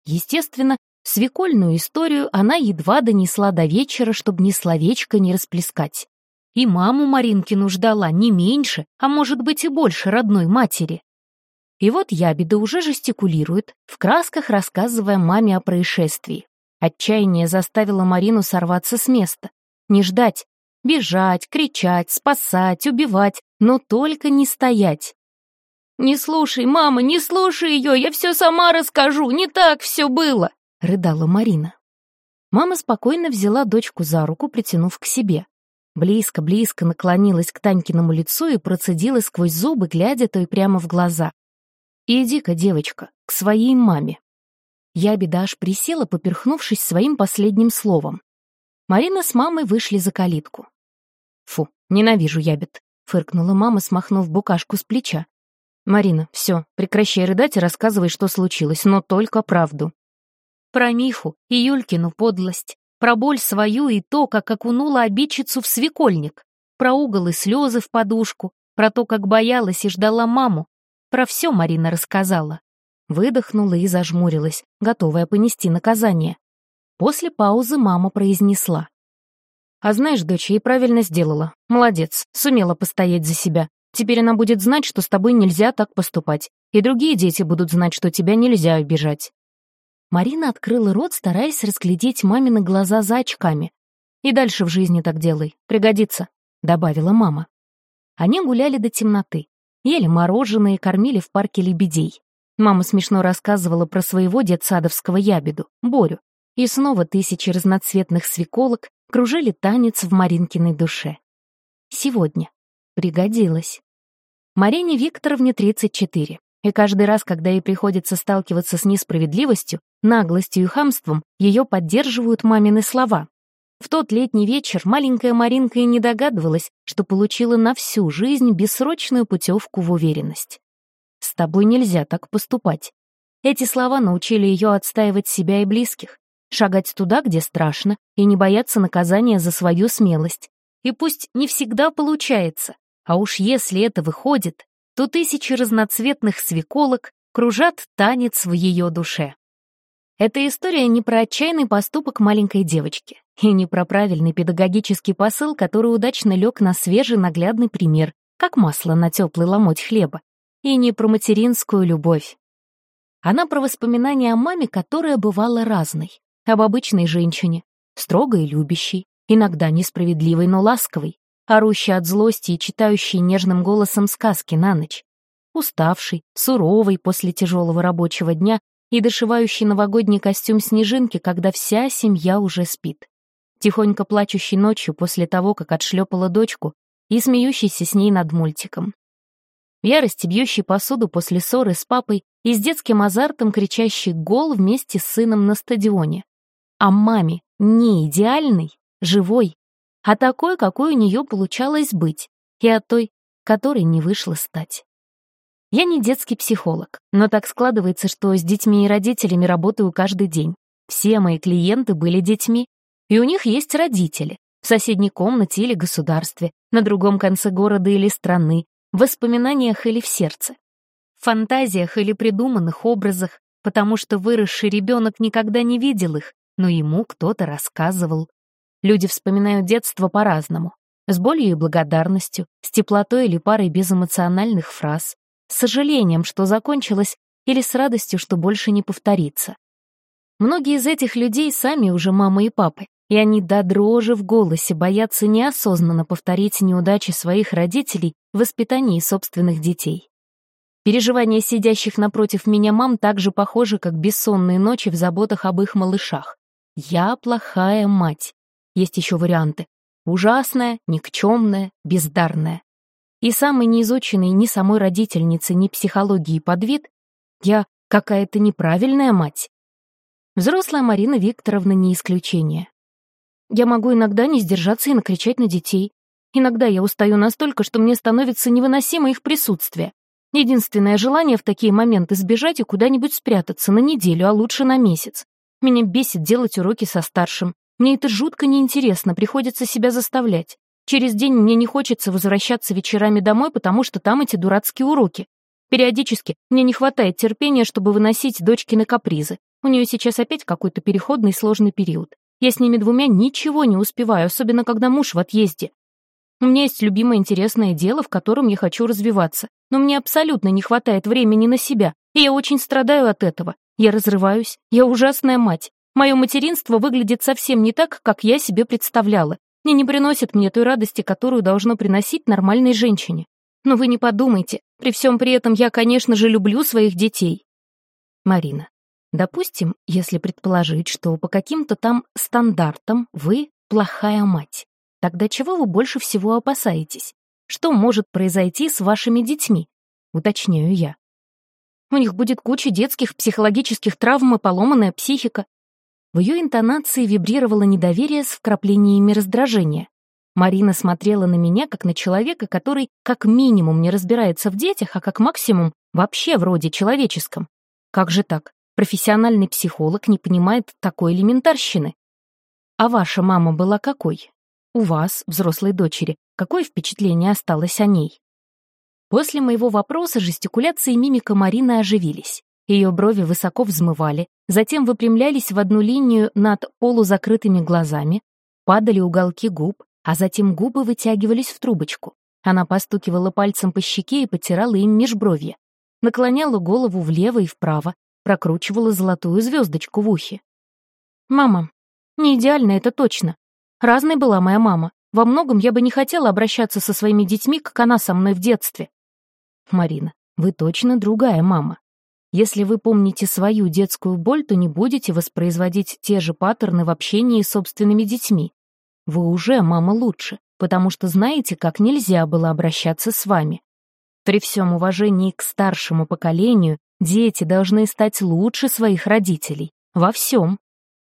Естественно, свекольную историю она едва донесла до вечера, чтобы ни словечко не расплескать. И маму Маринкину ждала не меньше, а может быть и больше родной матери. И вот ябеда уже жестикулирует, в красках рассказывая маме о происшествии. Отчаяние заставило Марину сорваться с места. Не ждать, бежать, кричать, спасать, убивать, но только не стоять. «Не слушай, мама, не слушай ее, я все сама расскажу, не так все было!» — рыдала Марина. Мама спокойно взяла дочку за руку, притянув к себе. Близко-близко наклонилась к Танькиному лицу и процедила сквозь зубы, глядя той прямо в глаза. «Иди-ка, девочка, к своей маме». Я, беда, аж присела, поперхнувшись своим последним словом. Марина с мамой вышли за калитку. «Фу, ненавижу ябед», — фыркнула мама, смахнув букашку с плеча. «Марина, все, прекращай рыдать и рассказывай, что случилось, но только правду». Про Миху и Юлькину подлость, про боль свою и то, как окунула обидчицу в свекольник, про угол и слезы в подушку, про то, как боялась и ждала маму. Про все Марина рассказала. выдохнула и зажмурилась, готовая понести наказание. После паузы мама произнесла. «А знаешь, дочь, ей правильно сделала. Молодец, сумела постоять за себя. Теперь она будет знать, что с тобой нельзя так поступать, и другие дети будут знать, что тебя нельзя обижать». Марина открыла рот, стараясь разглядеть мамины глаза за очками. «И дальше в жизни так делай, пригодится», — добавила мама. Они гуляли до темноты, ели мороженое и кормили в парке лебедей. Мама смешно рассказывала про своего детсадовского ябеду, Борю, и снова тысячи разноцветных свеколок кружили танец в Маринкиной душе. Сегодня. Пригодилось. Марине Викторовне 34, и каждый раз, когда ей приходится сталкиваться с несправедливостью, наглостью и хамством, ее поддерживают мамины слова. В тот летний вечер маленькая Маринка и не догадывалась, что получила на всю жизнь бессрочную путевку в уверенность. «С тобой нельзя так поступать». Эти слова научили ее отстаивать себя и близких, шагать туда, где страшно, и не бояться наказания за свою смелость. И пусть не всегда получается, а уж если это выходит, то тысячи разноцветных свеколок кружат танец в ее душе. Эта история не про отчаянный поступок маленькой девочки и не про правильный педагогический посыл, который удачно лег на свежий наглядный пример, как масло на теплый ломоть хлеба, и не про материнскую любовь. Она про воспоминания о маме, которая бывала разной, об обычной женщине, строгой и любящей, иногда несправедливой, но ласковой, орущей от злости и читающей нежным голосом сказки на ночь, уставшей, суровой после тяжелого рабочего дня и дошивающей новогодний костюм снежинки, когда вся семья уже спит, тихонько плачущей ночью после того, как отшлепала дочку, и смеющейся с ней над мультиком. В ярости бьющей посуду после ссоры с папой и с детским азартом кричащий гол вместе с сыном на стадионе. О маме, не идеальной, живой, а такой, какой у нее получалось быть, и о той, которой не вышло стать. Я не детский психолог, но так складывается, что с детьми и родителями работаю каждый день. Все мои клиенты были детьми, и у них есть родители в соседней комнате или государстве, на другом конце города или страны, в воспоминаниях или в сердце, в фантазиях или придуманных образах, потому что выросший ребенок никогда не видел их, но ему кто-то рассказывал. Люди вспоминают детство по-разному. С болью и благодарностью, с теплотой или парой безэмоциональных фраз, с сожалением, что закончилось, или с радостью, что больше не повторится. Многие из этих людей сами уже мамы и папы, и они до дрожи в голосе боятся неосознанно повторить неудачи своих родителей в воспитании собственных детей. Переживания сидящих напротив меня мам также похожи, как бессонные ночи в заботах об их малышах. Я плохая мать. Есть еще варианты. Ужасная, никчемная, бездарная. И самый неизученный ни самой родительницы, ни психологии подвид я какая-то неправильная мать. Взрослая Марина Викторовна не исключение. Я могу иногда не сдержаться и накричать на детей. Иногда я устаю настолько, что мне становится невыносимо их присутствие. Единственное желание в такие моменты сбежать и куда-нибудь спрятаться на неделю, а лучше на месяц. Меня бесит делать уроки со старшим. Мне это жутко неинтересно, приходится себя заставлять. Через день мне не хочется возвращаться вечерами домой, потому что там эти дурацкие уроки. Периодически мне не хватает терпения, чтобы выносить дочкины капризы. У нее сейчас опять какой-то переходный сложный период. Я с ними двумя ничего не успеваю, особенно когда муж в отъезде. У меня есть любимое интересное дело, в котором я хочу развиваться, но мне абсолютно не хватает времени на себя, и я очень страдаю от этого. Я разрываюсь, я ужасная мать. Мое материнство выглядит совсем не так, как я себе представляла, и не приносит мне той радости, которую должно приносить нормальной женщине. Но вы не подумайте, при всем при этом я, конечно же, люблю своих детей. Марина, допустим, если предположить, что по каким-то там стандартам вы плохая мать, тогда чего вы больше всего опасаетесь? Что может произойти с вашими детьми? Уточняю я. У них будет куча детских психологических травм и поломанная психика. В ее интонации вибрировало недоверие с вкраплениями раздражения. Марина смотрела на меня, как на человека, который как минимум не разбирается в детях, а как максимум вообще в роде человеческом. Как же так? Профессиональный психолог не понимает такой элементарщины. А ваша мама была какой? У вас, взрослой дочери, какое впечатление осталось о ней? После моего вопроса жестикуляции и мимика Марины оживились, Ее брови высоко взмывали, затем выпрямлялись в одну линию над полузакрытыми глазами, падали уголки губ, а затем губы вытягивались в трубочку. Она постукивала пальцем по щеке и потирала им межбровье. Наклоняла голову влево и вправо, прокручивала золотую звездочку в ухе. «Мама, не идеально, это точно. Разной была моя мама. Во многом я бы не хотела обращаться со своими детьми, как она со мной в детстве». «Марина, вы точно другая мама. Если вы помните свою детскую боль, то не будете воспроизводить те же паттерны в общении с собственными детьми. Вы уже мама лучше потому что знаете, как нельзя было обращаться с вами. При всем уважении к старшему поколению дети должны стать лучше своих родителей. Во всем.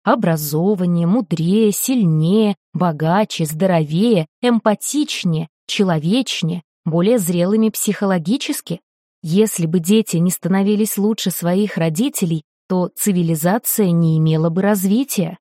Образованнее, мудрее, сильнее, богаче, здоровее, эмпатичнее, человечнее, более зрелыми психологически. Если бы дети не становились лучше своих родителей, то цивилизация не имела бы развития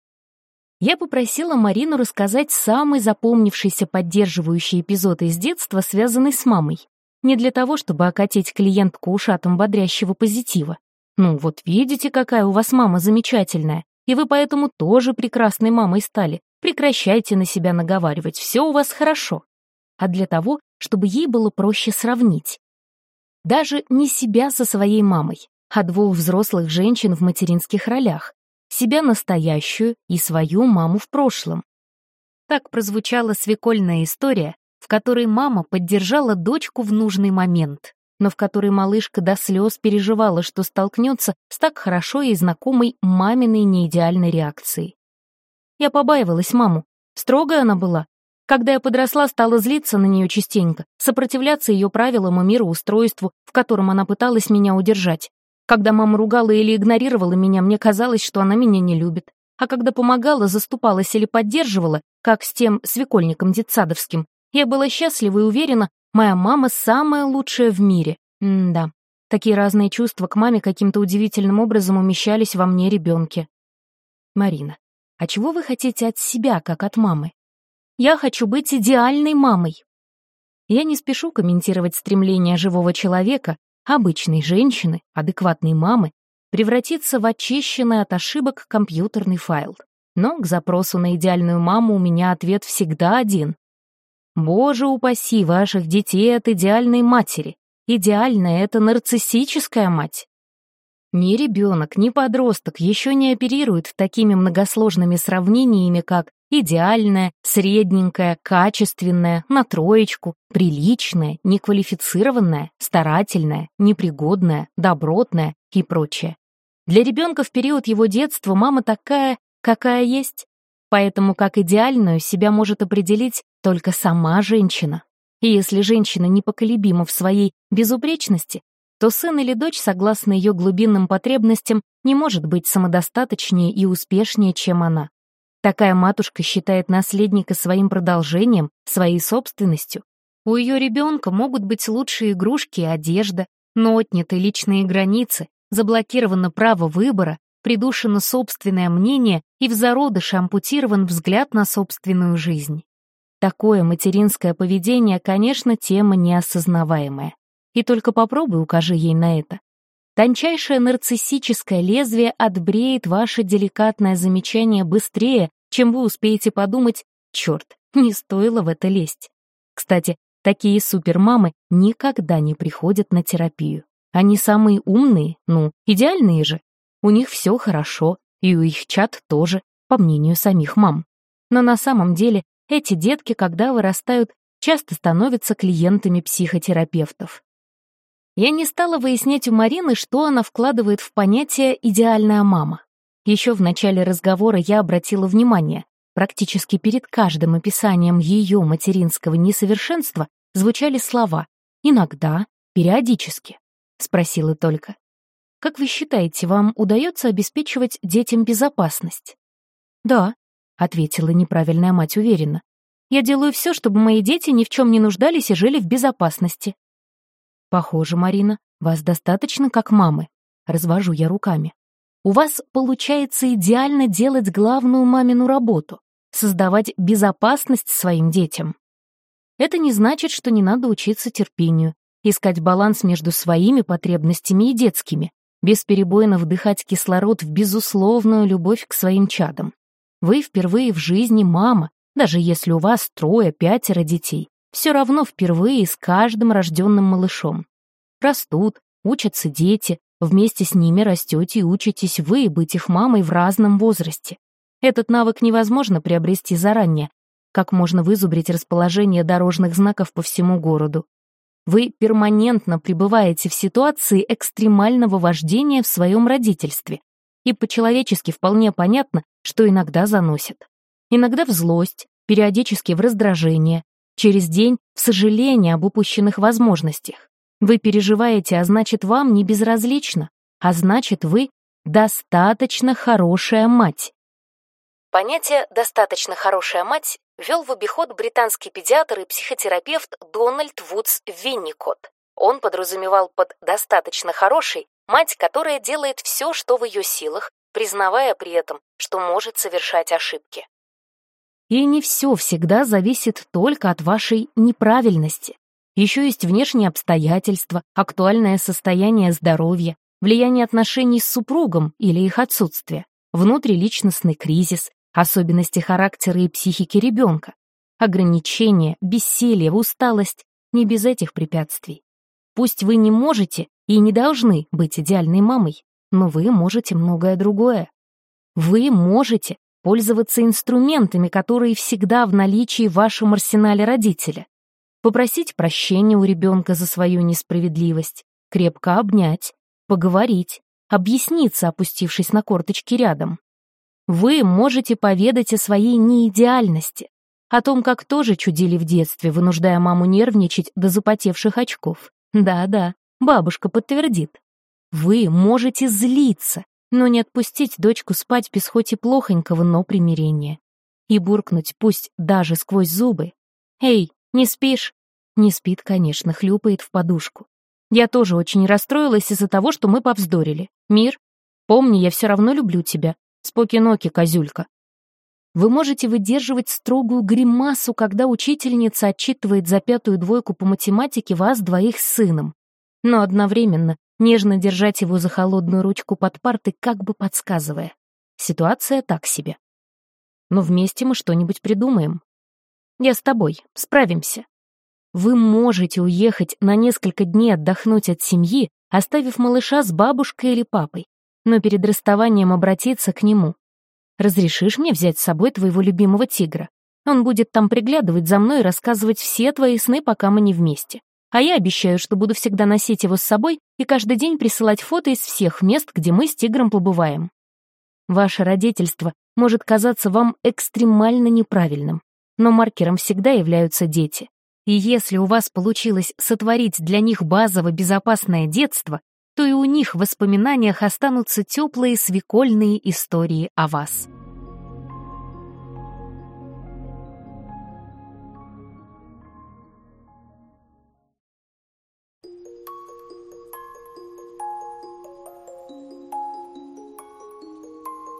я попросила Марину рассказать самый запомнившийся поддерживающий эпизод из детства, связанный с мамой. Не для того, чтобы окатить клиентку ушатом бодрящего позитива. Ну вот видите, какая у вас мама замечательная, и вы поэтому тоже прекрасной мамой стали. Прекращайте на себя наговаривать, все у вас хорошо. А для того, чтобы ей было проще сравнить. Даже не себя со своей мамой, а двух взрослых женщин в материнских ролях, себя настоящую и свою маму в прошлом. Так прозвучала свекольная история, в которой мама поддержала дочку в нужный момент, но в которой малышка до слез переживала, что столкнется с так хорошо ей знакомой маминой неидеальной реакцией. Я побаивалась маму. Строгая она была. Когда я подросла, стала злиться на нее частенько, сопротивляться ее правилам и мироустройству, в котором она пыталась меня удержать. Когда мама ругала или игнорировала меня, мне казалось, что она меня не любит. А когда помогала, заступалась или поддерживала, как с тем свекольником детсадовским, я была счастлива и уверена, моя мама самая лучшая в мире. М-да. Такие разные чувства к маме каким-то удивительным образом умещались во мне ребенке. Марина, а чего вы хотите от себя, как от мамы? Я хочу быть идеальной мамой. Я не спешу комментировать стремление живого человека, обычной женщины, адекватной мамы, превратиться в очищенный от ошибок компьютерный файл. Но к запросу на идеальную маму у меня ответ всегда один. Боже упаси ваших детей от идеальной матери. Идеальная — это нарциссическая мать. Ни ребенок, ни подросток еще не оперирует такими многосложными сравнениями, как Идеальная, средненькая, качественная, на троечку, приличная, неквалифицированная, старательная, непригодная, добротная и прочее. Для ребенка в период его детства мама такая, какая есть, поэтому как идеальную себя может определить только сама женщина. И если женщина непоколебима в своей безупречности, то сын или дочь, согласно ее глубинным потребностям, не может быть самодостаточнее и успешнее, чем она. Такая матушка считает наследника своим продолжением, своей собственностью. У ее ребенка могут быть лучшие игрушки и одежда, но отняты личные границы, заблокировано право выбора, придушено собственное мнение и в зародыше ампутирован взгляд на собственную жизнь. Такое материнское поведение, конечно, тема неосознаваемая. И только попробуй укажи ей на это. Тончайшее нарциссическое лезвие отбреет ваше деликатное замечание быстрее, чем вы успеете подумать, черт, не стоило в это лезть. Кстати, такие супермамы никогда не приходят на терапию. Они самые умные, ну, идеальные же. У них все хорошо, и у их чат тоже, по мнению самих мам. Но на самом деле эти детки, когда вырастают, часто становятся клиентами психотерапевтов. Я не стала выяснять у Марины, что она вкладывает в понятие «идеальная мама». Еще в начале разговора я обратила внимание, практически перед каждым описанием ее материнского несовершенства звучали слова «иногда», «периодически». Спросила только. «Как вы считаете, вам удается обеспечивать детям безопасность?» «Да», — ответила неправильная мать уверенно. «Я делаю все, чтобы мои дети ни в чем не нуждались и жили в безопасности». «Похоже, Марина, вас достаточно как мамы», — развожу я руками. У вас получается идеально делать главную мамину работу — создавать безопасность своим детям. Это не значит, что не надо учиться терпению, искать баланс между своими потребностями и детскими. бесперебойно вдыхать кислород в безусловную любовь к своим чадам. Вы впервые в жизни мама, даже если у вас трое, пятеро детей, все равно впервые с каждым рожденным малышом. Растут, учатся дети, вместе с ними растете и учитесь вы быть их мамой в разном возрасте. Этот навык невозможно приобрести заранее, как можно вызубрить расположение дорожных знаков по всему городу. Вы перманентно пребываете в ситуации экстремального вождения в своем родительстве, и по-человечески вполне понятно, что иногда заносит. Иногда в злость, периодически в раздражение, через день в сожаление об упущенных возможностях. Вы переживаете, а значит, вам не безразлично, а значит, вы достаточно хорошая мать. Понятие «достаточно хорошая мать» ввел в обиход британский педиатр и психотерапевт Дональд Вудс Винникот. Он подразумевал под «достаточно хорошей» мать, которая делает все, что в ее силах, признавая при этом, что может совершать ошибки. И не все всегда зависит только от вашей неправильности. Еще есть внешние обстоятельства, актуальное состояние здоровья, влияние отношений с супругом или их отсутствие, внутриличностный кризис, особенности характера и психики ребенка, ограничения, бессилие, усталость, не без этих препятствий. Пусть вы не можете и не должны быть идеальной мамой, но вы можете многое другое. Вы можете пользоваться инструментами, которые всегда в наличии в вашем арсенале родителя. Попросить прощения у ребенка за свою несправедливость, крепко обнять, поговорить, объясниться, опустившись на корточки рядом. Вы можете поведать о своей неидеальности, о том, как тоже чудили в детстве, вынуждая маму нервничать до запотевших очков. Да-да, бабушка подтвердит. Вы можете злиться, но не отпустить дочку спать без хоть и плохонького, но примирения. И буркнуть, пусть даже сквозь зубы. «Эй, не спишь?» Не спит, конечно, хлюпает в подушку. Я тоже очень расстроилась из-за того, что мы повздорили. Мир, помни, я все равно люблю тебя. Споки-ноки, козюлька. Вы можете выдерживать строгую гримасу, когда учительница отчитывает за пятую двойку по математике вас двоих с сыном. Но одновременно нежно держать его за холодную ручку под партой, как бы подсказывая. Ситуация так себе. Но вместе мы что-нибудь придумаем. Я с тобой, справимся. Вы можете уехать на несколько дней отдохнуть от семьи, оставив малыша с бабушкой или папой, но перед расставанием обратиться к нему. «Разрешишь мне взять с собой твоего любимого тигра? Он будет там приглядывать за мной и рассказывать все твои сны, пока мы не вместе. А я обещаю, что буду всегда носить его с собой и каждый день присылать фото из всех мест, где мы с тигром побываем. Ваше родительство может казаться вам экстремально неправильным, но маркером всегда являются дети. И если у вас получилось сотворить для них базово безопасное детство, то и у них в воспоминаниях останутся теплые свекольные истории о вас.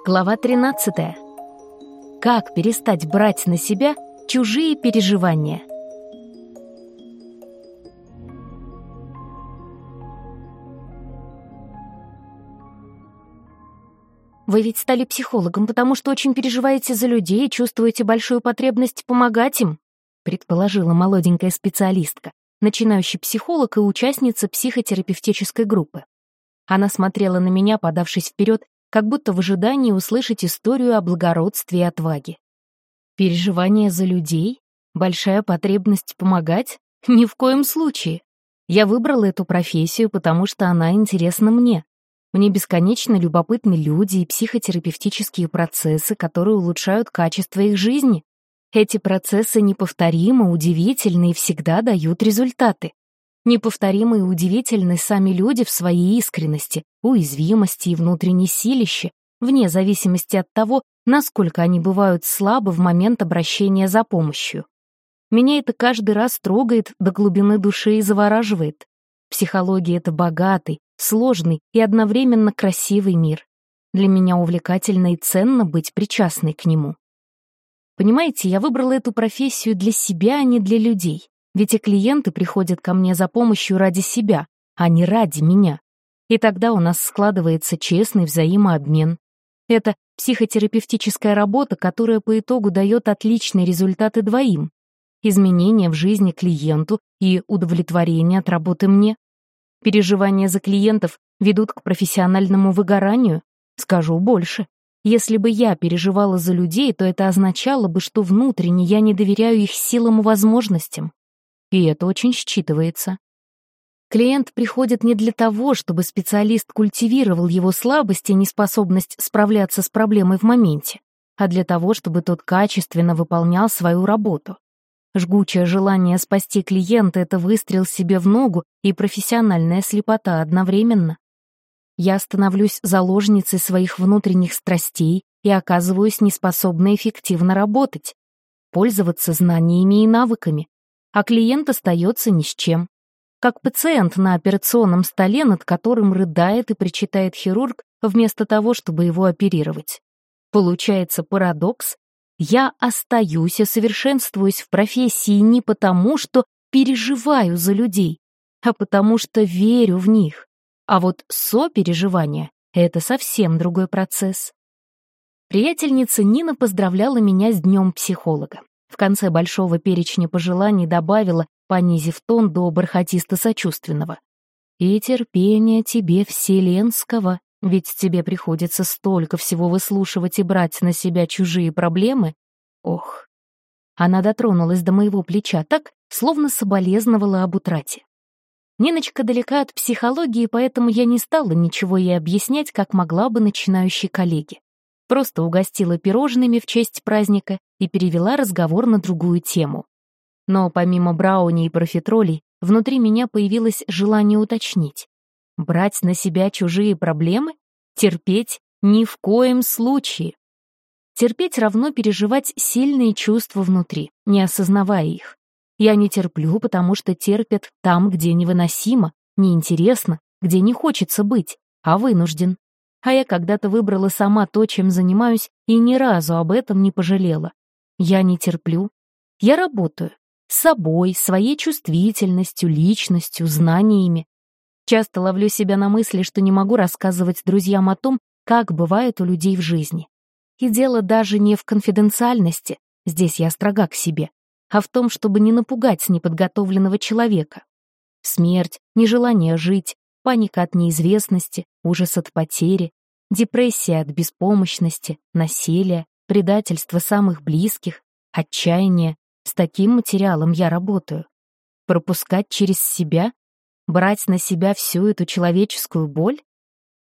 Глава 13. Как перестать брать на себя чужие переживания? Вы ведь стали психологом, потому что очень переживаете за людей и чувствуете большую потребность помогать им, предположила молоденькая специалистка, начинающий психолог и участница психотерапевтической группы. Она смотрела на меня, подавшись вперед как будто в ожидании услышать историю о благородстве и отваге. Переживание за людей? Большая потребность помогать? Ни в коем случае. Я выбрала эту профессию, потому что она интересна мне. Мне бесконечно любопытны люди и психотерапевтические процессы, которые улучшают качество их жизни. Эти процессы неповторимы, удивительны и всегда дают результаты. Неповторимы и удивительны сами люди в своей искренности, уязвимости и внутренней силище, вне зависимости от того, насколько они бывают слабы в момент обращения за помощью. Меня это каждый раз трогает до глубины души и завораживает. Психология — это богатый, сложный и одновременно красивый мир. Для меня увлекательно и ценно быть причастной к нему. Понимаете, я выбрала эту профессию для себя, а не для людей. Ведь и клиенты приходят ко мне за помощью ради себя, а не ради меня. И тогда у нас складывается честный взаимообмен. Это психотерапевтическая работа, которая по итогу дает отличные результаты двоим. Изменения в жизни клиенту и удовлетворение от работы мне. Переживания за клиентов ведут к профессиональному выгоранию. Скажу больше. Если бы я переживала за людей, то это означало бы, что внутренне я не доверяю их силам и возможностям. И это очень считывается. Клиент приходит не для того, чтобы специалист культивировал его слабость и неспособность справляться с проблемой в моменте, а для того, чтобы тот качественно выполнял свою работу. Жгучее желание спасти клиента — это выстрел себе в ногу и профессиональная слепота одновременно. Я становлюсь заложницей своих внутренних страстей и оказываюсь неспособной эффективно работать, пользоваться знаниями и навыками, а клиент остается ни с чем как пациент на операционном столе, над которым рыдает и причитает хирург, вместо того, чтобы его оперировать. Получается парадокс. Я остаюсь и совершенствуюсь в профессии не потому, что переживаю за людей, а потому что верю в них. А вот сопереживание — это совсем другой процесс. Приятельница Нина поздравляла меня с Днем психолога. В конце большого перечня пожеланий добавила, понизив тон до бархатисто-сочувственного. «И терпение тебе вселенского, ведь тебе приходится столько всего выслушивать и брать на себя чужие проблемы. Ох!» Она дотронулась до моего плеча так, словно соболезновала об утрате. Ниночка далека от психологии, поэтому я не стала ничего ей объяснять, как могла бы начинающей коллеге. Просто угостила пирожными в честь праздника и перевела разговор на другую тему. Но помимо брауни и профитролей, внутри меня появилось желание уточнить. Брать на себя чужие проблемы? Терпеть? Ни в коем случае. Терпеть равно переживать сильные чувства внутри, не осознавая их. Я не терплю, потому что терпят там, где невыносимо, неинтересно, где не хочется быть, а вынужден. А я когда-то выбрала сама то, чем занимаюсь, и ни разу об этом не пожалела. Я не терплю. Я работаю, с собой, своей чувствительностью, личностью, знаниями. Часто ловлю себя на мысли, что не могу рассказывать друзьям о том, как бывает у людей в жизни. И дело даже не в конфиденциальности, здесь я строга к себе, а в том, чтобы не напугать неподготовленного человека. Смерть, нежелание жить, паника от неизвестности, ужас от потери, депрессия от беспомощности, насилие, предательство самых близких, отчаяние, с таким материалом я работаю. Пропускать через себя? Брать на себя всю эту человеческую боль?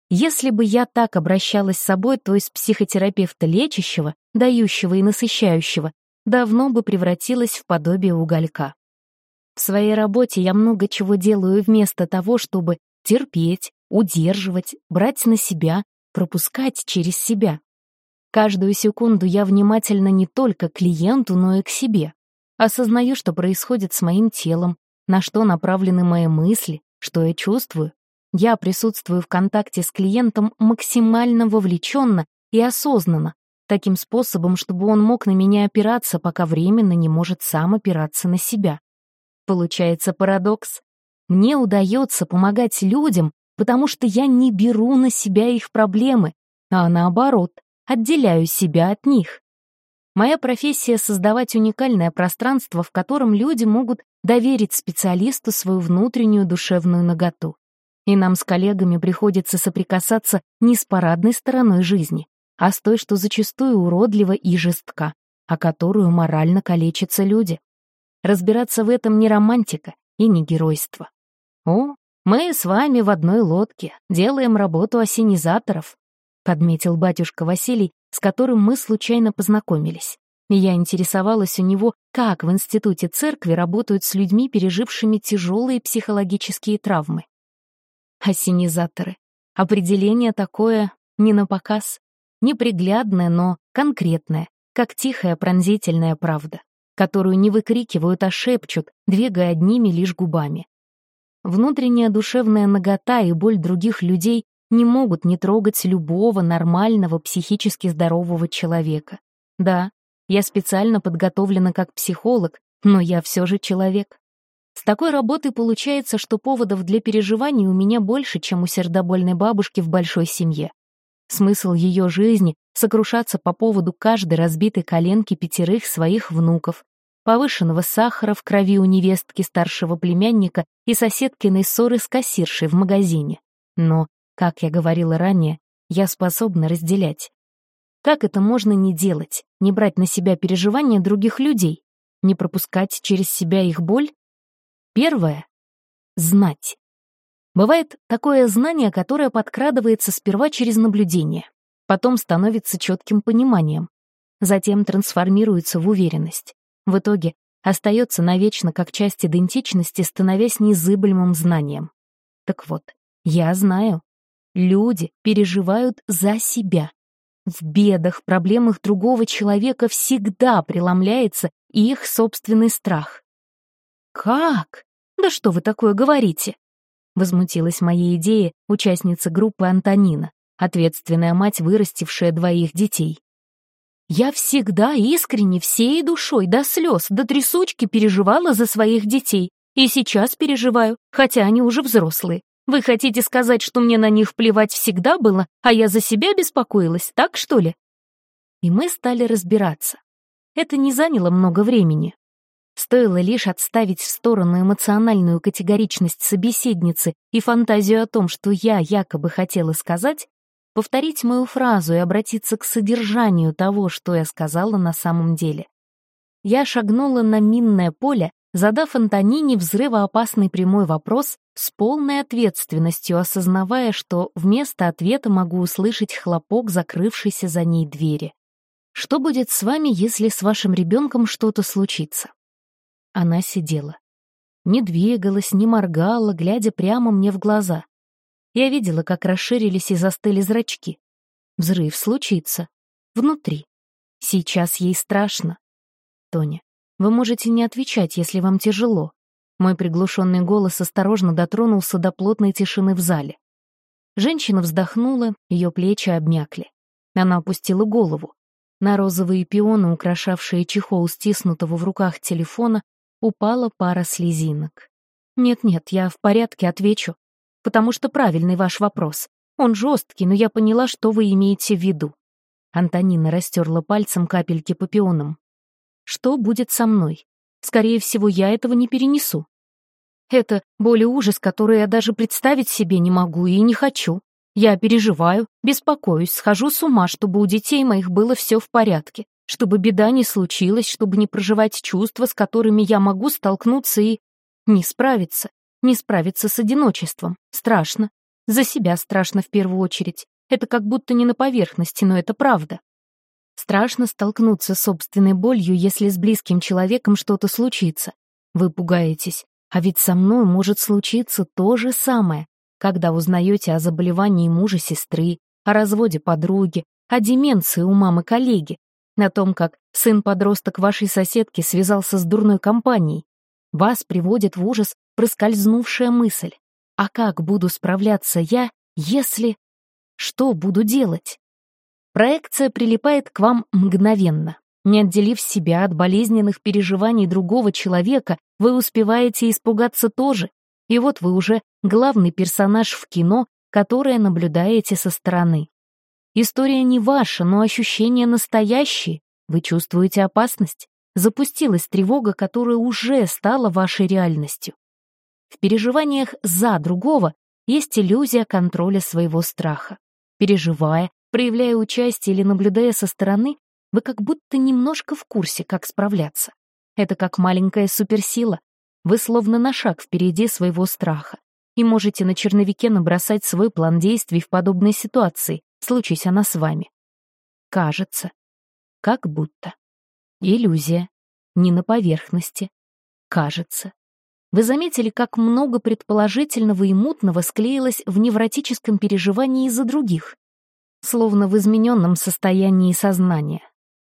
Если бы я так обращалась с собой, то из психотерапевта лечащего, дающего и насыщающего, давно бы превратилась в подобие уголька. В своей работе я много чего делаю вместо того, чтобы терпеть, удерживать, брать на себя, пропускать через себя. Каждую секунду я внимательна не только к клиенту, но и к себе. Осознаю, что происходит с моим телом, на что направлены мои мысли, что я чувствую. Я присутствую в контакте с клиентом максимально вовлеченно и осознанно, таким способом, чтобы он мог на меня опираться, пока временно не может сам опираться на себя. Получается парадокс. Мне удается помогать людям, потому что я не беру на себя их проблемы, а наоборот, отделяю себя от них. Моя профессия — создавать уникальное пространство, в котором люди могут доверить специалисту свою внутреннюю душевную наготу. И нам с коллегами приходится соприкасаться не с парадной стороной жизни, а с той, что зачастую уродлива и жестка, а которую морально калечатся люди. Разбираться в этом не романтика и не геройство. «О, мы с вами в одной лодке, делаем работу осенизаторов», подметил батюшка Василий, с которым мы случайно познакомились. Я интересовалась у него, как в институте церкви работают с людьми, пережившими тяжелые психологические травмы. Осенизаторы. Определение такое не на показ, неприглядное, но конкретное, как тихая пронзительная правда, которую не выкрикивают, а шепчут, двигая одними лишь губами. Внутренняя душевная нагота и боль других людей не могут не трогать любого нормального психически здорового человека. Да, я специально подготовлена как психолог, но я все же человек. С такой работой получается, что поводов для переживаний у меня больше, чем у сердобольной бабушки в большой семье. Смысл ее жизни — сокрушаться по поводу каждой разбитой коленки пятерых своих внуков, повышенного сахара в крови у невестки старшего племянника и соседкиной ссоры с кассиршей в магазине. Но, как я говорила ранее, я способна разделять. Как это можно не делать, не брать на себя переживания других людей, не пропускать через себя их боль? Первое — знать. Бывает такое знание, которое подкрадывается сперва через наблюдение, потом становится четким пониманием, затем трансформируется в уверенность. В итоге остается навечно как часть идентичности, становясь незыблемым знанием. Так вот, я знаю. Люди переживают за себя. В бедах, проблемах другого человека всегда преломляется их собственный страх. «Как? Да что вы такое говорите?» Возмутилась моей идее участница группы Антонина, ответственная мать, вырастившая двоих детей. Я всегда искренне, всей душой, до слез, до трясучки переживала за своих детей. И сейчас переживаю, хотя они уже взрослые. Вы хотите сказать, что мне на них плевать всегда было, а я за себя беспокоилась, так что ли? И мы стали разбираться. Это не заняло много времени. Стоило лишь отставить в сторону эмоциональную категоричность собеседницы и фантазию о том, что я якобы хотела сказать, повторить мою фразу и обратиться к содержанию того, что я сказала на самом деле. Я шагнула на минное поле, задав Антонине взрывоопасный прямой вопрос с полной ответственностью, осознавая, что вместо ответа могу услышать хлопок закрывшейся за ней двери. «Что будет с вами, если с вашим ребенком что-то случится?» Она сидела. Не двигалась, не моргала, глядя прямо мне в глаза. Я видела, как расширились и застыли зрачки. Взрыв случится. Внутри. Сейчас ей страшно. Тоня, вы можете не отвечать, если вам тяжело. Мой приглушенный голос осторожно дотронулся до плотной тишины в зале. Женщина вздохнула, ее плечи обмякли. Она опустила голову. На розовые пионы, украшавшие чехол стиснутого в руках телефона, упала пара слезинок. «Нет-нет, я в порядке, отвечу потому что правильный ваш вопрос. Он жесткий, но я поняла, что вы имеете в виду». Антонина растерла пальцем капельки по пионам. «Что будет со мной? Скорее всего, я этого не перенесу. Это боль и ужас, который я даже представить себе не могу и не хочу. Я переживаю, беспокоюсь, схожу с ума, чтобы у детей моих было все в порядке, чтобы беда не случилась, чтобы не проживать чувства, с которыми я могу столкнуться и не справиться. Не справиться с одиночеством. Страшно. За себя страшно в первую очередь. Это как будто не на поверхности, но это правда. Страшно столкнуться с собственной болью, если с близким человеком что-то случится. Вы пугаетесь. А ведь со мной может случиться то же самое, когда узнаете о заболевании мужа сестры, о разводе подруги, о деменции у мамы коллеги, о том, как сын-подросток вашей соседки связался с дурной компанией. Вас приводит в ужас проскользнувшая мысль. А как буду справляться я, если... Что буду делать? Проекция прилипает к вам мгновенно. Не отделив себя от болезненных переживаний другого человека, вы успеваете испугаться тоже. И вот вы уже главный персонаж в кино, которое наблюдаете со стороны. История не ваша, но ощущения настоящие. Вы чувствуете опасность. Запустилась тревога, которая уже стала вашей реальностью. В переживаниях «за» другого есть иллюзия контроля своего страха. Переживая, проявляя участие или наблюдая со стороны, вы как будто немножко в курсе, как справляться. Это как маленькая суперсила. Вы словно на шаг впереди своего страха. И можете на черновике набросать свой план действий в подобной ситуации, случись она с вами. Кажется. Как будто. Иллюзия. Не на поверхности. Кажется. Вы заметили, как много предположительного и мутного склеилось в невротическом переживании из-за других? Словно в измененном состоянии сознания.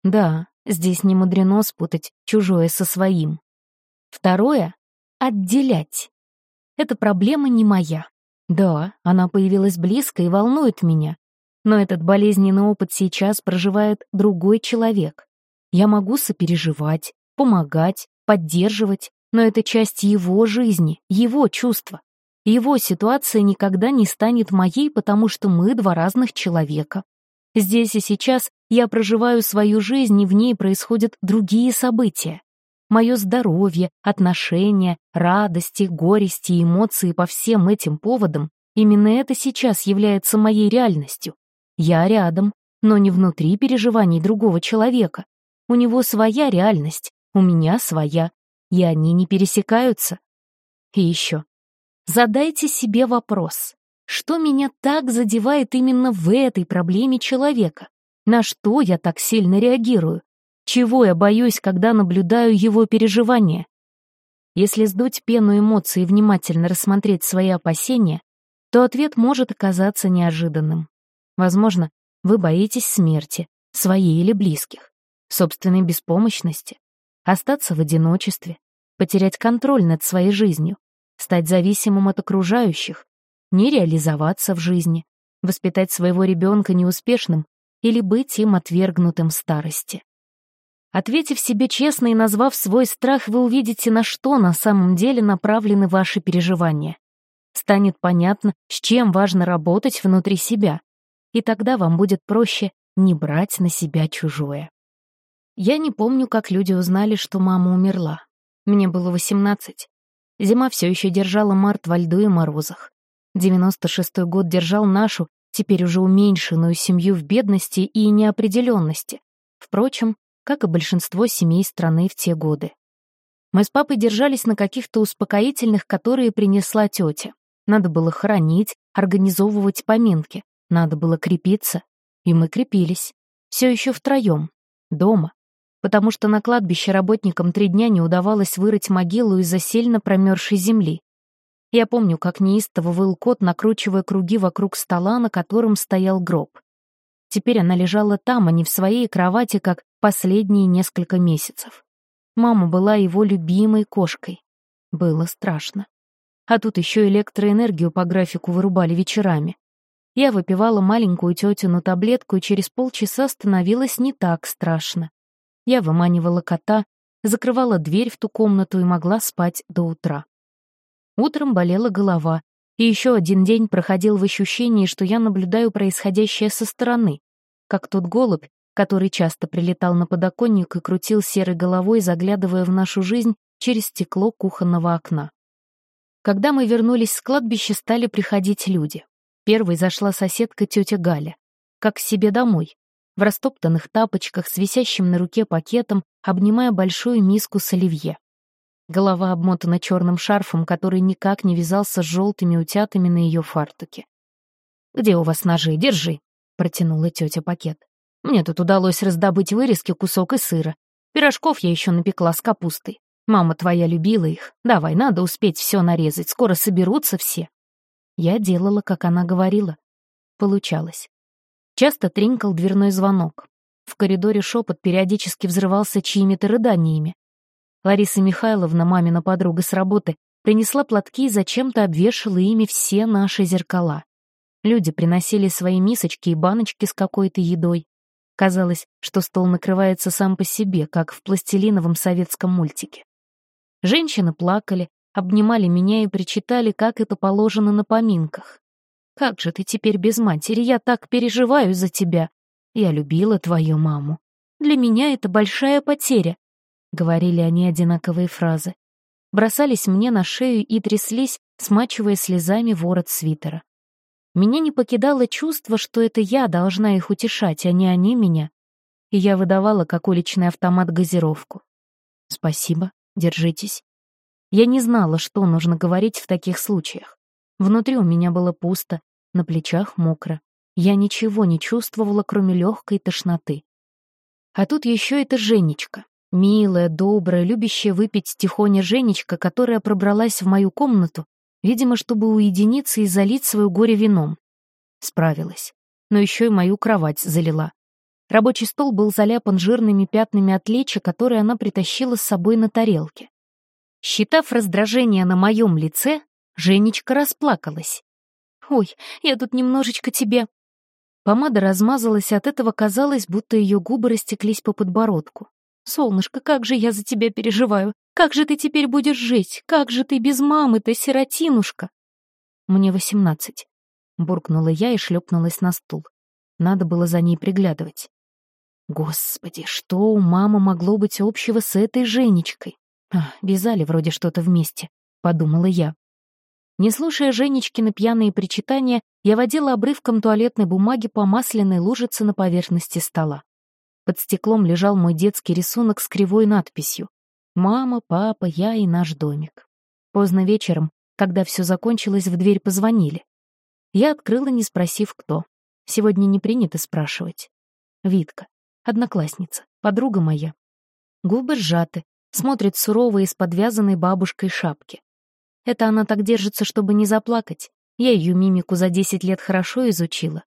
Да, здесь не мудрено спутать чужое со своим. Второе — отделять. Эта проблема не моя. Да, она появилась близко и волнует меня. Но этот болезненный опыт сейчас проживает другой человек. Я могу сопереживать, помогать, поддерживать, но это часть его жизни, его чувства. Его ситуация никогда не станет моей, потому что мы два разных человека. Здесь и сейчас я проживаю свою жизнь, и в ней происходят другие события. Мое здоровье, отношения, радости, горести эмоции по всем этим поводам, именно это сейчас является моей реальностью. Я рядом, но не внутри переживаний другого человека. У него своя реальность, у меня своя, и они не пересекаются. И еще. Задайте себе вопрос, что меня так задевает именно в этой проблеме человека? На что я так сильно реагирую? Чего я боюсь, когда наблюдаю его переживания? Если сдуть пену эмоций и внимательно рассмотреть свои опасения, то ответ может оказаться неожиданным. Возможно, вы боитесь смерти, своей или близких, собственной беспомощности, остаться в одиночестве, потерять контроль над своей жизнью, стать зависимым от окружающих, не реализоваться в жизни, воспитать своего ребенка неуспешным или быть им отвергнутым старости. Ответив себе честно и назвав свой страх, вы увидите, на что на самом деле направлены ваши переживания. Станет понятно, с чем важно работать внутри себя, и тогда вам будет проще не брать на себя чужое. Я не помню, как люди узнали, что мама умерла. Мне было 18. Зима все еще держала март во льду и морозах. 96-й год держал нашу, теперь уже уменьшенную семью в бедности и неопределенности. Впрочем, как и большинство семей страны в те годы. Мы с папой держались на каких-то успокоительных, которые принесла тетя. Надо было хранить, организовывать поминки. Надо было крепиться. И мы крепились. Все еще втроем. Дома. Потому что на кладбище работникам три дня не удавалось вырыть могилу из-за сильно промерзшей земли. Я помню, как неистово выл кот, накручивая круги вокруг стола, на котором стоял гроб. Теперь она лежала там, а не в своей кровати, как последние несколько месяцев. Мама была его любимой кошкой. Было страшно. А тут еще электроэнергию по графику вырубали вечерами. Я выпивала маленькую тетину таблетку, и через полчаса становилось не так страшно. Я выманивала кота, закрывала дверь в ту комнату и могла спать до утра. Утром болела голова, и еще один день проходил в ощущении, что я наблюдаю происходящее со стороны, как тот голубь, который часто прилетал на подоконник и крутил серой головой, заглядывая в нашу жизнь через стекло кухонного окна. Когда мы вернулись с кладбища, стали приходить люди. Первой зашла соседка тетя Галя, как к себе домой, в растоптанных тапочках с висящим на руке пакетом, обнимая большую миску с оливье. Голова обмотана черным шарфом, который никак не вязался с желтыми утятами на ее фартуке. «Где у вас ножи? Держи!» — протянула тетя пакет. «Мне тут удалось раздобыть вырезки, кусок и сыра. Пирожков я еще напекла с капустой. Мама твоя любила их. Давай, надо успеть все нарезать, скоро соберутся все». Я делала, как она говорила. Получалось. Часто тринкал дверной звонок. В коридоре шепот периодически взрывался чьими-то рыданиями. Лариса Михайловна, мамина подруга с работы, принесла платки и зачем-то обвешала ими все наши зеркала. Люди приносили свои мисочки и баночки с какой-то едой. Казалось, что стол накрывается сам по себе, как в пластилиновом советском мультике. Женщины плакали, обнимали меня и причитали, как это положено на поминках. «Как же ты теперь без матери? Я так переживаю за тебя. Я любила твою маму. Для меня это большая потеря. — говорили они одинаковые фразы. Бросались мне на шею и тряслись, смачивая слезами ворот свитера. Меня не покидало чувство, что это я должна их утешать, а не они меня. И я выдавала, как уличный автомат, газировку. «Спасибо, держитесь». Я не знала, что нужно говорить в таких случаях. Внутри у меня было пусто, на плечах мокро. Я ничего не чувствовала, кроме легкой тошноты. А тут еще эта Женечка. Милая, добрая, любящая выпить тихоня Женечка, которая пробралась в мою комнату, видимо, чтобы уединиться и залить свое горе вином. Справилась. Но еще и мою кровать залила. Рабочий стол был заляпан жирными пятнами от лечи, которые она притащила с собой на тарелке. Считав раздражение на моем лице, Женечка расплакалась. «Ой, я тут немножечко тебе...» Помада размазалась, от этого казалось, будто ее губы растеклись по подбородку. «Солнышко, как же я за тебя переживаю. Как же ты теперь будешь жить? Как же ты без мамы-то, сиротинушка?» «Мне восемнадцать», — буркнула я и шлепнулась на стул. Надо было за ней приглядывать. Господи, что у мамы могло быть общего с этой Женечкой? А, вязали вроде что-то вместе, подумала я. Не слушая Женечкины пьяные причитания, я водила обрывком туалетной бумаги по масляной лужице на поверхности стола. Под стеклом лежал мой детский рисунок с кривой надписью «Мама, папа, я и наш домик». Поздно вечером, когда все закончилось, в дверь позвонили. Я открыла, не спросив, кто. Сегодня не принято спрашивать. Витка, одноклассница, подруга моя. Губы сжаты, смотрит сурово из подвязанной бабушкой шапки. Это она так держится, чтобы не заплакать. Я ее мимику за десять лет хорошо изучила.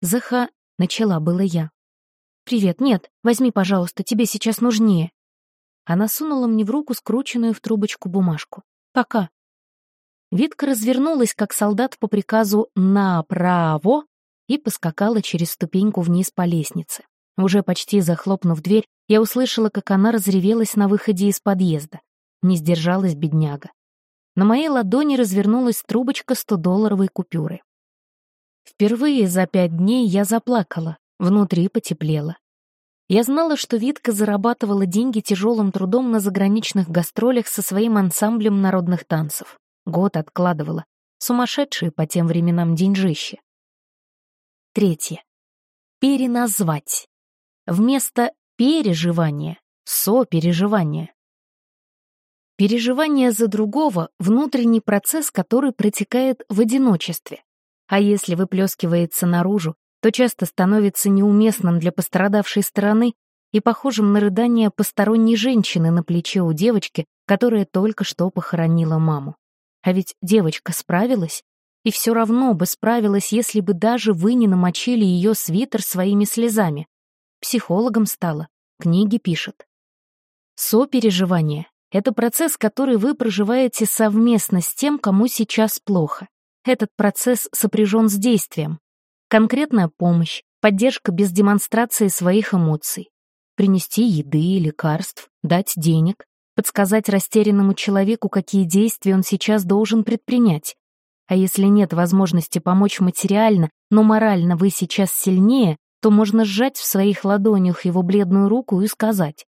Заха, начала было я. «Привет, нет, возьми, пожалуйста, тебе сейчас нужнее». Она сунула мне в руку скрученную в трубочку бумажку. «Пока». Витка развернулась, как солдат по приказу «направо» и поскакала через ступеньку вниз по лестнице. Уже почти захлопнув дверь, я услышала, как она разревелась на выходе из подъезда. Не сдержалась бедняга. На моей ладони развернулась трубочка 100-долларовой купюры. Впервые за пять дней я заплакала, внутри потеплело. Я знала, что Витка зарабатывала деньги тяжелым трудом на заграничных гастролях со своим ансамблем народных танцев. Год откладывала. Сумасшедшие по тем временам деньжище. Третье. Переназвать. Вместо переживания — сопереживание. Переживание за другого — внутренний процесс, который протекает в одиночестве. А если выплескивается наружу, то часто становится неуместным для пострадавшей стороны и похожим на рыдание посторонней женщины на плече у девочки, которая только что похоронила маму. А ведь девочка справилась, и все равно бы справилась, если бы даже вы не намочили ее свитер своими слезами. Психологом стала, книги пишет. Сопереживание — это процесс, который вы проживаете совместно с тем, кому сейчас плохо. Этот процесс сопряжен с действием. Конкретная помощь, поддержка без демонстрации своих эмоций. Принести еды, лекарств, дать денег, подсказать растерянному человеку, какие действия он сейчас должен предпринять, а если нет возможности помочь материально, но морально вы сейчас сильнее, то можно сжать в своих ладонях его бледную руку и сказать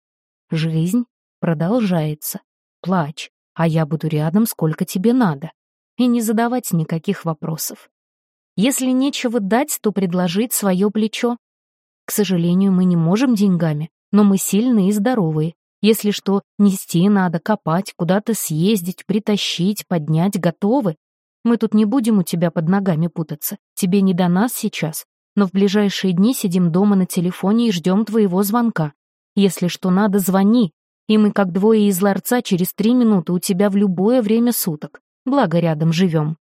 «Жизнь продолжается. Плачь, а я буду рядом, сколько тебе надо». И не задавать никаких вопросов. Если нечего дать, то предложить свое плечо. К сожалению, мы не можем деньгами, но мы сильные и здоровые. Если что, нести надо, копать, куда-то съездить, притащить, поднять, готовы. Мы тут не будем у тебя под ногами путаться. Тебе не до нас сейчас. Но в ближайшие дни сидим дома на телефоне и ждем твоего звонка. Если что надо, звони. И мы, как двое из ларца, через три минуты у тебя в любое время суток. Благо рядом живем.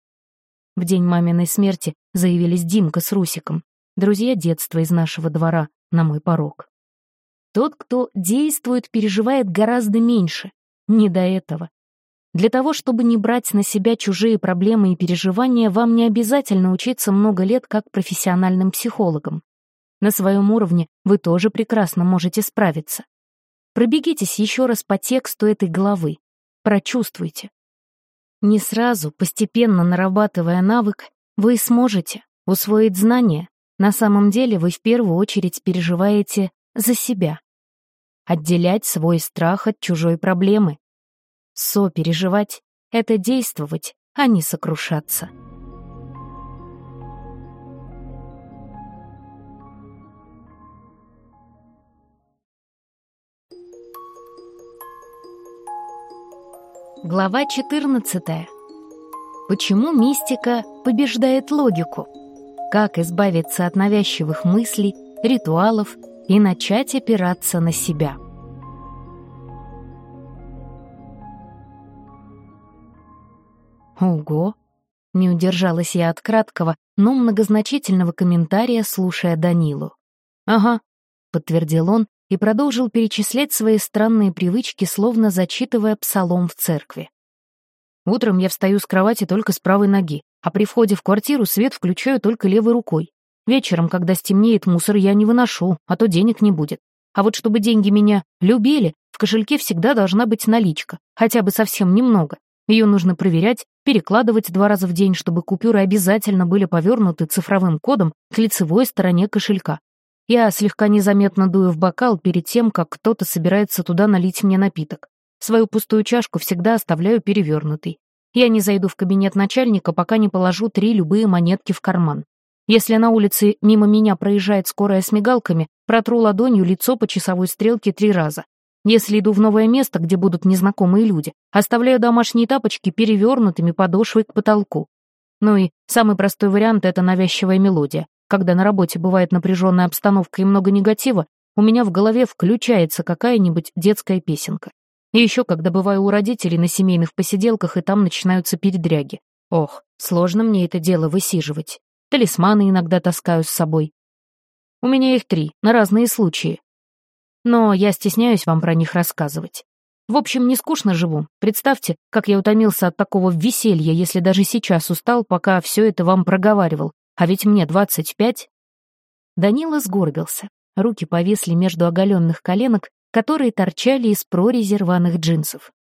В день маминой смерти заявились Димка с Русиком, друзья детства из нашего двора, на мой порог. Тот, кто действует, переживает гораздо меньше. Не до этого. Для того, чтобы не брать на себя чужие проблемы и переживания, вам не обязательно учиться много лет как профессиональным психологом. На своем уровне вы тоже прекрасно можете справиться. Пробегитесь еще раз по тексту этой главы. Прочувствуйте. Не сразу, постепенно нарабатывая навык, вы сможете усвоить знания. На самом деле вы в первую очередь переживаете за себя. Отделять свой страх от чужой проблемы, Сопереживать — это действовать, а не сокрушаться. Глава 14. Почему мистика побеждает логику? Как избавиться от навязчивых мыслей, ритуалов и начать опираться на себя? Ого! Не удержалась я от краткого, но многозначительного комментария, слушая Данилу. «Ага», — подтвердил он и продолжил перечислять свои странные привычки, словно зачитывая псалом в церкви. «Утром я встаю с кровати только с правой ноги, а при входе в квартиру свет включаю только левой рукой. Вечером, когда стемнеет, мусор я не выношу, а то денег не будет. А вот чтобы деньги меня любили, В кошельке всегда должна быть наличка, хотя бы совсем немного. Ее нужно проверять, перекладывать два раза в день, чтобы купюры обязательно были повернуты цифровым кодом к лицевой стороне кошелька. Я слегка незаметно дую в бокал перед тем, как кто-то собирается туда налить мне напиток. Свою пустую чашку всегда оставляю перевернутой. Я не зайду в кабинет начальника, пока не положу три любые монетки в карман. Если на улице мимо меня проезжает скорая с мигалками, протру ладонью лицо по часовой стрелке три раза. Если иду в новое место, где будут незнакомые люди, оставляю домашние тапочки перевернутыми подошвой к потолку. Ну и самый простой вариант — это навязчивая мелодия. Когда на работе бывает напряженная обстановка и много негатива, у меня в голове включается какая-нибудь детская песенка. И еще когда бываю у родителей на семейных посиделках, и там начинаются передряги. Ох, сложно мне это дело высиживать. Талисманы иногда таскаю с собой. У меня их три, на разные случаи. Но я стесняюсь вам про них рассказывать. В общем, не скучно живу. Представьте, как я утомился от такого веселья, если даже сейчас устал, пока все это вам проговаривал. А ведь мне двадцать пять. Данила сгорбился. Руки повисли между оголенных коленок, которые торчали из прорези рваных джинсов.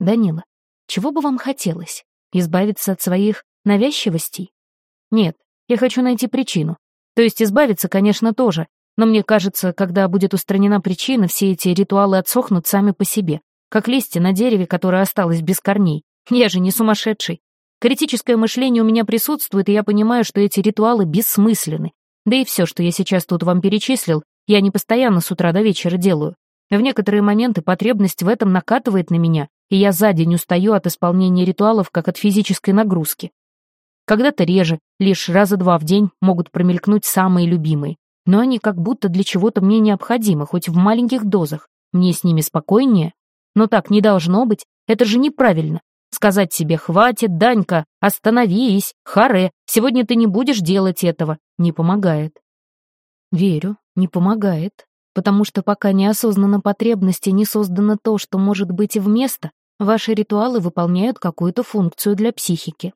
«Данила, чего бы вам хотелось? Избавиться от своих навязчивостей?» «Нет, я хочу найти причину. То есть избавиться, конечно, тоже, но мне кажется, когда будет устранена причина, все эти ритуалы отсохнут сами по себе, как листья на дереве, которое осталось без корней. Я же не сумасшедший. Критическое мышление у меня присутствует, и я понимаю, что эти ритуалы бессмысленны. Да и все, что я сейчас тут вам перечислил, я не постоянно с утра до вечера делаю. В некоторые моменты потребность в этом накатывает на меня, и я за день устаю от исполнения ритуалов, как от физической нагрузки. Когда-то реже, лишь раза два в день могут промелькнуть самые любимые, но они как будто для чего-то мне необходимы, хоть в маленьких дозах. Мне с ними спокойнее. Но так не должно быть, это же неправильно. Сказать себе «хватит, Данька, остановись, харе, сегодня ты не будешь делать этого» не помогает. Верю, не помогает, потому что пока неосознанно потребности не создано то, что может быть и вместо, ваши ритуалы выполняют какую-то функцию для психики.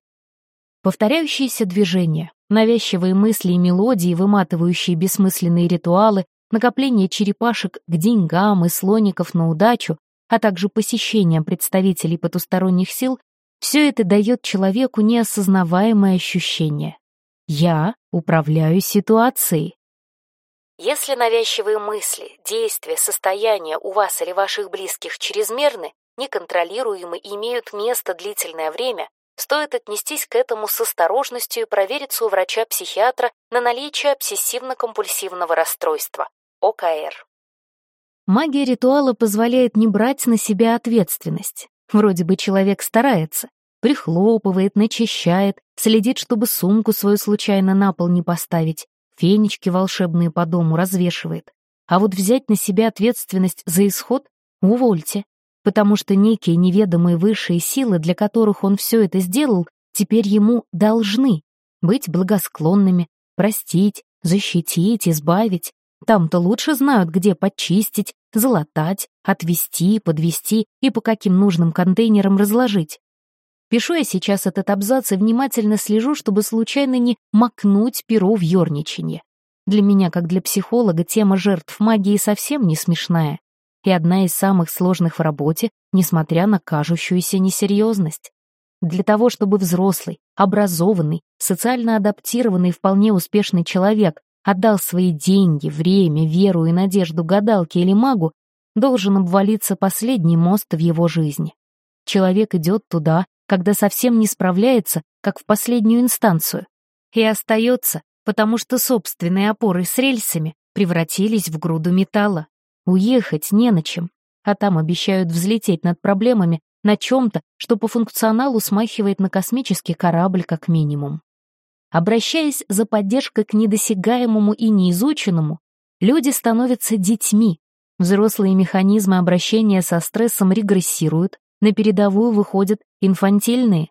Повторяющиеся движения, навязчивые мысли и мелодии, выматывающие бессмысленные ритуалы, накопление черепашек к деньгам и слоников на удачу, а также посещение представителей потусторонних сил, все это дает человеку неосознаваемое ощущение. Я управляю ситуацией. Если навязчивые мысли, действия, состояния у вас или ваших близких чрезмерны, неконтролируемы и имеют место длительное время, стоит отнестись к этому с осторожностью и провериться у врача-психиатра на наличие обсессивно-компульсивного расстройства, ОКР. Магия ритуала позволяет не брать на себя ответственность. Вроде бы человек старается, прихлопывает, начищает, следит, чтобы сумку свою случайно на пол не поставить, фенечки волшебные по дому развешивает. А вот взять на себя ответственность за исход — увольте, потому что некие неведомые высшие силы, для которых он все это сделал, теперь ему должны быть благосклонными, простить, защитить, избавить, там-то лучше знают, где подчистить, залатать, отвести, подвести и по каким нужным контейнерам разложить. Пишу я сейчас этот абзац и внимательно слежу, чтобы случайно не макнуть перо в ёрничанье. Для меня, как для психолога, тема жертв магии совсем не смешная и одна из самых сложных в работе, несмотря на кажущуюся несерьезность. Для того, чтобы взрослый, образованный, социально адаптированный вполне успешный человек отдал свои деньги, время, веру и надежду гадалке или магу, должен обвалиться последний мост в его жизни. Человек идет туда, когда совсем не справляется, как в последнюю инстанцию, и остается, потому что собственные опоры с рельсами превратились в груду металла. Уехать не на чем, а там обещают взлететь над проблемами на чем-то, что по функционалу смахивает на космический корабль как минимум. Обращаясь за поддержкой к недосягаемому и неизученному, люди становятся детьми. Взрослые механизмы обращения со стрессом регрессируют, на передовую выходят инфантильные.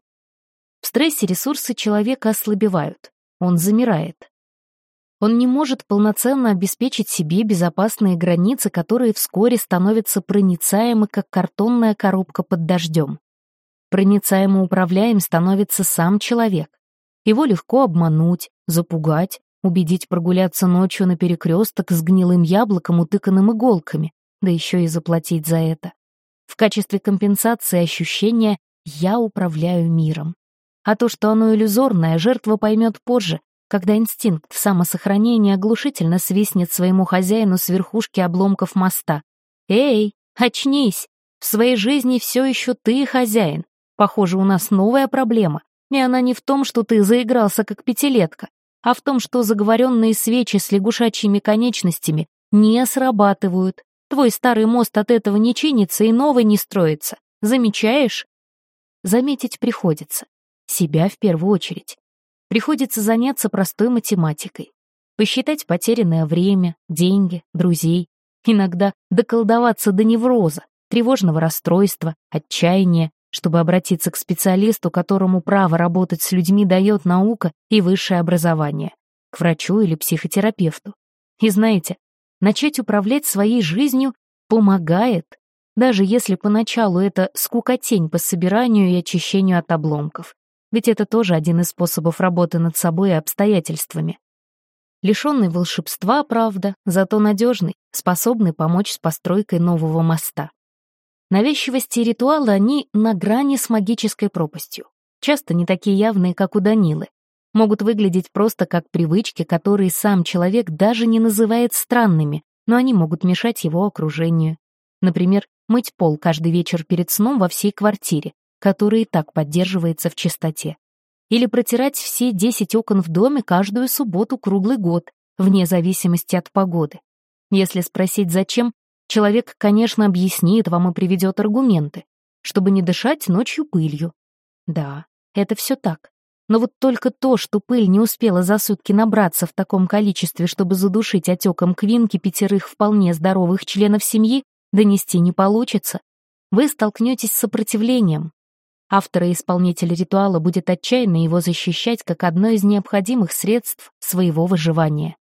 В стрессе ресурсы человека ослабевают, он замирает. Он не может полноценно обеспечить себе безопасные границы, которые вскоре становятся проницаемы, как картонная коробка под дождем. Проницаемо управляем становится сам человек. Его легко обмануть, запугать, убедить прогуляться ночью на перекресток с гнилым яблоком, утыканным иголками, да еще и заплатить за это. В качестве компенсации ощущения «я управляю миром». А то, что оно иллюзорное, жертва поймет позже, когда инстинкт самосохранения оглушительно свистнет своему хозяину с верхушки обломков моста. «Эй, очнись! В своей жизни все еще ты хозяин. Похоже, у нас новая проблема, и она не в том, что ты заигрался как пятилетка, а в том, что заговоренные свечи с лягушачьими конечностями не срабатывают. Твой старый мост от этого не чинится и новый не строится. Замечаешь? Заметить приходится. Себя в первую очередь. Приходится заняться простой математикой. Посчитать потерянное время, деньги, друзей. Иногда доколдоваться до невроза, тревожного расстройства, отчаяния, чтобы обратиться к специалисту, которому право работать с людьми дает наука и высшее образование, к врачу или психотерапевту. И знаете, начать управлять своей жизнью помогает, даже если поначалу это скукотень по собиранию и очищению от обломков. Ведь это тоже один из способов работы над собой и обстоятельствами. Лишенный волшебства, правда, зато надежный, способный помочь с постройкой нового моста. Навязчивости и ритуалы, они на грани с магической пропастью. Часто не такие явные, как у Данилы. Могут выглядеть просто как привычки, которые сам человек даже не называет странными, но они могут мешать его окружению. Например, мыть пол каждый вечер перед сном во всей квартире, который и так поддерживается в чистоте. Или протирать все 10 окон в доме каждую субботу круглый год, вне зависимости от погоды. Если спросить зачем, человек, конечно, объяснит вам и приведет аргументы, чтобы не дышать ночью пылью. Да, это все так. Но вот только то, что пыль не успела за сутки набраться в таком количестве, чтобы задушить отеком квинки пятерых вполне здоровых членов семьи, донести не получится. Вы столкнетесь с сопротивлением, Автор и исполнитель ритуала будет отчаянно его защищать как одно из необходимых средств своего выживания.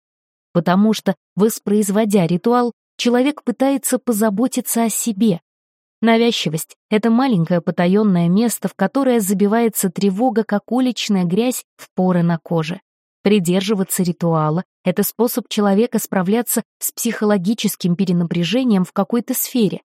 Потому что, воспроизводя ритуал, человек пытается позаботиться о себе. Навязчивость — это маленькое потаенное место, в которое забивается тревога, как уличная грязь в поры на коже. Придерживаться ритуала — это способ человека справляться с психологическим перенапряжением в какой-то сфере.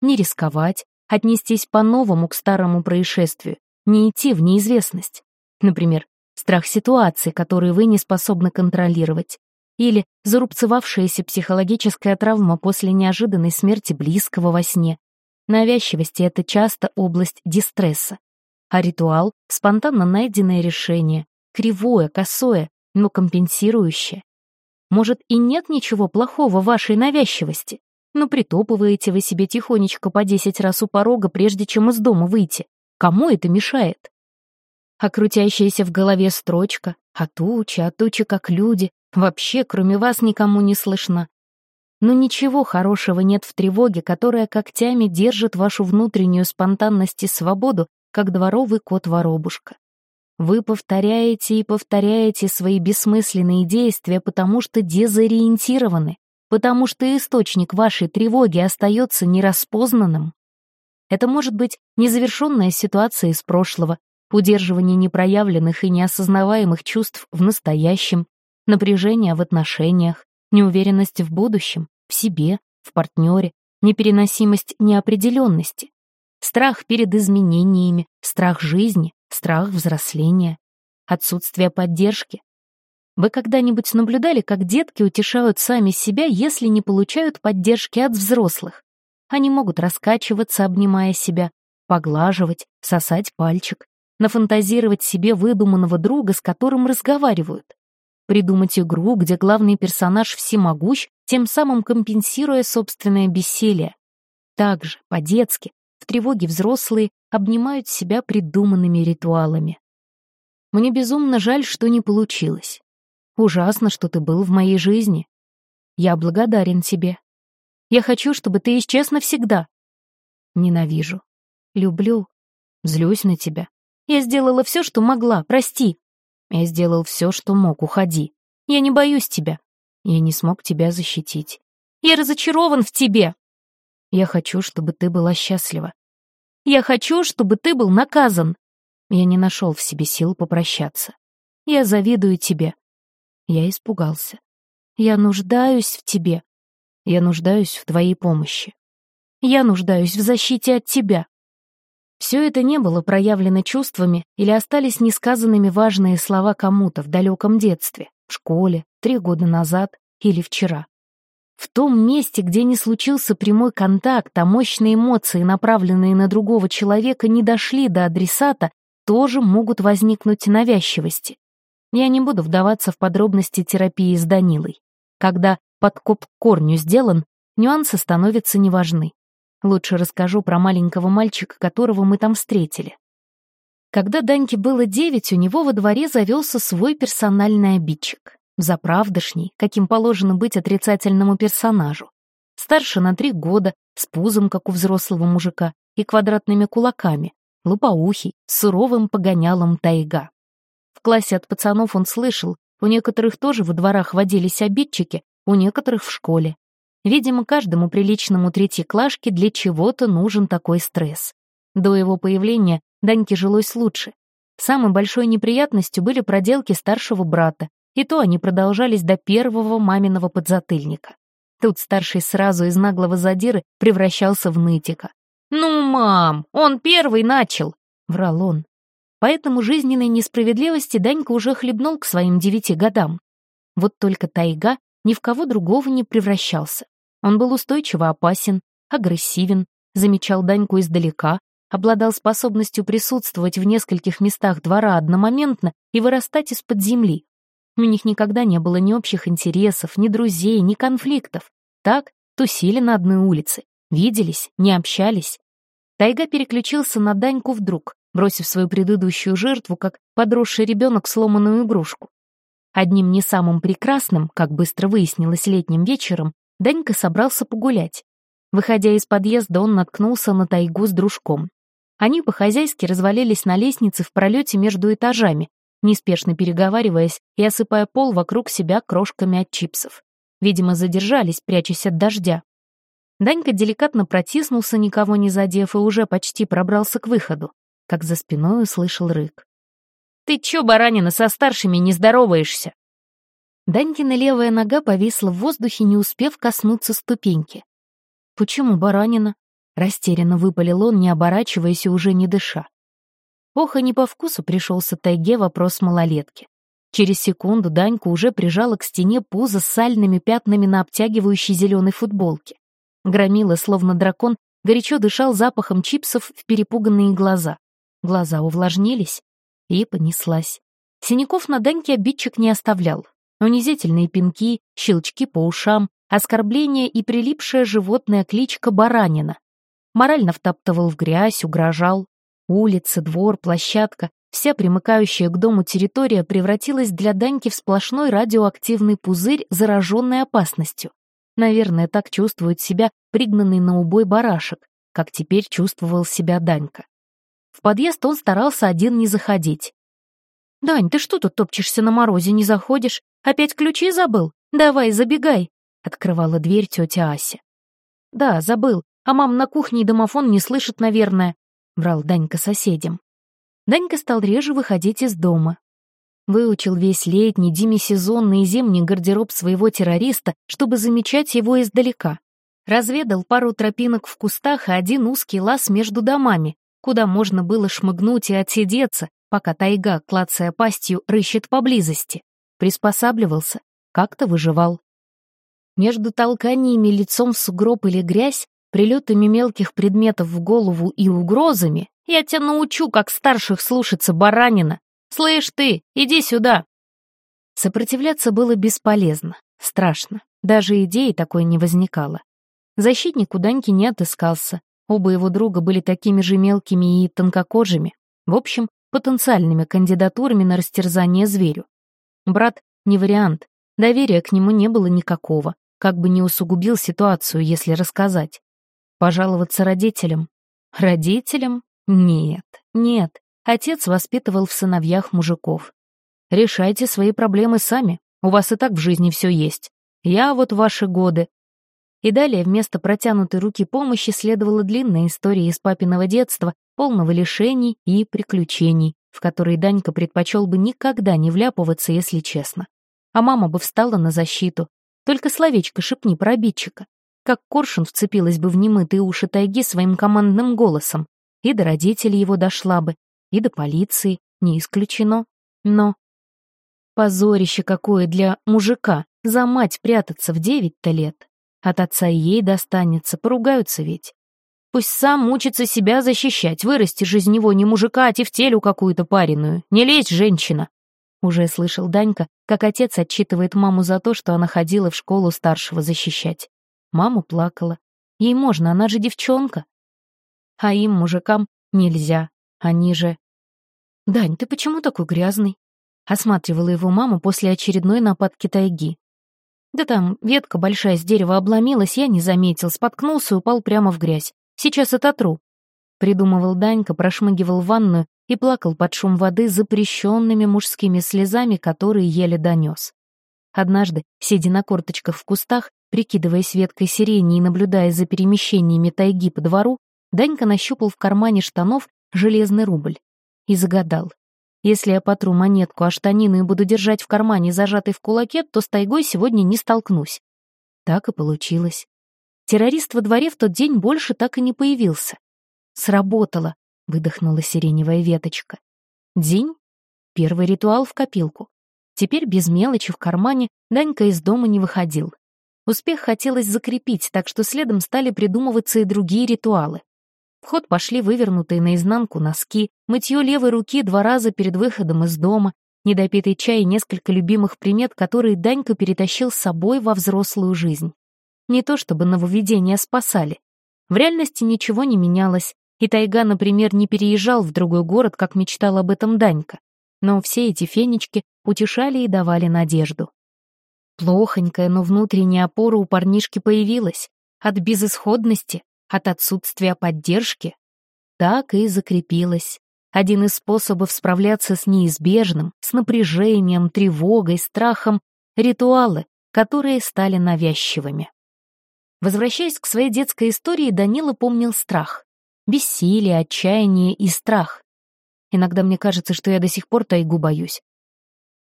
Не рисковать, отнестись по-новому к старому происшествию, не идти в неизвестность. Например, страх ситуации, которые вы не способны контролировать, или зарубцевавшаяся психологическая травма после неожиданной смерти близкого во сне. Навязчивости — это часто область дистресса, а ритуал — спонтанно найденное решение, кривое, косое, но компенсирующее. Может, и нет ничего плохого в вашей навязчивости, но ну, притопываете вы себе тихонечко по десять раз у порога, прежде чем из дома выйти. Кому это мешает? А крутящаяся в голове строчка «А тучи, а тучи как люди» вообще кроме вас никому не слышна. Но ничего хорошего нет в тревоге, которая когтями держит вашу внутреннюю спонтанность и свободу, как дворовый кот-воробушка. Вы повторяете и повторяете свои бессмысленные действия, потому что дезориентированы потому что источник вашей тревоги остается нераспознанным. Это может быть незавершенная ситуация из прошлого, удерживание непроявленных и неосознаваемых чувств в настоящем, напряжение в отношениях, неуверенность в будущем, в себе, в партнере, непереносимость неопределенности, страх перед изменениями, страх жизни, страх взросления, отсутствие поддержки, вы когда-нибудь наблюдали, как детки утешают сами себя, если не получают поддержки от взрослых? Они могут раскачиваться, обнимая себя, поглаживать, сосать пальчик, нафантазировать себе выдуманного друга, с которым разговаривают, придумать игру, где главный персонаж всемогущ, тем самым компенсируя собственное бессилие. Также, по-детски, в тревоге взрослые обнимают себя придуманными ритуалами. Мне безумно жаль, что не получилось. Ужасно, что ты был в моей жизни. Я благодарен тебе. Я хочу, чтобы ты исчез навсегда. Ненавижу. Люблю. Злюсь на тебя. Я сделала все, что могла, прости. Я сделал все, что мог, уходи. Я не боюсь тебя. Я не смог тебя защитить. Я разочарован в тебе. Я хочу, чтобы ты была счастлива. Я хочу, чтобы ты был наказан. Я не нашел в себе сил попрощаться. Я завидую тебе. Я испугался. «Я нуждаюсь в тебе. Я нуждаюсь в твоей помощи. Я нуждаюсь в защите от тебя». Все это не было проявлено чувствами или остались несказанными важные слова кому-то в далеком детстве, в школе, три года назад или вчера. В том месте, где не случился прямой контакт, а мощные эмоции, направленные на другого человека, не дошли до адресата, тоже могут возникнуть навязчивости. Я не буду вдаваться в подробности терапии с Данилой. Когда подкоп к корню сделан, нюансы становятся неважны. Лучше расскажу про маленького мальчика, которого мы там встретили. Когда Даньке было девять, у него во дворе завелся свой персональный обидчик. Заправдышний, каким положено быть отрицательному персонажу. Старше на три года, с пузом, как у взрослого мужика, и квадратными кулаками, лупоухий, с суровым погонялом тайга. В классе от пацанов он слышал, у некоторых тоже во дворах водились обидчики, у некоторых в школе. Видимо, каждому приличному третьеклашке для чего-то нужен такой стресс. До его появления Даньке жилось лучше. Самой большой неприятностью были проделки старшего брата, и то они продолжались до первого маминого подзатыльника. Тут старший сразу из наглого задиры превращался в нытика. «Ну, мам, он первый начал!» — врал он. Поэтому жизненной несправедливости Данька уже хлебнул к своим девяти годам. Вот только тайга ни в кого другого не превращался. Он был устойчиво опасен, агрессивен, замечал Даньку издалека, обладал способностью присутствовать в нескольких местах двора одномоментно и вырастать из-под земли. У них никогда не было ни общих интересов, ни друзей, ни конфликтов. Так, тусили на одной улице, виделись, не общались. Тайга переключился на Даньку вдруг, бросив свою предыдущую жертву, как подросший ребенок сломанную игрушку. Одним не самым прекрасным, как быстро выяснилось летним вечером, Данька собрался погулять. Выходя из подъезда, он наткнулся на тайгу с дружком. Они по-хозяйски развалились на лестнице в пролете между этажами, неспешно переговариваясь и осыпая пол вокруг себя крошками от чипсов. Видимо, задержались, прячась от дождя. Данька деликатно протиснулся, никого не задев, и уже почти пробрался к выходу, как за спиной услышал рык. «Ты чё, баранина, со старшими не здороваешься?» Данькина левая нога повисла в воздухе, не успев коснуться ступеньки. «Почему баранина?» — растерянно выпалил он, не оборачиваясь и уже не дыша. Ох, и не по вкусу пришелся тайге вопрос малолетки. Через секунду Даньку уже прижала к стене пузо с сальными пятнами на обтягивающей зеленой футболке. Громила, словно дракон, горячо дышал запахом чипсов в перепуганные глаза. Глаза увлажнились и понеслась. Синяков на Даньке обидчик не оставлял, унизительные пинки, щелчки по ушам, оскорбление и прилипшая животная кличка Баранина. Морально втаптывал в грязь, угрожал. Улица, двор, площадка, вся примыкающая к дому территория превратилась для Даньки в сплошной радиоактивный пузырь, зараженный опасностью. Наверное, так чувствует себя пригнанный на убой барашек, как теперь чувствовал себя Данька. В подъезд он старался один не заходить. «Дань, ты что тут топчешься на морозе, не заходишь? Опять ключи забыл? Давай, забегай!» — открывала дверь тетя Ася. «Да, забыл. А мам на кухне и домофон не слышит, наверное», — врал Данька соседям. Данька стал реже выходить из дома. Выучил весь летний, демисезонный и зимний гардероб своего террориста, чтобы замечать его издалека. Разведал пару тропинок в кустах и один узкий лаз между домами, куда можно было шмыгнуть и отсидеться, пока тайга, клацая пастью, рыщет поблизости. Приспосабливался, как-то выживал. Между толканиями лицом в сугроб или грязь, прилетами мелких предметов в голову и угрозами «Я тебя научу, как старших слушаться, баранина! Слышь ты, иди сюда!» Сопротивляться было бесполезно, страшно. Даже идеи такой не возникало. Защитник у Даньки не отыскался. Оба его друга были такими же мелкими и тонкокожими. В общем, потенциальными кандидатурами на растерзание зверю. Брат — не вариант, доверия к нему не было никакого, как бы не усугубил ситуацию, если рассказать. Пожаловаться родителям? Родителям? Нет, нет. Отец воспитывал в сыновьях мужиков. Решайте свои проблемы сами, у вас и так в жизни все есть. Я вот ваши годы. И далее вместо протянутой руки помощи следовала длинная история из папиного детства, полного лишений и приключений, в которые Данька предпочел бы никогда не вляпываться, если честно. А мама бы встала на защиту. Только словечко шепни про обидчика. как коршун вцепилась бы в немытые уши тайги своим командным голосом, и до родителей его дошла бы, и до полиции, не исключено. Но позорище какое для мужика, за мать прятаться в девять-то лет. От отца ей достанется, поругаются ведь. Пусть сам учится себя защищать, вырастешь из него не мужика, а тефтелю какую-то пареную. Не лезь, женщина!» Уже слышал Данька, как отец отчитывает маму за то, что она ходила в школу старшего защищать. Мама плакала. Ей можно, она же девчонка. А им, мужикам, нельзя. Они же... «Дань, ты почему такой грязный?» Осматривала его мама после очередной нападки тайги. «Да там ветка большая с дерева обломилась, я не заметил, споткнулся и упал прямо в грязь. Сейчас ототру». Придумывал Данька, прошмыгивал в ванную и плакал под шум воды запрещенными мужскими слезами, которые еле донес. Однажды, сидя на корточках в кустах, прикидываясь веткой сирени и наблюдая за перемещениями тайги по двору, Данька нащупал в кармане штанов железный рубль и загадал. Если я потру монетку о штанину и буду держать в кармане, зажатой в кулаке, то с тайгой сегодня не столкнусь. Так и получилось. Террорист во дворе в тот день больше так и не появился. «Сработало», — выдохнула сиреневая веточка. День — первый ритуал в копилку. Теперь без мелочи в кармане Данька из дома не выходил. Успех хотелось закрепить, так что следом стали придумываться и другие ритуалы. Ход пошли вывернутые наизнанку носки, мытье левой руки два раза перед выходом из дома, недопитый чай и несколько любимых примет, которые Данька перетащил с собой во взрослую жизнь. Не то чтобы нововведения спасали. В реальности ничего не менялось, и Тайга, например, не переезжал в другой город, как мечтал об этом Данька. Но все эти фенечки утешали и давали надежду. Плохонькая, но внутренняя опора у парнишки появилась. От безысходности, от отсутствия поддержки, так и закрепилась. Один из способов справляться с неизбежным, с напряжением, тревогой, страхом — ритуалы, которые стали навязчивыми. Возвращаясь к своей детской истории, Данила помнил страх. Бессилие, отчаяние и страх. Иногда мне кажется, что я до сих пор тайгу боюсь.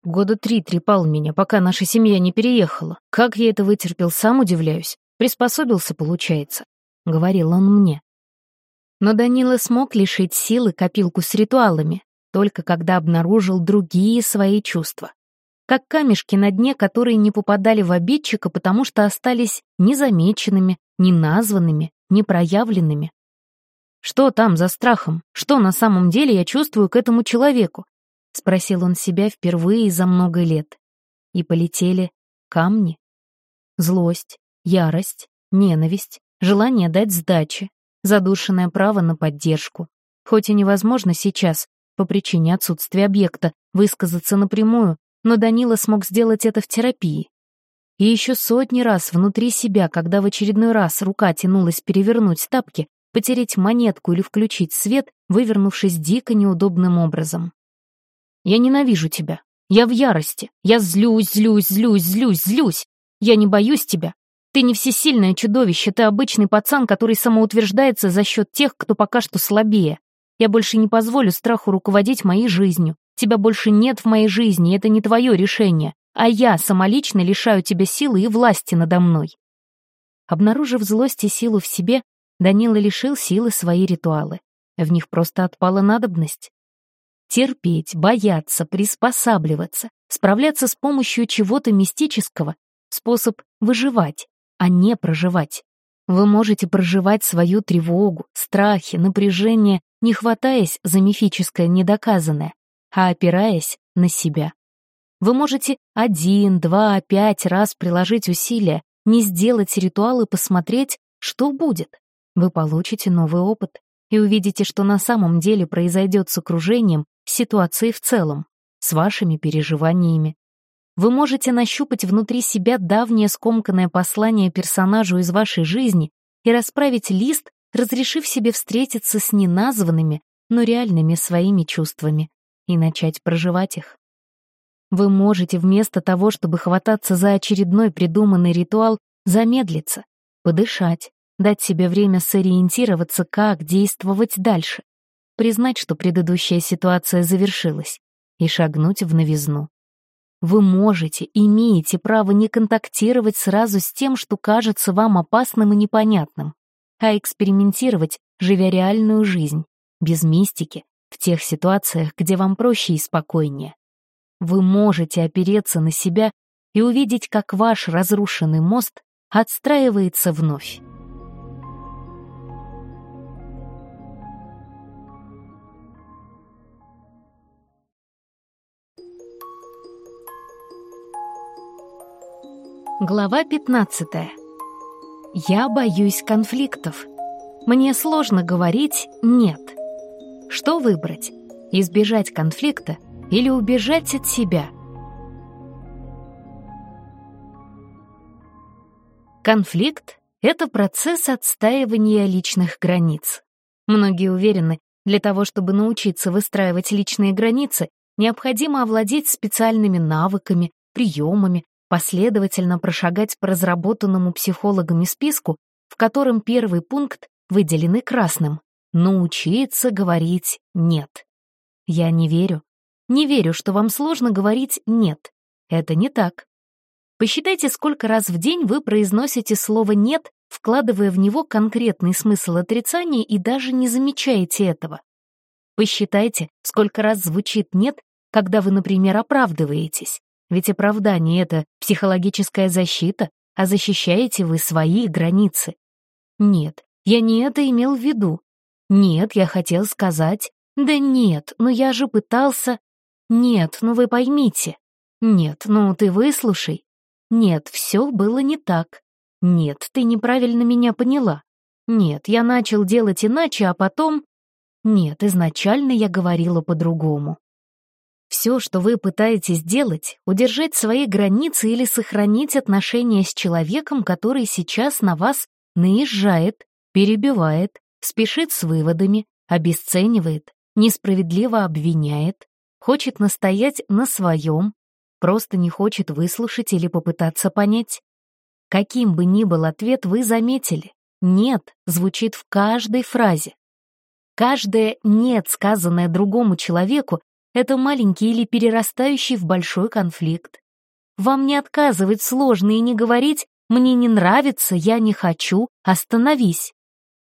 Года три трепал меня, пока наша семья не переехала. Как я это вытерпел, сам удивляюсь. Приспособился, получается. — говорил он мне. Но Данила смог лишить силы копилку с ритуалами, только когда обнаружил другие свои чувства. Как камешки на дне, которые не попадали в обидчика, потому что остались незамеченными, неназванными, непроявленными. «Что там за страхом? Что на самом деле я чувствую к этому человеку?» — спросил он себя впервые за много лет. И полетели камни. Злость, ярость, ненависть, желание дать сдачи, задушенное право на поддержку. Хоть и невозможно сейчас, по причине отсутствия объекта, высказаться напрямую, но Данила смог сделать это в терапии. И еще сотни раз внутри себя, когда в очередной раз рука тянулась перевернуть тапки, потереть монетку или включить свет, вывернувшись дико неудобным образом. «Я ненавижу тебя. Я в ярости. Я злюсь, злюсь, злюсь, злюсь, злюсь. Я не боюсь тебя. Ты не всесильное чудовище, ты обычный пацан, который самоутверждается за счет тех, кто пока что слабее. Я больше не позволю страху руководить моей жизнью. Тебя больше нет в моей жизни, это не твое решение. А я самолично лишаю тебя силы и власти надо мной. Обнаружив злость и силу в себе, Данила лишил силы свои ритуалы. В них просто отпала надобность. Терпеть, бояться, приспосабливаться, справляться с помощью чего-то мистического — способ выживать а не проживать. Вы можете проживать свою тревогу, страхи, напряжение, не хватаясь за мифическое недоказанное, а опираясь на себя. Вы можете один, два, пять раз приложить усилия, не сделать ритуал и посмотреть, что будет. Вы получите новый опыт и увидите, что на самом деле произойдет с окружением, с ситуацией в целом, с вашими переживаниями, вы можете нащупать внутри себя давнее скомканное послание персонажу из вашей жизни и расправить лист, разрешив себе встретиться с неназванными, но реальными своими чувствами и начать проживать их. Вы можете вместо того, чтобы хвататься за очередной придуманный ритуал, замедлиться, подышать, дать себе время сориентироваться, как действовать дальше, признать, что предыдущая ситуация завершилась, и шагнуть в новизну. Вы можете, имеете право не контактировать сразу с тем, что кажется вам опасным и непонятным, а экспериментировать, живя реальную жизнь, без мистики, в тех ситуациях, где вам проще и спокойнее. Вы можете опереться на себя и увидеть, как ваш разрушенный мост отстраивается вновь. Глава 15. Я боюсь конфликтов. Мне сложно говорить «нет». Что выбрать? Избежать конфликта или убежать от себя? Конфликт — это процесс отстаивания личных границ. Многие уверены, для того, чтобы научиться выстраивать личные границы, необходимо овладеть специальными навыками, приемами, последовательно прошагать по разработанному психологами списку, в котором первый пункт выделены красным — научиться говорить «нет». Я не верю. Не верю, что вам сложно говорить «нет». Это не так. Посчитайте, сколько раз в день вы произносите слово «нет», вкладывая в него конкретный смысл отрицания и даже не замечаете этого. Посчитайте, сколько раз звучит «нет», когда вы, например, оправдываетесь. Ведь оправдание — это психологическая защита, а защищаете вы свои границы. Нет, я не это имел в виду. Нет, я хотел сказать. Да нет, но я же пытался... Нет, ну вы поймите. Нет, ну ты выслушай. Нет, все было не так. Нет, ты неправильно меня поняла. Нет, я начал делать иначе, а потом... Нет, изначально я говорила по-другому. Все, что вы пытаетесь сделать, удержать свои границы или сохранить отношения с человеком, который сейчас на вас наезжает, перебивает, спешит с выводами, обесценивает, несправедливо обвиняет, хочет настоять на своем, просто не хочет выслушать или попытаться понять. Каким бы ни был ответ, вы заметили. «Нет» звучит в каждой фразе. Каждое «нет», сказанное другому человеку, это маленький или перерастающий в большой конфликт. Вам не отказывать сложно и не говорить «мне не нравится, я не хочу, остановись».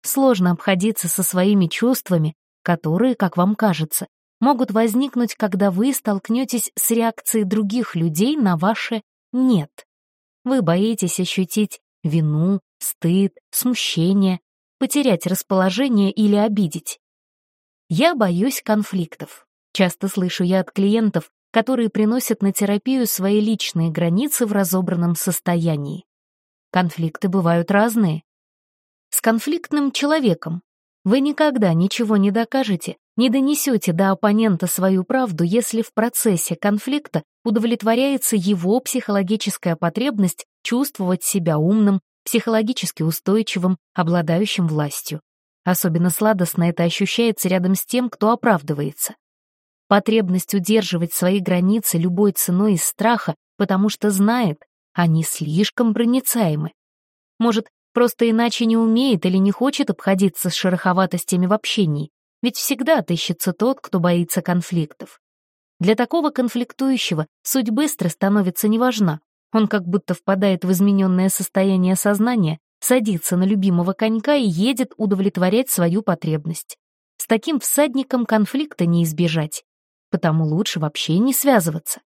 Сложно обходиться со своими чувствами, которые, как вам кажется, могут возникнуть, когда вы столкнетесь с реакцией других людей на ваше «нет». Вы боитесь ощутить вину, стыд, смущение, потерять расположение или обидеть. Я боюсь конфликтов. Часто слышу я от клиентов, которые приносят на терапию свои личные границы в разобранном состоянии. Конфликты бывают разные. С конфликтным человеком вы никогда ничего не докажете, не донесете до оппонента свою правду, если в процессе конфликта удовлетворяется его психологическая потребность чувствовать себя умным, психологически устойчивым, обладающим властью. Особенно сладостно это ощущается рядом с тем, кто оправдывается. Потребность удерживать свои границы любой ценой из страха, потому что знает, они слишком проницаемы. Может, просто иначе не умеет или не хочет обходиться с шероховатостями в общении, ведь всегда отыщется тот, кто боится конфликтов. Для такого конфликтующего суть быстро становится неважна. Он как будто впадает в измененное состояние сознания, садится на любимого конька и едет удовлетворять свою потребность. С таким всадником конфликта не избежать потому лучше вообще не связываться.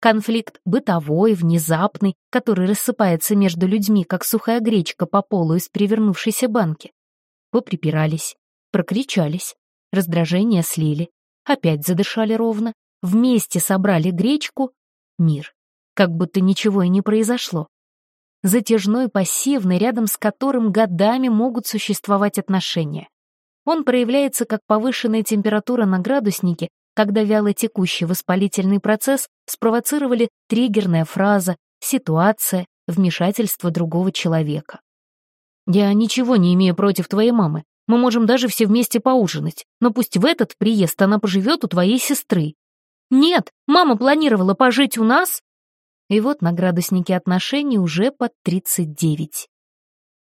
Конфликт бытовой, внезапный, который рассыпается между людьми, как сухая гречка по полу из перевернувшейся банки. Поприпирались, прокричались, раздражение слили, опять задышали ровно, вместе собрали гречку — мир. Как будто ничего и не произошло. Затяжной, пассивный, рядом с которым годами могут существовать отношения. Он проявляется как повышенная температура на градуснике когда вялотекущий воспалительный процесс спровоцировали триггерная фраза, ситуация, вмешательство другого человека. «Я ничего не имею против твоей мамы. Мы можем даже все вместе поужинать, но пусть в этот приезд она поживет у твоей сестры». «Нет, мама планировала пожить у нас». И вот на градуснике отношений уже под 39.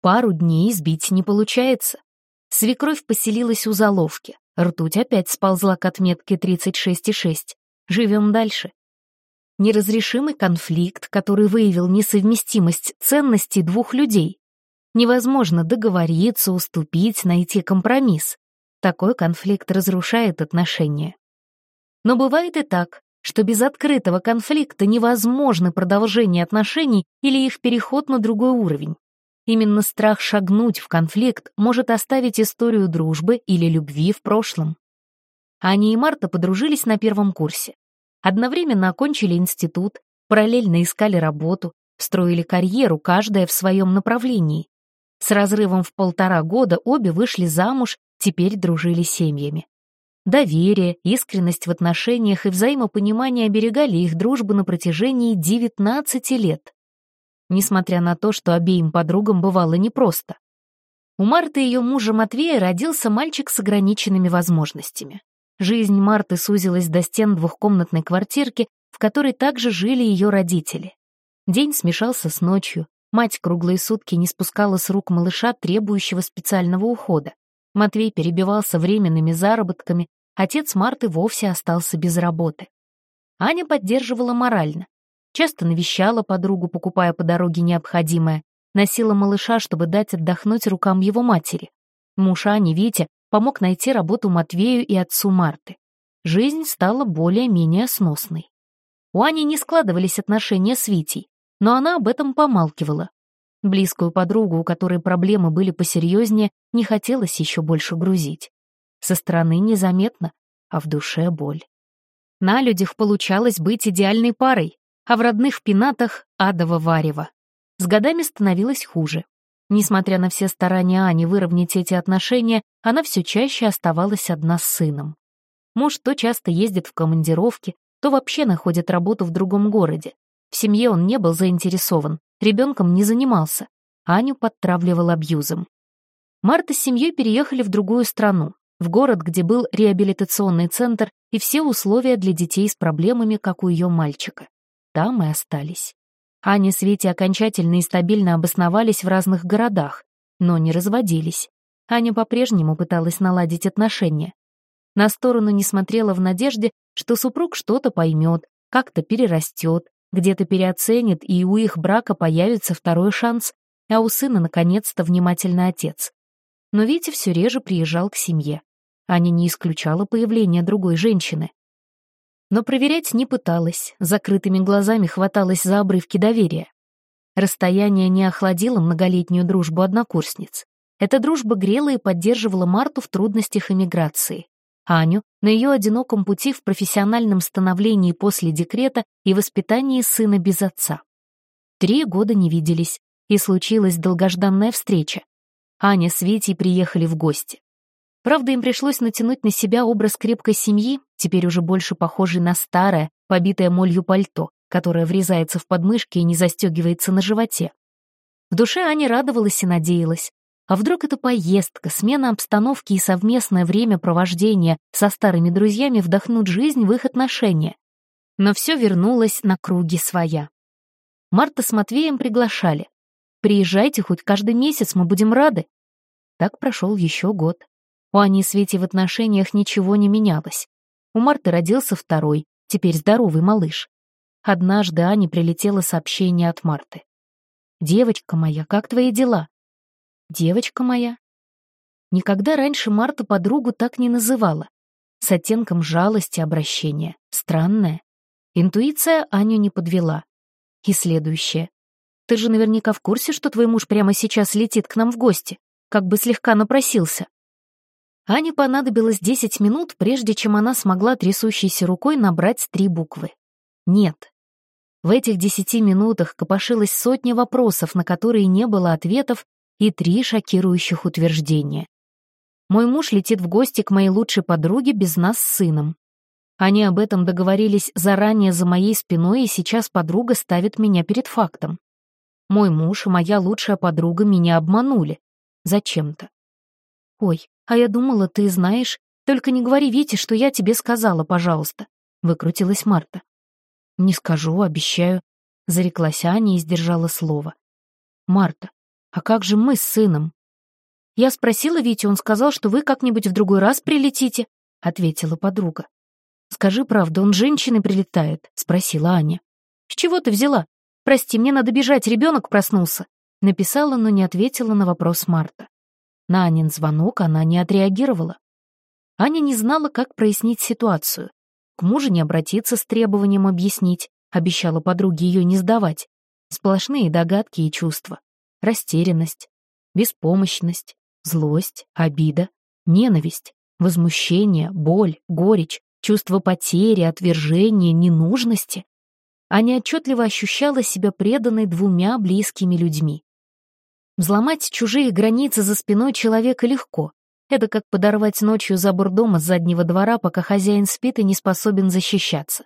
Пару дней сбить не получается. Свекровь поселилась у заловки. Ртуть опять сползла к отметке 36,6. Живем дальше. неразрешимый конфликт, который выявил несовместимость ценностей двух людей. Невозможно договориться, уступить, найти компромисс. Такой конфликт разрушает отношения. Но бывает и так, что без открытого конфликта невозможно продолжение отношений или их переход на другой уровень. Именно страх шагнуть в конфликт может оставить историю дружбы или любви в прошлом. Аня и Марта подружились на первом курсе. Одновременно окончили институт, параллельно искали работу, строили карьеру, каждая в своем направлении. С разрывом в полтора года обе вышли замуж, теперь дружили семьями. Доверие, искренность в отношениях и взаимопонимание оберегали их дружбу на протяжении 19 лет. Несмотря на то, что обеим подругам бывало непросто. У Марты и ее мужа Матвея родился мальчик с ограниченными возможностями. Жизнь Марты сузилась до стен двухкомнатной квартирки, в которой также жили ее родители. День смешался с ночью, мать круглые сутки не спускала с рук малыша, требующего специального ухода. Матвей перебивался временными заработками, отец Марты вовсе остался без работы. Аня поддерживала морально. Часто навещала подругу, покупая по дороге необходимое, носила малыша, чтобы дать отдохнуть рукам его матери. Муж Ани, Витя, помог найти работу Матвею и отцу Марты. Жизнь стала более-менее сносной. У Ани не складывались отношения с Витей, но она об этом помалкивала. Близкую подругу, у которой проблемы были посерьезнее, не хотелось еще больше грузить. Со стороны незаметно, а в душе боль. На людях получалось быть идеальной парой, а в родных пенатах — адово варево. С годами становилось хуже. Несмотря на все старания Ани выровнять эти отношения, она все чаще оставалась одна с сыном. Муж то часто ездит в командировки, то вообще находит работу в другом городе. В семье он не был заинтересован, ребенком не занимался. Аню подтравливал абьюзом. Марта с семьей переехали в другую страну, в город, где был реабилитационный центр и все условия для детей с проблемами, как у ее мальчика. Там и остались. Аня с Витей окончательно и стабильно обосновались в разных городах, но не разводились. Аня по-прежнему пыталась наладить отношения. На сторону не смотрела в надежде, что супруг что-то поймет, как-то перерастет, где-то переоценит, и у их брака появится второй шанс, а у сына, наконец-то, внимательный отец. Но Витя все реже приезжал к семье. Аня не исключала появление другой женщины. Но проверять не пыталась, закрытыми глазами хваталась за обрывки доверия. Расстояние не охладило многолетнюю дружбу однокурсниц. Эта дружба грела и поддерживала Марту в трудностях эмиграции. Аню на ее одиноком пути в профессиональном становлении после декрета и воспитании сына без отца. Три года не виделись, и случилась долгожданная встреча. Аня с Витей приехали в гости. Правда, им пришлось натянуть на себя образ крепкой семьи, теперь уже больше похожий на старое, побитое молью пальто, которое врезается в подмышки и не застегивается на животе. В душе Аня радовалась и надеялась. А вдруг эта поездка, смена обстановки и совместное время провождения со старыми друзьями вдохнут жизнь в их отношения? Но все вернулось на круги своя. Марта с Матвеем приглашали. «Приезжайте хоть каждый месяц, мы будем рады». Так прошел еще год. У Ани с Витей в отношениях ничего не менялось. У Марты родился второй, теперь здоровый малыш. Однажды Ане прилетело сообщение от Марты. «Девочка моя, как твои дела?» Девочка моя. Никогда раньше Марта подругу так не называла. С оттенком жалости обращения. Странное. Интуиция Аню не подвела. И следующее. Ты же наверняка в курсе, что твой муж прямо сейчас летит к нам в гости. Как бы слегка напросился. Ане понадобилось 10 минут, прежде чем она смогла трясущейся рукой набрать три буквы. Нет. В этих десяти минутах копошилось сотни вопросов, на которые не было ответов, и три шокирующих утверждения. Мой муж летит в гости к моей лучшей подруге без нас с сыном. Они об этом договорились заранее за моей спиной, и сейчас подруга ставит меня перед фактом. Мой муж и моя лучшая подруга меня обманули. Зачем-то. «Ой, а я думала, ты знаешь. Только не говори Вите, что я тебе сказала, пожалуйста», — выкрутилась Марта. «Не скажу, обещаю», — зареклась Аня и сдержала слово. «Марта, а как же мы с сыном? Я спросила Витю, он сказал, что вы как-нибудь в другой раз прилетите, ответила подруга. Скажи правду, он женщины прилетает, спросила Аня. «С чего ты взяла? Прости, мне надо бежать, ребенок проснулся». Написала, но не ответила на вопрос Марта. На Анин звонок она не отреагировала. Аня не знала, как прояснить ситуацию. К мужу не обратиться с требованием объяснить, обещала подруге ее не сдавать. Сплошные догадки и чувства. Растерянность, беспомощность, злость, обида, ненависть, возмущение, боль, горечь, чувство потери, отвержения, ненужности. Аня отчетливо ощущала себя преданной двумя близкими людьми. Взломать чужие границы за спиной человека легко. Это как подорвать ночью забор дома с заднего двора, пока хозяин спит и не способен защищаться.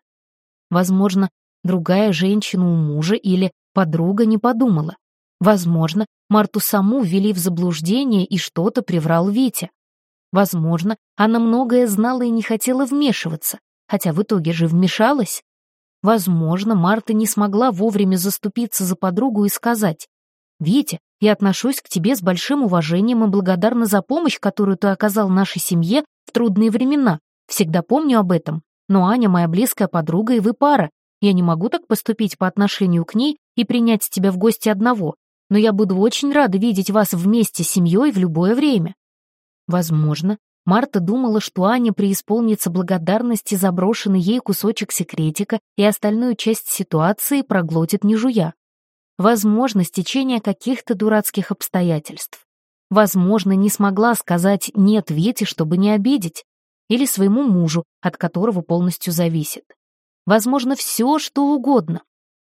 Возможно, другая женщина у мужа или подруга не подумала. Возможно, Марту саму ввели в заблуждение и что-то приврал Витя. Возможно, она многое знала и не хотела вмешиваться, хотя в итоге же вмешалась. Возможно, Марта не смогла вовремя заступиться за подругу и сказать, «Витя, я отношусь к тебе с большим уважением и благодарна за помощь, которую ты оказал нашей семье в трудные времена. Всегда помню об этом. Но Аня моя близкая подруга, и вы пара. Я не могу так поступить по отношению к ней и принять тебя в гости одного. Но я буду очень рада видеть вас вместе с семьей в любое время». Возможно, Марта думала, что Аня преисполнится благодарности за брошенный ей кусочек секретика и остальную часть ситуации проглотит не жуя. Возможно, стечение каких-то дурацких обстоятельств. Возможно, не смогла сказать «нет» Вете, чтобы не обидеть. Или своему мужу, от которого полностью зависит. Возможно, все, что угодно.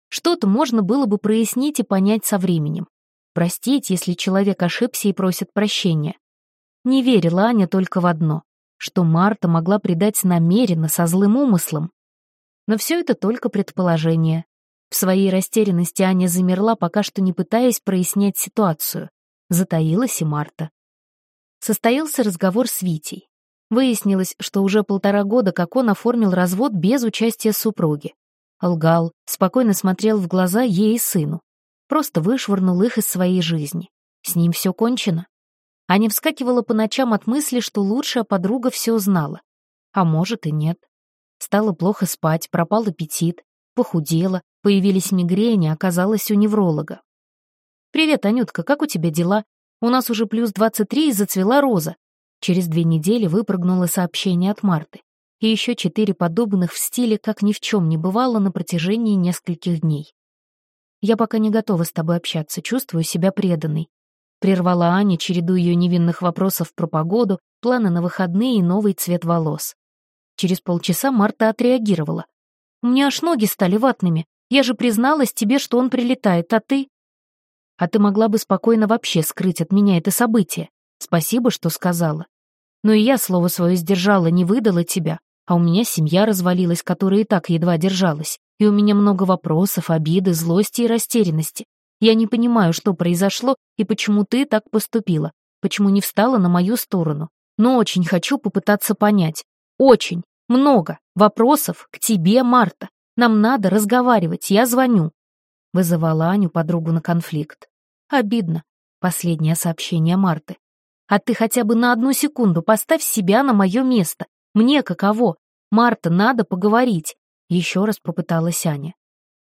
Что-то можно было бы прояснить и понять со временем. Простить, если человек ошибся и просит прощения. Не верила Аня только в одно, что Марта могла предать намеренно, со злым умыслом. Но все это только предположение, в своей растерянности Аня замерла, пока что не пытаясь прояснять ситуацию. Затаилась и Марта. Состоялся разговор с Витей. Выяснилось, что уже полтора года как он оформил развод без участия супруги. Лгал, спокойно смотрел в глаза ей и сыну. Просто вышвырнул их из своей жизни. С ним все кончено. Аня вскакивала по ночам от мысли, что лучшая подруга все знала. А может и нет. Стало плохо спать, пропал аппетит, похудела, Появились мигрени, оказалась у невролога. «Привет, Анютка, как у тебя дела? У нас уже плюс 23 и зацвела роза». Через две недели выпрыгнуло сообщение от Марты. И еще четыре подобных в стиле «как ни в чем не бывало» на протяжении нескольких дней. «Я пока не готова с тобой общаться, чувствую себя преданной», прервала Аня череду ее невинных вопросов про погоду, планы на выходные и новый цвет волос. Через полчаса Марта отреагировала. «У меня аж ноги стали ватными. Я же призналась тебе, что он прилетает, а ты...» «А ты могла бы спокойно вообще скрыть от меня это событие. Спасибо, что сказала. Но и я слово свое сдержала, не выдала тебя, а у меня семья развалилась, которая и так едва держалась, и у меня много вопросов, обиды, злости и растерянности. Я не понимаю, что произошло и почему ты так поступила, почему не встала на мою сторону. Но очень хочу попытаться понять. Очень, много вопросов к тебе, Марта. Нам надо разговаривать, я звоню». Вызывала Аню подругу на конфликт. Обидно. Последнее сообщение Марты. А ты хотя бы на одну секунду поставь себя на мое место. Мне каково? Марта, надо поговорить. Еще раз попыталась Аня.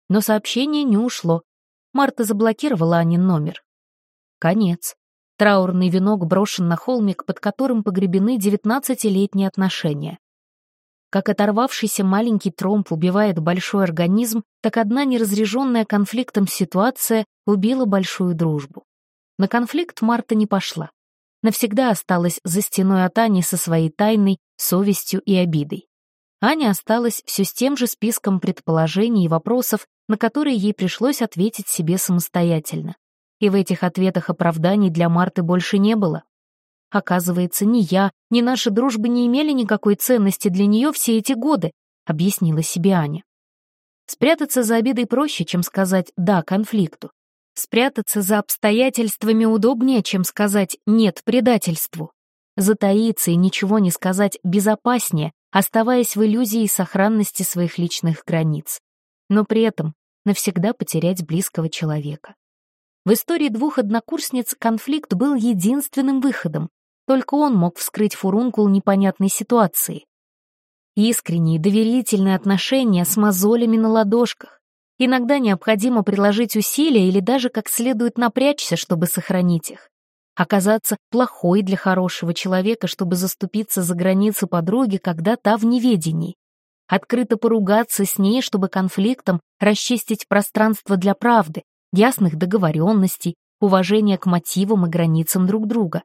Но сообщение не ушло. Марта заблокировала Анин номер. Конец. Траурный венок брошен на холмик, под которым погребены девятнадцатилетние отношения. Как оторвавшийся маленький тромб убивает большой организм, так одна неразряженная конфликтом ситуация убила большую дружбу. На конфликт Марта не пошла. Навсегда осталась за стеной от Ани со своей тайной, совестью и обидой. Аня осталась все с тем же списком предположений и вопросов, на которые ей пришлось ответить себе самостоятельно. И в этих ответах оправданий для Марты больше не было. Оказывается, ни я, ни наша дружба не имели никакой ценности для нее все эти годы, объяснила себе Аня. Спрятаться за обидой проще, чем сказать «да» конфликту. Спрятаться за обстоятельствами удобнее, чем сказать «нет» предательству. Затаиться и ничего не сказать безопаснее, оставаясь в иллюзии сохранности своих личных границ. Но при этом навсегда потерять близкого человека. В истории двух однокурсниц конфликт был единственным выходом, только он мог вскрыть фурункул непонятной ситуации. Искренние, доверительные отношения с мозолями на ладошках, Иногда необходимо приложить усилия или даже как следует напрячься, чтобы сохранить их. Оказаться плохой для хорошего человека, чтобы заступиться за границы подруги, когда та в неведении. Открыто поругаться с ней, чтобы конфликтом расчистить пространство для правды, ясных договоренностей, уважения к мотивам и границам друг друга.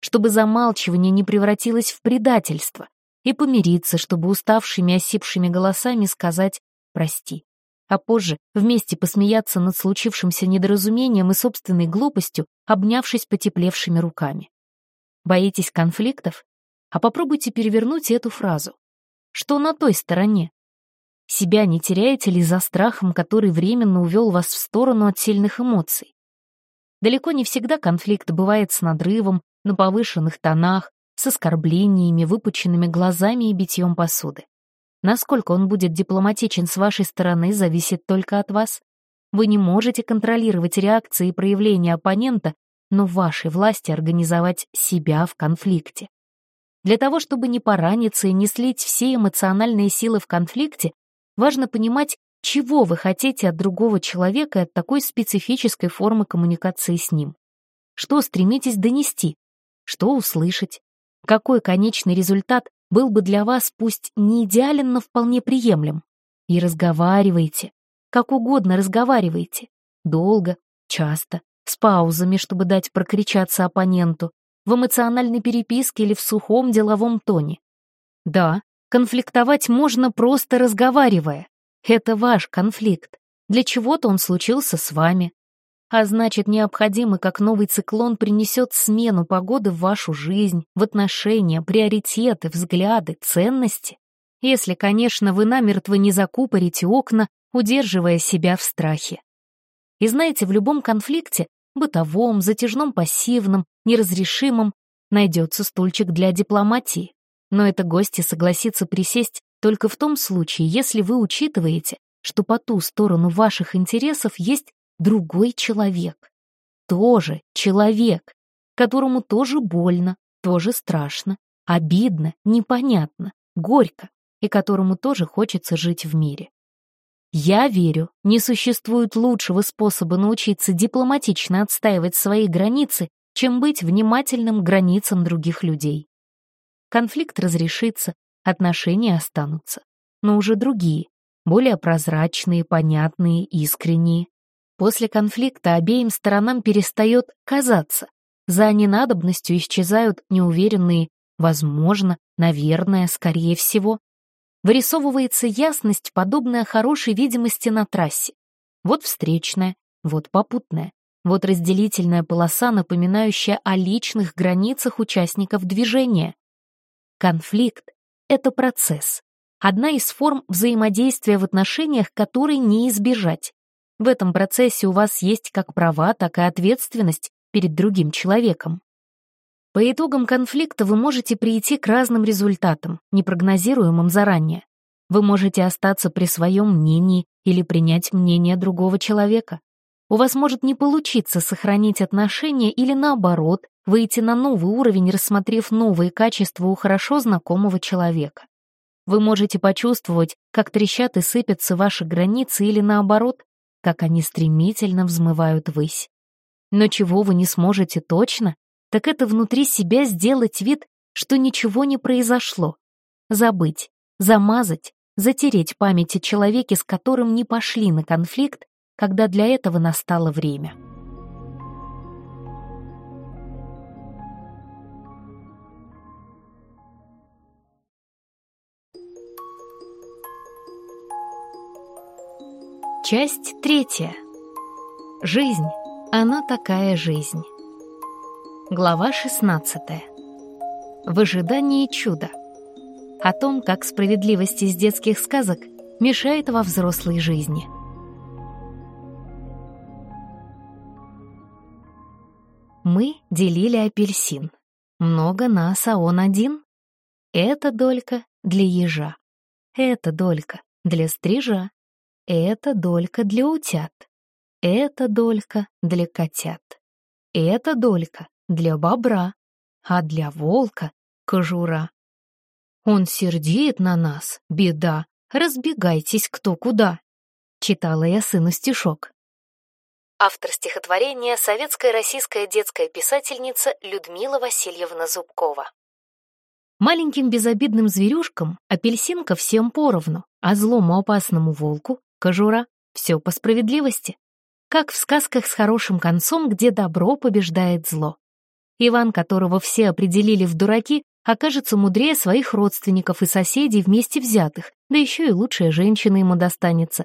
Чтобы замалчивание не превратилось в предательство, и помириться, чтобы уставшими осипшими голосами сказать «прости» а позже вместе посмеяться над случившимся недоразумением и собственной глупостью, обнявшись потеплевшими руками. Боитесь конфликтов? А попробуйте перевернуть эту фразу. Что на той стороне? Себя не теряете ли за страхом, который временно увел вас в сторону от сильных эмоций? Далеко не всегда конфликт бывает с надрывом, на повышенных тонах, с оскорблениями, выпученными глазами и битьем посуды. Насколько он будет дипломатичен с вашей стороны, зависит только от вас. Вы не можете контролировать реакции и проявления оппонента, но в вашей власти организовать себя в конфликте. Для того, чтобы не пораниться и не слить все эмоциональные силы в конфликте, важно понимать, чего вы хотите от другого человека и от такой специфической формы коммуникации с ним. Что стремитесь донести, что услышать, какой конечный результат был бы для вас пусть не идеален, но вполне приемлем. И разговаривайте. Как угодно разговаривайте. Долго, часто, с паузами, чтобы дать прокричаться оппоненту, в эмоциональной переписке или в сухом деловом тоне. Да, конфликтовать можно просто разговаривая. Это ваш конфликт. Для чего-то он случился с вами, а значит, необходимо, как новый циклон принесет смену погоды в вашу жизнь, в отношения, приоритеты, взгляды, ценности. Если, конечно, вы намертво не закупорите окна, удерживая себя в страхе. И знаете, в любом конфликте, бытовом, затяжном пассивном, неразрешимом, найдется стульчик для дипломатии. Но это гости согласится присесть только в том случае, если вы учитываете, что по ту сторону ваших интересов есть другой человек. Тоже человек, которому тоже больно, тоже страшно, обидно, непонятно, горько, и которому тоже хочется жить в мире. Я верю, не существует лучшего способа научиться дипломатично отстаивать свои границы, чем быть внимательным к границам других людей. Конфликт разрешится, отношения останутся, но уже другие, более прозрачные, понятные, искренние. После конфликта обеим сторонам перестает казаться. За ненадобностью исчезают неуверенные «возможно», «наверное», «скорее всего». Вырисовывается ясность, подобная хорошей видимости на трассе. Вот встречная, вот попутная, вот разделительная полоса, напоминающая о личных границах участников движения. Конфликт — это процесс, одна из форм взаимодействия в отношениях, который не избежать. В этом процессе у вас есть как права, так и ответственность перед другим человеком. По итогам конфликта вы можете прийти к разным результатам, непрогнозируемым заранее. Вы можете остаться при своем мнении или принять мнение другого человека. У вас может не получиться сохранить отношения или наоборот, выйти на новый уровень, рассмотрев новые качества у хорошо знакомого человека. Вы можете почувствовать, как трещат и сыпятся ваши границы или наоборот, как они стремительно взмывают ввысь. Но чего вы не сможете точно, так это внутри себя сделать вид, что ничего не произошло. Забыть, замазать, затереть память о человеке, с которым не пошли на конфликт, когда для этого настало время. Часть третья. Жизнь. Она такая жизнь. Глава 16. В ожидании чуда. О том, как справедливость из детских сказок мешает во взрослой жизни. Мы делили апельсин. Много нас, а он один. Эта долька для ежа. Эта долька для стрижа. Это долька для утят. Это долька для котят. Это долька для бобра. А для волка — кожура. Он сердит на нас, беда. Разбегайтесь кто куда. читала я сыну стишок. Автор стихотворения — советская российская детская писательница Людмила Васильевна Зубкова. Маленьким безобидным зверюшкам апельсинка всем поровну, а злому опасному волку — кожура. Все по справедливости. Как в сказках с хорошим концом, где добро побеждает зло. Иван, которого все определили в дураки, окажется мудрее своих родственников и соседей вместе взятых, да еще и лучшая женщина ему достанется.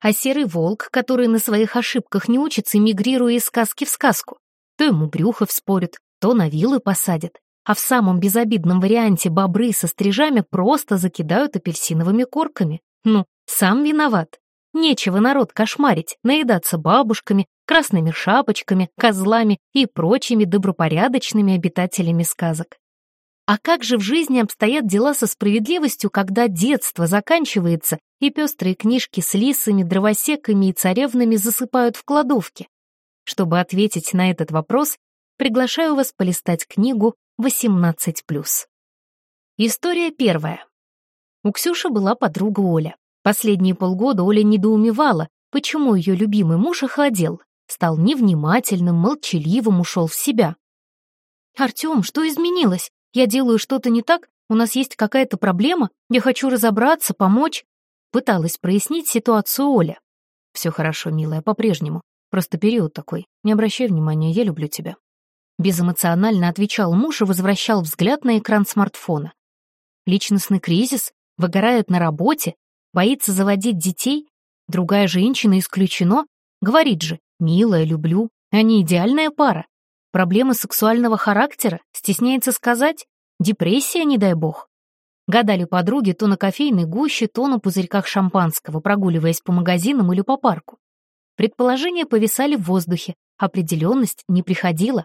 А серый волк, который на своих ошибках не учится, мигрируя из сказки в сказку, то ему брюхо вспорят, то на вилы посадят, а в самом безобидном варианте бобры со стрижами просто закидают апельсиновыми корками. Ну, сам виноват. Нечего народ кошмарить, наедаться бабушками, красными шапочками, козлами и прочими добропорядочными обитателями сказок. А как же в жизни обстоят дела со справедливостью, когда детство заканчивается и пестрые книжки с лисами, дровосеками и царевнами засыпают в кладовке? Чтобы ответить на этот вопрос, приглашаю вас полистать книгу 18+. История первая. У Ксюши была подруга Оля. Последние полгода Оля недоумевала, почему ее любимый муж охладел, стал невнимательным, молчаливым, ушел в себя. «Артем, что изменилось? Я делаю что-то не так? У нас есть какая-то проблема? Я хочу разобраться, помочь?» Пыталась прояснить ситуацию Оля. «Все хорошо, милая, по-прежнему. Просто период такой. Не обращай внимания, я люблю тебя». Безэмоционально отвечал муж и возвращал взгляд на экран смартфона. Личностный кризис? Выгорает на работе? Боится заводить детей, другая женщина исключено, говорит же «милая, люблю», они идеальная пара. Проблемы сексуального характера, стесняется сказать, депрессия, не дай бог. Гадали подруги то на кофейной гуще, то на пузырьках шампанского, прогуливаясь по магазинам или по парку. Предположения повисали в воздухе, определенность не приходила.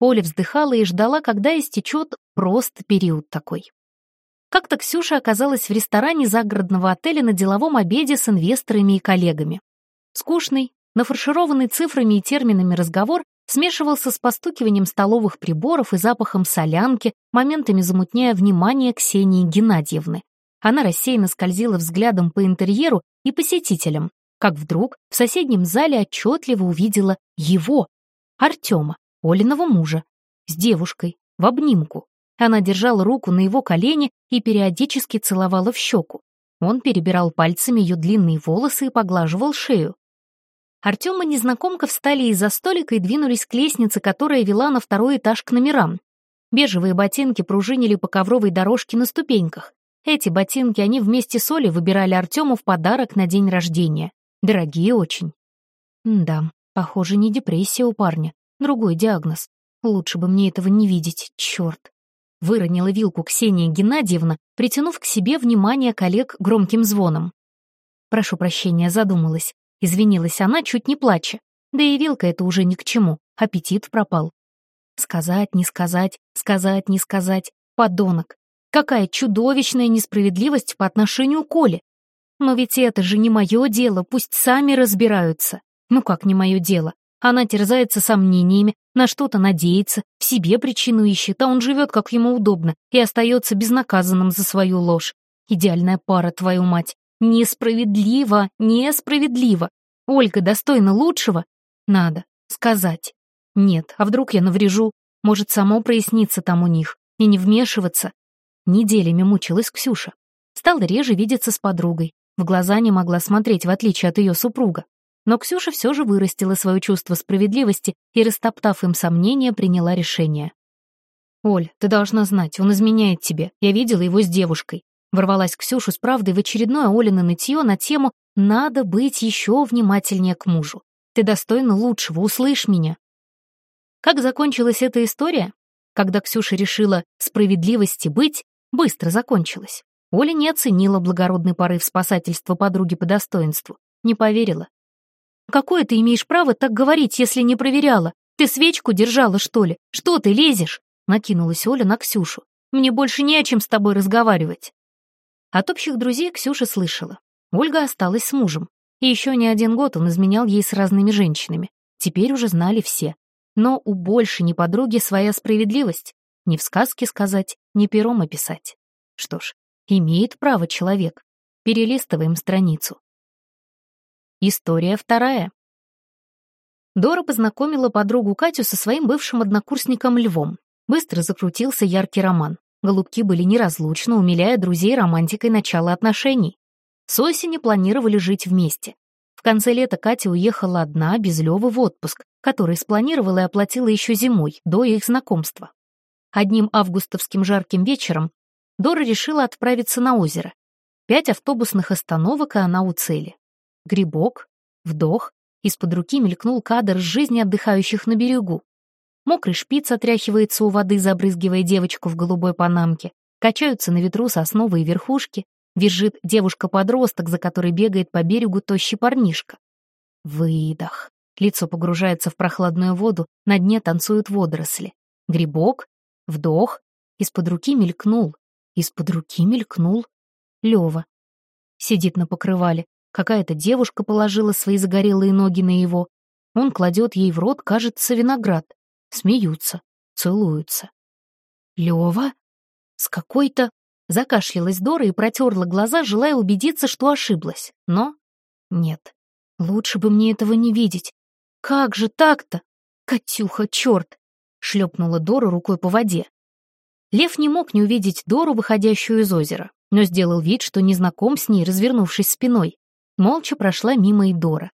Оля вздыхала и ждала, когда истечет просто период такой. Как-то Ксюша оказалась в ресторане загородного отеля на деловом обеде с инвесторами и коллегами. Скучный, нафаршированный цифрами и терминами разговор смешивался с постукиванием столовых приборов и запахом солянки, моментами замутняя внимание Ксении Геннадьевны. Она рассеянно скользила взглядом по интерьеру и посетителям, как вдруг в соседнем зале отчетливо увидела его, Артема, Олиного мужа, с девушкой, в обнимку. Она держала руку на его колени и периодически целовала в щеку. Он перебирал пальцами ее длинные волосы и поглаживал шею. Артем и незнакомка встали из-за столика и двинулись к лестнице, которая вела на второй этаж к номерам. Бежевые ботинки пружинили по ковровой дорожке на ступеньках. Эти ботинки они вместе с Олей выбирали Артему в подарок на день рождения. Дорогие очень. да, похоже, не депрессия у парня. Другой диагноз. Лучше бы мне этого не видеть, черт. Выронила вилку Ксения Геннадьевна, притянув к себе внимание коллег громким звоном. «Прошу прощения, задумалась». Извинилась она, чуть не плача. Да и вилка это уже ни к чему, аппетит пропал. Сказать, не сказать, сказать, не сказать. Подонок. Какая чудовищная несправедливость по отношению к Коле. Но ведь это же не мое дело, пусть сами разбираются. Ну как не мое дело? Она терзается сомнениями, на что-то надеется, в себе причину ищет, а он живет, как ему удобно, и остается безнаказанным за свою ложь. Идеальная пара, твою мать. Несправедливо, несправедливо. Ольга достойна лучшего? Надо сказать. Нет, а вдруг я наврежу? Может, само прояснится там у них. И не вмешиваться. Неделями мучилась Ксюша. Стала реже видеться с подругой. В глаза не могла смотреть, в отличие от ее супруга. Но Ксюша все же вырастила свое чувство справедливости и, растоптав им сомнения, приняла решение. «Оль, ты должна знать, он изменяет тебе. Я видела его с девушкой». Ворвалась Ксюша с правдой в очередное Олино нытье на тему «надо быть еще внимательнее к мужу». Ты достойна лучшего, услышь меня. Как закончилась эта история? Когда Ксюша решила справедливости быть, быстро закончилась. Оля не оценила благородный порыв спасательства подруги по достоинству, не поверила. Какое ты имеешь право так говорить, если не проверяла? Ты свечку держала, что ли? Что ты лезешь?» Накинулась Оля на Ксюшу. «Мне больше не о чем с тобой разговаривать». От общих друзей Ксюша слышала. Ольга осталась с мужем. И еще не один год он изменял ей с разными женщинами. Теперь уже знали все. Но у больше не подруги своя справедливость. Ни в сказке сказать, ни пером описать. Что ж, имеет право человек. Перелистываем страницу. История вторая. Дора познакомила подругу Катю со своим бывшим однокурсником Львом. Быстро закрутился яркий роман. Голубки были неразлучны, умиляя друзей романтикой начала отношений. С осени планировали жить вместе. В конце лета Катя уехала одна, без Лёвы, в отпуск, который спланировала и оплатила еще зимой, до их знакомства. Одним августовским жарким вечером Дора решила отправиться на озеро. Пять автобусных остановок, и она у цели. Грибок, вдох, из-под руки мелькнул кадр жизни отдыхающих на берегу. Мокрый шпиц отряхивается у воды, забрызгивая девочку в голубой панамке. Качаются на ветру сосновые верхушки. Визжит девушка-подросток, за которой бегает по берегу тощий парнишка. Выдох. Лицо погружается в прохладную воду, на дне танцуют водоросли. Грибок, вдох, из-под руки мелькнул. Из-под руки мелькнул. Лёва. Сидит на покрывале, Какая-то девушка положила свои загорелые ноги на его. Он кладет ей в рот, кажется, виноград. Смеются, целуются. Лева? С какой-то... Закашлялась Дора и протерла глаза, желая убедиться, что ошиблась. Но нет. Лучше бы мне этого не видеть. Как же так-то? Катюха, черт! Шлепнула Дора рукой по воде. Лев не мог не увидеть Дору, выходящую из озера, но сделал вид, что не знаком с ней, развернувшись спиной. Молча прошла мимо и Дора.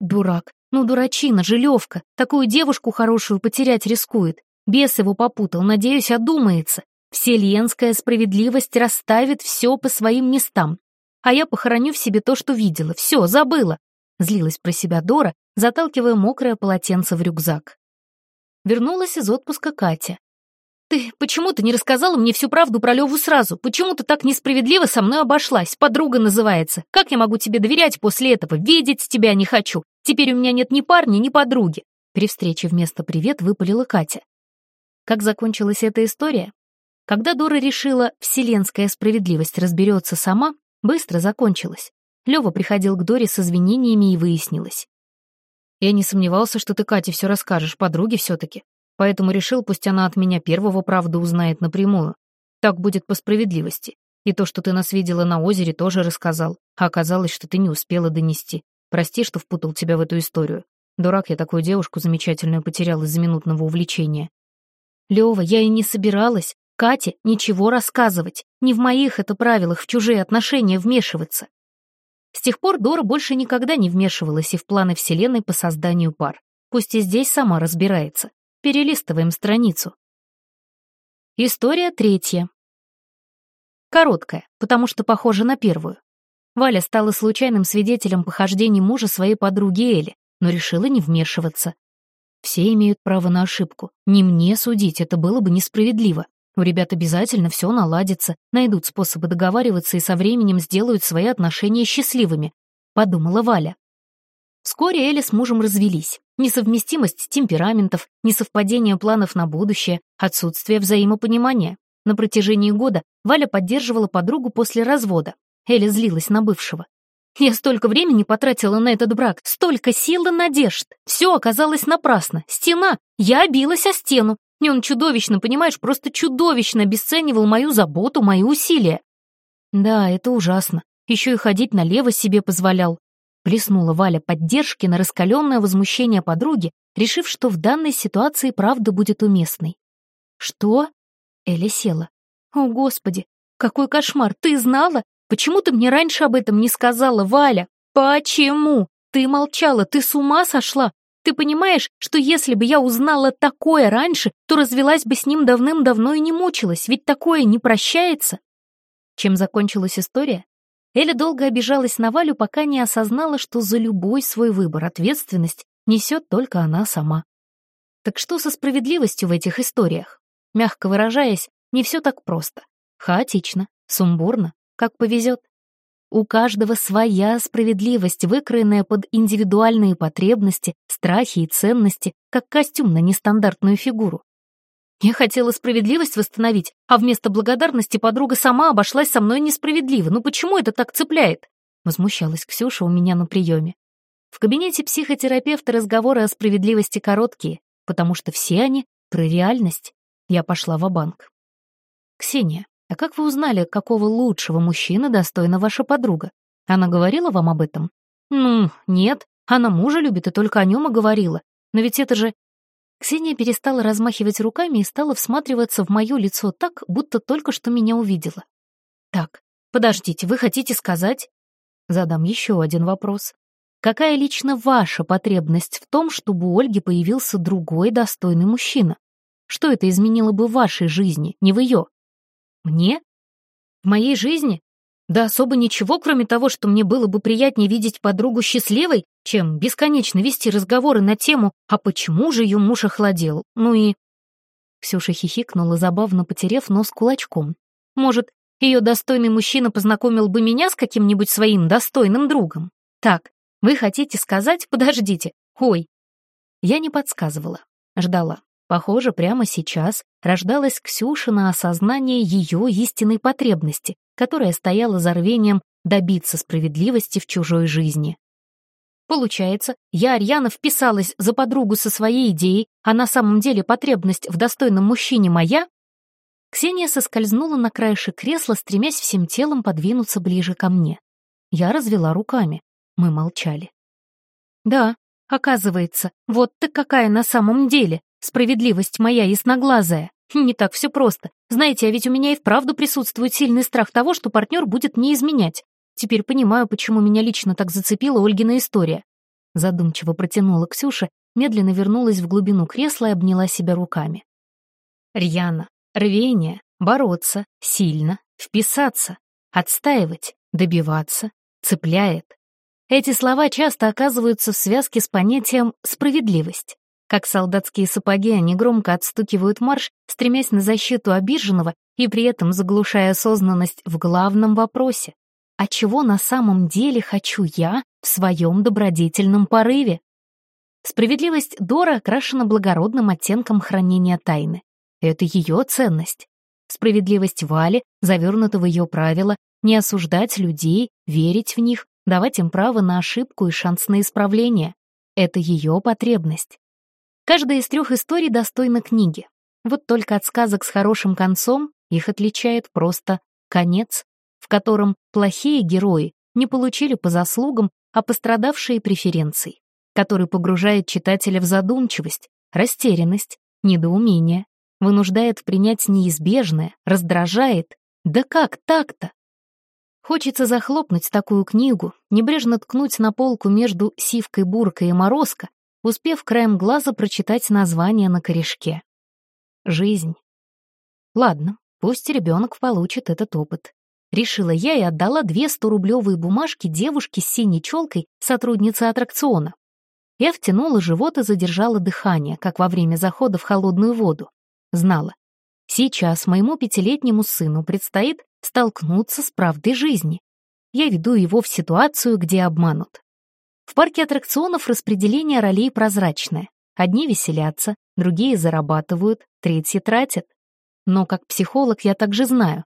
Дурак, ну дурачина, жилевка, такую девушку хорошую потерять рискует. Бес его попутал, надеюсь, одумается. Вселенская справедливость расставит все по своим местам. А я похороню в себе то, что видела. Все, забыла. Злилась про себя Дора, заталкивая мокрое полотенце в рюкзак. Вернулась из отпуска Катя. «Ты почему-то не рассказала мне всю правду про Леву сразу? Почему ты так несправедливо со мной обошлась? Подруга называется. Как я могу тебе доверять после этого? Видеть тебя не хочу. Теперь у меня нет ни парня, ни подруги». При встрече вместо «привет» выпалила Катя. Как закончилась эта история? Когда Дора решила, вселенская справедливость разберется сама, быстро закончилась. Лева приходил к Доре с извинениями и выяснилось. «Я не сомневался, что ты Кате все расскажешь, подруге все-таки поэтому решил, пусть она от меня первого правду узнает напрямую. Так будет по справедливости. И то, что ты нас видела на озере, тоже рассказал, а оказалось, что ты не успела донести. Прости, что впутал тебя в эту историю. Дурак я такую девушку замечательную потерял из-за минутного увлечения. Лёва, я и не собиралась. Кате ничего рассказывать. Не в моих это правилах в чужие отношения вмешиваться. С тех пор Дора больше никогда не вмешивалась и в планы Вселенной по созданию пар. Пусть и здесь сама разбирается. Перелистываем страницу. История третья. Короткая, потому что похожа на первую. Валя стала случайным свидетелем похождений мужа своей подруги Эли, но решила не вмешиваться. Все имеют право на ошибку. Не мне судить, это было бы несправедливо. У ребят обязательно все наладится, найдут способы договариваться и со временем сделают свои отношения счастливыми, подумала Валя. Вскоре Эли с мужем развелись. Несовместимость темпераментов, несовпадение планов на будущее, отсутствие взаимопонимания. На протяжении года Валя поддерживала подругу после развода. Эля злилась на бывшего. «Я столько времени потратила на этот брак, столько сил и надежд. Все оказалось напрасно. Стена. Я билась о стену. И он чудовищно, понимаешь, просто чудовищно обесценивал мою заботу, мои усилия». «Да, это ужасно. Еще и ходить налево себе позволял. Плеснула Валя поддержки на раскаленное возмущение подруги, решив, что в данной ситуации правда будет уместной. «Что?» Эля села. «О, Господи! Какой кошмар! Ты знала? Почему ты мне раньше об этом не сказала, Валя? Почему? Ты молчала, ты с ума сошла? Ты понимаешь, что если бы я узнала такое раньше, то развелась бы с ним давным-давно и не мучилась, ведь такое не прощается?» Чем закончилась история? Эля долго обижалась на Валю, пока не осознала, что за любой свой выбор ответственность несет только она сама. Так что со справедливостью в этих историях? Мягко выражаясь, не все так просто. Хаотично, сумбурно, как повезет. У каждого своя справедливость, выкроенная под индивидуальные потребности, страхи и ценности, как костюм на нестандартную фигуру. Я хотела справедливость восстановить, а вместо благодарности подруга сама обошлась со мной несправедливо. Ну почему это так цепляет? Возмущалась Ксюша у меня на приеме. В кабинете психотерапевта разговоры о справедливости короткие, потому что все они про реальность. Я пошла в банк «Ксения, а как вы узнали, какого лучшего мужчины достойна ваша подруга? Она говорила вам об этом?» Ну, нет, она мужа любит и только о нем и говорила. Но ведь это же... Ксения перестала размахивать руками и стала всматриваться в мое лицо так, будто только что меня увидела. Так, подождите, вы хотите сказать? Задам еще один вопрос. Какая лично ваша потребность в том, чтобы у Ольги появился другой достойный мужчина? Что это изменило бы в вашей жизни, не в ее? Мне? В моей жизни? Да особо ничего, кроме того, что мне было бы приятнее видеть подругу счастливой, чем бесконечно вести разговоры на тему «А почему же ее муж охладел?» Ну и... Ксюша хихикнула, забавно потерев нос кулачком. Может, ее достойный мужчина познакомил бы меня с каким-нибудь своим достойным другом? Так, вы хотите сказать «подождите»? Ой. Я не подсказывала, ждала. Похоже, прямо сейчас рождалась Ксюшина осознание ее истинной потребности, которая стояла за рвением добиться справедливости в чужой жизни. Получается, я, Арьяна, вписалась за подругу со своей идеей, а на самом деле потребность в достойном мужчине моя? Ксения соскользнула на краешек кресла, стремясь всем телом подвинуться ближе ко мне. Я развела руками. Мы молчали. «Да, оказывается, вот ты какая на самом деле!» Справедливость моя ясноглазая. Не так все просто. Знаете, а ведь у меня и вправду присутствует сильный страх того, что партнер будет мне изменять. Теперь понимаю, почему меня лично так зацепила Ольгина история. Задумчиво протянула Ксюша, медленно вернулась в глубину кресла и обняла себя руками. Рьяна, рвение, бороться, сильно, вписаться, отстаивать, добиваться, цепляет. Эти слова часто оказываются в связке с понятием «справедливость». Как солдатские сапоги, они громко отстукивают марш, стремясь на защиту обиженного и при этом заглушая осознанность в главном вопросе. А чего на самом деле хочу я в своем добродетельном порыве? Справедливость Дора окрашена благородным оттенком хранения тайны. Это ее ценность. Справедливость Вали завернута в ее правила не осуждать людей, верить в них, давать им право на ошибку и шанс на исправление. Это ее потребность. Каждая из трех историй достойна книги. Вот только от сказок с хорошим концом их отличает просто конец, в котором плохие герои не получили по заслугам, а пострадавшие преференций, который погружает читателя в задумчивость, растерянность, недоумение, вынуждает принять неизбежное, раздражает. Да как так-то? Хочется захлопнуть такую книгу, небрежно ткнуть на полку между сивкой, буркой и морозко успев краем глаза прочитать название на корешке. Жизнь. Ладно, пусть ребенок получит этот опыт. Решила я и отдала две 100-рублевые бумажки девушке с синей челкой, сотруднице аттракциона. Я втянула живот и задержала дыхание, как во время захода в холодную воду. Знала. Сейчас моему пятилетнему сыну предстоит столкнуться с правдой жизни. Я веду его в ситуацию, где обманут. В парке аттракционов распределение ролей прозрачное. Одни веселятся, другие зарабатывают, третьи тратят. Но как психолог я также знаю.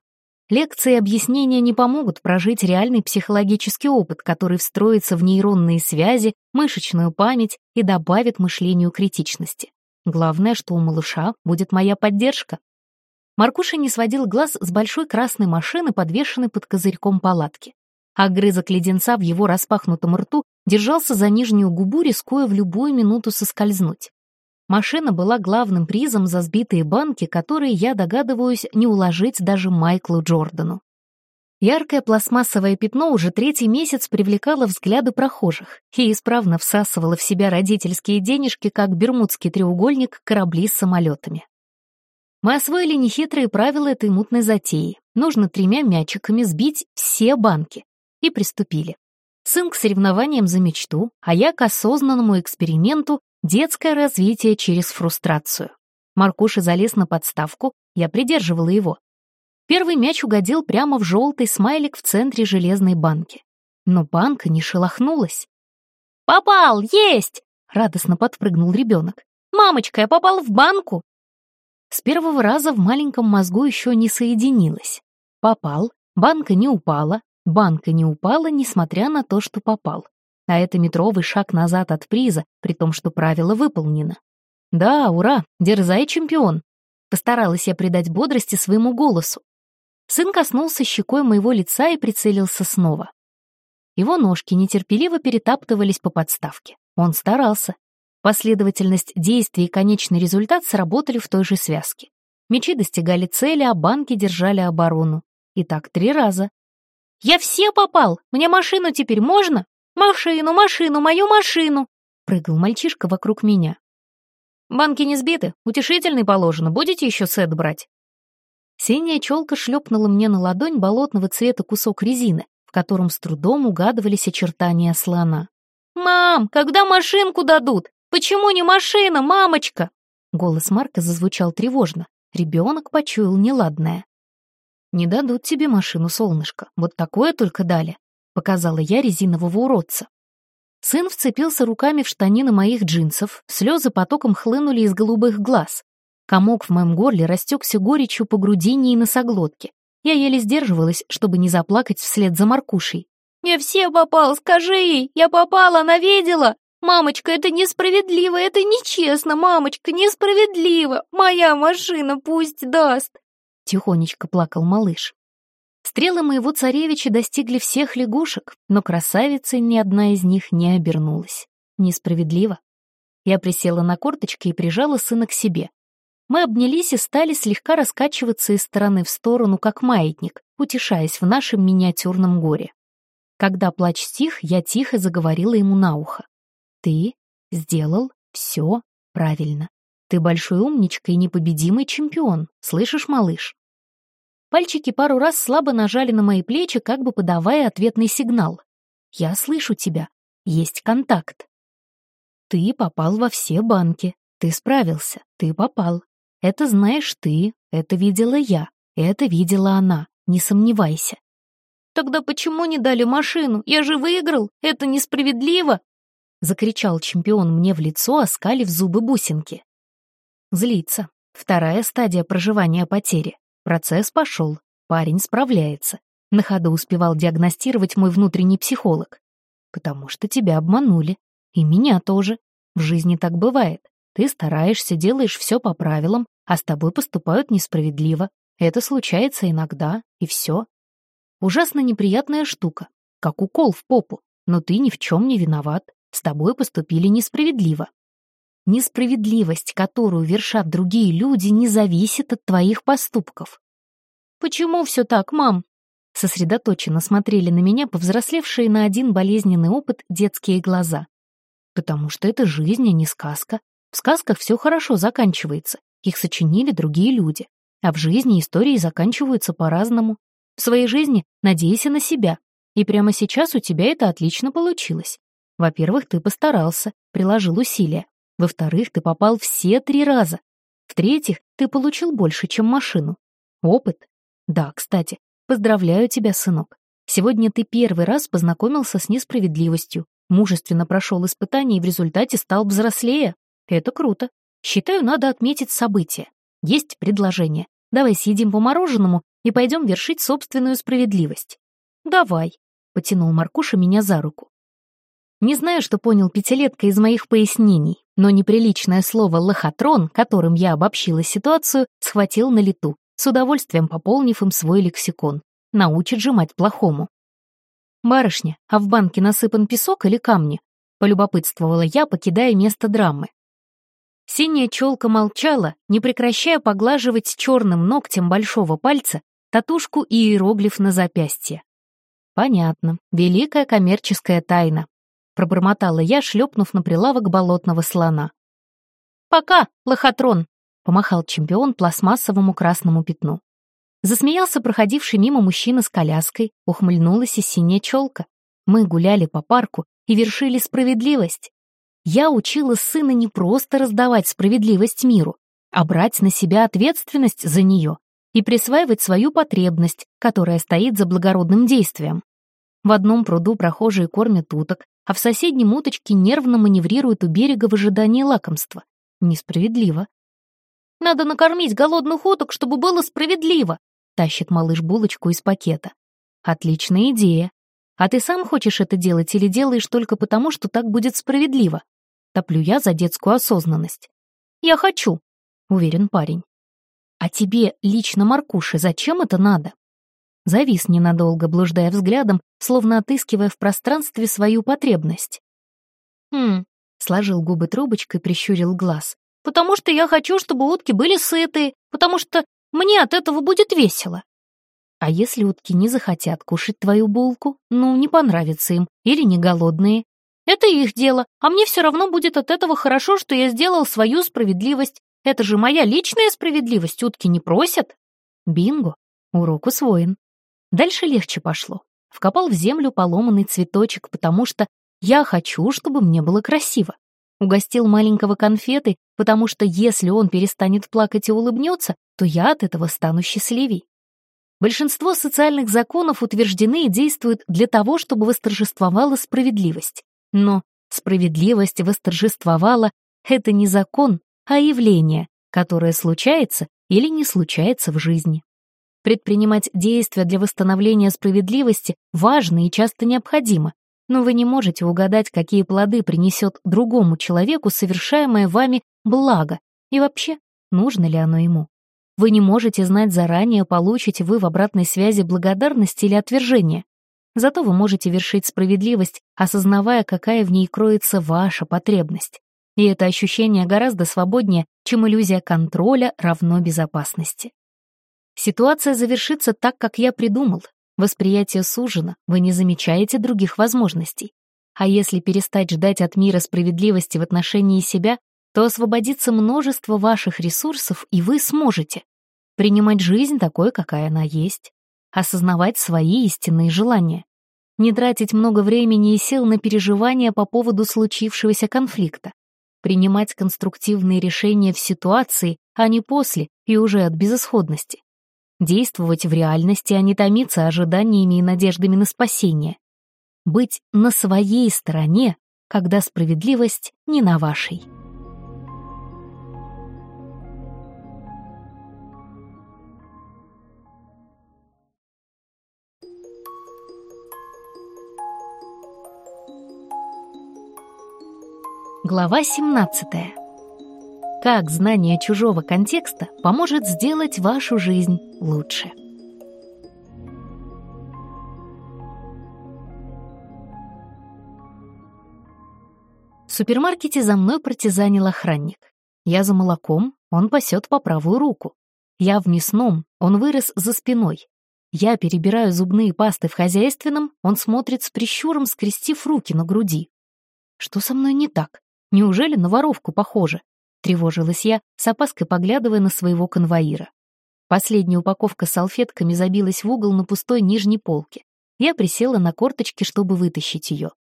Лекции и объяснения не помогут прожить реальный психологический опыт, который встроится в нейронные связи, мышечную память и добавит мышлению критичности. Главное, что у малыша будет моя поддержка. Маркуша не сводил глаз с большой красной машины, подвешенной под козырьком палатки. Огрызок леденца в его распахнутом рту держался за нижнюю губу, рискуя в любую минуту соскользнуть. Машина была главным призом за сбитые банки, которые, я догадываюсь, не уложить даже Майклу Джордану. Яркое пластмассовое пятно уже третий месяц привлекало взгляды прохожих и исправно всасывало в себя родительские денежки, как бермудский треугольник корабли с самолетами. Мы освоили нехитрые правила этой мутной затеи. Нужно тремя мячиками сбить все банки, и приступили. Сын к соревнованиям за мечту, а я к осознанному эксперименту «Детское развитие через фрустрацию». Маркуша залез на подставку, я придерживала его. Первый мяч угодил прямо в желтый смайлик в центре железной банки. Но банка не шелохнулась. «Попал! Есть!» — радостно подпрыгнул ребенок. «Мамочка, я попал в банку!» С первого раза в маленьком мозгу еще не соединилось. Попал, банка не упала, Банка не упала, несмотря на то, что попал. А это метровый шаг назад от приза, при том, что правило выполнено. Да, ура, дерзай, чемпион. Постаралась я придать бодрости своему голосу. Сын коснулся щекой моего лица и прицелился снова. Его ножки нетерпеливо перетаптывались по подставке. Он старался. Последовательность действий и конечный результат сработали в той же связке. Мечи достигали цели, а банки держали оборону. И так три раза. «Я все попал! Мне машину теперь можно? Машину, машину, мою машину!» Прыгал мальчишка вокруг меня. «Банки не сбиты, утешительный положено, будете еще сет брать?» Синяя челка шлепнула мне на ладонь болотного цвета кусок резины, в котором с трудом угадывались очертания слона. «Мам, когда машинку дадут? Почему не машина, мамочка?» Голос Марка зазвучал тревожно. Ребенок почуял неладное. «Не дадут тебе машину, солнышко. Вот такое только дали», — показала я резинового уродца. Сын вцепился руками в штанины моих джинсов, слезы потоком хлынули из голубых глаз. Комок в моем горле растекся горечью по грудине и носоглотке. Я еле сдерживалась, чтобы не заплакать вслед за Маркушей. «Я все попал, скажи ей! Я попала, она видела! Мамочка, это несправедливо, это нечестно, мамочка, несправедливо! Моя машина пусть даст!» Тихонечко плакал малыш. Стрелы моего царевича достигли всех лягушек, но красавицей ни одна из них не обернулась. Несправедливо. Я присела на корточки и прижала сына к себе. Мы обнялись и стали слегка раскачиваться из стороны в сторону, как маятник, утешаясь в нашем миниатюрном горе. Когда плач стих, я тихо заговорила ему на ухо. «Ты сделал все правильно. Ты большой умничка и непобедимый чемпион, слышишь, малыш?» Пальчики пару раз слабо нажали на мои плечи, как бы подавая ответный сигнал. «Я слышу тебя. Есть контакт». «Ты попал во все банки. Ты справился. Ты попал. Это знаешь ты, это видела я, это видела она. Не сомневайся». «Тогда почему не дали машину? Я же выиграл. Это несправедливо!» Закричал чемпион мне в лицо, оскалив зубы бусинки. Злиться. Вторая стадия проживания потери. Процесс пошел, парень справляется. На ходу успевал диагностировать мой внутренний психолог. Потому что тебя обманули. И меня тоже. В жизни так бывает. Ты стараешься, делаешь все по правилам, а с тобой поступают несправедливо. Это случается иногда, и все. Ужасно неприятная штука, как укол в попу, но ты ни в чем не виноват. С тобой поступили несправедливо. Несправедливость, которую вершат другие люди, не зависит от твоих поступков. «Почему все так, мам?» Сосредоточенно смотрели на меня повзрослевшие на один болезненный опыт детские глаза. «Потому что это жизнь, а не сказка. В сказках все хорошо заканчивается, их сочинили другие люди. А в жизни истории заканчиваются по-разному. В своей жизни надейся на себя. И прямо сейчас у тебя это отлично получилось. Во-первых, ты постарался, приложил усилия. Во-вторых, ты попал все три раза. В-третьих, ты получил больше, чем машину. Опыт. Да, кстати, поздравляю тебя, сынок. Сегодня ты первый раз познакомился с несправедливостью, мужественно прошел испытание и в результате стал взрослее. Это круто. Считаю, надо отметить событие. Есть предложение. Давай съедим по мороженому и пойдем вершить собственную справедливость. Давай, потянул Маркуша меня за руку. Не знаю, что понял пятилетка из моих пояснений, но неприличное слово «лохотрон», которым я обобщила ситуацию, схватил на лету, с удовольствием пополнив им свой лексикон. Научит же мать плохому. «Барышня, а в банке насыпан песок или камни?» — полюбопытствовала я, покидая место драмы. Синяя челка молчала, не прекращая поглаживать черным ногтем большого пальца татушку и иероглиф на запястье. «Понятно. Великая коммерческая тайна пробормотала я, шлепнув на прилавок болотного слона. «Пока, лохотрон!» — помахал чемпион пластмассовому красному пятну. Засмеялся проходивший мимо мужчина с коляской, ухмыльнулась и синяя челка. Мы гуляли по парку и вершили справедливость. Я учила сына не просто раздавать справедливость миру, а брать на себя ответственность за нее и присваивать свою потребность, которая стоит за благородным действием. В одном пруду прохожие кормят уток, а в соседнем уточки нервно маневрируют у берега в ожидании лакомства. Несправедливо. «Надо накормить голодных уток, чтобы было справедливо», тащит малыш булочку из пакета. «Отличная идея. А ты сам хочешь это делать или делаешь только потому, что так будет справедливо?» Топлю я за детскую осознанность. «Я хочу», — уверен парень. «А тебе лично, Маркуша, зачем это надо?» Завис ненадолго, блуждая взглядом, словно отыскивая в пространстве свою потребность. «Хм», — сложил губы трубочкой, прищурил глаз. «Потому что я хочу, чтобы утки были сытые, потому что мне от этого будет весело». А если утки не захотят кушать твою булку? Ну, не понравится им. Или не голодные? Это их дело, а мне все равно будет от этого хорошо, что я сделал свою справедливость. Это же моя личная справедливость, утки не просят. Бинго, урок усвоен. Дальше легче пошло. Вкопал в землю поломанный цветочек, потому что я хочу, чтобы мне было красиво. Угостил маленького конфеты, потому что если он перестанет плакать и улыбнется, то я от этого стану счастливей. Большинство социальных законов утверждены и действуют для того, чтобы восторжествовала справедливость. Но справедливость восторжествовала — это не закон, а явление, которое случается или не случается в жизни. Предпринимать действия для восстановления справедливости важно и часто необходимо, но вы не можете угадать, какие плоды принесет другому человеку совершаемое вами благо, и вообще, нужно ли оно ему. Вы не можете знать заранее, получите вы в обратной связи благодарность или отвержение. Зато вы можете вершить справедливость, осознавая, какая в ней кроется ваша потребность. И это ощущение гораздо свободнее, чем иллюзия контроля равно безопасности. Ситуация завершится так, как я придумал. Восприятие сужено, вы не замечаете других возможностей. А если перестать ждать от мира справедливости в отношении себя, то освободится множество ваших ресурсов, и вы сможете принимать жизнь такой, какая она есть, осознавать свои истинные желания, не тратить много времени и сил на переживания по поводу случившегося конфликта, принимать конструктивные решения в ситуации, а не после и уже от безысходности, действовать в реальности, а не томиться ожиданиями и надеждами на спасение, быть на своей стороне, когда справедливость не на вашей. Глава 17. Как знание чужого контекста поможет сделать вашу жизнь лучше. В супермаркете за мной партизанил охранник. Я за молоком, он пасет по правую руку. Я в мясном, он вырос за спиной. Я перебираю зубные пасты в хозяйственном, он смотрит с прищуром, скрестив руки на груди. Что со мной не так? Неужели на воровку похоже? Тревожилась я, с опаской поглядывая на своего конвоира. Последняя упаковка с салфетками забилась в угол на пустой нижней полке. Я присела на корточки, чтобы вытащить ее.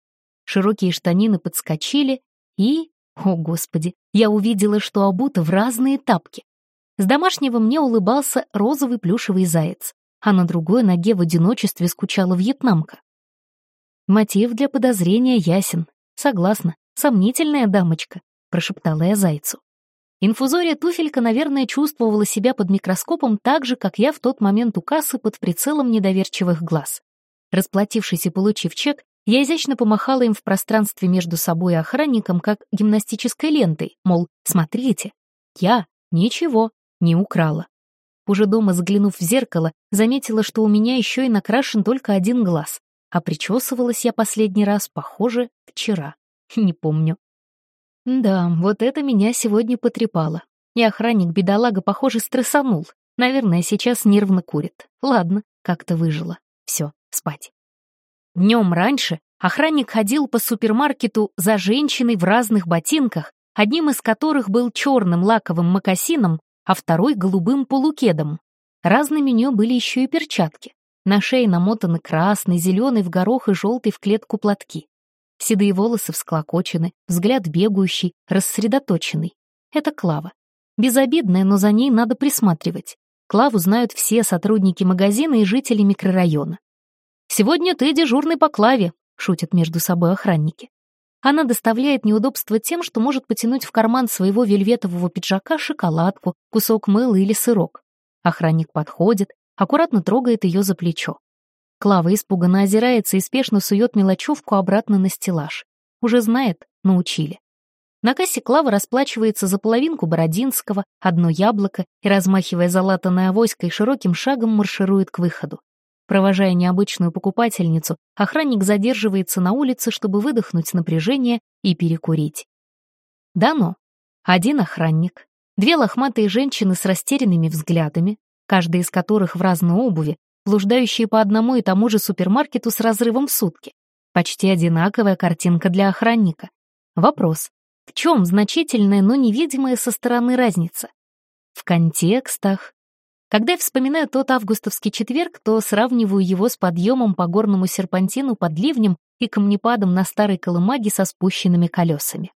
Широкие штанины подскочили, и... О, Господи! Я увидела, что обута в разные тапки. С домашнего мне улыбался розовый плюшевый заяц, а на другой ноге в одиночестве скучала вьетнамка. Мотив для подозрения ясен. Согласна. «Сомнительная дамочка», — прошептала я зайцу. Инфузория туфелька, наверное, чувствовала себя под микроскопом так же, как я в тот момент у кассы под прицелом недоверчивых глаз. Расплатившись и получив чек, я изящно помахала им в пространстве между собой и охранником, как гимнастической лентой, мол, смотрите, я ничего не украла. Уже дома, взглянув в зеркало, заметила, что у меня еще и накрашен только один глаз, а причесывалась я последний раз, похоже, вчера. Не помню. Да, вот это меня сегодня потрепало. И охранник-бедолага, похоже, стрессанул. Наверное, сейчас нервно курит. Ладно, как-то выжила. Все, спать. Днем раньше охранник ходил по супермаркету за женщиной в разных ботинках, одним из которых был черным лаковым мокасином, а второй — голубым полукедом. Разными у нее были еще и перчатки. На шее намотаны красный, зеленый в горох и желтый в клетку платки. Седые волосы всклокочены, взгляд бегающий, рассредоточенный. Это Клава. Безобидная, но за ней надо присматривать. Клаву знают все сотрудники магазина и жители микрорайона. «Сегодня ты дежурный по Клаве», — шутят между собой охранники. Она доставляет неудобства тем, что может потянуть в карман своего вельветового пиджака шоколадку, кусок мыла или сырок. Охранник подходит, аккуратно трогает ее за плечо. Клава испуганно озирается и спешно сует мелочевку обратно на стеллаж. Уже знает, научили. На кассе Клава расплачивается за половинку Бородинского, одно яблоко и, размахивая залатанной авоськой, широким шагом марширует к выходу. Провожая необычную покупательницу, охранник задерживается на улице, чтобы выдохнуть напряжение и перекурить. Дано. Один охранник, две лохматые женщины с растерянными взглядами, каждая из которых в разной обуви, блуждающие по одному и тому же супермаркету с разрывом в сутки. Почти одинаковая картинка для охранника. Вопрос. В чем значительная, но невидимая со стороны разница? В контекстах. Когда я вспоминаю тот августовский четверг, то сравниваю его с подъемом по горному серпантину под ливнем и камнепадом на старой колымаге со спущенными колесами.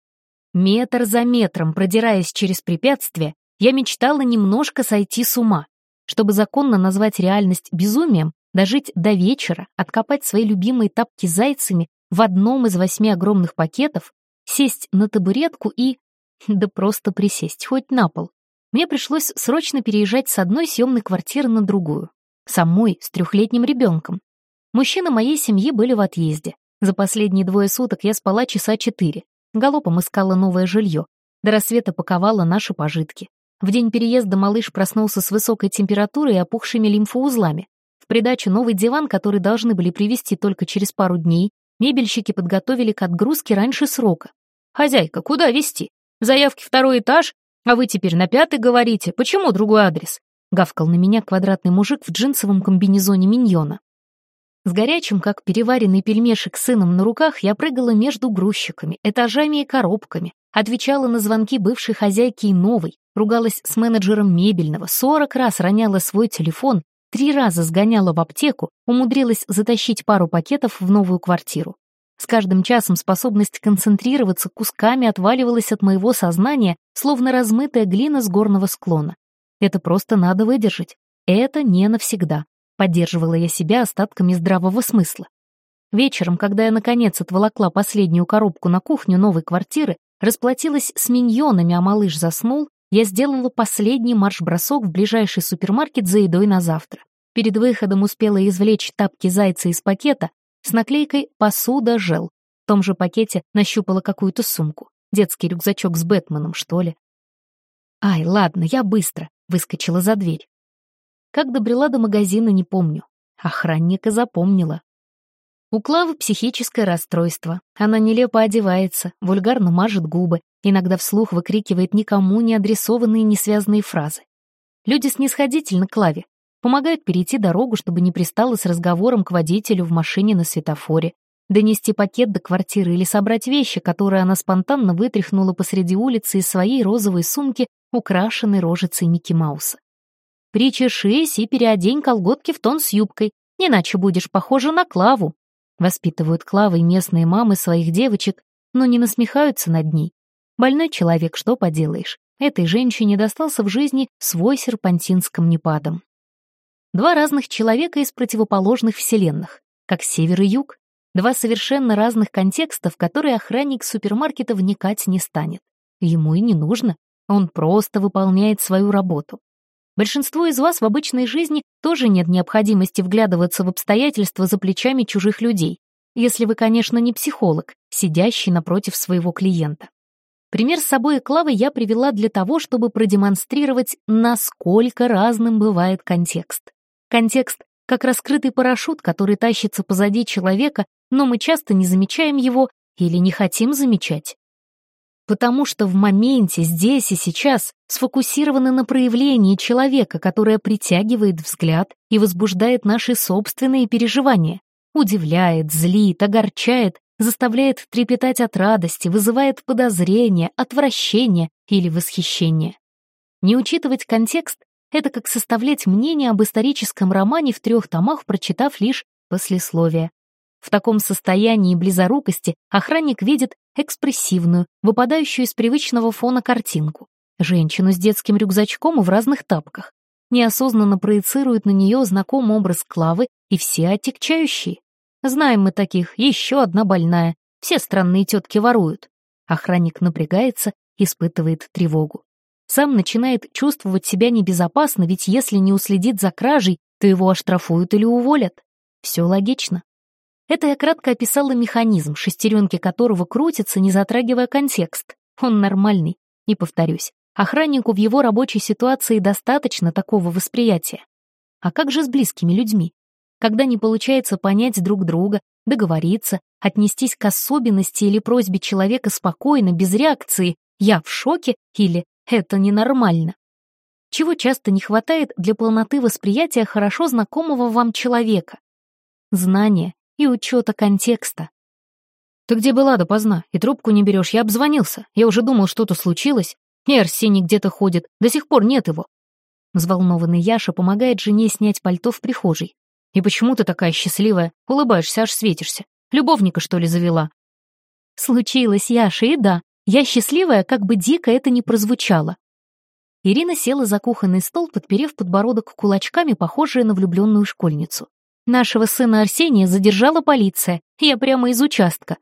Метр за метром, продираясь через препятствия, я мечтала немножко сойти с ума. Чтобы законно назвать реальность безумием, дожить до вечера, откопать свои любимые тапки зайцами в одном из восьми огромных пакетов, сесть на табуретку и... да просто присесть, хоть на пол. Мне пришлось срочно переезжать с одной съемной квартиры на другую. Самой, с трехлетним ребенком. Мужчины моей семьи были в отъезде. За последние двое суток я спала часа четыре. Галопом искала новое жилье. До рассвета паковала наши пожитки. В день переезда малыш проснулся с высокой температурой и опухшими лимфоузлами. В придачу новый диван, который должны были привезти только через пару дней, мебельщики подготовили к отгрузке раньше срока. «Хозяйка, куда везти? Заявки второй этаж, а вы теперь на пятый говорите. Почему другой адрес?» Гавкал на меня квадратный мужик в джинсовом комбинезоне миньона. С горячим, как переваренный пельмешек сыном на руках, я прыгала между грузчиками, этажами и коробками, отвечала на звонки бывшей хозяйки и новой, ругалась с менеджером мебельного, сорок раз роняла свой телефон, три раза сгоняла в аптеку, умудрилась затащить пару пакетов в новую квартиру. С каждым часом способность концентрироваться кусками отваливалась от моего сознания, словно размытая глина с горного склона. Это просто надо выдержать. Это не навсегда. Поддерживала я себя остатками здравого смысла. Вечером, когда я наконец отволокла последнюю коробку на кухню новой квартиры, расплатилась с миньонами, а малыш заснул, я сделала последний марш-бросок в ближайший супермаркет за едой на завтра. Перед выходом успела извлечь тапки зайца из пакета с наклейкой «Посуда жел». В том же пакете нащупала какую-то сумку. Детский рюкзачок с Бэтменом, что ли. «Ай, ладно, я быстро», — выскочила за дверь. Как добрела до магазина, не помню. Охранника запомнила. У Клавы психическое расстройство. Она нелепо одевается, вульгарно мажет губы, иногда вслух выкрикивает никому не адресованные несвязные фразы. Люди снисходительно Клаве, помогают перейти дорогу, чтобы не пристало с разговором к водителю в машине на светофоре, донести пакет до квартиры или собрать вещи, которые она спонтанно вытряхнула посреди улицы из своей розовой сумки, украшенной рожицей Микки Мауса. Причешись и переодень колготки в тон с юбкой, иначе будешь похожа на Клаву. Воспитывают Клавой местные мамы своих девочек, но не насмехаются над ней. Больной человек, что поделаешь. Этой женщине достался в жизни свой серпантинским непадом. Два разных человека из противоположных вселенных, как север и юг. Два совершенно разных контекста, в которые охранник супермаркета вникать не станет. Ему и не нужно, он просто выполняет свою работу. Большинству из вас в обычной жизни тоже нет необходимости вглядываться в обстоятельства за плечами чужих людей, если вы, конечно, не психолог, сидящий напротив своего клиента. Пример с собой и Клавой я привела для того, чтобы продемонстрировать, насколько разным бывает контекст. Контекст как раскрытый парашют, который тащится позади человека, но мы часто не замечаем его или не хотим замечать потому что в моменте, здесь и сейчас, сфокусированы на проявлении человека, которое притягивает взгляд и возбуждает наши собственные переживания, удивляет, злит, огорчает, заставляет трепетать от радости, вызывает подозрение, отвращение или восхищение. Не учитывать контекст — это как составлять мнение об историческом романе в трех томах, прочитав лишь послесловие. В таком состоянии близорукости охранник видит экспрессивную, выпадающую из привычного фона картинку. Женщину с детским рюкзачком в разных тапках. Неосознанно проецирует на нее знакомый образ Клавы и все отягчающие. Знаем мы таких, еще одна больная. Все странные тетки воруют. Охранник напрягается, испытывает тревогу. Сам начинает чувствовать себя небезопасно, ведь если не уследит за кражей, то его оштрафуют или уволят. Все логично. Это я кратко описала механизм, шестеренки которого крутятся, не затрагивая контекст. Он нормальный. И повторюсь, охраннику в его рабочей ситуации достаточно такого восприятия. А как же с близкими людьми? Когда не получается понять друг друга, договориться, отнестись к особенности или просьбе человека спокойно, без реакции «я в шоке» или «это ненормально». Чего часто не хватает для полноты восприятия хорошо знакомого вам человека? Знания и учета контекста. «Ты где была допоздна? И трубку не берешь. Я обзвонился. Я уже думал, что-то случилось. И Арсений где-то ходит. До сих пор нет его». Взволнованный Яша помогает жене снять пальто в прихожей. «И почему ты такая счастливая? Улыбаешься, аж светишься. Любовника, что ли, завела?» Случилось, Яша, и да. Я счастливая, как бы дико это ни прозвучало. Ирина села за кухонный стол, подперев подбородок кулачками, похожая на влюбленную школьницу. Нашего сына Арсения задержала полиция. Я прямо из участка.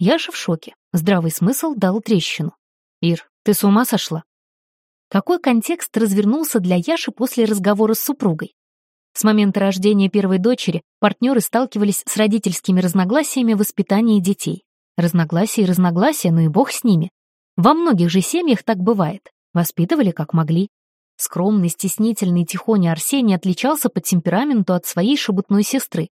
Яша в шоке. Здравый смысл дал трещину. «Ир, ты с ума сошла?» Какой контекст развернулся для Яши после разговора с супругой? С момента рождения первой дочери партнеры сталкивались с родительскими разногласиями в воспитании детей. Разногласия и разногласия, ну и бог с ними. Во многих же семьях так бывает. Воспитывали как могли. Скромный, стеснительный Тихоня Арсений отличался по темпераменту от своей шебутной сестры.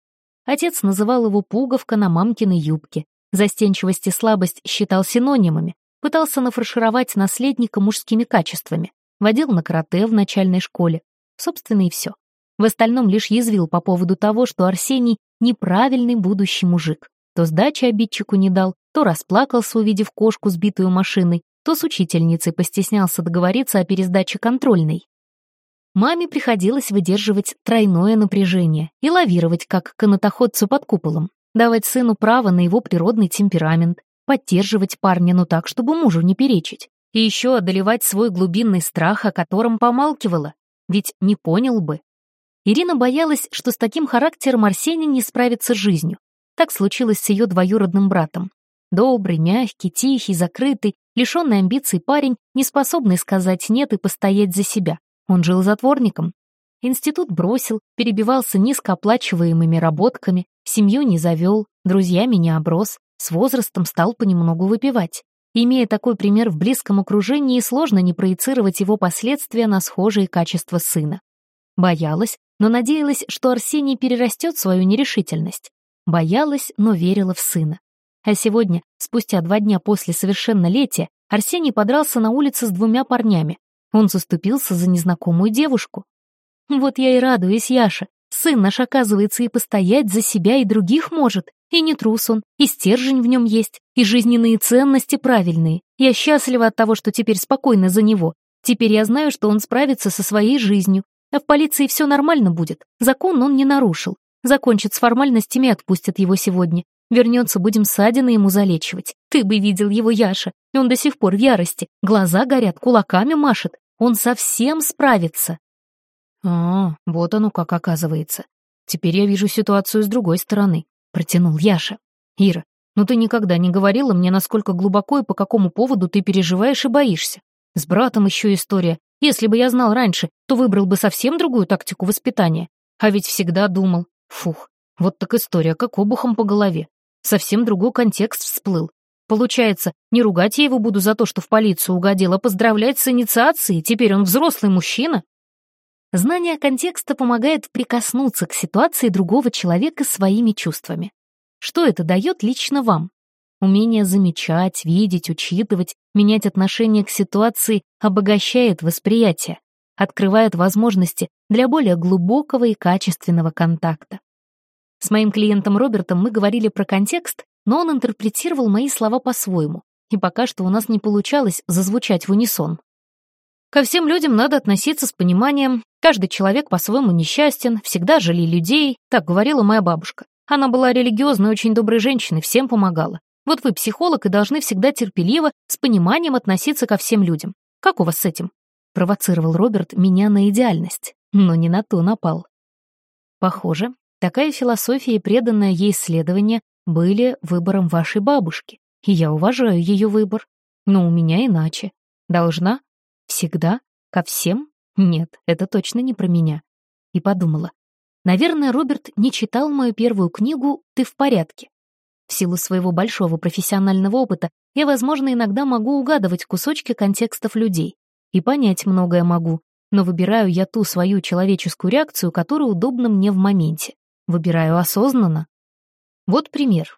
Отец называл его пуговка на мамкиной юбке. Застенчивость и слабость считал синонимами. Пытался нафаршировать наследника мужскими качествами. Водил на карате в начальной школе. Собственно, и все. В остальном лишь язвил по поводу того, что Арсений неправильный будущий мужик. То сдачи обидчику не дал, то расплакался, увидев кошку, сбитую машиной, то с учительницей постеснялся договориться о пересдаче контрольной. Маме приходилось выдерживать тройное напряжение и лавировать, как канатоходцу под куполом, давать сыну право на его природный темперамент, поддерживать парня, но так, чтобы мужу не перечить, и еще одолевать свой глубинный страх, о котором помалкивала, ведь не понял бы, Ирина боялась, что с таким характером Арсений не справится с жизнью. Так случилось с ее двоюродным братом. Добрый, мягкий, тихий, закрытый, лишенный амбиций парень, не способный сказать «нет» и постоять за себя. Он жил затворником. Институт бросил, перебивался низкооплачиваемыми работками, семью не завел, друзьями не оброс, с возрастом стал понемногу выпивать. Имея такой пример в близком окружении, сложно не проецировать его последствия на схожие качества сына. Боялась, но надеялась, что Арсений перерастет свою нерешительность. Боялась, но верила в сына. А сегодня, спустя два дня после совершеннолетия, Арсений подрался на улице с двумя парнями. Он заступился за незнакомую девушку. Вот я и радуюсь, Яша. Сын наш, оказывается, и постоять за себя и других может. И не трус он, и стержень в нем есть, и жизненные ценности правильные. Я счастлива от того, что теперь спокойно за него. Теперь я знаю, что он справится со своей жизнью, а в полиции все нормально будет. Закон он не нарушил. Закончит с формальностями отпустят его сегодня. Вернется, будем ссадины ему залечивать. Ты бы видел его, Яша. Он до сих пор в ярости. Глаза горят, кулаками машет. Он совсем справится. А, вот оно как оказывается. Теперь я вижу ситуацию с другой стороны. Протянул Яша. Ира, ну ты никогда не говорила мне, насколько глубоко и по какому поводу ты переживаешь и боишься. С братом еще история. Если бы я знал раньше, то выбрал бы совсем другую тактику воспитания. А ведь всегда думал. Фух, вот так история, как обухом по голове. Совсем другой контекст всплыл. Получается, не ругать я его буду за то, что в полицию угодил, а поздравлять с инициацией, теперь он взрослый мужчина. Знание контекста помогает прикоснуться к ситуации другого человека своими чувствами. Что это дает лично вам? Умение замечать, видеть, учитывать, менять отношение к ситуации обогащает восприятие, открывает возможности для более глубокого и качественного контакта. С моим клиентом Робертом мы говорили про контекст, но он интерпретировал мои слова по-своему, и пока что у нас не получалось зазвучать в унисон. Ко всем людям надо относиться с пониманием, каждый человек по-своему несчастен, всегда жали людей, так говорила моя бабушка. Она была религиозной, очень доброй женщиной, всем помогала. Вот вы психолог и должны всегда терпеливо, с пониманием относиться ко всем людям. Как у вас с этим?» Провоцировал Роберт меня на идеальность, но не на то напал. Похоже, такая философия и преданное ей исследование были выбором вашей бабушки, и я уважаю ее выбор. Но у меня иначе. Должна? Всегда? Ко всем? Нет, это точно не про меня. И подумала. Наверное, Роберт не читал мою первую книгу «Ты в порядке». В силу своего большого профессионального опыта я, возможно, иногда могу угадывать кусочки контекстов людей. И понять многое могу, но выбираю я ту свою человеческую реакцию, которая удобна мне в моменте. Выбираю осознанно. Вот пример.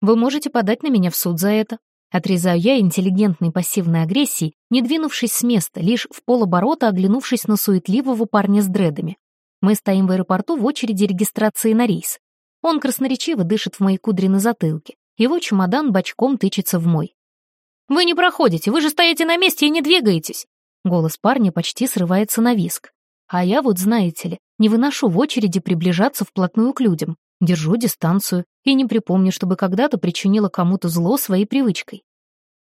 Вы можете подать на меня в суд за это. Отрезаю я интеллигентной пассивной агрессией, не двинувшись с места, лишь в полоборота оглянувшись на суетливого парня с дредами. Мы стоим в аэропорту в очереди регистрации на рейс. Он красноречиво дышит в мои кудри на затылке. Его чемодан бочком тычется в мой. «Вы не проходите, вы же стоите на месте и не двигаетесь!» Голос парня почти срывается на виск. А я вот, знаете ли, не выношу в очереди приближаться вплотную к людям. Держу дистанцию и не припомню, чтобы когда-то причинила кому-то зло своей привычкой.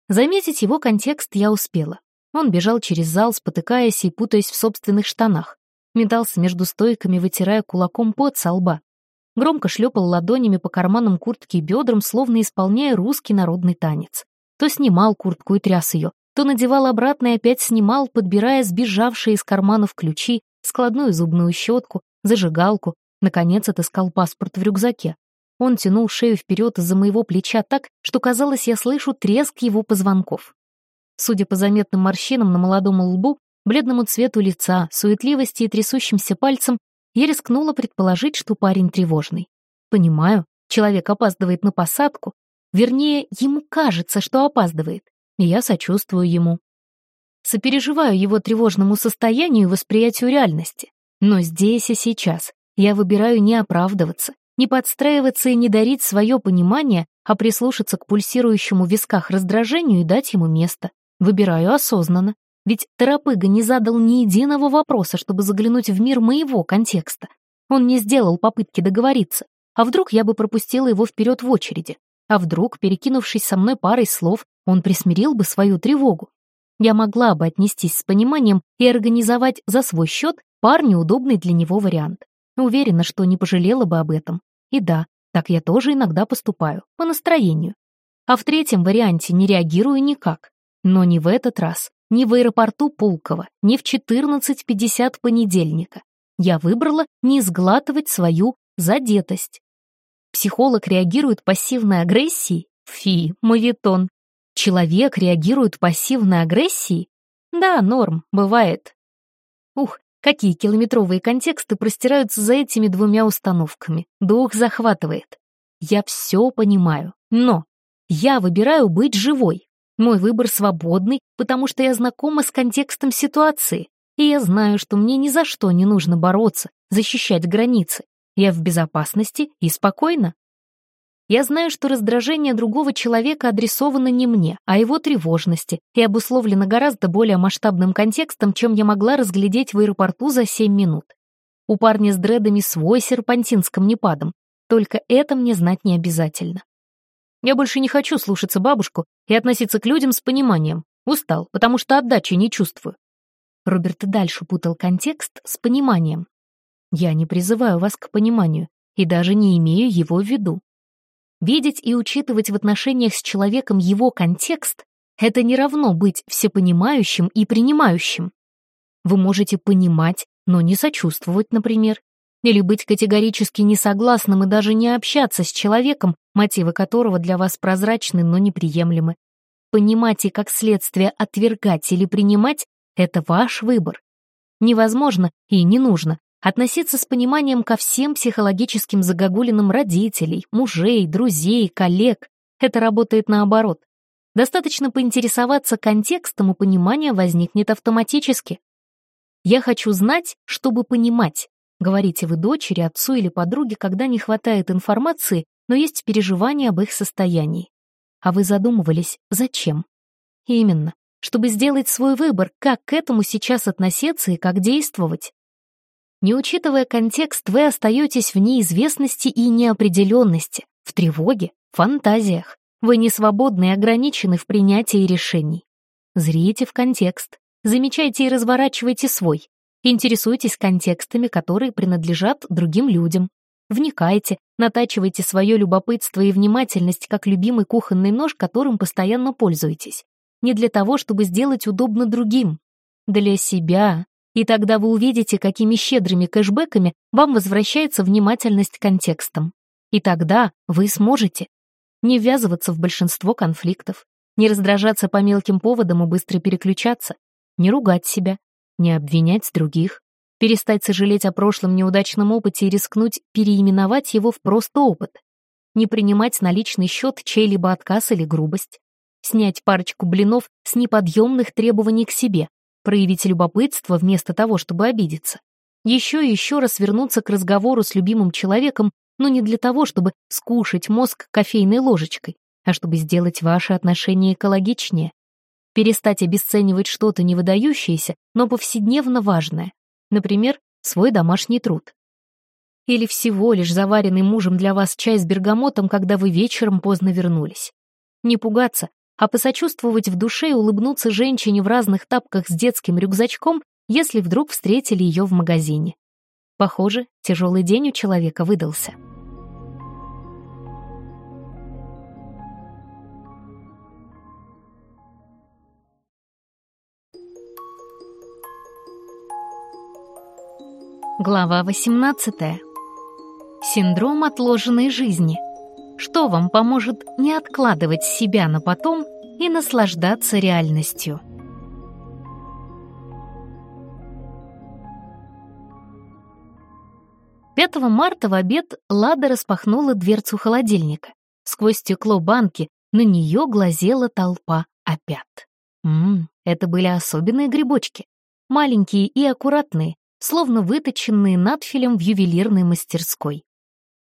Заметить его контекст я успела. Он бежал через зал, спотыкаясь и путаясь в собственных штанах. Метался между стойками, вытирая кулаком пот со лба. Громко шлепал ладонями по карманам куртки и бедрам, словно исполняя русский народный танец. То снимал куртку и тряс ее, то надевал обратно и опять снимал, подбирая сбежавшие из карманов ключи, складную зубную щетку, зажигалку, Наконец отыскал паспорт в рюкзаке. Он тянул шею вперед из-за моего плеча так, что, казалось, я слышу треск его позвонков. Судя по заметным морщинам на молодом лбу, бледному цвету лица, суетливости и трясущимся пальцем, я рискнула предположить, что парень тревожный. Понимаю, человек опаздывает на посадку, вернее, ему кажется, что опаздывает, и я сочувствую ему. Сопереживаю его тревожному состоянию и восприятию реальности. Но здесь и сейчас я выбираю не оправдываться, не подстраиваться и не дарить свое понимание, а прислушаться к пульсирующему в висках раздражению и дать ему место. Выбираю осознанно. Ведь Торопыга не задал ни единого вопроса, чтобы заглянуть в мир моего контекста. Он не сделал попытки договориться. А вдруг я бы пропустила его вперед в очереди? А вдруг, перекинувшись со мной парой слов, он присмирил бы свою тревогу? Я могла бы отнестись с пониманием и организовать за свой счет парню удобный для него вариант. Уверена, что не пожалела бы об этом. И да, так я тоже иногда поступаю, по настроению. А в третьем варианте не реагирую никак. Но не в этот раз, ни в аэропорту Пулково, ни в 14.50 понедельника. Я выбрала не сглатывать свою задетость. Психолог реагирует пассивной агрессией? Фи, мавитон. Человек реагирует пассивной агрессией? Да, норм, бывает. Ух, Какие километровые контексты простираются за этими двумя установками. Дух захватывает. Я все понимаю, но я выбираю быть живой. Мой выбор свободный, потому что я знакома с контекстом ситуации, и я знаю, что мне ни за что не нужно бороться, защищать границы. Я в безопасности и спокойна. Я знаю, что раздражение другого человека адресовано не мне, а его тревожности и обусловлено гораздо более масштабным контекстом, чем я могла разглядеть в аэропорту за 7 минут. У парня с дредами свой серпантин с камнепадом, только это мне знать не обязательно. Я больше не хочу слушаться бабушку и относиться к людям с пониманием. Устал, потому что отдачи не чувствую. Роберт дальше путал контекст с пониманием. Я не призываю вас к пониманию и даже не имею его в виду. Видеть и учитывать в отношениях с человеком его контекст — это не равно быть всепонимающим и принимающим. Вы можете понимать, но не сочувствовать, например, или быть категорически несогласным и даже не общаться с человеком, мотивы которого для вас прозрачны, но неприемлемы. Понимать и как следствие отвергать или принимать — это ваш выбор. Невозможно и не нужно Относиться с пониманием ко всем психологическим загогулинам родителей, мужей, друзей, коллег. Это работает наоборот. Достаточно поинтересоваться контекстом, и понимание возникнет автоматически. «Я хочу знать, чтобы понимать», — говорите вы дочери, отцу или подруге, когда не хватает информации, но есть переживания об их состоянии. А вы задумывались, зачем? Именно, чтобы сделать свой выбор, как к этому сейчас относиться и как действовать. Не учитывая контекст, вы остаетесь в неизвестности и неопределенности, в тревоге, фантазиях. Вы не свободны и ограничены в принятии решений. Зрите в контекст, замечайте и разворачивайте свой. Интересуйтесь контекстами, которые принадлежат другим людям. Вникайте, натачивайте свое любопытство и внимательность как любимый кухонный нож, которым постоянно пользуетесь. Не для того, чтобы сделать удобно другим. Для себя, и тогда вы увидите, какими щедрыми кэшбэками вам возвращается внимательность к контекстам. И тогда вы сможете не ввязываться в большинство конфликтов, не раздражаться по мелким поводам и быстро переключаться, не ругать себя, не обвинять других, Перестать сожалеть о прошлом неудачном опыте и рискнуть переименовать его в просто опыт. Не принимать на личный счет чей-либо отказ или грубость. Снять парочку блинов с неподъемных требований к себе. Проявить любопытство вместо того, чтобы обидеться. Еще и еще раз вернуться к разговору с любимым человеком, но не для того, чтобы скушать мозг кофейной ложечкой, а чтобы сделать ваши отношения экологичнее. Перестать обесценивать что-то невыдающееся, но повседневно важное. Например, свой домашний труд. Или всего лишь заваренный мужем для вас чай с бергамотом, когда вы вечером поздно вернулись. Не пугаться, а посочувствовать в душе и улыбнуться женщине в разных тапках с детским рюкзачком, если вдруг встретили ее в магазине. Похоже, тяжелый день у человека выдался. Глава 18. Синдром отложенной жизни. Что вам поможет не откладывать себя на потом и наслаждаться реальностью? Пятого марта в обед Лада распахнула дверцу холодильника. Сквозь стекло банки на нее глазела толпа опят. Ммм, это были особенные грибочки. Маленькие и аккуратные, словно выточенные надфилем в ювелирной мастерской.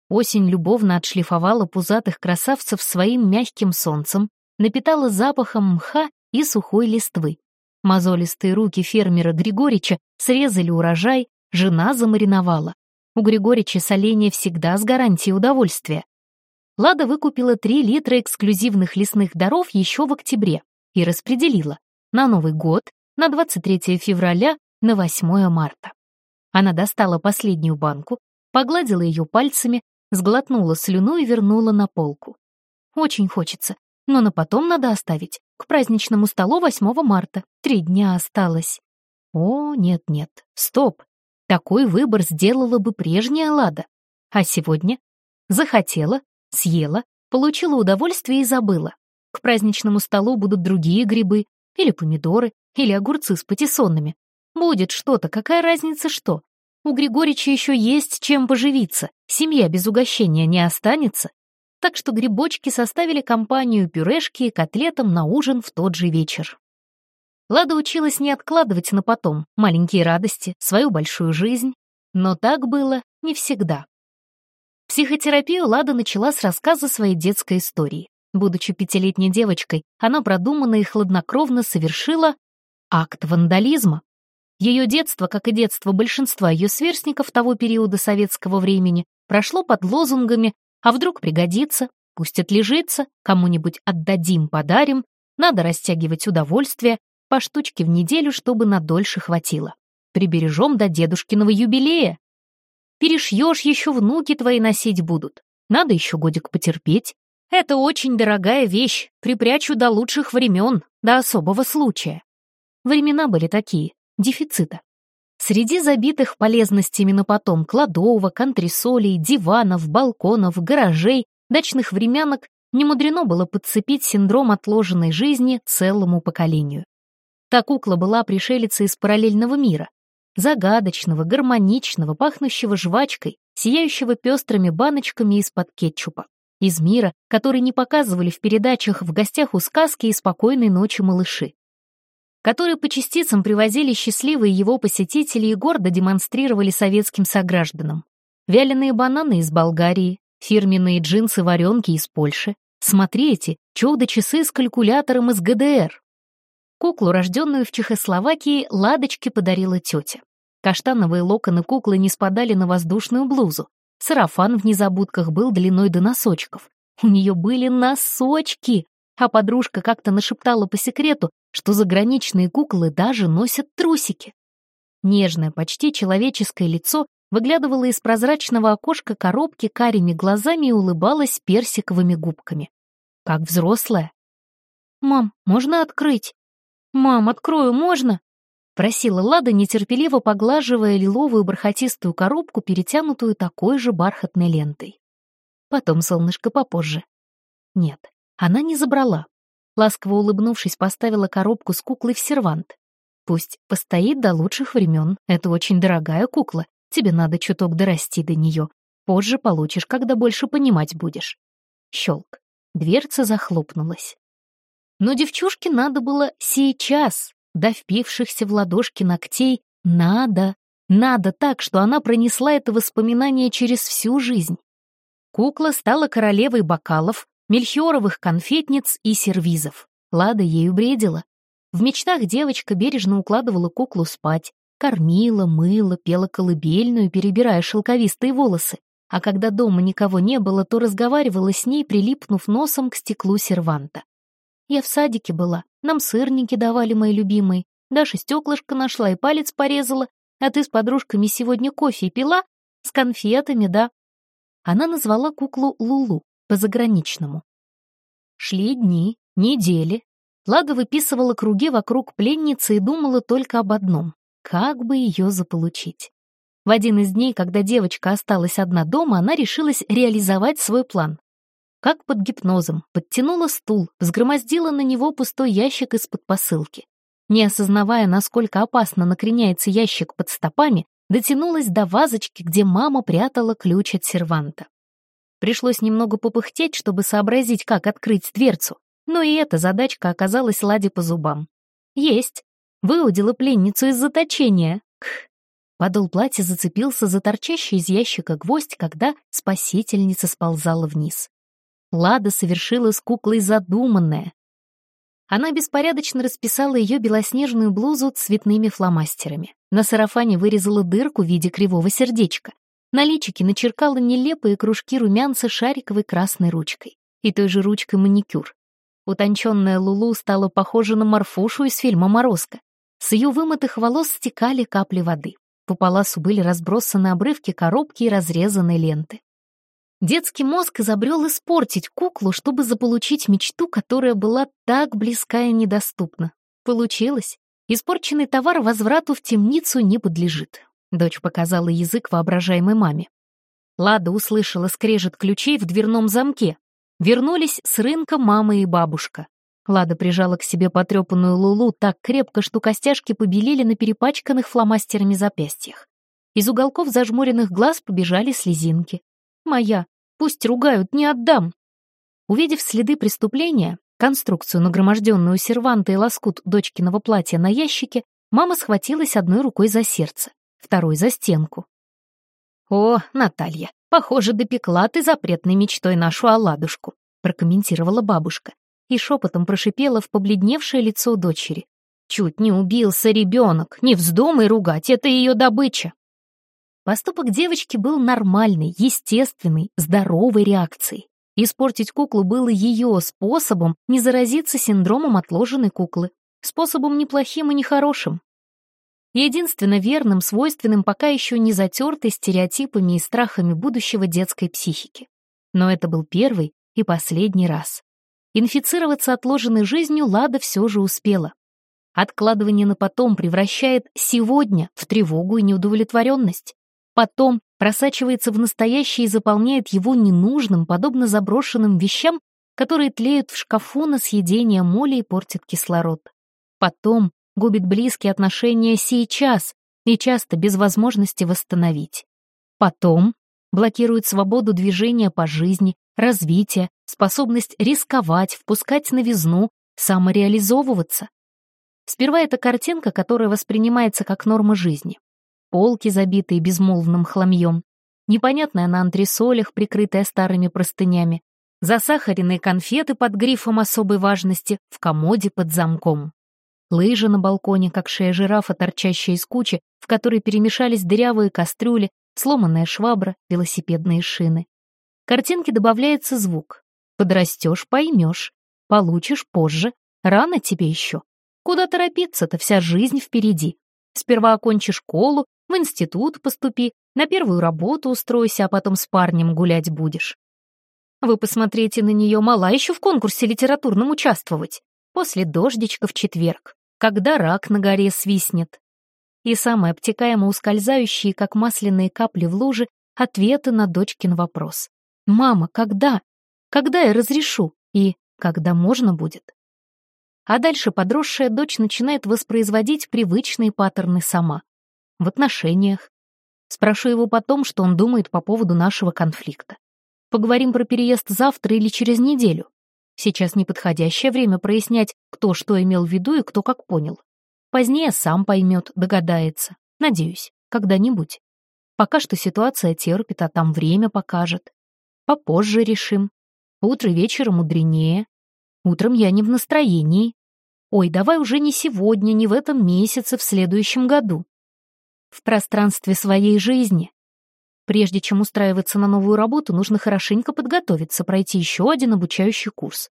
Осень любовно отшлифовала пузатых красавцев своим мягким солнцем, напитала запахом мха и сухой листвы. Мозолистые руки фермера Григорича срезали урожай, жена замариновала. У Григорича соленье всегда с гарантией удовольствия. Лада выкупила 3 литра эксклюзивных лесных даров еще в октябре и распределила на Новый год, на 23 февраля, на 8 марта. Она достала последнюю банку, погладила ее пальцами, сглотнула слюну и вернула на полку. Очень хочется, но на потом надо оставить. К праздничному столу 8 марта. Три дня осталось. О, нет-нет, стоп. Такой выбор сделала бы прежняя Лада. А сегодня? Захотела, съела, получила удовольствие и забыла. К праздничному столу будут другие грибы, или помидоры, или огурцы с патиссонами. Будет что-то, какая разница что? У Григорича еще есть чем поживиться, семья без угощения не останется. Так что грибочки составили компанию пюрешки и котлетам на ужин в тот же вечер. Лада училась не откладывать на потом маленькие радости, свою большую жизнь, но так было не всегда. Психотерапию Лада начала с рассказа своей детской истории. Будучи пятилетней девочкой, она продуманно и хладнокровно совершила акт вандализма. Ее детство, как и детство большинства ее сверстников того периода советского времени, прошло под лозунгами «А вдруг пригодится?», «Пусть отлежится», «Кому-нибудь отдадим, подарим», «Надо растягивать удовольствие», по штучке в неделю, чтобы надольше хватило. Прибережем до дедушкиного юбилея. Перешьешь, еще внуки твои носить будут. Надо еще годик потерпеть. Это очень дорогая вещь, припрячу до лучших времен, до особого случая. Времена были такие, дефицита. Среди забитых полезностями на потом кладовок, антресолей, диванов, балконов, гаражей, дачных времянок немудрено было подцепить синдром отложенной жизни целому поколению. Та кукла была пришелицей из параллельного мира, загадочного, гармоничного, пахнущего жвачкой, сияющего пестрыми баночками из-под кетчупа. Из мира, который не показывали в передачах в гостях у сказки и спокойной ночи малыши которые по частицам привозили счастливые его посетители и гордо демонстрировали советским согражданам. Вяленые бананы из Болгарии, фирменные джинсы-варенки из Польши. Смотрите, чудо-часы с калькулятором из ГДР. Куклу, рожденную в Чехословакии, Ладочке подарила тетя. Каштановые локоны куклы не спадали на воздушную блузу. Сарафан в незабудках был длиной до носочков. У нее были носочки! А подружка как-то нашептала по секрету, что заграничные куклы даже носят трусики. Нежное, почти человеческое лицо выглядывало из прозрачного окошка коробки карими глазами и улыбалось персиковыми губками. Как взрослая. «Мам, можно открыть?» «Мам, открою, можно?» — просила Лада, нетерпеливо поглаживая лиловую бархатистую коробку, перетянутую такой же бархатной лентой. Потом солнышко попозже. Нет, она не забрала. Ласково улыбнувшись, поставила коробку с куклой в сервант. Пусть постоит до лучших времен. Это очень дорогая кукла. Тебе надо чуток дорасти до нее. Позже получишь, когда больше понимать будешь. Щелк. Дверца захлопнулась. Но девчушке надо было сейчас, до впившихся в ладошки ногтей, надо, надо так, что она пронесла это воспоминание через всю жизнь. Кукла стала королевой бокалов, мельхиоровых конфетниц и сервизов. Лада ею бредила. В мечтах девочка бережно укладывала куклу спать, кормила, мыла, пела колыбельную, перебирая шелковистые волосы. А когда дома никого не было, то разговаривала с ней, прилипнув носом к стеклу серванта. Я в садике была, нам сырники давали мои любимые. Даша стеклышко нашла и палец порезала. А ты с подружками сегодня кофе пила? С конфетами, да? Она назвала куклу Лулу, по-заграничному. Шли дни, недели. Лада выписывала круги вокруг пленницы и думала только об одном — как бы ее заполучить. В один из дней, когда девочка осталась одна дома, она решилась реализовать свой план. Как под гипнозом, подтянула стул, взгромоздила на него пустой ящик из-под посылки. Не осознавая, насколько опасно накреняется ящик под стопами, дотянулась до вазочки, где мама прятала ключ от серванта. Пришлось немного попыхтеть, чтобы сообразить, как открыть дверцу, но и эта задачка оказалась Ладе по зубам. Есть. Выудила пленницу из заточения. Кх. Подол платья зацепился за торчащий из ящика гвоздь, когда спасительница сползала вниз. Лада совершила с куклой задуманное. Она беспорядочно расписала ее белоснежную блузу цветными фломастерами. На сарафане вырезала дырку в виде кривого сердечка. На личике начеркала нелепые кружки румянца шариковой красной ручкой. И той же ручкой маникюр. Утонченная Лулу стала похожа на Марфушу из фильма «Морозко». С ее вымытых волос стекали капли воды. По паласу были разбросаны обрывки коробки и разрезанные ленты. Детский мозг изобрел испортить куклу, чтобы заполучить мечту, которая была так близка и недоступна. Получилось. Испорченный товар возврату в темницу не подлежит. Дочь показала язык воображаемой маме. Лада услышала скрежет ключей в дверном замке. Вернулись с рынка мама и бабушка. Лада прижала к себе потрепанную Лулу так крепко, что костяшки побелели на перепачканных фломастерами запястьях. Из уголков зажмуренных глаз побежали слезинки. «Моя, Пусть ругают, не отдам!» Увидев следы преступления, конструкцию, нагроможденную серванта и лоскут дочкиного платья на ящике, мама схватилась одной рукой за сердце, второй за стенку. «О, Наталья, похоже, допекла ты запретной мечтой нашу оладушку», прокомментировала бабушка и шепотом прошипела в побледневшее лицо дочери. «Чуть не убился ребенок, не вздумай ругать, это ее добыча». Поступок девочки был нормальной, естественной, здоровой реакцией. Испортить куклу было ее способом не заразиться синдромом отложенной куклы, способом неплохим и нехорошим. Единственно верным, свойственным пока еще не затертой стереотипами и страхами будущего детской психики. Но это был первый и последний раз. Инфицироваться отложенной жизнью Лада все же успела. Откладывание на потом превращает сегодня в тревогу и неудовлетворенность. Потом просачивается в настоящее и заполняет его ненужным, подобно заброшенным вещам, которые тлеют в шкафу на съедение моли и портят кислород. Потом губит близкие отношения сейчас и часто без возможности восстановить. Потом блокирует свободу движения по жизни, развития, способность рисковать, впускать новизну, самореализовываться. Сперва это картинка, которая воспринимается как норма жизни полки, забитые безмолвным хламьем, непонятная на антресолях, прикрытая старыми простынями, засахаренные конфеты под грифом особой важности в комоде под замком. Лыжи на балконе, как шея жирафа, торчащая из кучи, в которой перемешались дырявые кастрюли, сломанная швабра, велосипедные шины. Картинке добавляется звук. Подрастешь — поймешь. Получишь позже. Рано тебе еще. Куда торопиться-то, вся жизнь впереди. Сперва окончи школу, в институт поступи, на первую работу устройся, а потом с парнем гулять будешь. Вы посмотрите на нее, мала еще в конкурсе литературном участвовать. После дождичка в четверг, когда рак на горе свистнет. И самые обтекаемо ускользающие, как масляные капли в луже, ответы на дочкин вопрос. «Мама, когда? Когда я разрешу? И когда можно будет?» А дальше подросшая дочь начинает воспроизводить привычные паттерны сама. В отношениях. Спрошу его потом, что он думает по поводу нашего конфликта. Поговорим про переезд завтра или через неделю. Сейчас неподходящее время прояснять, кто что имел в виду и кто как понял. Позднее сам поймет, догадается. Надеюсь, когда-нибудь. Пока что ситуация терпит, а там время покажет. Попозже решим. Утро вечера мудренее. Утром я не в настроении. Ой, давай уже не сегодня, не в этом месяце, в следующем году. В пространстве своей жизни. Прежде чем устраиваться на новую работу, нужно хорошенько подготовиться, пройти еще один обучающий курс.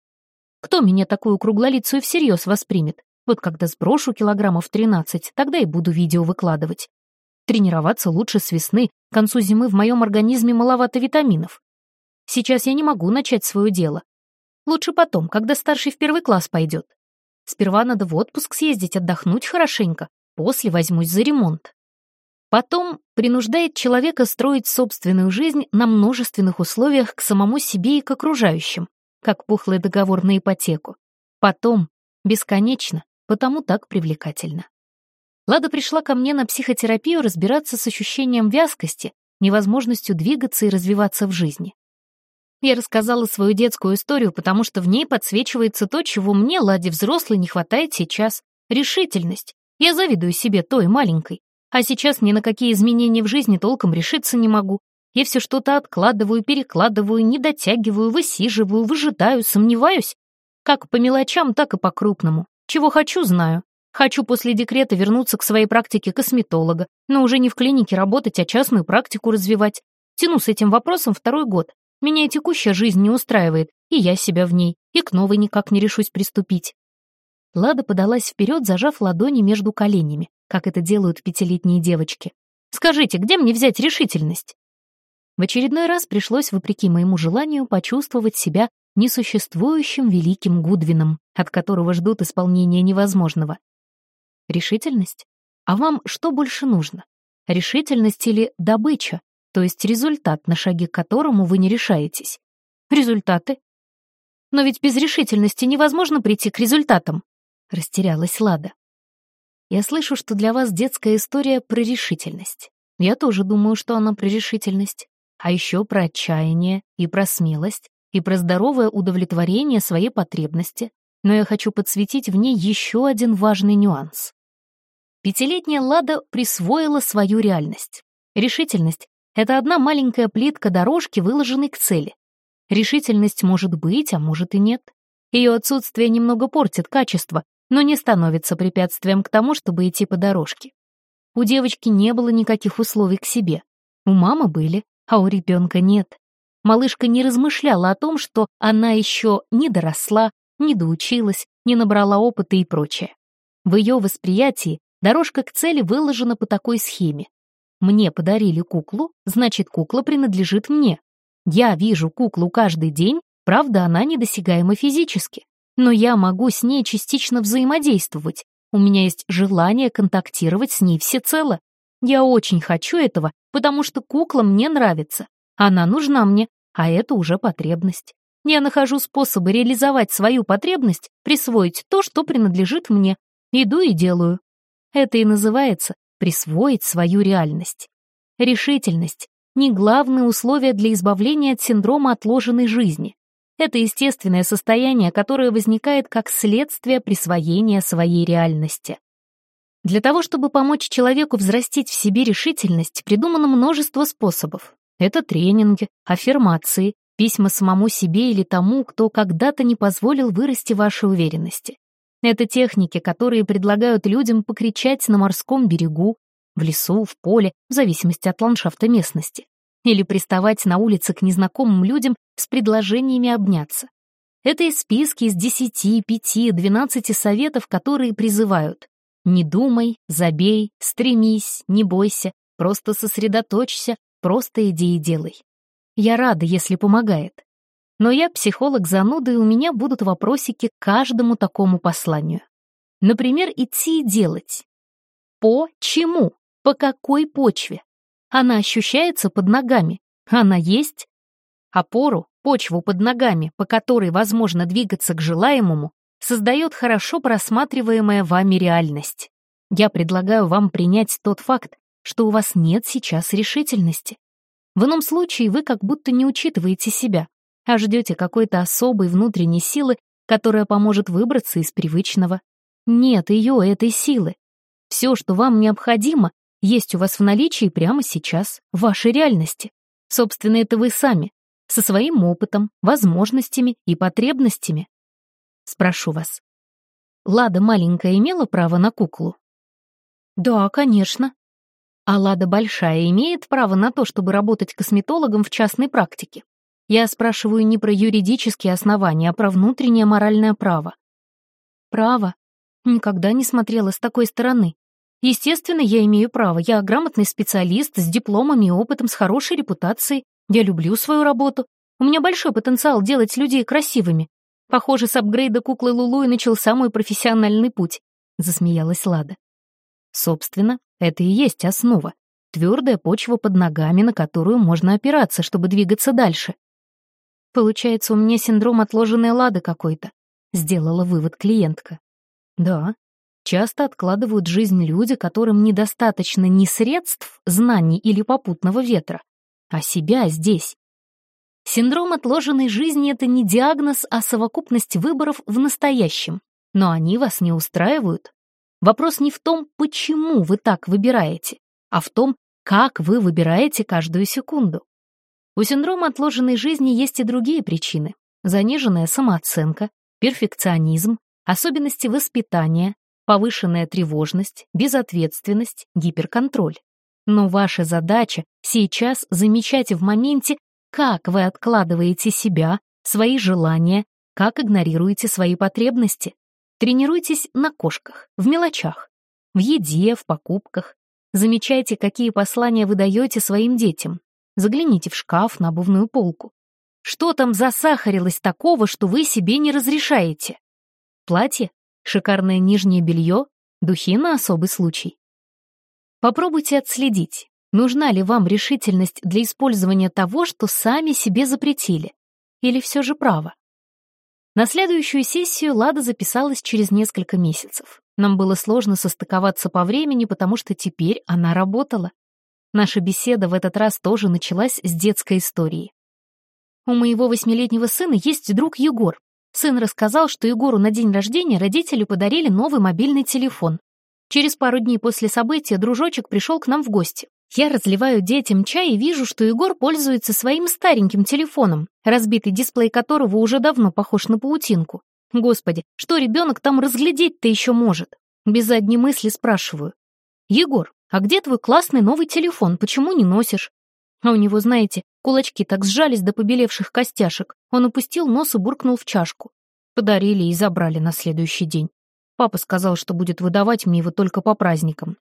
Кто меня такую круглолицую всерьез воспримет? Вот когда сброшу килограммов 13, тогда и буду видео выкладывать. Тренироваться лучше с весны, к концу зимы в моем организме маловато витаминов. Сейчас я не могу начать свое дело. Лучше потом, когда старший в первый класс пойдет. Сперва надо в отпуск съездить, отдохнуть хорошенько, после возьмусь за ремонт. Потом принуждает человека строить собственную жизнь на множественных условиях к самому себе и к окружающим, как пухлый договор на ипотеку. Потом бесконечно, потому так привлекательно. Лада пришла ко мне на психотерапию разбираться с ощущением вязкости, невозможностью двигаться и развиваться в жизни. Я рассказала свою детскую историю, потому что в ней подсвечивается то, чего мне, Ладе взрослой, не хватает сейчас. Решительность. Я завидую себе той маленькой. А сейчас ни на какие изменения в жизни толком решиться не могу. Я все что-то откладываю, перекладываю, не дотягиваю, высиживаю, выжидаю, сомневаюсь. Как по мелочам, так и по крупному. Чего хочу, знаю. Хочу после декрета вернуться к своей практике косметолога, но уже не в клинике работать, а частную практику развивать. Тяну с этим вопросом второй год. Меня и текущая жизнь не устраивает, и я себя в ней, и к новой никак не решусь приступить. Лада подалась вперед, зажав ладони между коленями, как это делают пятилетние девочки. «Скажите, где мне взять решительность?» В очередной раз пришлось, вопреки моему желанию, почувствовать себя несуществующим великим Гудвином, от которого ждут исполнения невозможного. Решительность? А вам что больше нужно? Решительность или добыча? то есть результат, на шаги к которому вы не решаетесь. Результаты? Но ведь без решительности невозможно прийти к результатам. Растерялась Лада. Я слышу, что для вас детская история про решительность. Я тоже думаю, что она про решительность. А еще про отчаяние и про смелость, и про здоровое удовлетворение своей потребности. Но я хочу подсветить в ней еще один важный нюанс. Пятилетняя Лада присвоила свою реальность. Решительность это одна маленькая плитка дорожки, выложенной к цели. Решительность может быть, а может и нет. Ее отсутствие немного портит качество, но не становится препятствием к тому, чтобы идти по дорожке. У девочки не было никаких условий к себе. У мамы были, а у ребенка нет. Малышка не размышляла о том, что она еще не доросла, не доучилась, не набрала опыта и прочее. В ее восприятии дорожка к цели выложена по такой схеме. Мне подарили куклу, значит, кукла принадлежит мне. Я вижу куклу каждый день, правда, она недосягаема физически. Но я могу с ней частично взаимодействовать. У меня есть желание контактировать с ней всецело. Я очень хочу этого, потому что кукла мне нравится. Она нужна мне, а это уже потребность. Я нахожу способы реализовать свою потребность, присвоить то, что принадлежит мне. Иду и делаю. Это и называется присвоить свою реальность. Решительность — не главное условие для избавления от синдрома отложенной жизни. Это естественное состояние, которое возникает как следствие присвоения своей реальности. Для того, чтобы помочь человеку взрастить в себе решительность, придумано множество способов. Это тренинги, аффирмации, письма самому себе или тому, кто когда-то не позволил вырасти вашей уверенности. Это техники, которые предлагают людям покричать на морском берегу, в лесу, в поле, в зависимости от ландшафта местности. Или приставать на улице к незнакомым людям с предложениями обняться. Это и списки из 10, 5, 12 советов, которые призывают «Не думай, забей, стремись, не бойся, просто сосредоточься, просто иди и делай». Я рада, если помогает. Но я психолог зануда, и у меня будут вопросики к каждому такому посланию. Например, идти и делать. По чему? По какой почве? Она ощущается под ногами. Она есть? Опору, почву под ногами, по которой возможно двигаться к желаемому, создает хорошо просматриваемая вами реальность. Я предлагаю вам принять тот факт, что у вас нет сейчас решительности. В ином случае вы как будто не учитываете себя, а ждете какой-то особой внутренней силы, которая поможет выбраться из привычного. Нет ее, этой силы. Все, что вам необходимо, есть у вас в наличии прямо сейчас, в вашей реальности. Собственно, это вы сами, со своим опытом, возможностями и потребностями. Спрошу вас. Лада маленькая имела право на куклу? Да, конечно. А Лада большая имеет право на то, чтобы работать косметологом в частной практике? Я спрашиваю не про юридические основания, а про внутреннее моральное право. Право? Никогда не смотрела с такой стороны. Естественно, я имею право. Я грамотный специалист с дипломами и опытом, с хорошей репутацией. Я люблю свою работу. У меня большой потенциал делать людей красивыми. Похоже, с апгрейда куклы Лулу и начался мой профессиональный путь, засмеялась Лада. Собственно, это и есть основа. Твердая почва под ногами, на которую можно опираться, чтобы двигаться дальше. Получается, у меня синдром отложенной лады какой-то, сделала вывод клиентка. Да, часто откладывают жизнь люди, которым недостаточно ни средств, знаний или попутного ветра, а себя здесь. Синдром отложенной жизни — это не диагноз, а совокупность выборов в настоящем. Но они вас не устраивают, Вопрос не в том, почему вы так выбираете, а в том, как вы выбираете каждую секунду. У синдрома отложенной жизни есть и другие причины. Заниженная самооценка, перфекционизм, особенности воспитания, повышенная тревожность, безответственность, гиперконтроль. Но ваша задача сейчас замечать в моменте, как вы откладываете себя, свои желания, как игнорируете свои потребности. Тренируйтесь на кошках, в мелочах, в еде, в покупках. Замечайте, какие послания вы даете своим детям. Загляните в шкаф, на обувную полку. Что там засахарилось такого, что вы себе не разрешаете? Платье? Шикарное нижнее белье? Духи на особый случай? Попробуйте отследить, нужна ли вам решительность для использования того, что сами себе запретили. Или все же право? На следующую сессию Лада записалась через несколько месяцев. Нам было сложно состыковаться по времени, потому что теперь она работала. Наша беседа в этот раз тоже началась с детской истории. У моего восьмилетнего сына есть друг Егор. Сын рассказал, что Егору на день рождения родители подарили новый мобильный телефон. Через пару дней после события дружочек пришел к нам в гости. Я разливаю детям чай и вижу, что Егор пользуется своим стареньким телефоном, разбитый дисплей которого уже давно похож на паутинку. Господи, что ребенок там разглядеть-то еще может? Без задней мысли спрашиваю. «Егор, а где твой классный новый телефон? Почему не носишь?» А у него, знаете, кулачки так сжались до побелевших костяшек. Он опустил нос и буркнул в чашку. Подарили и забрали на следующий день. Папа сказал, что будет выдавать мне его только по праздникам.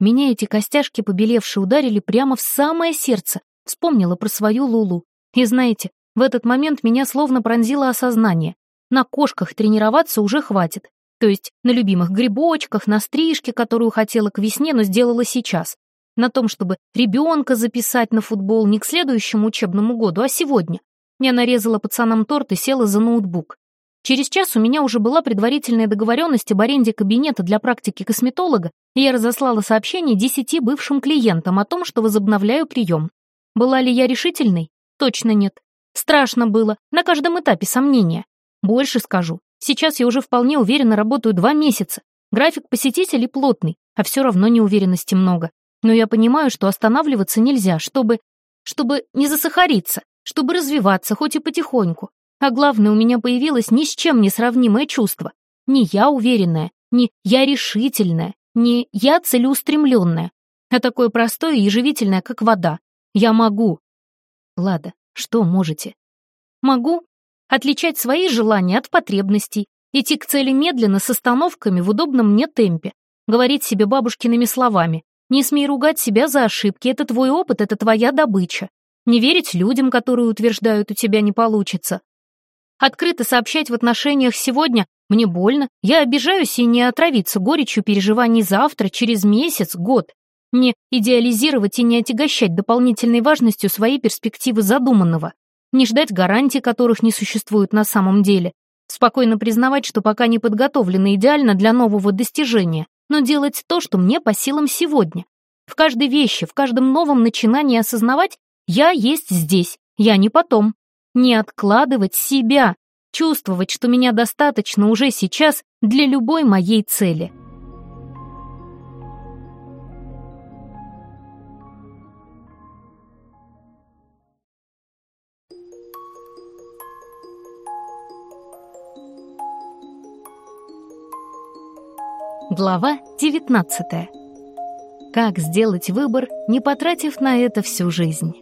Меня эти костяшки побелевшие ударили прямо в самое сердце. Вспомнила про свою Лулу. И знаете, в этот момент меня словно пронзило осознание. На кошках тренироваться уже хватит. То есть на любимых грибочках, на стрижке, которую хотела к весне, но сделала сейчас. На том, чтобы ребенка записать на футбол не к следующему учебному году, а сегодня. Я нарезала пацанам торт и села за ноутбук. Через час у меня уже была предварительная договоренность об аренде кабинета для практики косметолога, и я разослала сообщение десяти бывшим клиентам о том, что возобновляю прием. Была ли я решительной? Точно нет. Страшно было, на каждом этапе сомнения. Больше скажу, сейчас я уже вполне уверенно работаю два месяца. График посетителей плотный, а все равно неуверенности много. Но я понимаю, что останавливаться нельзя, чтобы... чтобы не засахариться, чтобы развиваться, хоть и потихоньку. А главное, у меня появилось ни с чем не сравнимое чувство. Не я уверенная, не я решительная, не я целеустремленная, а такое простое и ежевительное, как вода. Я могу. Лада, что можете? Могу отличать свои желания от потребностей, идти к цели медленно, с остановками в удобном мне темпе, говорить себе бабушкиными словами. Не смей ругать себя за ошибки, это твой опыт, это твоя добыча. Не верить людям, которые утверждают, у тебя не получится. Открыто сообщать в отношениях сегодня мне больно, я обижаюсь и не отравиться горечью переживаний завтра, через месяц, год. Не идеализировать и не отягощать дополнительной важностью свои перспективы задуманного. Не ждать гарантий, которых не существует на самом деле. Спокойно признавать, что пока не подготовлена идеально для нового достижения, но делать то, что мне по силам сегодня. В каждой вещи, в каждом новом начинании осознавать «я есть здесь, я не потом». Не откладывать себя, чувствовать, что меня достаточно уже сейчас для любой моей цели. Глава 19. Как сделать выбор, не потратив на это всю жизнь?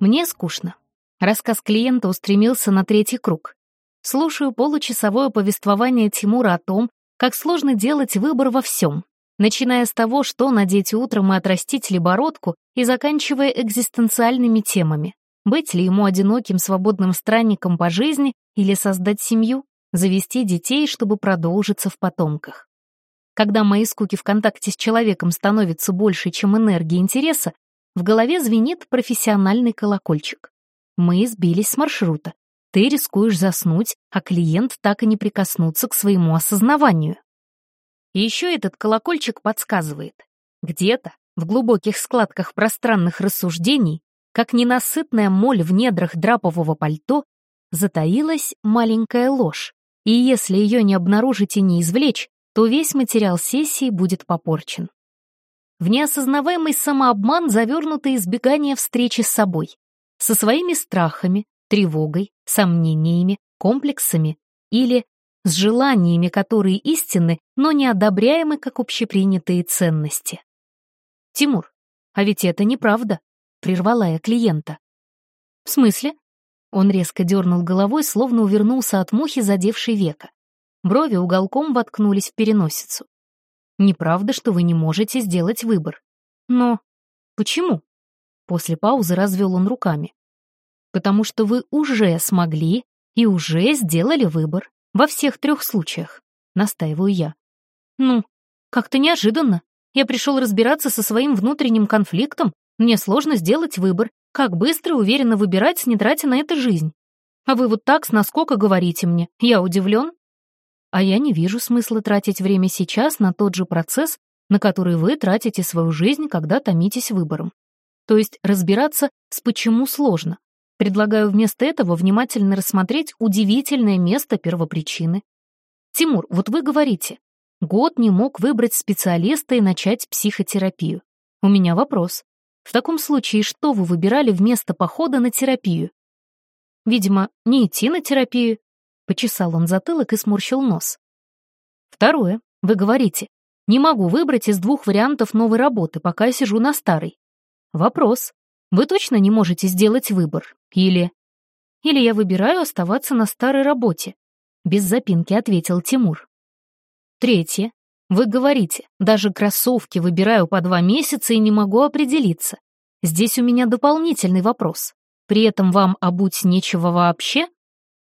Мне скучно. Рассказ клиента устремился на третий круг. Слушаю получасовое повествование Тимура о том, как сложно делать выбор во всем, начиная с того, что надеть утром и отрастить ли бородку, и заканчивая экзистенциальными темами. Быть ли ему одиноким свободным странником по жизни или создать семью, завести детей, чтобы продолжиться в потомках. Когда мои скуки в контакте с человеком становятся больше, чем энергии интереса, в голове звенит профессиональный колокольчик. Мы сбились с маршрута. Ты рискуешь заснуть, а клиент так и не прикоснуться к своему осознаванию. И еще этот колокольчик подсказывает. Где-то, в глубоких складках пространных рассуждений, как ненасытная моль в недрах драпового пальто, затаилась маленькая ложь, и если ее не обнаружить и не извлечь, то весь материал сессии будет попорчен. В неосознаваемый самообман завернуто избегание встречи с собой, со своими страхами, тревогой, сомнениями, комплексами или с желаниями, которые истинны, но не одобряемы как общепринятые ценности. Тимур, а ведь это неправда прервала я клиента. «В смысле?» Он резко дернул головой, словно увернулся от мухи, задевшей века. Брови уголком воткнулись в переносицу. «Неправда, что вы не можете сделать выбор. Но почему?» После паузы развел он руками. «Потому что вы уже смогли и уже сделали выбор. Во всех трех случаях», — настаиваю я. «Ну, как-то неожиданно. Я пришел разбираться со своим внутренним конфликтом, мне сложно сделать выбор, как быстро и уверенно выбирать, не тратя на это жизнь. А вы вот так с наскока говорите мне. Я удивлен. А я не вижу смысла тратить время сейчас на тот же процесс, на который вы тратите свою жизнь, когда томитесь выбором. То есть разбираться с почему сложно. Предлагаю вместо этого внимательно рассмотреть удивительное место первопричины. Тимур, вот вы говорите, год не мог выбрать специалиста и начать психотерапию. У меня вопрос. В таком случае, что вы выбирали вместо похода на терапию? Видимо, не идти на терапию. Почесал он затылок и сморщил нос. Второе. Вы говорите, не могу выбрать из двух вариантов новой работы, пока я сижу на старой. Вопрос. Вы точно не можете сделать выбор? Или... Или я выбираю оставаться на старой работе? Без запинки ответил Тимур. Третье. Вы говорите, даже кроссовки выбираю по два месяца и не могу определиться. Здесь у меня дополнительный вопрос. При этом вам обуть нечего вообще?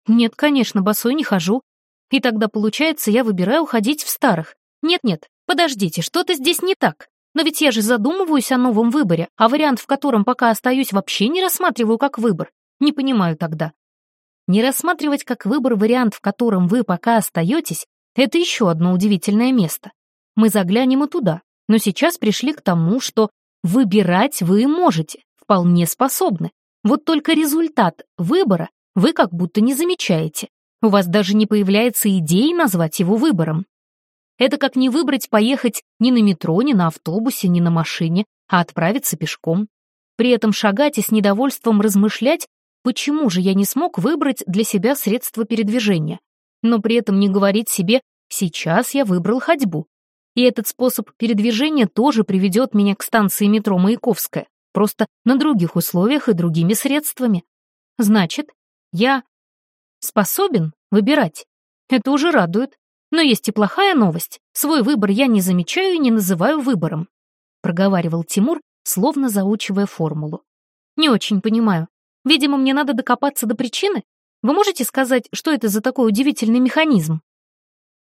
Нет, конечно, босой не хожу. И тогда, получается, я выбираю ходить в старых. Нет-нет, подождите, что-то здесь не так. Но ведь я же задумываюсь о новом выборе, а вариант, в котором пока остаюсь, вообще не рассматриваю как выбор. Не понимаю тогда. Не рассматривать как выбор вариант, в котором вы пока остаетесь, это еще одно удивительное место. Мы заглянем и туда, но сейчас пришли к тому, что выбирать вы можете, вполне способны. Вот только результат выбора вы как будто не замечаете. У вас даже не появляется идеи назвать его выбором. Это как не выбрать поехать ни на метро, ни на автобусе, ни на машине, а отправиться пешком. При этом шагать и с недовольством размышлять, почему же я не смог выбрать для себя средство передвижения но при этом не говорить себе «сейчас я выбрал ходьбу». И этот способ передвижения тоже приведет меня к станции метро Маяковская, просто на других условиях и другими средствами. Значит, я способен выбирать. Это уже радует. Но есть и плохая новость. Свой выбор я не замечаю и не называю выбором, проговаривал Тимур, словно заучивая формулу. Не очень понимаю. Видимо, мне надо докопаться до причины, вы можете сказать, что это за такой удивительный механизм?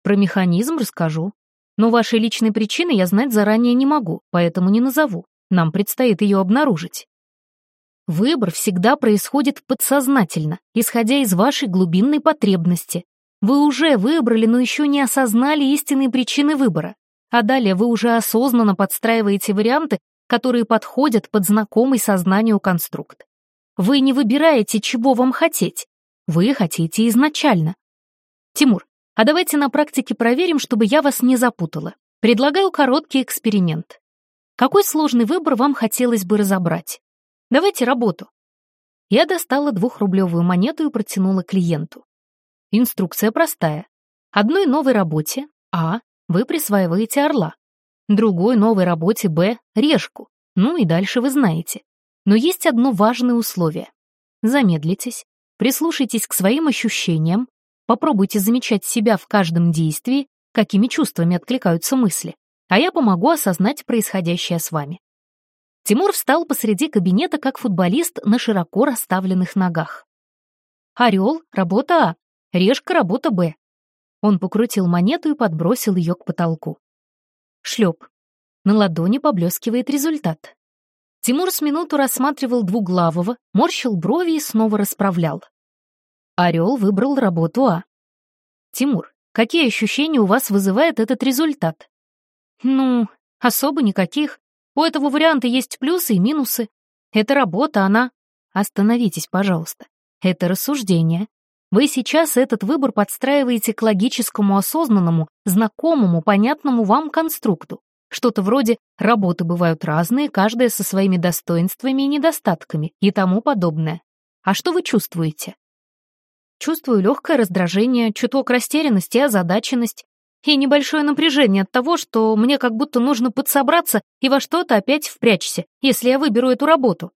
Про механизм расскажу. Но вашей личной причины я знать заранее не могу, поэтому не назову. Нам предстоит ее обнаружить. Выбор всегда происходит подсознательно, исходя из вашей глубинной потребности. Вы уже выбрали, но еще не осознали истинные причины выбора. А далее вы уже осознанно подстраиваете варианты, которые подходят под знакомый сознанию конструкт. Вы не выбираете, чего вам хотеть. Вы хотите изначально. Тимур, а давайте на практике проверим, чтобы я вас не запутала. Предлагаю короткий эксперимент. Какой сложный выбор вам хотелось бы разобрать? Давайте работу. Я достала двухрублевую монету и протянула клиенту. Инструкция простая. Одной новой работе А вы присваиваете орла, другой новой работе Б решку. Ну и дальше вы знаете. Но есть одно важное условие. Замедлитесь, прислушайтесь к своим ощущениям, попробуйте замечать себя в каждом действии, какими чувствами откликаются мысли, а я помогу осознать происходящее с вами. Тимур встал посреди кабинета, как футболист на широко расставленных ногах. Орел — работа А, решка — работа Б. Он покрутил монету и подбросил ее к потолку. Шлеп. На ладони поблескивает результат. Тимур с минуту рассматривал двуглавого, морщил брови и снова расправлял. Орел выбрал работу А. Тимур, какие ощущения у вас вызывает этот результат? Ну, особо никаких. У этого варианта есть плюсы и минусы. Это работа, она... Остановитесь, пожалуйста. Это рассуждение. Вы сейчас этот выбор подстраиваете к логическому, осознанному, знакомому, понятному вам конструкту. Что-то вроде «работы бывают разные, каждая со своими достоинствами и недостатками» и тому подобное. А что вы чувствуете? Чувствую легкое раздражение, чуток растерянности и озадаченность, и небольшое напряжение от того, что мне как будто нужно подсобраться и во что-то опять впрячься, если я выберу эту работу.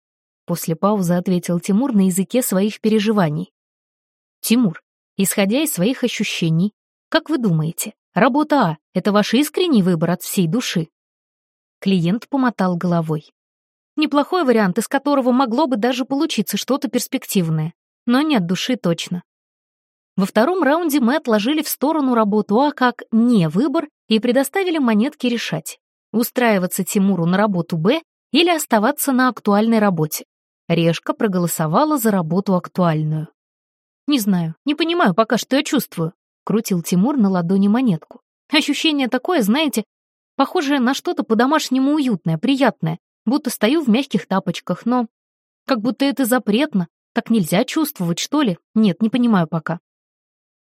После паузы ответил Тимур на языке своих переживаний. Тимур, исходя из своих ощущений, как вы думаете, работа А — это ваш искренний выбор от всей души? Клиент помотал головой. Неплохой вариант, из которого могло бы даже получиться что-то перспективное, но не от души точно. Во втором раунде мы отложили в сторону работу А как не выбор и предоставили монетке решать, устраиваться Тимуру на работу Б или оставаться на актуальной работе. Решка проголосовала за работу актуальную. «Не знаю, не понимаю пока, что я чувствую», — крутил Тимур на ладони монетку. «Ощущение такое, знаете, похожее на что-то по-домашнему уютное, приятное, будто стою в мягких тапочках, но как будто это запретно, так нельзя чувствовать, что ли? Нет, не понимаю пока.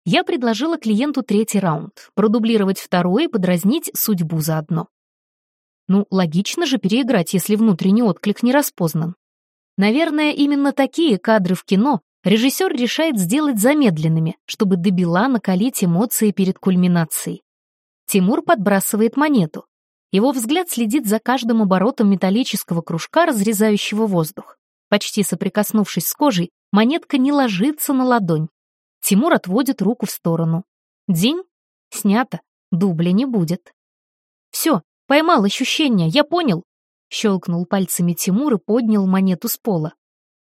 Я предложила клиенту третий раунд, продублировать второй и подразнить судьбу заодно. Ну, логично же переиграть, если внутренний отклик не распознан. Наверное, именно такие кадры в кино режиссер решает сделать замедленными, чтобы добила накалить эмоции перед кульминацией. Тимур подбрасывает монету. Его взгляд следит за каждым оборотом металлического кружка, разрезающего воздух. Почти соприкоснувшись с кожей, монетка не ложится на ладонь, Тимур отводит руку в сторону. День? Снято. Дубля не будет. Все, поймал ощущение, я понял. Щелкнул пальцами Тимур и поднял монету с пола.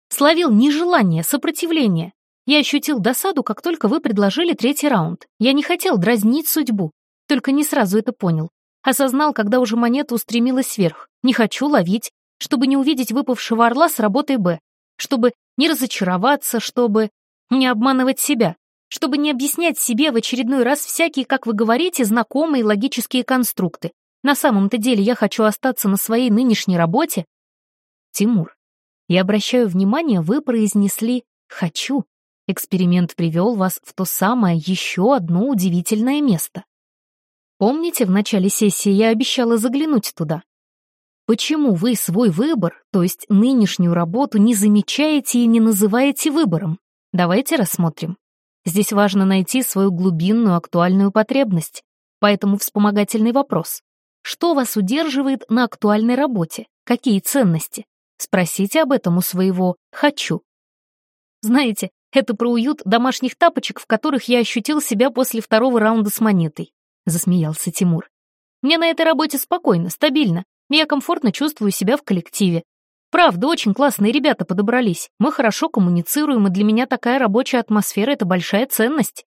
Словил нежелание, сопротивление. Я ощутил досаду, как только вы предложили третий раунд. Я не хотел дразнить судьбу, только не сразу это понял. Осознал, когда уже монета устремилась вверх. Не хочу ловить, чтобы не увидеть выпавшего орла с работой «Б», чтобы не разочароваться, чтобы не обманывать себя, чтобы не объяснять себе в очередной раз всякие, как вы говорите, знакомые логические конструкты. На самом-то деле я хочу остаться на своей нынешней работе. Тимур, я обращаю внимание, вы произнесли «хочу». Эксперимент привел вас в то самое еще одно удивительное место. Помните, в начале сессии я обещала заглянуть туда? Почему вы свой выбор, то есть нынешнюю работу, не замечаете и не называете выбором? Давайте рассмотрим. Здесь важно найти свою глубинную актуальную потребность, поэтому вспомогательный вопрос. Что вас удерживает на актуальной работе? Какие ценности? Спросите об этом у своего «хочу». Знаете, это про уют домашних тапочек, в которых я ощутил себя после второго раунда с монетой, засмеялся Тимур. Мне на этой работе спокойно, стабильно. Я комфортно чувствую себя в коллективе. Правда, очень классные ребята подобрались. Мы хорошо коммуницируем, и для меня такая рабочая атмосфера — это большая ценность.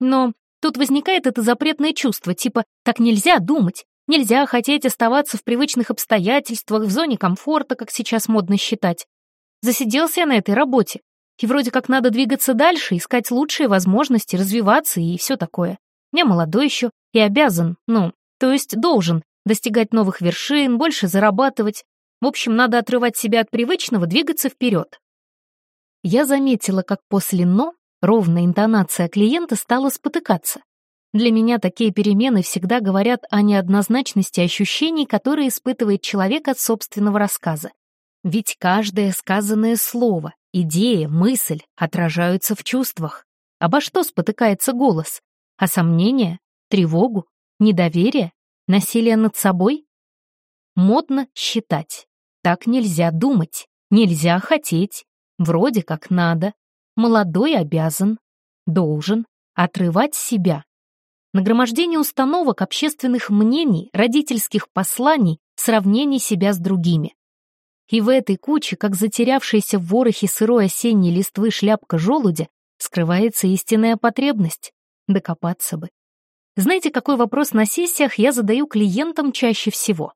Но тут возникает это запретное чувство, типа «так нельзя думать». Нельзя хотеть оставаться в привычных обстоятельствах, в зоне комфорта, как сейчас модно считать. Засиделся я на этой работе, и вроде как надо двигаться дальше, искать лучшие возможности, развиваться и все такое. Я молодой еще и обязан, ну, то есть должен, достигать новых вершин, больше зарабатывать. В общем, надо отрывать себя от привычного, двигаться вперед. Я заметила, как после «но» ровная интонация клиента стала спотыкаться. Для меня такие перемены всегда говорят о неоднозначности ощущений, которые испытывает человек от собственного рассказа. Ведь каждое сказанное слово, идея, мысль отражаются в чувствах. Обо что спотыкается голос? О сомнения? Тревогу? Недоверие? Насилие над собой? Модно считать. Так нельзя думать. Нельзя хотеть. Вроде как надо. Молодой обязан. Должен. Отрывать себя. Нагромождение установок, общественных мнений, родительских посланий, сравнений себя с другими. И в этой куче, как затерявшаяся в ворохе сырой осенней листвы шляпка желудя, скрывается истинная потребность. Докопаться бы. Знаете, какой вопрос на сессиях я задаю клиентам чаще всего?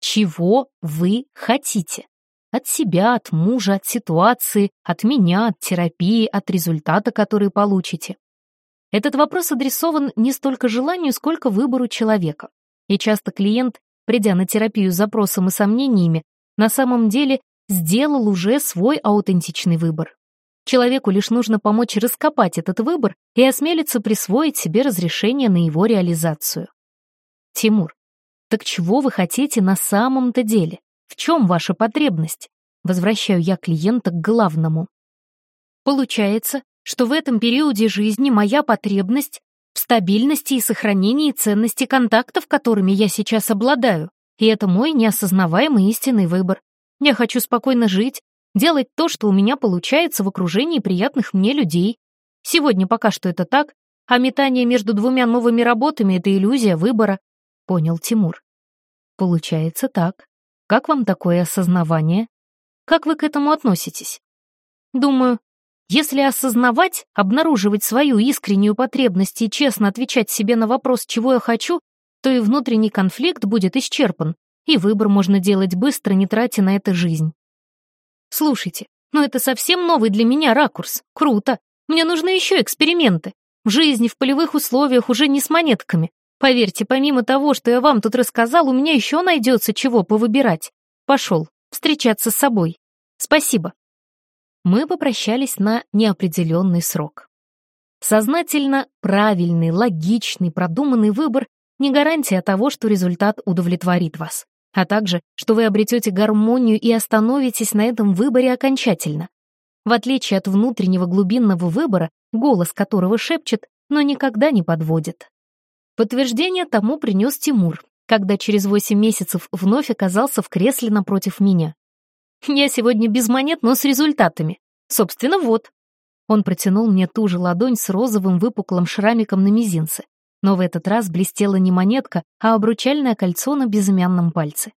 Чего вы хотите? От себя, от мужа, от ситуации, от меня, от терапии, от результата, который получите. Этот вопрос адресован не столько желанию, сколько выбору человека. И часто клиент, придя на терапию с запросом и сомнениями, на самом деле сделал уже свой аутентичный выбор. Человеку лишь нужно помочь раскопать этот выбор и осмелиться присвоить себе разрешение на его реализацию. Тимур, так чего вы хотите на самом-то деле? В чем ваша потребность? Возвращаю я клиента к главному. Получается, что в этом периоде жизни моя потребность в стабильности и сохранении ценности контактов, которыми я сейчас обладаю, и это мой неосознаваемый истинный выбор. Я хочу спокойно жить, делать то, что у меня получается в окружении приятных мне людей. Сегодня пока что это так, а метание между двумя новыми работами — это иллюзия выбора, — понял Тимур. Получается так. Как вам такое осознавание? Как вы к этому относитесь? Думаю, если осознавать, обнаруживать свою искреннюю потребность и честно отвечать себе на вопрос, чего я хочу, то и внутренний конфликт будет исчерпан, и выбор можно делать быстро, не тратя на это жизнь. Слушайте, но это совсем новый для меня ракурс. Круто. Мне нужны еще эксперименты. В жизни, в полевых условиях, уже не с монетками. Поверьте, помимо того, что я вам тут рассказал, у меня еще найдется чего повыбирать. Пошел, встречаться с собой. Спасибо мы попрощались на неопределенный срок. Сознательно правильный, логичный, продуманный выбор не гарантия того, что результат удовлетворит вас, а также, что вы обретете гармонию и остановитесь на этом выборе окончательно. В отличие от внутреннего глубинного выбора, голос которого шепчет, но никогда не подводит. Подтверждение тому принес Тимур, когда через восемь месяцев вновь оказался в кресле напротив меня. Я сегодня без монет, но с результатами. Собственно, вот. Он протянул мне ту же ладонь с розовым выпуклым шрамиком на мизинце. Но в этот раз блестела не монетка, а обручальное кольцо на безымянном пальце.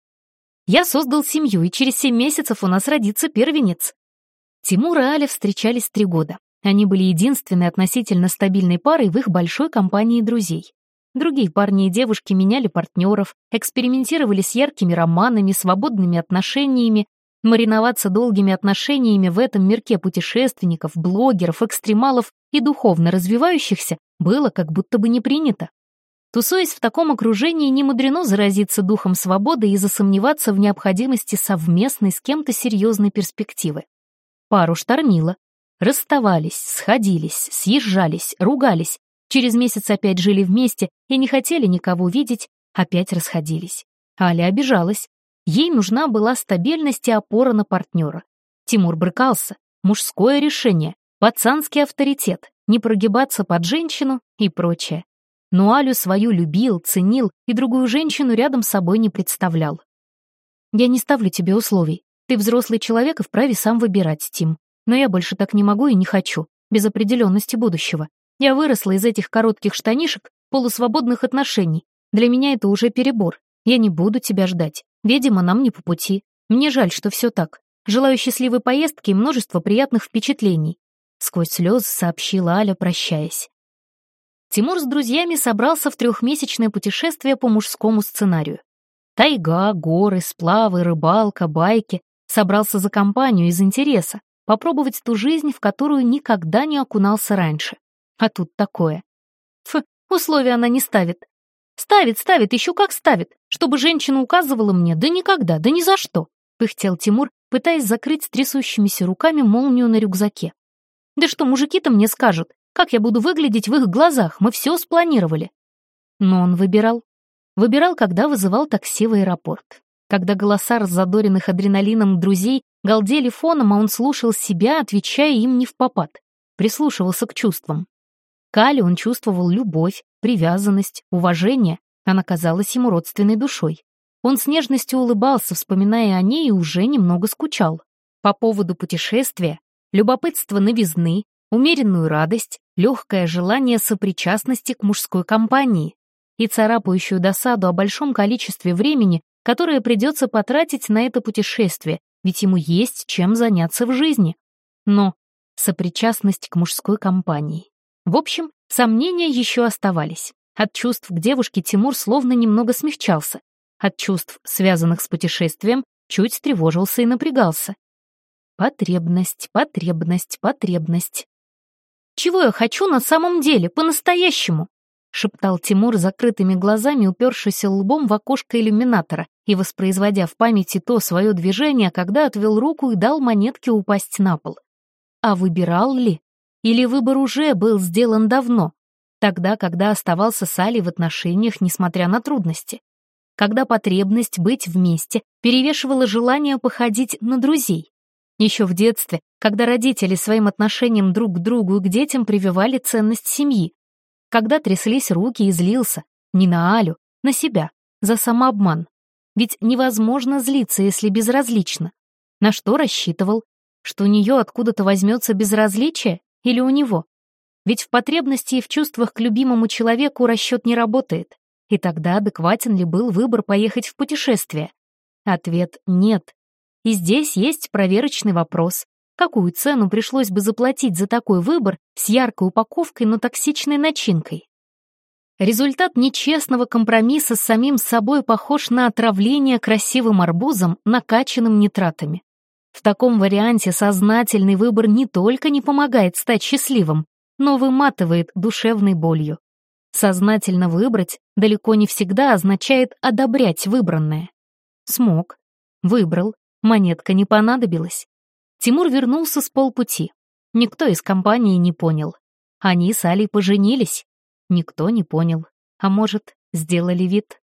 Я создал семью, и через семь месяцев у нас родится первенец. Тимур и Аля встречались три года. Они были единственной относительно стабильной парой в их большой компании друзей. Другие парни и девушки меняли партнеров, экспериментировали с яркими романами, свободными отношениями, Мариноваться долгими отношениями в этом мирке путешественников, блогеров, экстремалов и духовно развивающихся было как будто бы не принято. Тусуясь в таком окружении, не мудрено заразиться духом свободы и засомневаться в необходимости совместной с кем-то серьезной перспективы. Пару штормило. Расставались, сходились, съезжались, ругались. Через месяц опять жили вместе и не хотели никого видеть, опять расходились. Аля обижалась, Ей нужна была стабильность и опора на партнера. Тимур брыкался. Мужское решение, пацанский авторитет, не прогибаться под женщину и прочее. Но Алю свою любил, ценил и другую женщину рядом с собой не представлял. «Я не ставлю тебе условий. Ты взрослый человек и вправе сам выбирать, Тим. Но я больше так не могу и не хочу, без определенности будущего. Я выросла из этих коротких штанишек, полусвободных отношений. Для меня это уже перебор. Я не буду тебя ждать. Видимо, нам не по пути. Мне жаль, что все так. Желаю счастливой поездки и множества приятных впечатлений. Сквозь слезы сообщила Аля, прощаясь. Тимур с друзьями собрался в трехмесячное путешествие по мужскому сценарию. Тайга, горы, сплавы, рыбалка, байки. Собрался за компанию из интереса, попробовать ту жизнь, в которую никогда не окунался раньше. А тут такое. Фу, условия она не ставит. Ставит, ставит, еще как ставит, чтобы женщина указывала мне, да никогда, да ни за что, пыхтел Тимур, пытаясь закрыть трясущимися руками молнию на рюкзаке. Да что мужики-то мне скажут, как я буду выглядеть в их глазах? Мы все спланировали. Но он выбирал. Выбирал, когда вызывал такси в аэропорт. Когда голоса раззадоренных адреналином друзей галдели фоном, а он слушал себя, отвечая им не в попад. Прислушивался к чувствам. Кале он чувствовал любовь, привязанность, уважение. Она казалась ему родственной душой. Он с нежностью улыбался, вспоминая о ней, и уже немного скучал. По поводу путешествия, любопытство новизны, умеренную радость, легкое желание сопричастности к мужской компании и царапающую досаду о большом количестве времени, которое придется потратить на это путешествие, ведь ему есть чем заняться в жизни. Но сопричастность к мужской компании. В общем, сомнения еще оставались. От чувств к девушке Тимур словно немного смягчался. От чувств, связанных с путешествием, чуть тревожился и напрягался. Потребность, потребность, потребность. Чего я хочу на самом деле, по-настоящему?» — шептал Тимур закрытыми глазами, упершийся лбом в окошко иллюминатора и воспроизводя в памяти то свое движение, когда отвел руку и дал монетке упасть на пол. А выбирал ли? Или выбор уже был сделан давно, тогда, когда оставался с Али в отношениях, несмотря на трудности? Когда потребность быть вместе перевешивала желание походить на друзей? Еще в детстве, когда родители своим отношением друг к другу и к детям прививали ценность семьи. Когда тряслись руки и злился. Не на Алю, на себя. За самообман. Ведь невозможно злиться, если безразлично. На что рассчитывал? Что у нее откуда-то возьмется безразличие? Или у него? Ведь в потребности и в чувствах к любимому человеку расчет не работает. И тогда адекватен ли был выбор поехать в путешествие? Ответ — нет. И здесь есть проверочный вопрос. Какую цену пришлось бы заплатить за такой выбор с яркой упаковкой, но токсичной начинкой? Результат нечестного компромисса с самим собой похож на отравление красивым арбузом, накачанным нитратами. В таком варианте сознательный выбор не только не помогает стать счастливым, но выматывает душевной болью. Сознательно выбрать далеко не всегда означает одобрять выбранное. Смог, выбрал, Монетка не понадобилась. Тимур вернулся с полпути. Никто из компании не понял. Они с Алей поженились. Никто не понял. А может, сделали вид.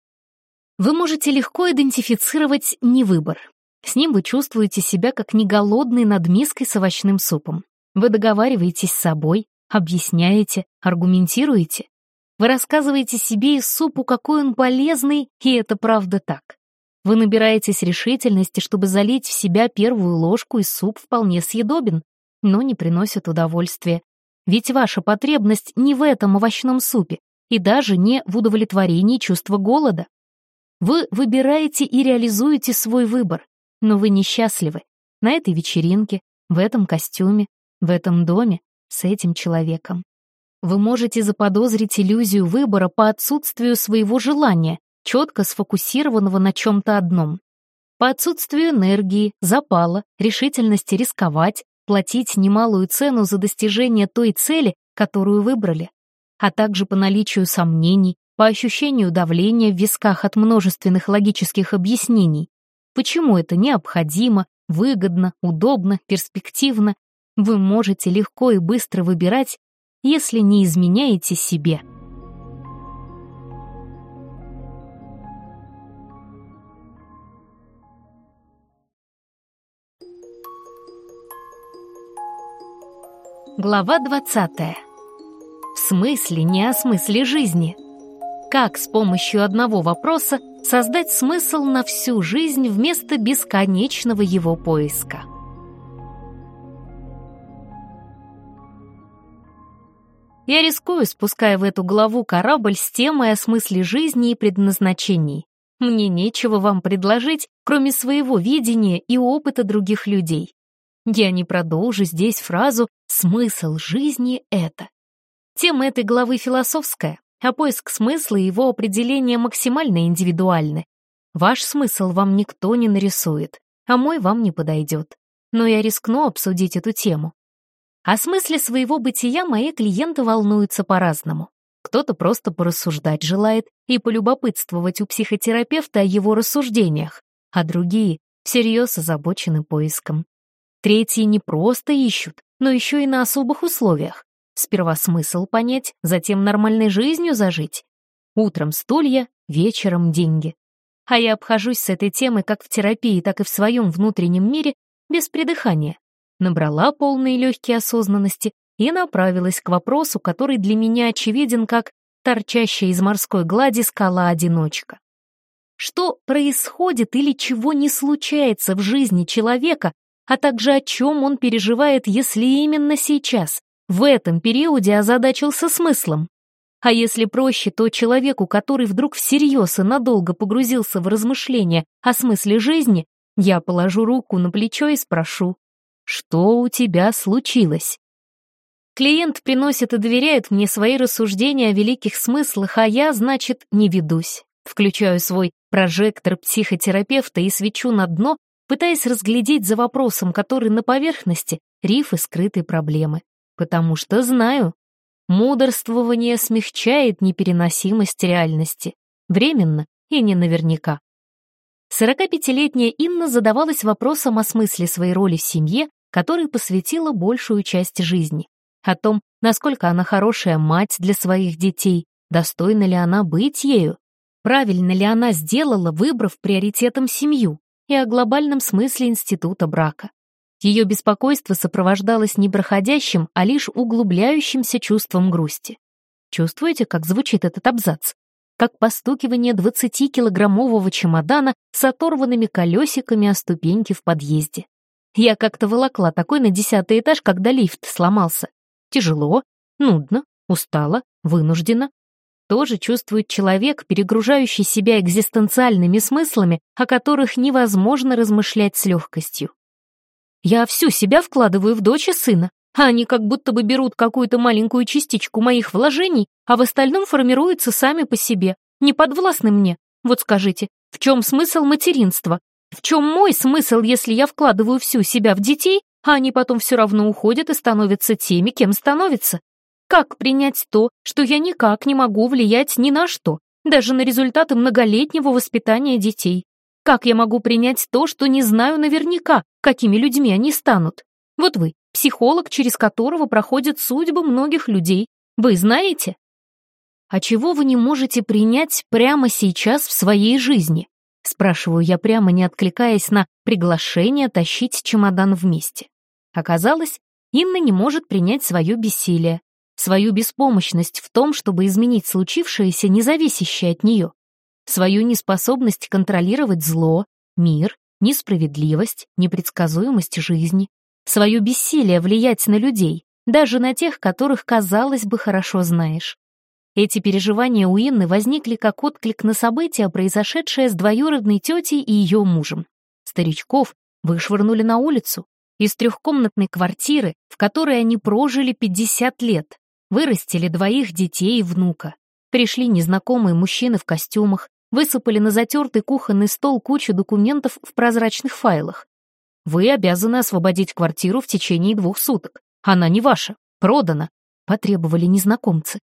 Вы можете легко идентифицировать невыбор. С ним вы чувствуете себя как неголодный над миской с овощным супом. Вы договариваетесь с собой, объясняете, аргументируете. Вы рассказываете себе и супу, какой он полезный, и это правда так. Вы набираетесь решительности, чтобы залить в себя первую ложку, и суп вполне съедобен, но не приносит удовольствия. Ведь ваша потребность не в этом овощном супе и даже не в удовлетворении чувства голода. Вы выбираете и реализуете свой выбор, но вы несчастливы на этой вечеринке, в этом костюме, в этом доме, с этим человеком. Вы можете заподозрить иллюзию выбора по отсутствию своего желания, четко сфокусированного на чем-то одном. По отсутствию энергии, запала, решительности рисковать, платить немалую цену за достижение той цели, которую выбрали, а также по наличию сомнений, по ощущению давления в висках от множественных логических объяснений. Почему это необходимо, выгодно, удобно, перспективно, вы можете легко и быстро выбирать, если не изменяете себе. Глава 20. В смысле не о смысле жизни. Как с помощью одного вопроса создать смысл на всю жизнь вместо бесконечного его поиска. Я рискую, спуская в эту главу корабль с темой о смысле жизни и предназначении. Мне нечего вам предложить, кроме своего видения и опыта других людей. Я не продолжу здесь фразу «смысл жизни — это». Тема этой главы философская, а поиск смысла и его определение максимально индивидуальны. Ваш смысл вам никто не нарисует, а мой вам не подойдет. Но я рискну обсудить эту тему. О смысле своего бытия мои клиенты волнуются по-разному. Кто-то просто порассуждать желает и полюбопытствовать у психотерапевта о его рассуждениях, а другие всерьез озабочены поиском. Третьи не просто ищут, но еще и на особых условиях. Сперва смысл понять, затем нормальной жизнью зажить. Утром стулья, вечером деньги. А я обхожусь с этой темой как в терапии, так и в своем внутреннем мире без придыхания. Набрала полные легкие осознанности и направилась к вопросу, который для меня очевиден как торчащая из морской глади скала-одиночка. Что происходит или чего не случается в жизни человека, а также о чем он переживает, если именно сейчас, в этом периоде озадачился смыслом? А если проще, то человеку, который вдруг всерьез и надолго погрузился в размышления о смысле жизни, я положу руку на плечо и спрошу, что у тебя случилось? Клиент приносит и доверяет мне свои рассуждения о великих смыслах, а я, значит, не ведусь. Включаю свой прожектор психотерапевта и свечу на дно, пытаясь разглядеть за вопросом, который на поверхности, рифы скрытой проблемы. Потому что знаю, мудрствование смягчает непереносимость реальности. Временно и не наверняка. 45-летняя Инна задавалась вопросом о смысле своей роли в семье, которой посвятила большую часть жизни. О том, насколько она хорошая мать для своих детей, достойна ли она быть ею, правильно ли она сделала, выбрав приоритетом семью, и о глобальном смысле института брака. Ее беспокойство сопровождалось не проходящим, а лишь углубляющимся чувством грусти. Чувствуете, как звучит этот абзац? Как постукивание 20-килограммового чемодана с оторванными колесиками о ступеньки в подъезде. Я как-то волокла такой на десятый этаж, когда лифт сломался. Тяжело, нудно, устало, вынужденно. Тоже чувствует человек, перегружающий себя экзистенциальными смыслами, о которых невозможно размышлять с легкостью. Я всю себя вкладываю в дочь и сына, а они как будто бы берут какую-то маленькую частичку моих вложений, а в остальном формируются сами по себе, не подвластны мне. Вот скажите, в чем смысл материнства? В чем мой смысл, если я вкладываю всю себя в детей, а они потом все равно уходят и становятся теми, кем становятся? Как принять то, что я никак не могу влиять ни на что, даже на результаты многолетнего воспитания детей? Как я могу принять то, что не знаю наверняка, какими людьми они станут? Вот вы, психолог, через которого проходят судьбы многих людей. Вы знаете? А чего вы не можете принять прямо сейчас в своей жизни? Спрашиваю я прямо, не откликаясь на приглашение тащить чемодан вместе. Оказалось, Инна не может принять свое бессилие, свою беспомощность в том, чтобы изменить случившееся, не зависящее от нее, свою неспособность контролировать зло, мир, несправедливость, непредсказуемость жизни, свое бессилие влиять на людей, даже на тех, которых, казалось бы, хорошо знаешь. Эти переживания у Инны возникли как отклик на события, произошедшее с двоюродной тетей и ее мужем. Старичков вышвырнули на улицу из трехкомнатной квартиры, в которой они прожили 50 лет, вырастили двоих детей и внука. Пришли незнакомые мужчины в костюмах, высыпали на затертый кухонный стол кучу документов в прозрачных файлах. Вы обязаны освободить квартиру в течение двух суток. Она не ваша, продана, потребовали незнакомцы.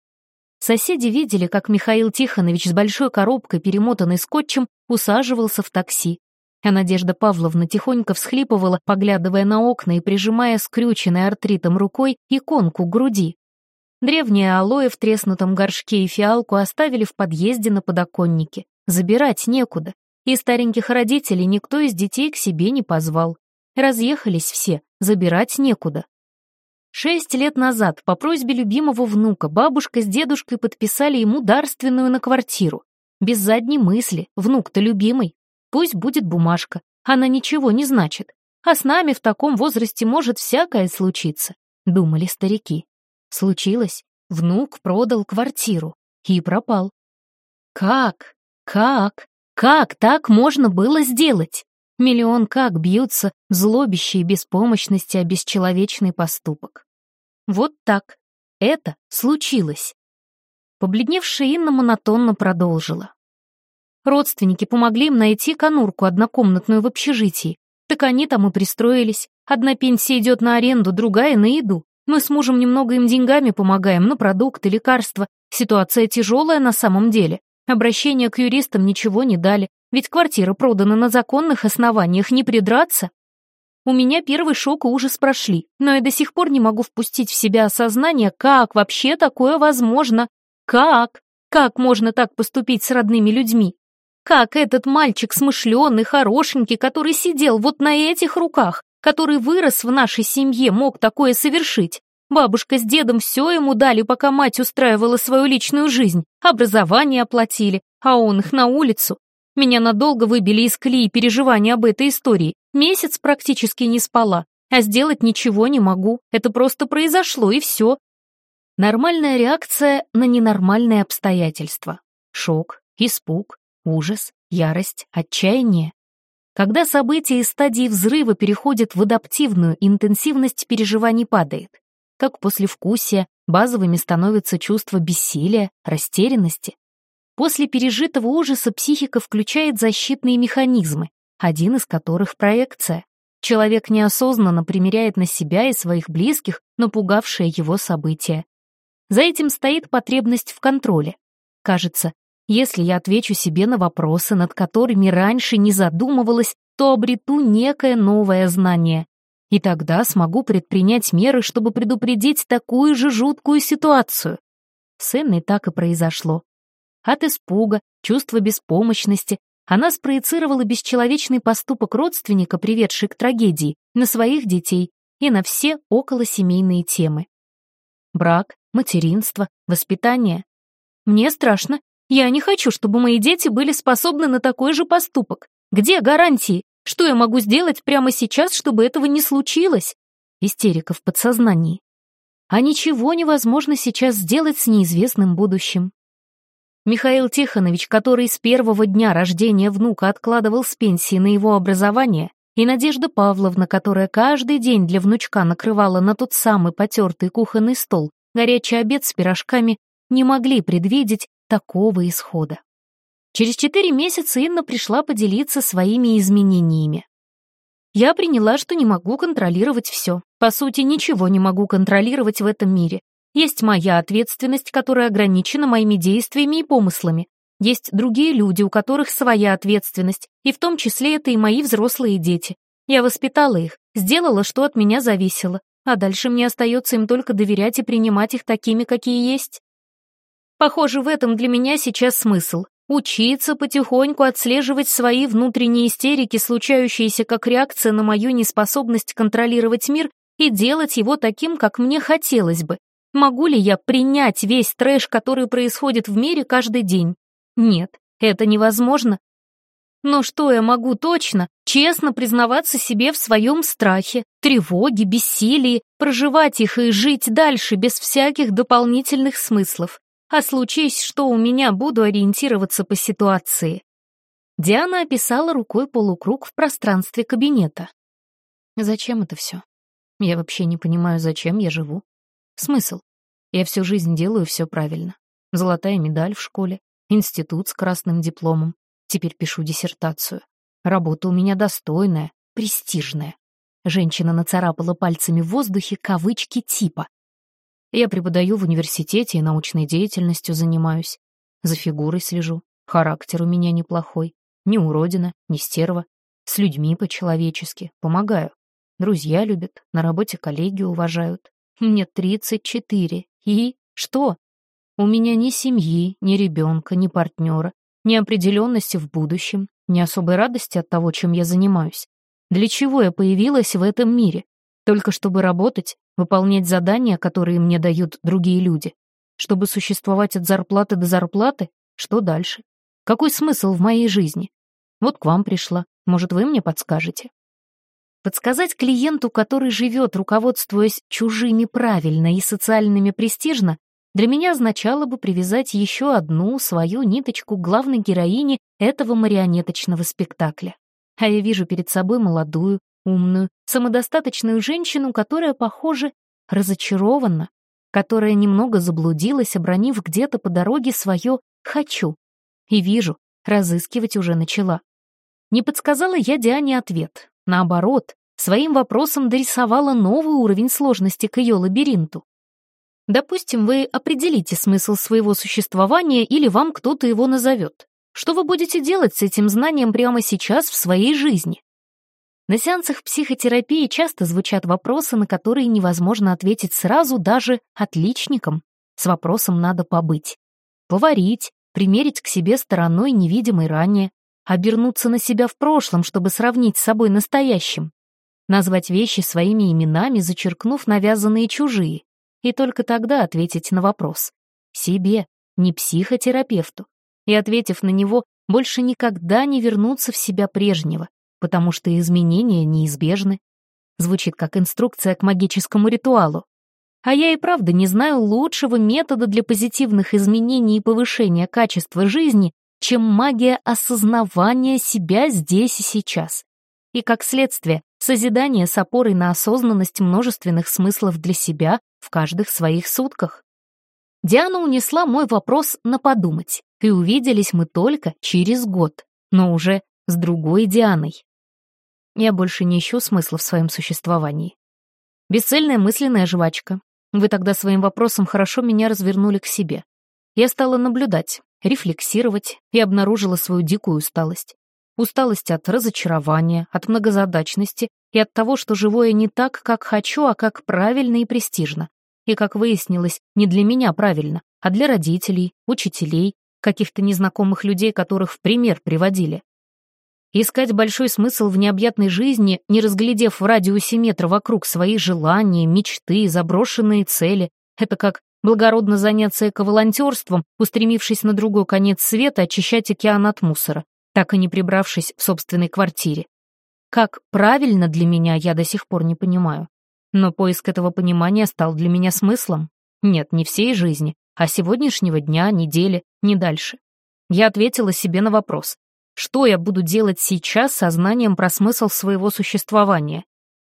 Соседи видели, как Михаил Тихонович с большой коробкой, перемотанной скотчем, усаживался в такси. А Надежда Павловна тихонько всхлипывала, поглядывая на окна и прижимая скрюченной артритом рукой иконку к груди. Древнее алоэ в треснутом горшке и фиалку оставили в подъезде на подоконнике. Забирать некуда. И стареньких родителей никто из детей к себе не позвал. Разъехались все, забирать некуда. Шесть лет назад по просьбе любимого внука бабушка с дедушкой подписали ему дарственную на квартиру. Без задней мысли, внук-то любимый. Пусть будет бумажка, она ничего не значит. А с нами в таком возрасте может всякое случиться, думали старики. Случилось, внук продал квартиру и пропал. Как? Как? Как так можно было сделать? Миллион как бьются в злобящей беспомощности о бесчеловечный поступок. Вот так. это случилось. Побледневшая Инна монотонно продолжила. Родственники помогли им найти конурку однокомнатную в общежитии. Так они там и пристроились. Одна пенсия идет на аренду, другая — на еду. Мы с мужем немного им деньгами помогаем, на продукты, лекарства. Ситуация тяжелая на самом деле. Обращения к юристам ничего не дали, ведь квартира продана на законных основаниях, не придраться. У меня первый шок и ужас прошли, но я до сих пор не могу впустить в себя осознание, как вообще такое возможно. Как? Как можно так поступить с родными людьми? Как этот мальчик смышленый, хорошенький, который сидел вот на этих руках, который вырос в нашей семье, мог такое совершить? Бабушка с дедом все ему дали, пока мать устраивала свою личную жизнь, образование оплатили, а он их на улицу. Меня надолго выбили из колеи переживания об этой истории. Месяц практически не спала, а сделать ничего не могу. Это просто произошло, и все. Нормальная реакция на ненормальные обстоятельства. Шок, испуг, ужас, ярость, отчаяние. Когда события из стадии взрыва переходят в адаптивную, интенсивность переживаний падает. Как после вкусия, базовыми становятся чувства бессилия, растерянности. После пережитого ужаса психика включает защитные механизмы, один из которых — проекция. Человек неосознанно примеряет на себя и своих близких напугавшее его событие. За этим стоит потребность в контроле. Кажется, если я отвечу себе на вопросы, над которыми раньше не задумывалась, то обрету некое новое знание. И тогда смогу предпринять меры, чтобы предупредить такую же жуткую ситуацию. С Энной так и произошло. От испуга, чувства беспомощности она спроецировала бесчеловечный поступок родственника, приведший к трагедии, на своих детей и на все околосемейные темы. Брак, материнство, воспитание. Мне страшно, я не хочу, чтобы мои дети были способны на такой же поступок. Где гарантии? Что я могу сделать прямо сейчас, чтобы этого не случилось? Истерика в подсознании. А ничего невозможно сейчас сделать с неизвестным будущим. Михаил Тихонович, который с первого дня рождения внука откладывал с пенсии на его образование, и Надежда Павловна, которая каждый день для внучка накрывала на тот самый потертый кухонный стол горячий обед с пирожками, не могли предвидеть, такого исхода. Через четыре месяца Инна пришла поделиться своими изменениями. Я приняла, что не могу контролировать все. По сути, ничего не могу контролировать в этом мире. Есть моя ответственность, которая ограничена моими действиями и помыслами. Есть другие люди, у которых своя ответственность, и в том числе это и мои взрослые дети. Я воспитала их, сделала, что от меня зависело, а дальше мне остается им только доверять и принимать их такими, какие есть. Похоже, в этом для меня сейчас смысл. Учиться потихоньку отслеживать свои внутренние истерики, случающиеся как реакция на мою неспособность контролировать мир и делать его таким, как мне хотелось бы. Могу ли я принять весь трэш, который происходит в мире каждый день? Нет, это невозможно. Но что я могу точно, честно признаваться себе в своем страхе, тревоге, бессилии, проживать их и жить дальше без всяких дополнительных смыслов а случись, что у меня буду ориентироваться по ситуации. Диана описала рукой полукруг в пространстве кабинета. Зачем это все? Я вообще не понимаю, зачем я живу. Смысл? Я всю жизнь делаю все правильно. Золотая медаль в школе, институт с красным дипломом. Теперь пишу диссертацию. Работа у меня достойная, престижная. Женщина нацарапала пальцами в воздухе кавычки типа я преподаю в университете и научной деятельностью занимаюсь. За фигурой слежу. Характер у меня неплохой. Ни уродина, ни стерва. С людьми по-человечески. Помогаю. Друзья любят, на работе коллеги уважают. Мне 34. И что? У меня ни семьи, ни ребенка, ни партнера, ни определенности в будущем, ни особой радости от того, чем я занимаюсь. Для чего я появилась в этом мире? Только чтобы работать, Выполнять задания, которые мне дают другие люди? Чтобы существовать от зарплаты до зарплаты? Что дальше? Какой смысл в моей жизни? Вот к вам пришла. Может, вы мне подскажете? Подсказать клиенту, который живет, руководствуясь чужими правильно и социальными престижно, для меня означало бы привязать еще одну свою ниточку главной героине этого марионеточного спектакля. А я вижу перед собой молодую, умную, самодостаточную женщину, которая, похоже, разочарована. которая немного заблудилась, обронив где-то по дороге свое «хочу». И вижу, разыскивать уже начала. Не подсказала я Диане ответ. Наоборот, своим вопросом дорисовала новый уровень сложности к ее лабиринту. Допустим, вы определите смысл своего существования или вам кто-то его назовет. Что вы будете делать с этим знанием прямо сейчас в своей жизни? На сеансах психотерапии часто звучат вопросы, на которые невозможно ответить сразу даже отличникам. С вопросом надо побыть. Поварить, примерить к себе стороной невидимой ранее, обернуться на себя в прошлом, чтобы сравнить с собой настоящим, назвать вещи своими именами, зачеркнув навязанные чужие, и только тогда ответить на вопрос. Себе, не психотерапевту. И, ответив на него, больше никогда не вернуться в себя прежнего, потому что изменения неизбежны. Звучит как инструкция к магическому ритуалу. А я и правда не знаю лучшего метода для позитивных изменений и повышения качества жизни, чем магия осознавания себя здесь и сейчас. И, как следствие, созидание с опорой на осознанность множественных смыслов для себя в каждых своих сутках. Диана унесла мой вопрос на подумать, и увиделись мы только через год, но уже с другой Дианой. Я больше не ищу смысла в своем существовании. Бесцельная мысленная жвачка. Вы тогда своим вопросом хорошо меня развернули к себе. Я стала наблюдать, рефлексировать и обнаружила свою дикую усталость. Усталость от разочарования, от многозадачности и от того, что живое не так, как хочу, а как правильно и престижно. И, как выяснилось, не для меня правильно, а для родителей, учителей, каких-то незнакомых людей, которых в пример приводили. Искать большой смысл в необъятной жизни, не разглядев в радиусе метра вокруг свои желания, мечты, заброшенные цели, это как благородно заняться эковолонтерством, устремившись на другой конец света очищать океан от мусора, так и не прибравшись в собственной квартире. Как правильно для меня, я до сих пор не понимаю. Но поиск этого понимания стал для меня смыслом. Нет, не всей жизни, а сегодняшнего дня, недели, не дальше. Я ответила себе на вопрос. Что я буду делать сейчас со знанием про смысл своего существования?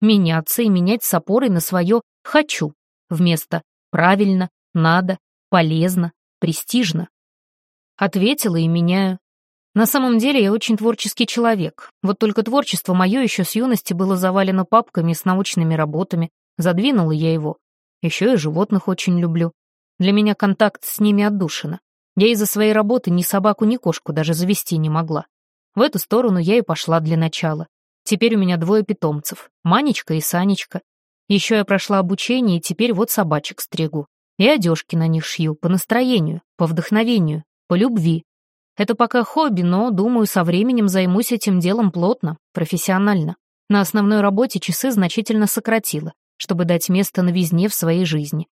Меняться и менять с опорой на свое «хочу» вместо Правильно, надо, полезно, престижно. Ответила и меняю. На самом деле я очень творческий человек. Вот только творчество мое еще с юности было завалено папками с научными работами. Задвинула я его. Еще и животных очень люблю. Для меня контакт с ними отдушина. Я из-за своей работы ни собаку, ни кошку даже завести не могла. В эту сторону я и пошла для начала. Теперь у меня двое питомцев, Манечка и Санечка. Еще я прошла обучение, и теперь вот собачек стригу. И одежки на них шью, по настроению, по вдохновению, по любви. Это пока хобби, но, думаю, со временем займусь этим делом плотно, профессионально. На основной работе часы значительно сократила, чтобы дать место новизне в своей жизни.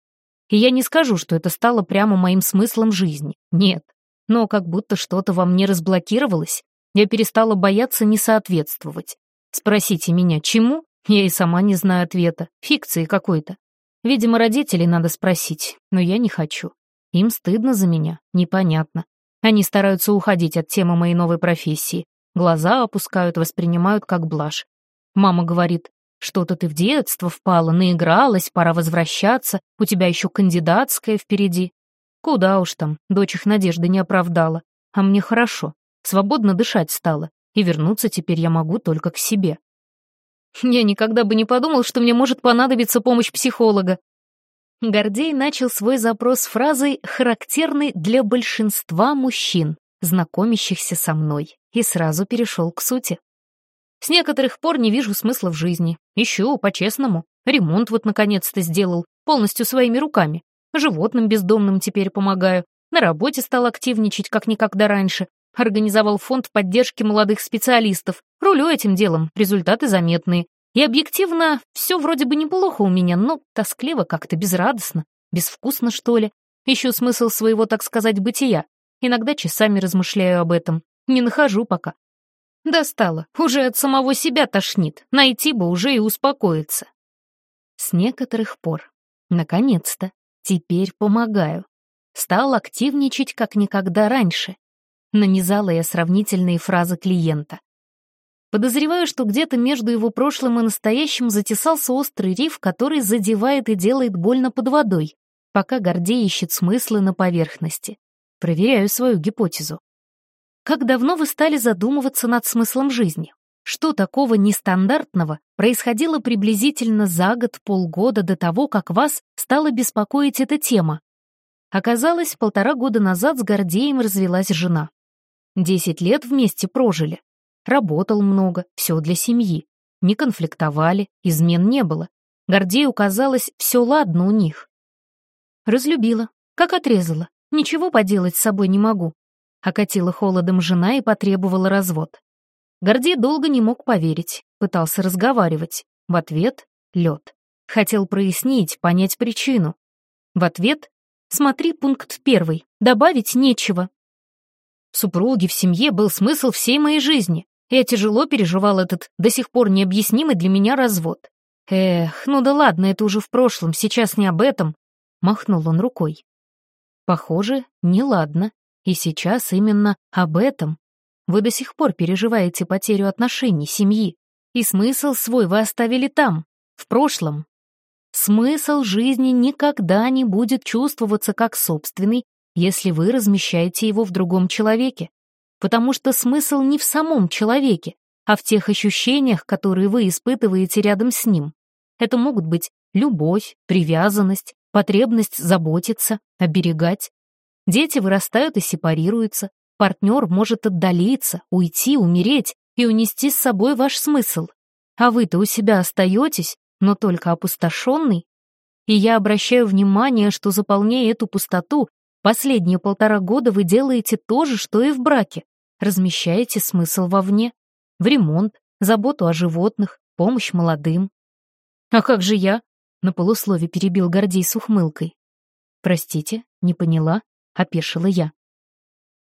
И я не скажу, что это стало прямо моим смыслом жизни. Нет. Но как будто что-то во мне разблокировалось, я перестала бояться не соответствовать. Спросите меня, чему? Я и сама не знаю ответа. Фикции какой-то. Видимо, родителей надо спросить, но я не хочу. Им стыдно за меня, непонятно. Они стараются уходить от темы моей новой профессии. Глаза опускают, воспринимают как блажь. Мама говорит, что-то ты в детство впала, наигралась, пора возвращаться, у тебя еще кандидатская впереди. Куда уж там, дочь их надежды не оправдала. А мне хорошо, свободно дышать стало, и вернуться теперь я могу только к себе. Я никогда бы не подумал, что мне может понадобиться помощь психолога. Гордей начал свой запрос фразой, характерной для большинства мужчин, знакомящихся со мной, и сразу перешел к сути. С некоторых пор не вижу смысла в жизни. Ищу, по-честному. Ремонт вот наконец-то сделал, полностью своими руками. Животным бездомным теперь помогаю. На работе стал активничать, как никогда раньше. Организовал фонд поддержки молодых специалистов. Рулю этим делом, результаты заметные. И объективно, все вроде бы неплохо у меня, но тоскливо как-то, безрадостно, безвкусно, что ли. Ищу смысл своего, так сказать, бытия. Иногда часами размышляю об этом. Не нахожу пока. Достало. Уже от самого себя тошнит. Найти бы уже и успокоиться. С некоторых пор. Наконец-то. Теперь помогаю. Стал активничать, как никогда раньше. Нанизала я сравнительные фразы клиента. Подозреваю, что где-то между его прошлым и настоящим затесался острый риф, который задевает и делает больно под водой. пока Гордей ищет смыслы на поверхности. Проверяю свою гипотезу. Как давно вы стали задумываться над смыслом жизни? Что такого нестандартного происходило приблизительно за год-полгода до того, как вас стала беспокоить эта тема? Оказалось, полтора года назад с Гордеем развелась жена. Десять лет вместе прожили. Работал много, все для семьи. Не конфликтовали, измен не было. Гордею казалось, все ладно у них. Разлюбила, как отрезала. Ничего поделать с собой не могу. Окатила холодом жена и потребовала развод. Гордей долго не мог поверить, пытался разговаривать. В ответ — лед. Хотел прояснить, понять причину. В ответ — смотри пункт первый, добавить нечего. В супруге, в семье был смысл всей моей жизни. Я тяжело переживал этот до сих пор необъяснимый для меня развод. Эх, ну да ладно, это уже в прошлом, сейчас не об этом. Махнул он рукой. Похоже, неладно. И сейчас именно об этом. Вы до сих пор переживаете потерю отношений, семьи. И смысл свой вы оставили там, в прошлом. Смысл жизни никогда не будет чувствоваться как собственный, если вы размещаете его в другом человеке. Потому что смысл не в самом человеке, а в тех ощущениях, которые вы испытываете рядом с ним. Это могут быть любовь, привязанность, потребность заботиться, оберегать. Дети вырастают и сепарируются, партнер может отдалиться, уйти, умереть и унести с собой ваш смысл. А вы-то у себя остаетесь, но только опустошенный. И я обращаю внимание, что заполняя эту пустоту, последние полтора года вы делаете то же, что и в браке. Размещаете смысл вовне. В ремонт, заботу о животных, помощь молодым. «А как же я?» — на полуслове перебил Гордей с ухмылкой. «Простите, не поняла», — опешила я.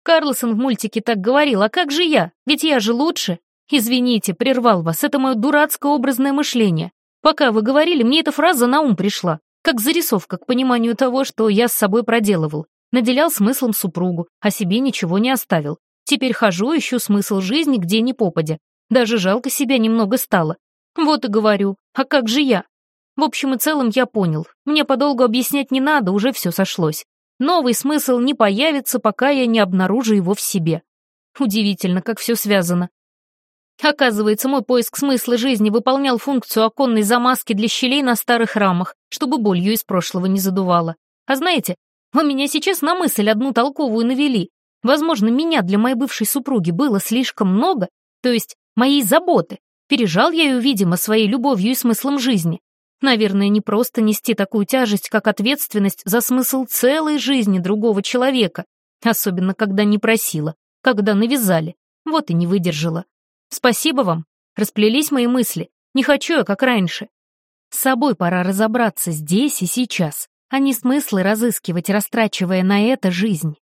«Карлсон в мультике так говорил, а как же я? Ведь я же лучше!» «Извините, прервал вас, это мое дурацкое образное мышление. Пока вы говорили, мне эта фраза на ум пришла, как зарисовка к пониманию того, что я с собой проделывал. Наделял смыслом супругу, а себе ничего не оставил. Теперь хожу, ищу смысл жизни, где ни попадя. Даже жалко себя немного стало. Вот и говорю, а как же я? В общем и целом я понял. Мне подолгу объяснять не надо, уже все сошлось. Новый смысл не появится, пока я не обнаружу его в себе. Удивительно, как все связано. Оказывается, мой поиск смысла жизни выполнял функцию оконной замазки для щелей на старых рамах, чтобы болью из прошлого не задувало. А знаете, вы меня сейчас на мысль одну толковую навели. Возможно, меня для моей бывшей супруги было слишком много, то есть моей заботы. Пережал я ее, видимо, своей любовью и смыслом жизни. Наверное, не просто нести такую тяжесть, как ответственность за смысл целой жизни другого человека, особенно когда не просила, когда навязали. Вот и не выдержала. Спасибо вам. Расплелись мои мысли. Не хочу я, как раньше. С собой пора разобраться здесь и сейчас, а не смыслы разыскивать, растрачивая на это жизнь.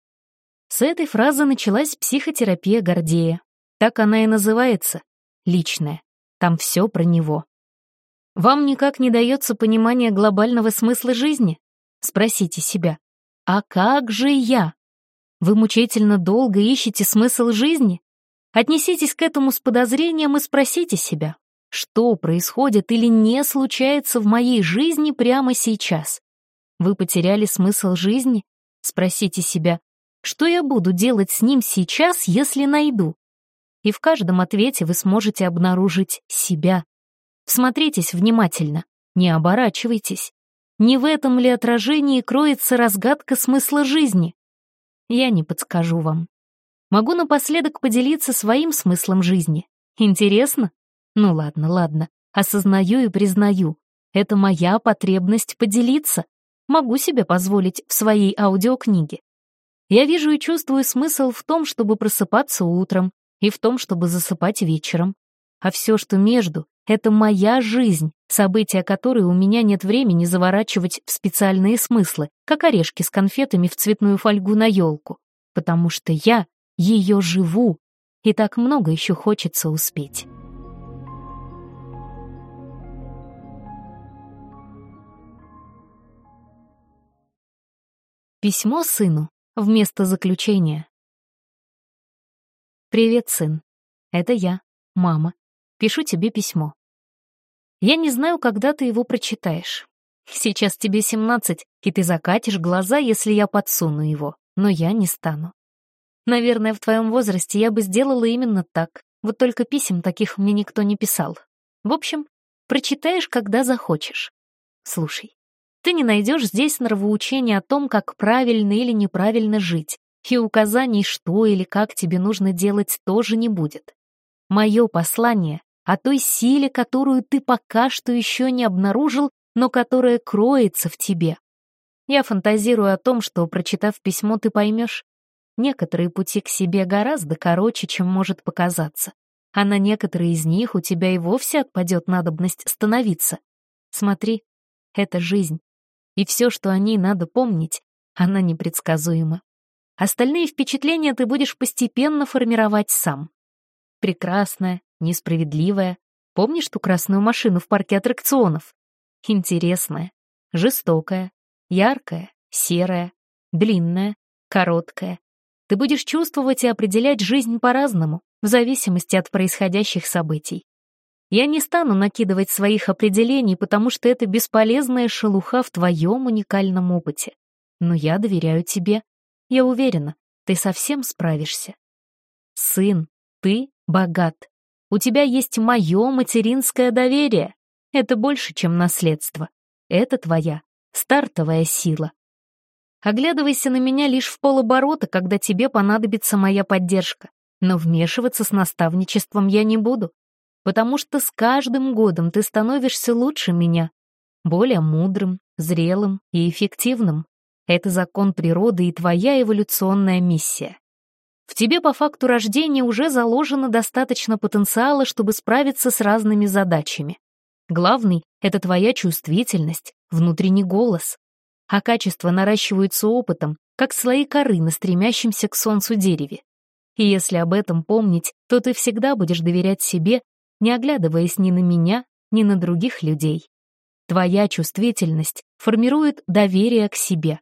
С этой фразы началась психотерапия Гордея. Так она и называется. Личная. Там все про него. Вам никак не дается понимание глобального смысла жизни? Спросите себя. А как же я? Вы мучительно долго ищете смысл жизни? Отнеситесь к этому с подозрением и спросите себя, что происходит или не случается в моей жизни прямо сейчас? Вы потеряли смысл жизни? Спросите себя, что я буду делать с ним сейчас, если найду? и в каждом ответе вы сможете обнаружить себя. Всмотритесь внимательно, не оборачивайтесь. Не в этом ли отражении кроется разгадка смысла жизни? Я не подскажу вам. Могу напоследок поделиться своим смыслом жизни. Интересно? Ну ладно, ладно. Осознаю и признаю. Это моя потребность поделиться. Могу себе позволить в своей аудиокниге. Я вижу и чувствую смысл в том, чтобы просыпаться утром, и в том, чтобы засыпать вечером. А все, что между, это моя жизнь, события которой у меня нет времени заворачивать в специальные смыслы, как орешки с конфетами в цветную фольгу на елку, потому что я ее живу, и так много еще хочется успеть. Письмо сыну вместо заключения. «Привет, сын. Это я, мама. Пишу тебе письмо. Я не знаю, когда ты его прочитаешь. Сейчас тебе семнадцать, и ты закатишь глаза, если я подсуну его, но я не стану. Наверное, в твоем возрасте я бы сделала именно так, вот только писем таких мне никто не писал. В общем, прочитаешь, когда захочешь. Слушай, ты не найдешь здесь нравоучения о том, как правильно или неправильно жить, и указаний, что или как тебе нужно делать, тоже не будет. Мое послание о той силе, которую ты пока что еще не обнаружил, но которая кроется в тебе. Я фантазирую о том, что, прочитав письмо, ты поймешь, некоторые пути к себе гораздо короче, чем может показаться, а на некоторые из них у тебя и вовсе отпадет надобность становиться. Смотри, это жизнь, и все, что о ней надо помнить, она непредсказуема. Остальные впечатления ты будешь постепенно формировать сам. Прекрасная, несправедливая. Помнишь ту красную машину в парке аттракционов? Интересная, жестокая, яркая, серая, длинная, короткая. Ты будешь чувствовать и определять жизнь по-разному, в зависимости от происходящих событий. Я не стану накидывать своих определений, потому что это бесполезная шелуха в твоем уникальном опыте. Но я доверяю тебе. Я уверена, ты совсем справишься. Сын, ты богат. У тебя есть мое материнское доверие. Это больше, чем наследство. Это твоя стартовая сила. Оглядывайся на меня лишь в полоборота, когда тебе понадобится моя поддержка. Но вмешиваться с наставничеством я не буду, потому что с каждым годом ты становишься лучше меня, более мудрым, зрелым и эффективным. Это закон природы и твоя эволюционная миссия. В тебе по факту рождения уже заложено достаточно потенциала, чтобы справиться с разными задачами. Главный — это твоя чувствительность, внутренний голос. А качества наращиваются опытом, как слои коры на стремящемся к солнцу дереве. И если об этом помнить, то ты всегда будешь доверять себе, не оглядываясь ни на меня, ни на других людей. Твоя чувствительность формирует доверие к себе.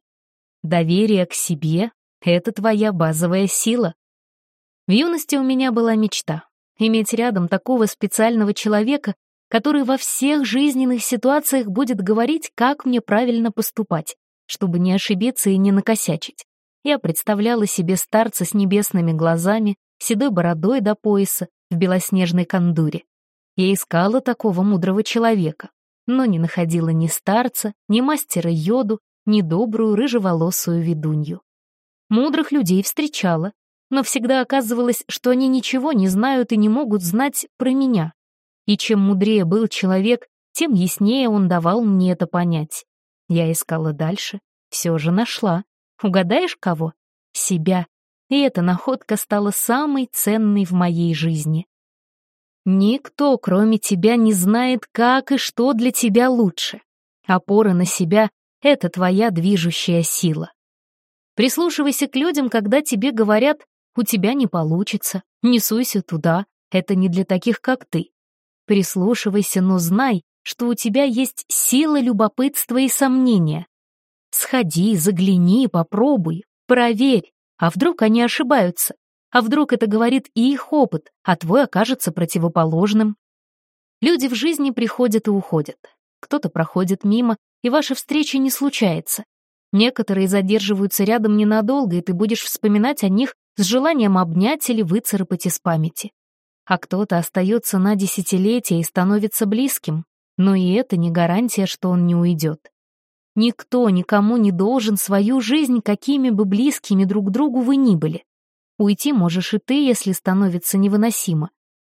Доверие к себе — это твоя базовая сила. В юности у меня была мечта — иметь рядом такого специального человека, который во всех жизненных ситуациях будет говорить, как мне правильно поступать, чтобы не ошибиться и не накосячить. Я представляла себе старца с небесными глазами, седой бородой до пояса, в белоснежной кондуре. Я искала такого мудрого человека, но не находила ни старца, ни мастера йоду, ни добрую рыжеволосую ведунью. Мудрых людей встречала, но всегда оказывалось, что они ничего не знают и не могут знать про меня, и чем мудрее был человек, тем яснее он давал мне это понять. Я искала дальше, все же нашла. Угадаешь кого? Себя. И эта находка стала самой ценной в моей жизни. Никто, кроме тебя, не знает, как и что для тебя лучше. Опора на себя — это твоя движущая сила. Прислушивайся к людям, когда тебе говорят «у тебя не получится», «не суйся туда», «это не для таких, как ты». Прислушивайся, но знай, что у тебя есть сила любопытства и сомнения. Сходи, загляни, попробуй, проверь, а вдруг они ошибаются, а вдруг это говорит и их опыт, а твой окажется противоположным. Люди в жизни приходят и уходят. Кто-то проходит мимо, и ваша встреча не случается. Некоторые задерживаются рядом ненадолго, и ты будешь вспоминать о них с желанием обнять или выцарапать из памяти а кто-то остается на десятилетия и становится близким, но и это не гарантия, что он не уйдет. Никто никому не должен свою жизнь, какими бы близкими друг другу вы ни были. Уйти можешь и ты, если становится невыносимо.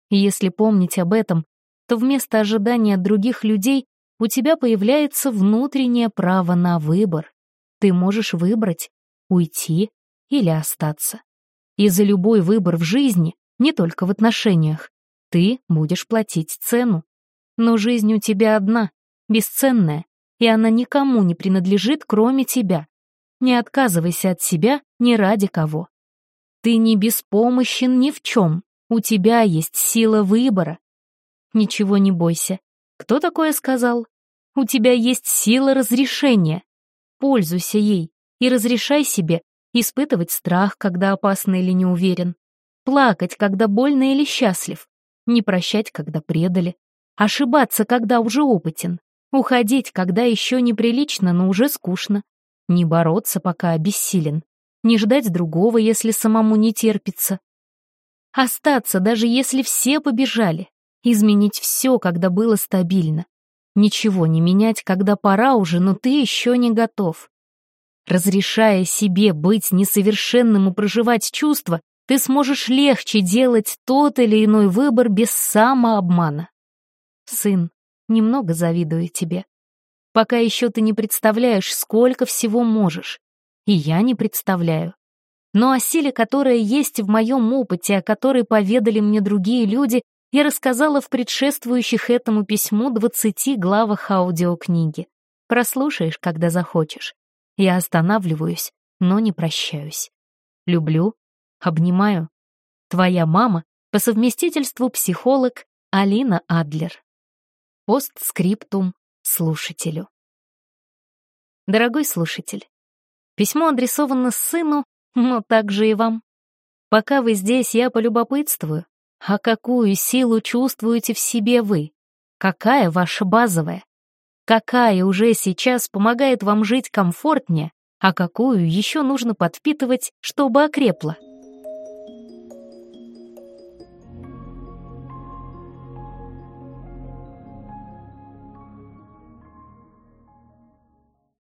И если помнить об этом, то вместо ожидания от других людей у тебя появляется внутреннее право на выбор. Ты можешь выбрать — уйти или остаться. И за любой выбор в жизни не только в отношениях. Ты будешь платить цену. Но жизнь у тебя одна, бесценная, и она никому не принадлежит, кроме тебя. Не отказывайся от себя ни ради кого. Ты не беспомощен ни в чем, у тебя есть сила выбора. Ничего не бойся. Кто такое сказал? У тебя есть сила разрешения. Пользуйся ей и разрешай себе испытывать страх, когда опасно или не уверен, Плакать, когда больно или счастлив. Не прощать, когда предали. Ошибаться, когда уже опытен. Уходить, когда еще неприлично, но уже скучно. Не бороться, пока обессилен. Не ждать другого, если самому не терпится. Остаться, даже если все побежали. Изменить все, когда было стабильно. Ничего не менять, когда пора уже, но ты еще не готов. Разрешая себе быть несовершенным и проживать чувства, ты сможешь легче делать тот или иной выбор без самообмана. Сын, немного завидую тебе. Пока еще ты не представляешь, сколько всего можешь. И я не представляю. Но о силе, которая есть в моем опыте, о которой поведали мне другие люди, я рассказала в предшествующих этому письму 20 главах аудиокниги. Прослушаешь, когда захочешь. Я останавливаюсь, но не прощаюсь. Люблю, обнимаю. Твоя мама по совместительству психолог Алина Адлер. Постскриптум слушателю. Дорогой слушатель, письмо адресовано сыну, но также и вам. Пока вы здесь, я полюбопытствую, а какую силу чувствуете в себе вы? Какая ваша базовая? Какая уже сейчас помогает вам жить комфортнее, а какую еще нужно подпитывать, чтобы окрепла?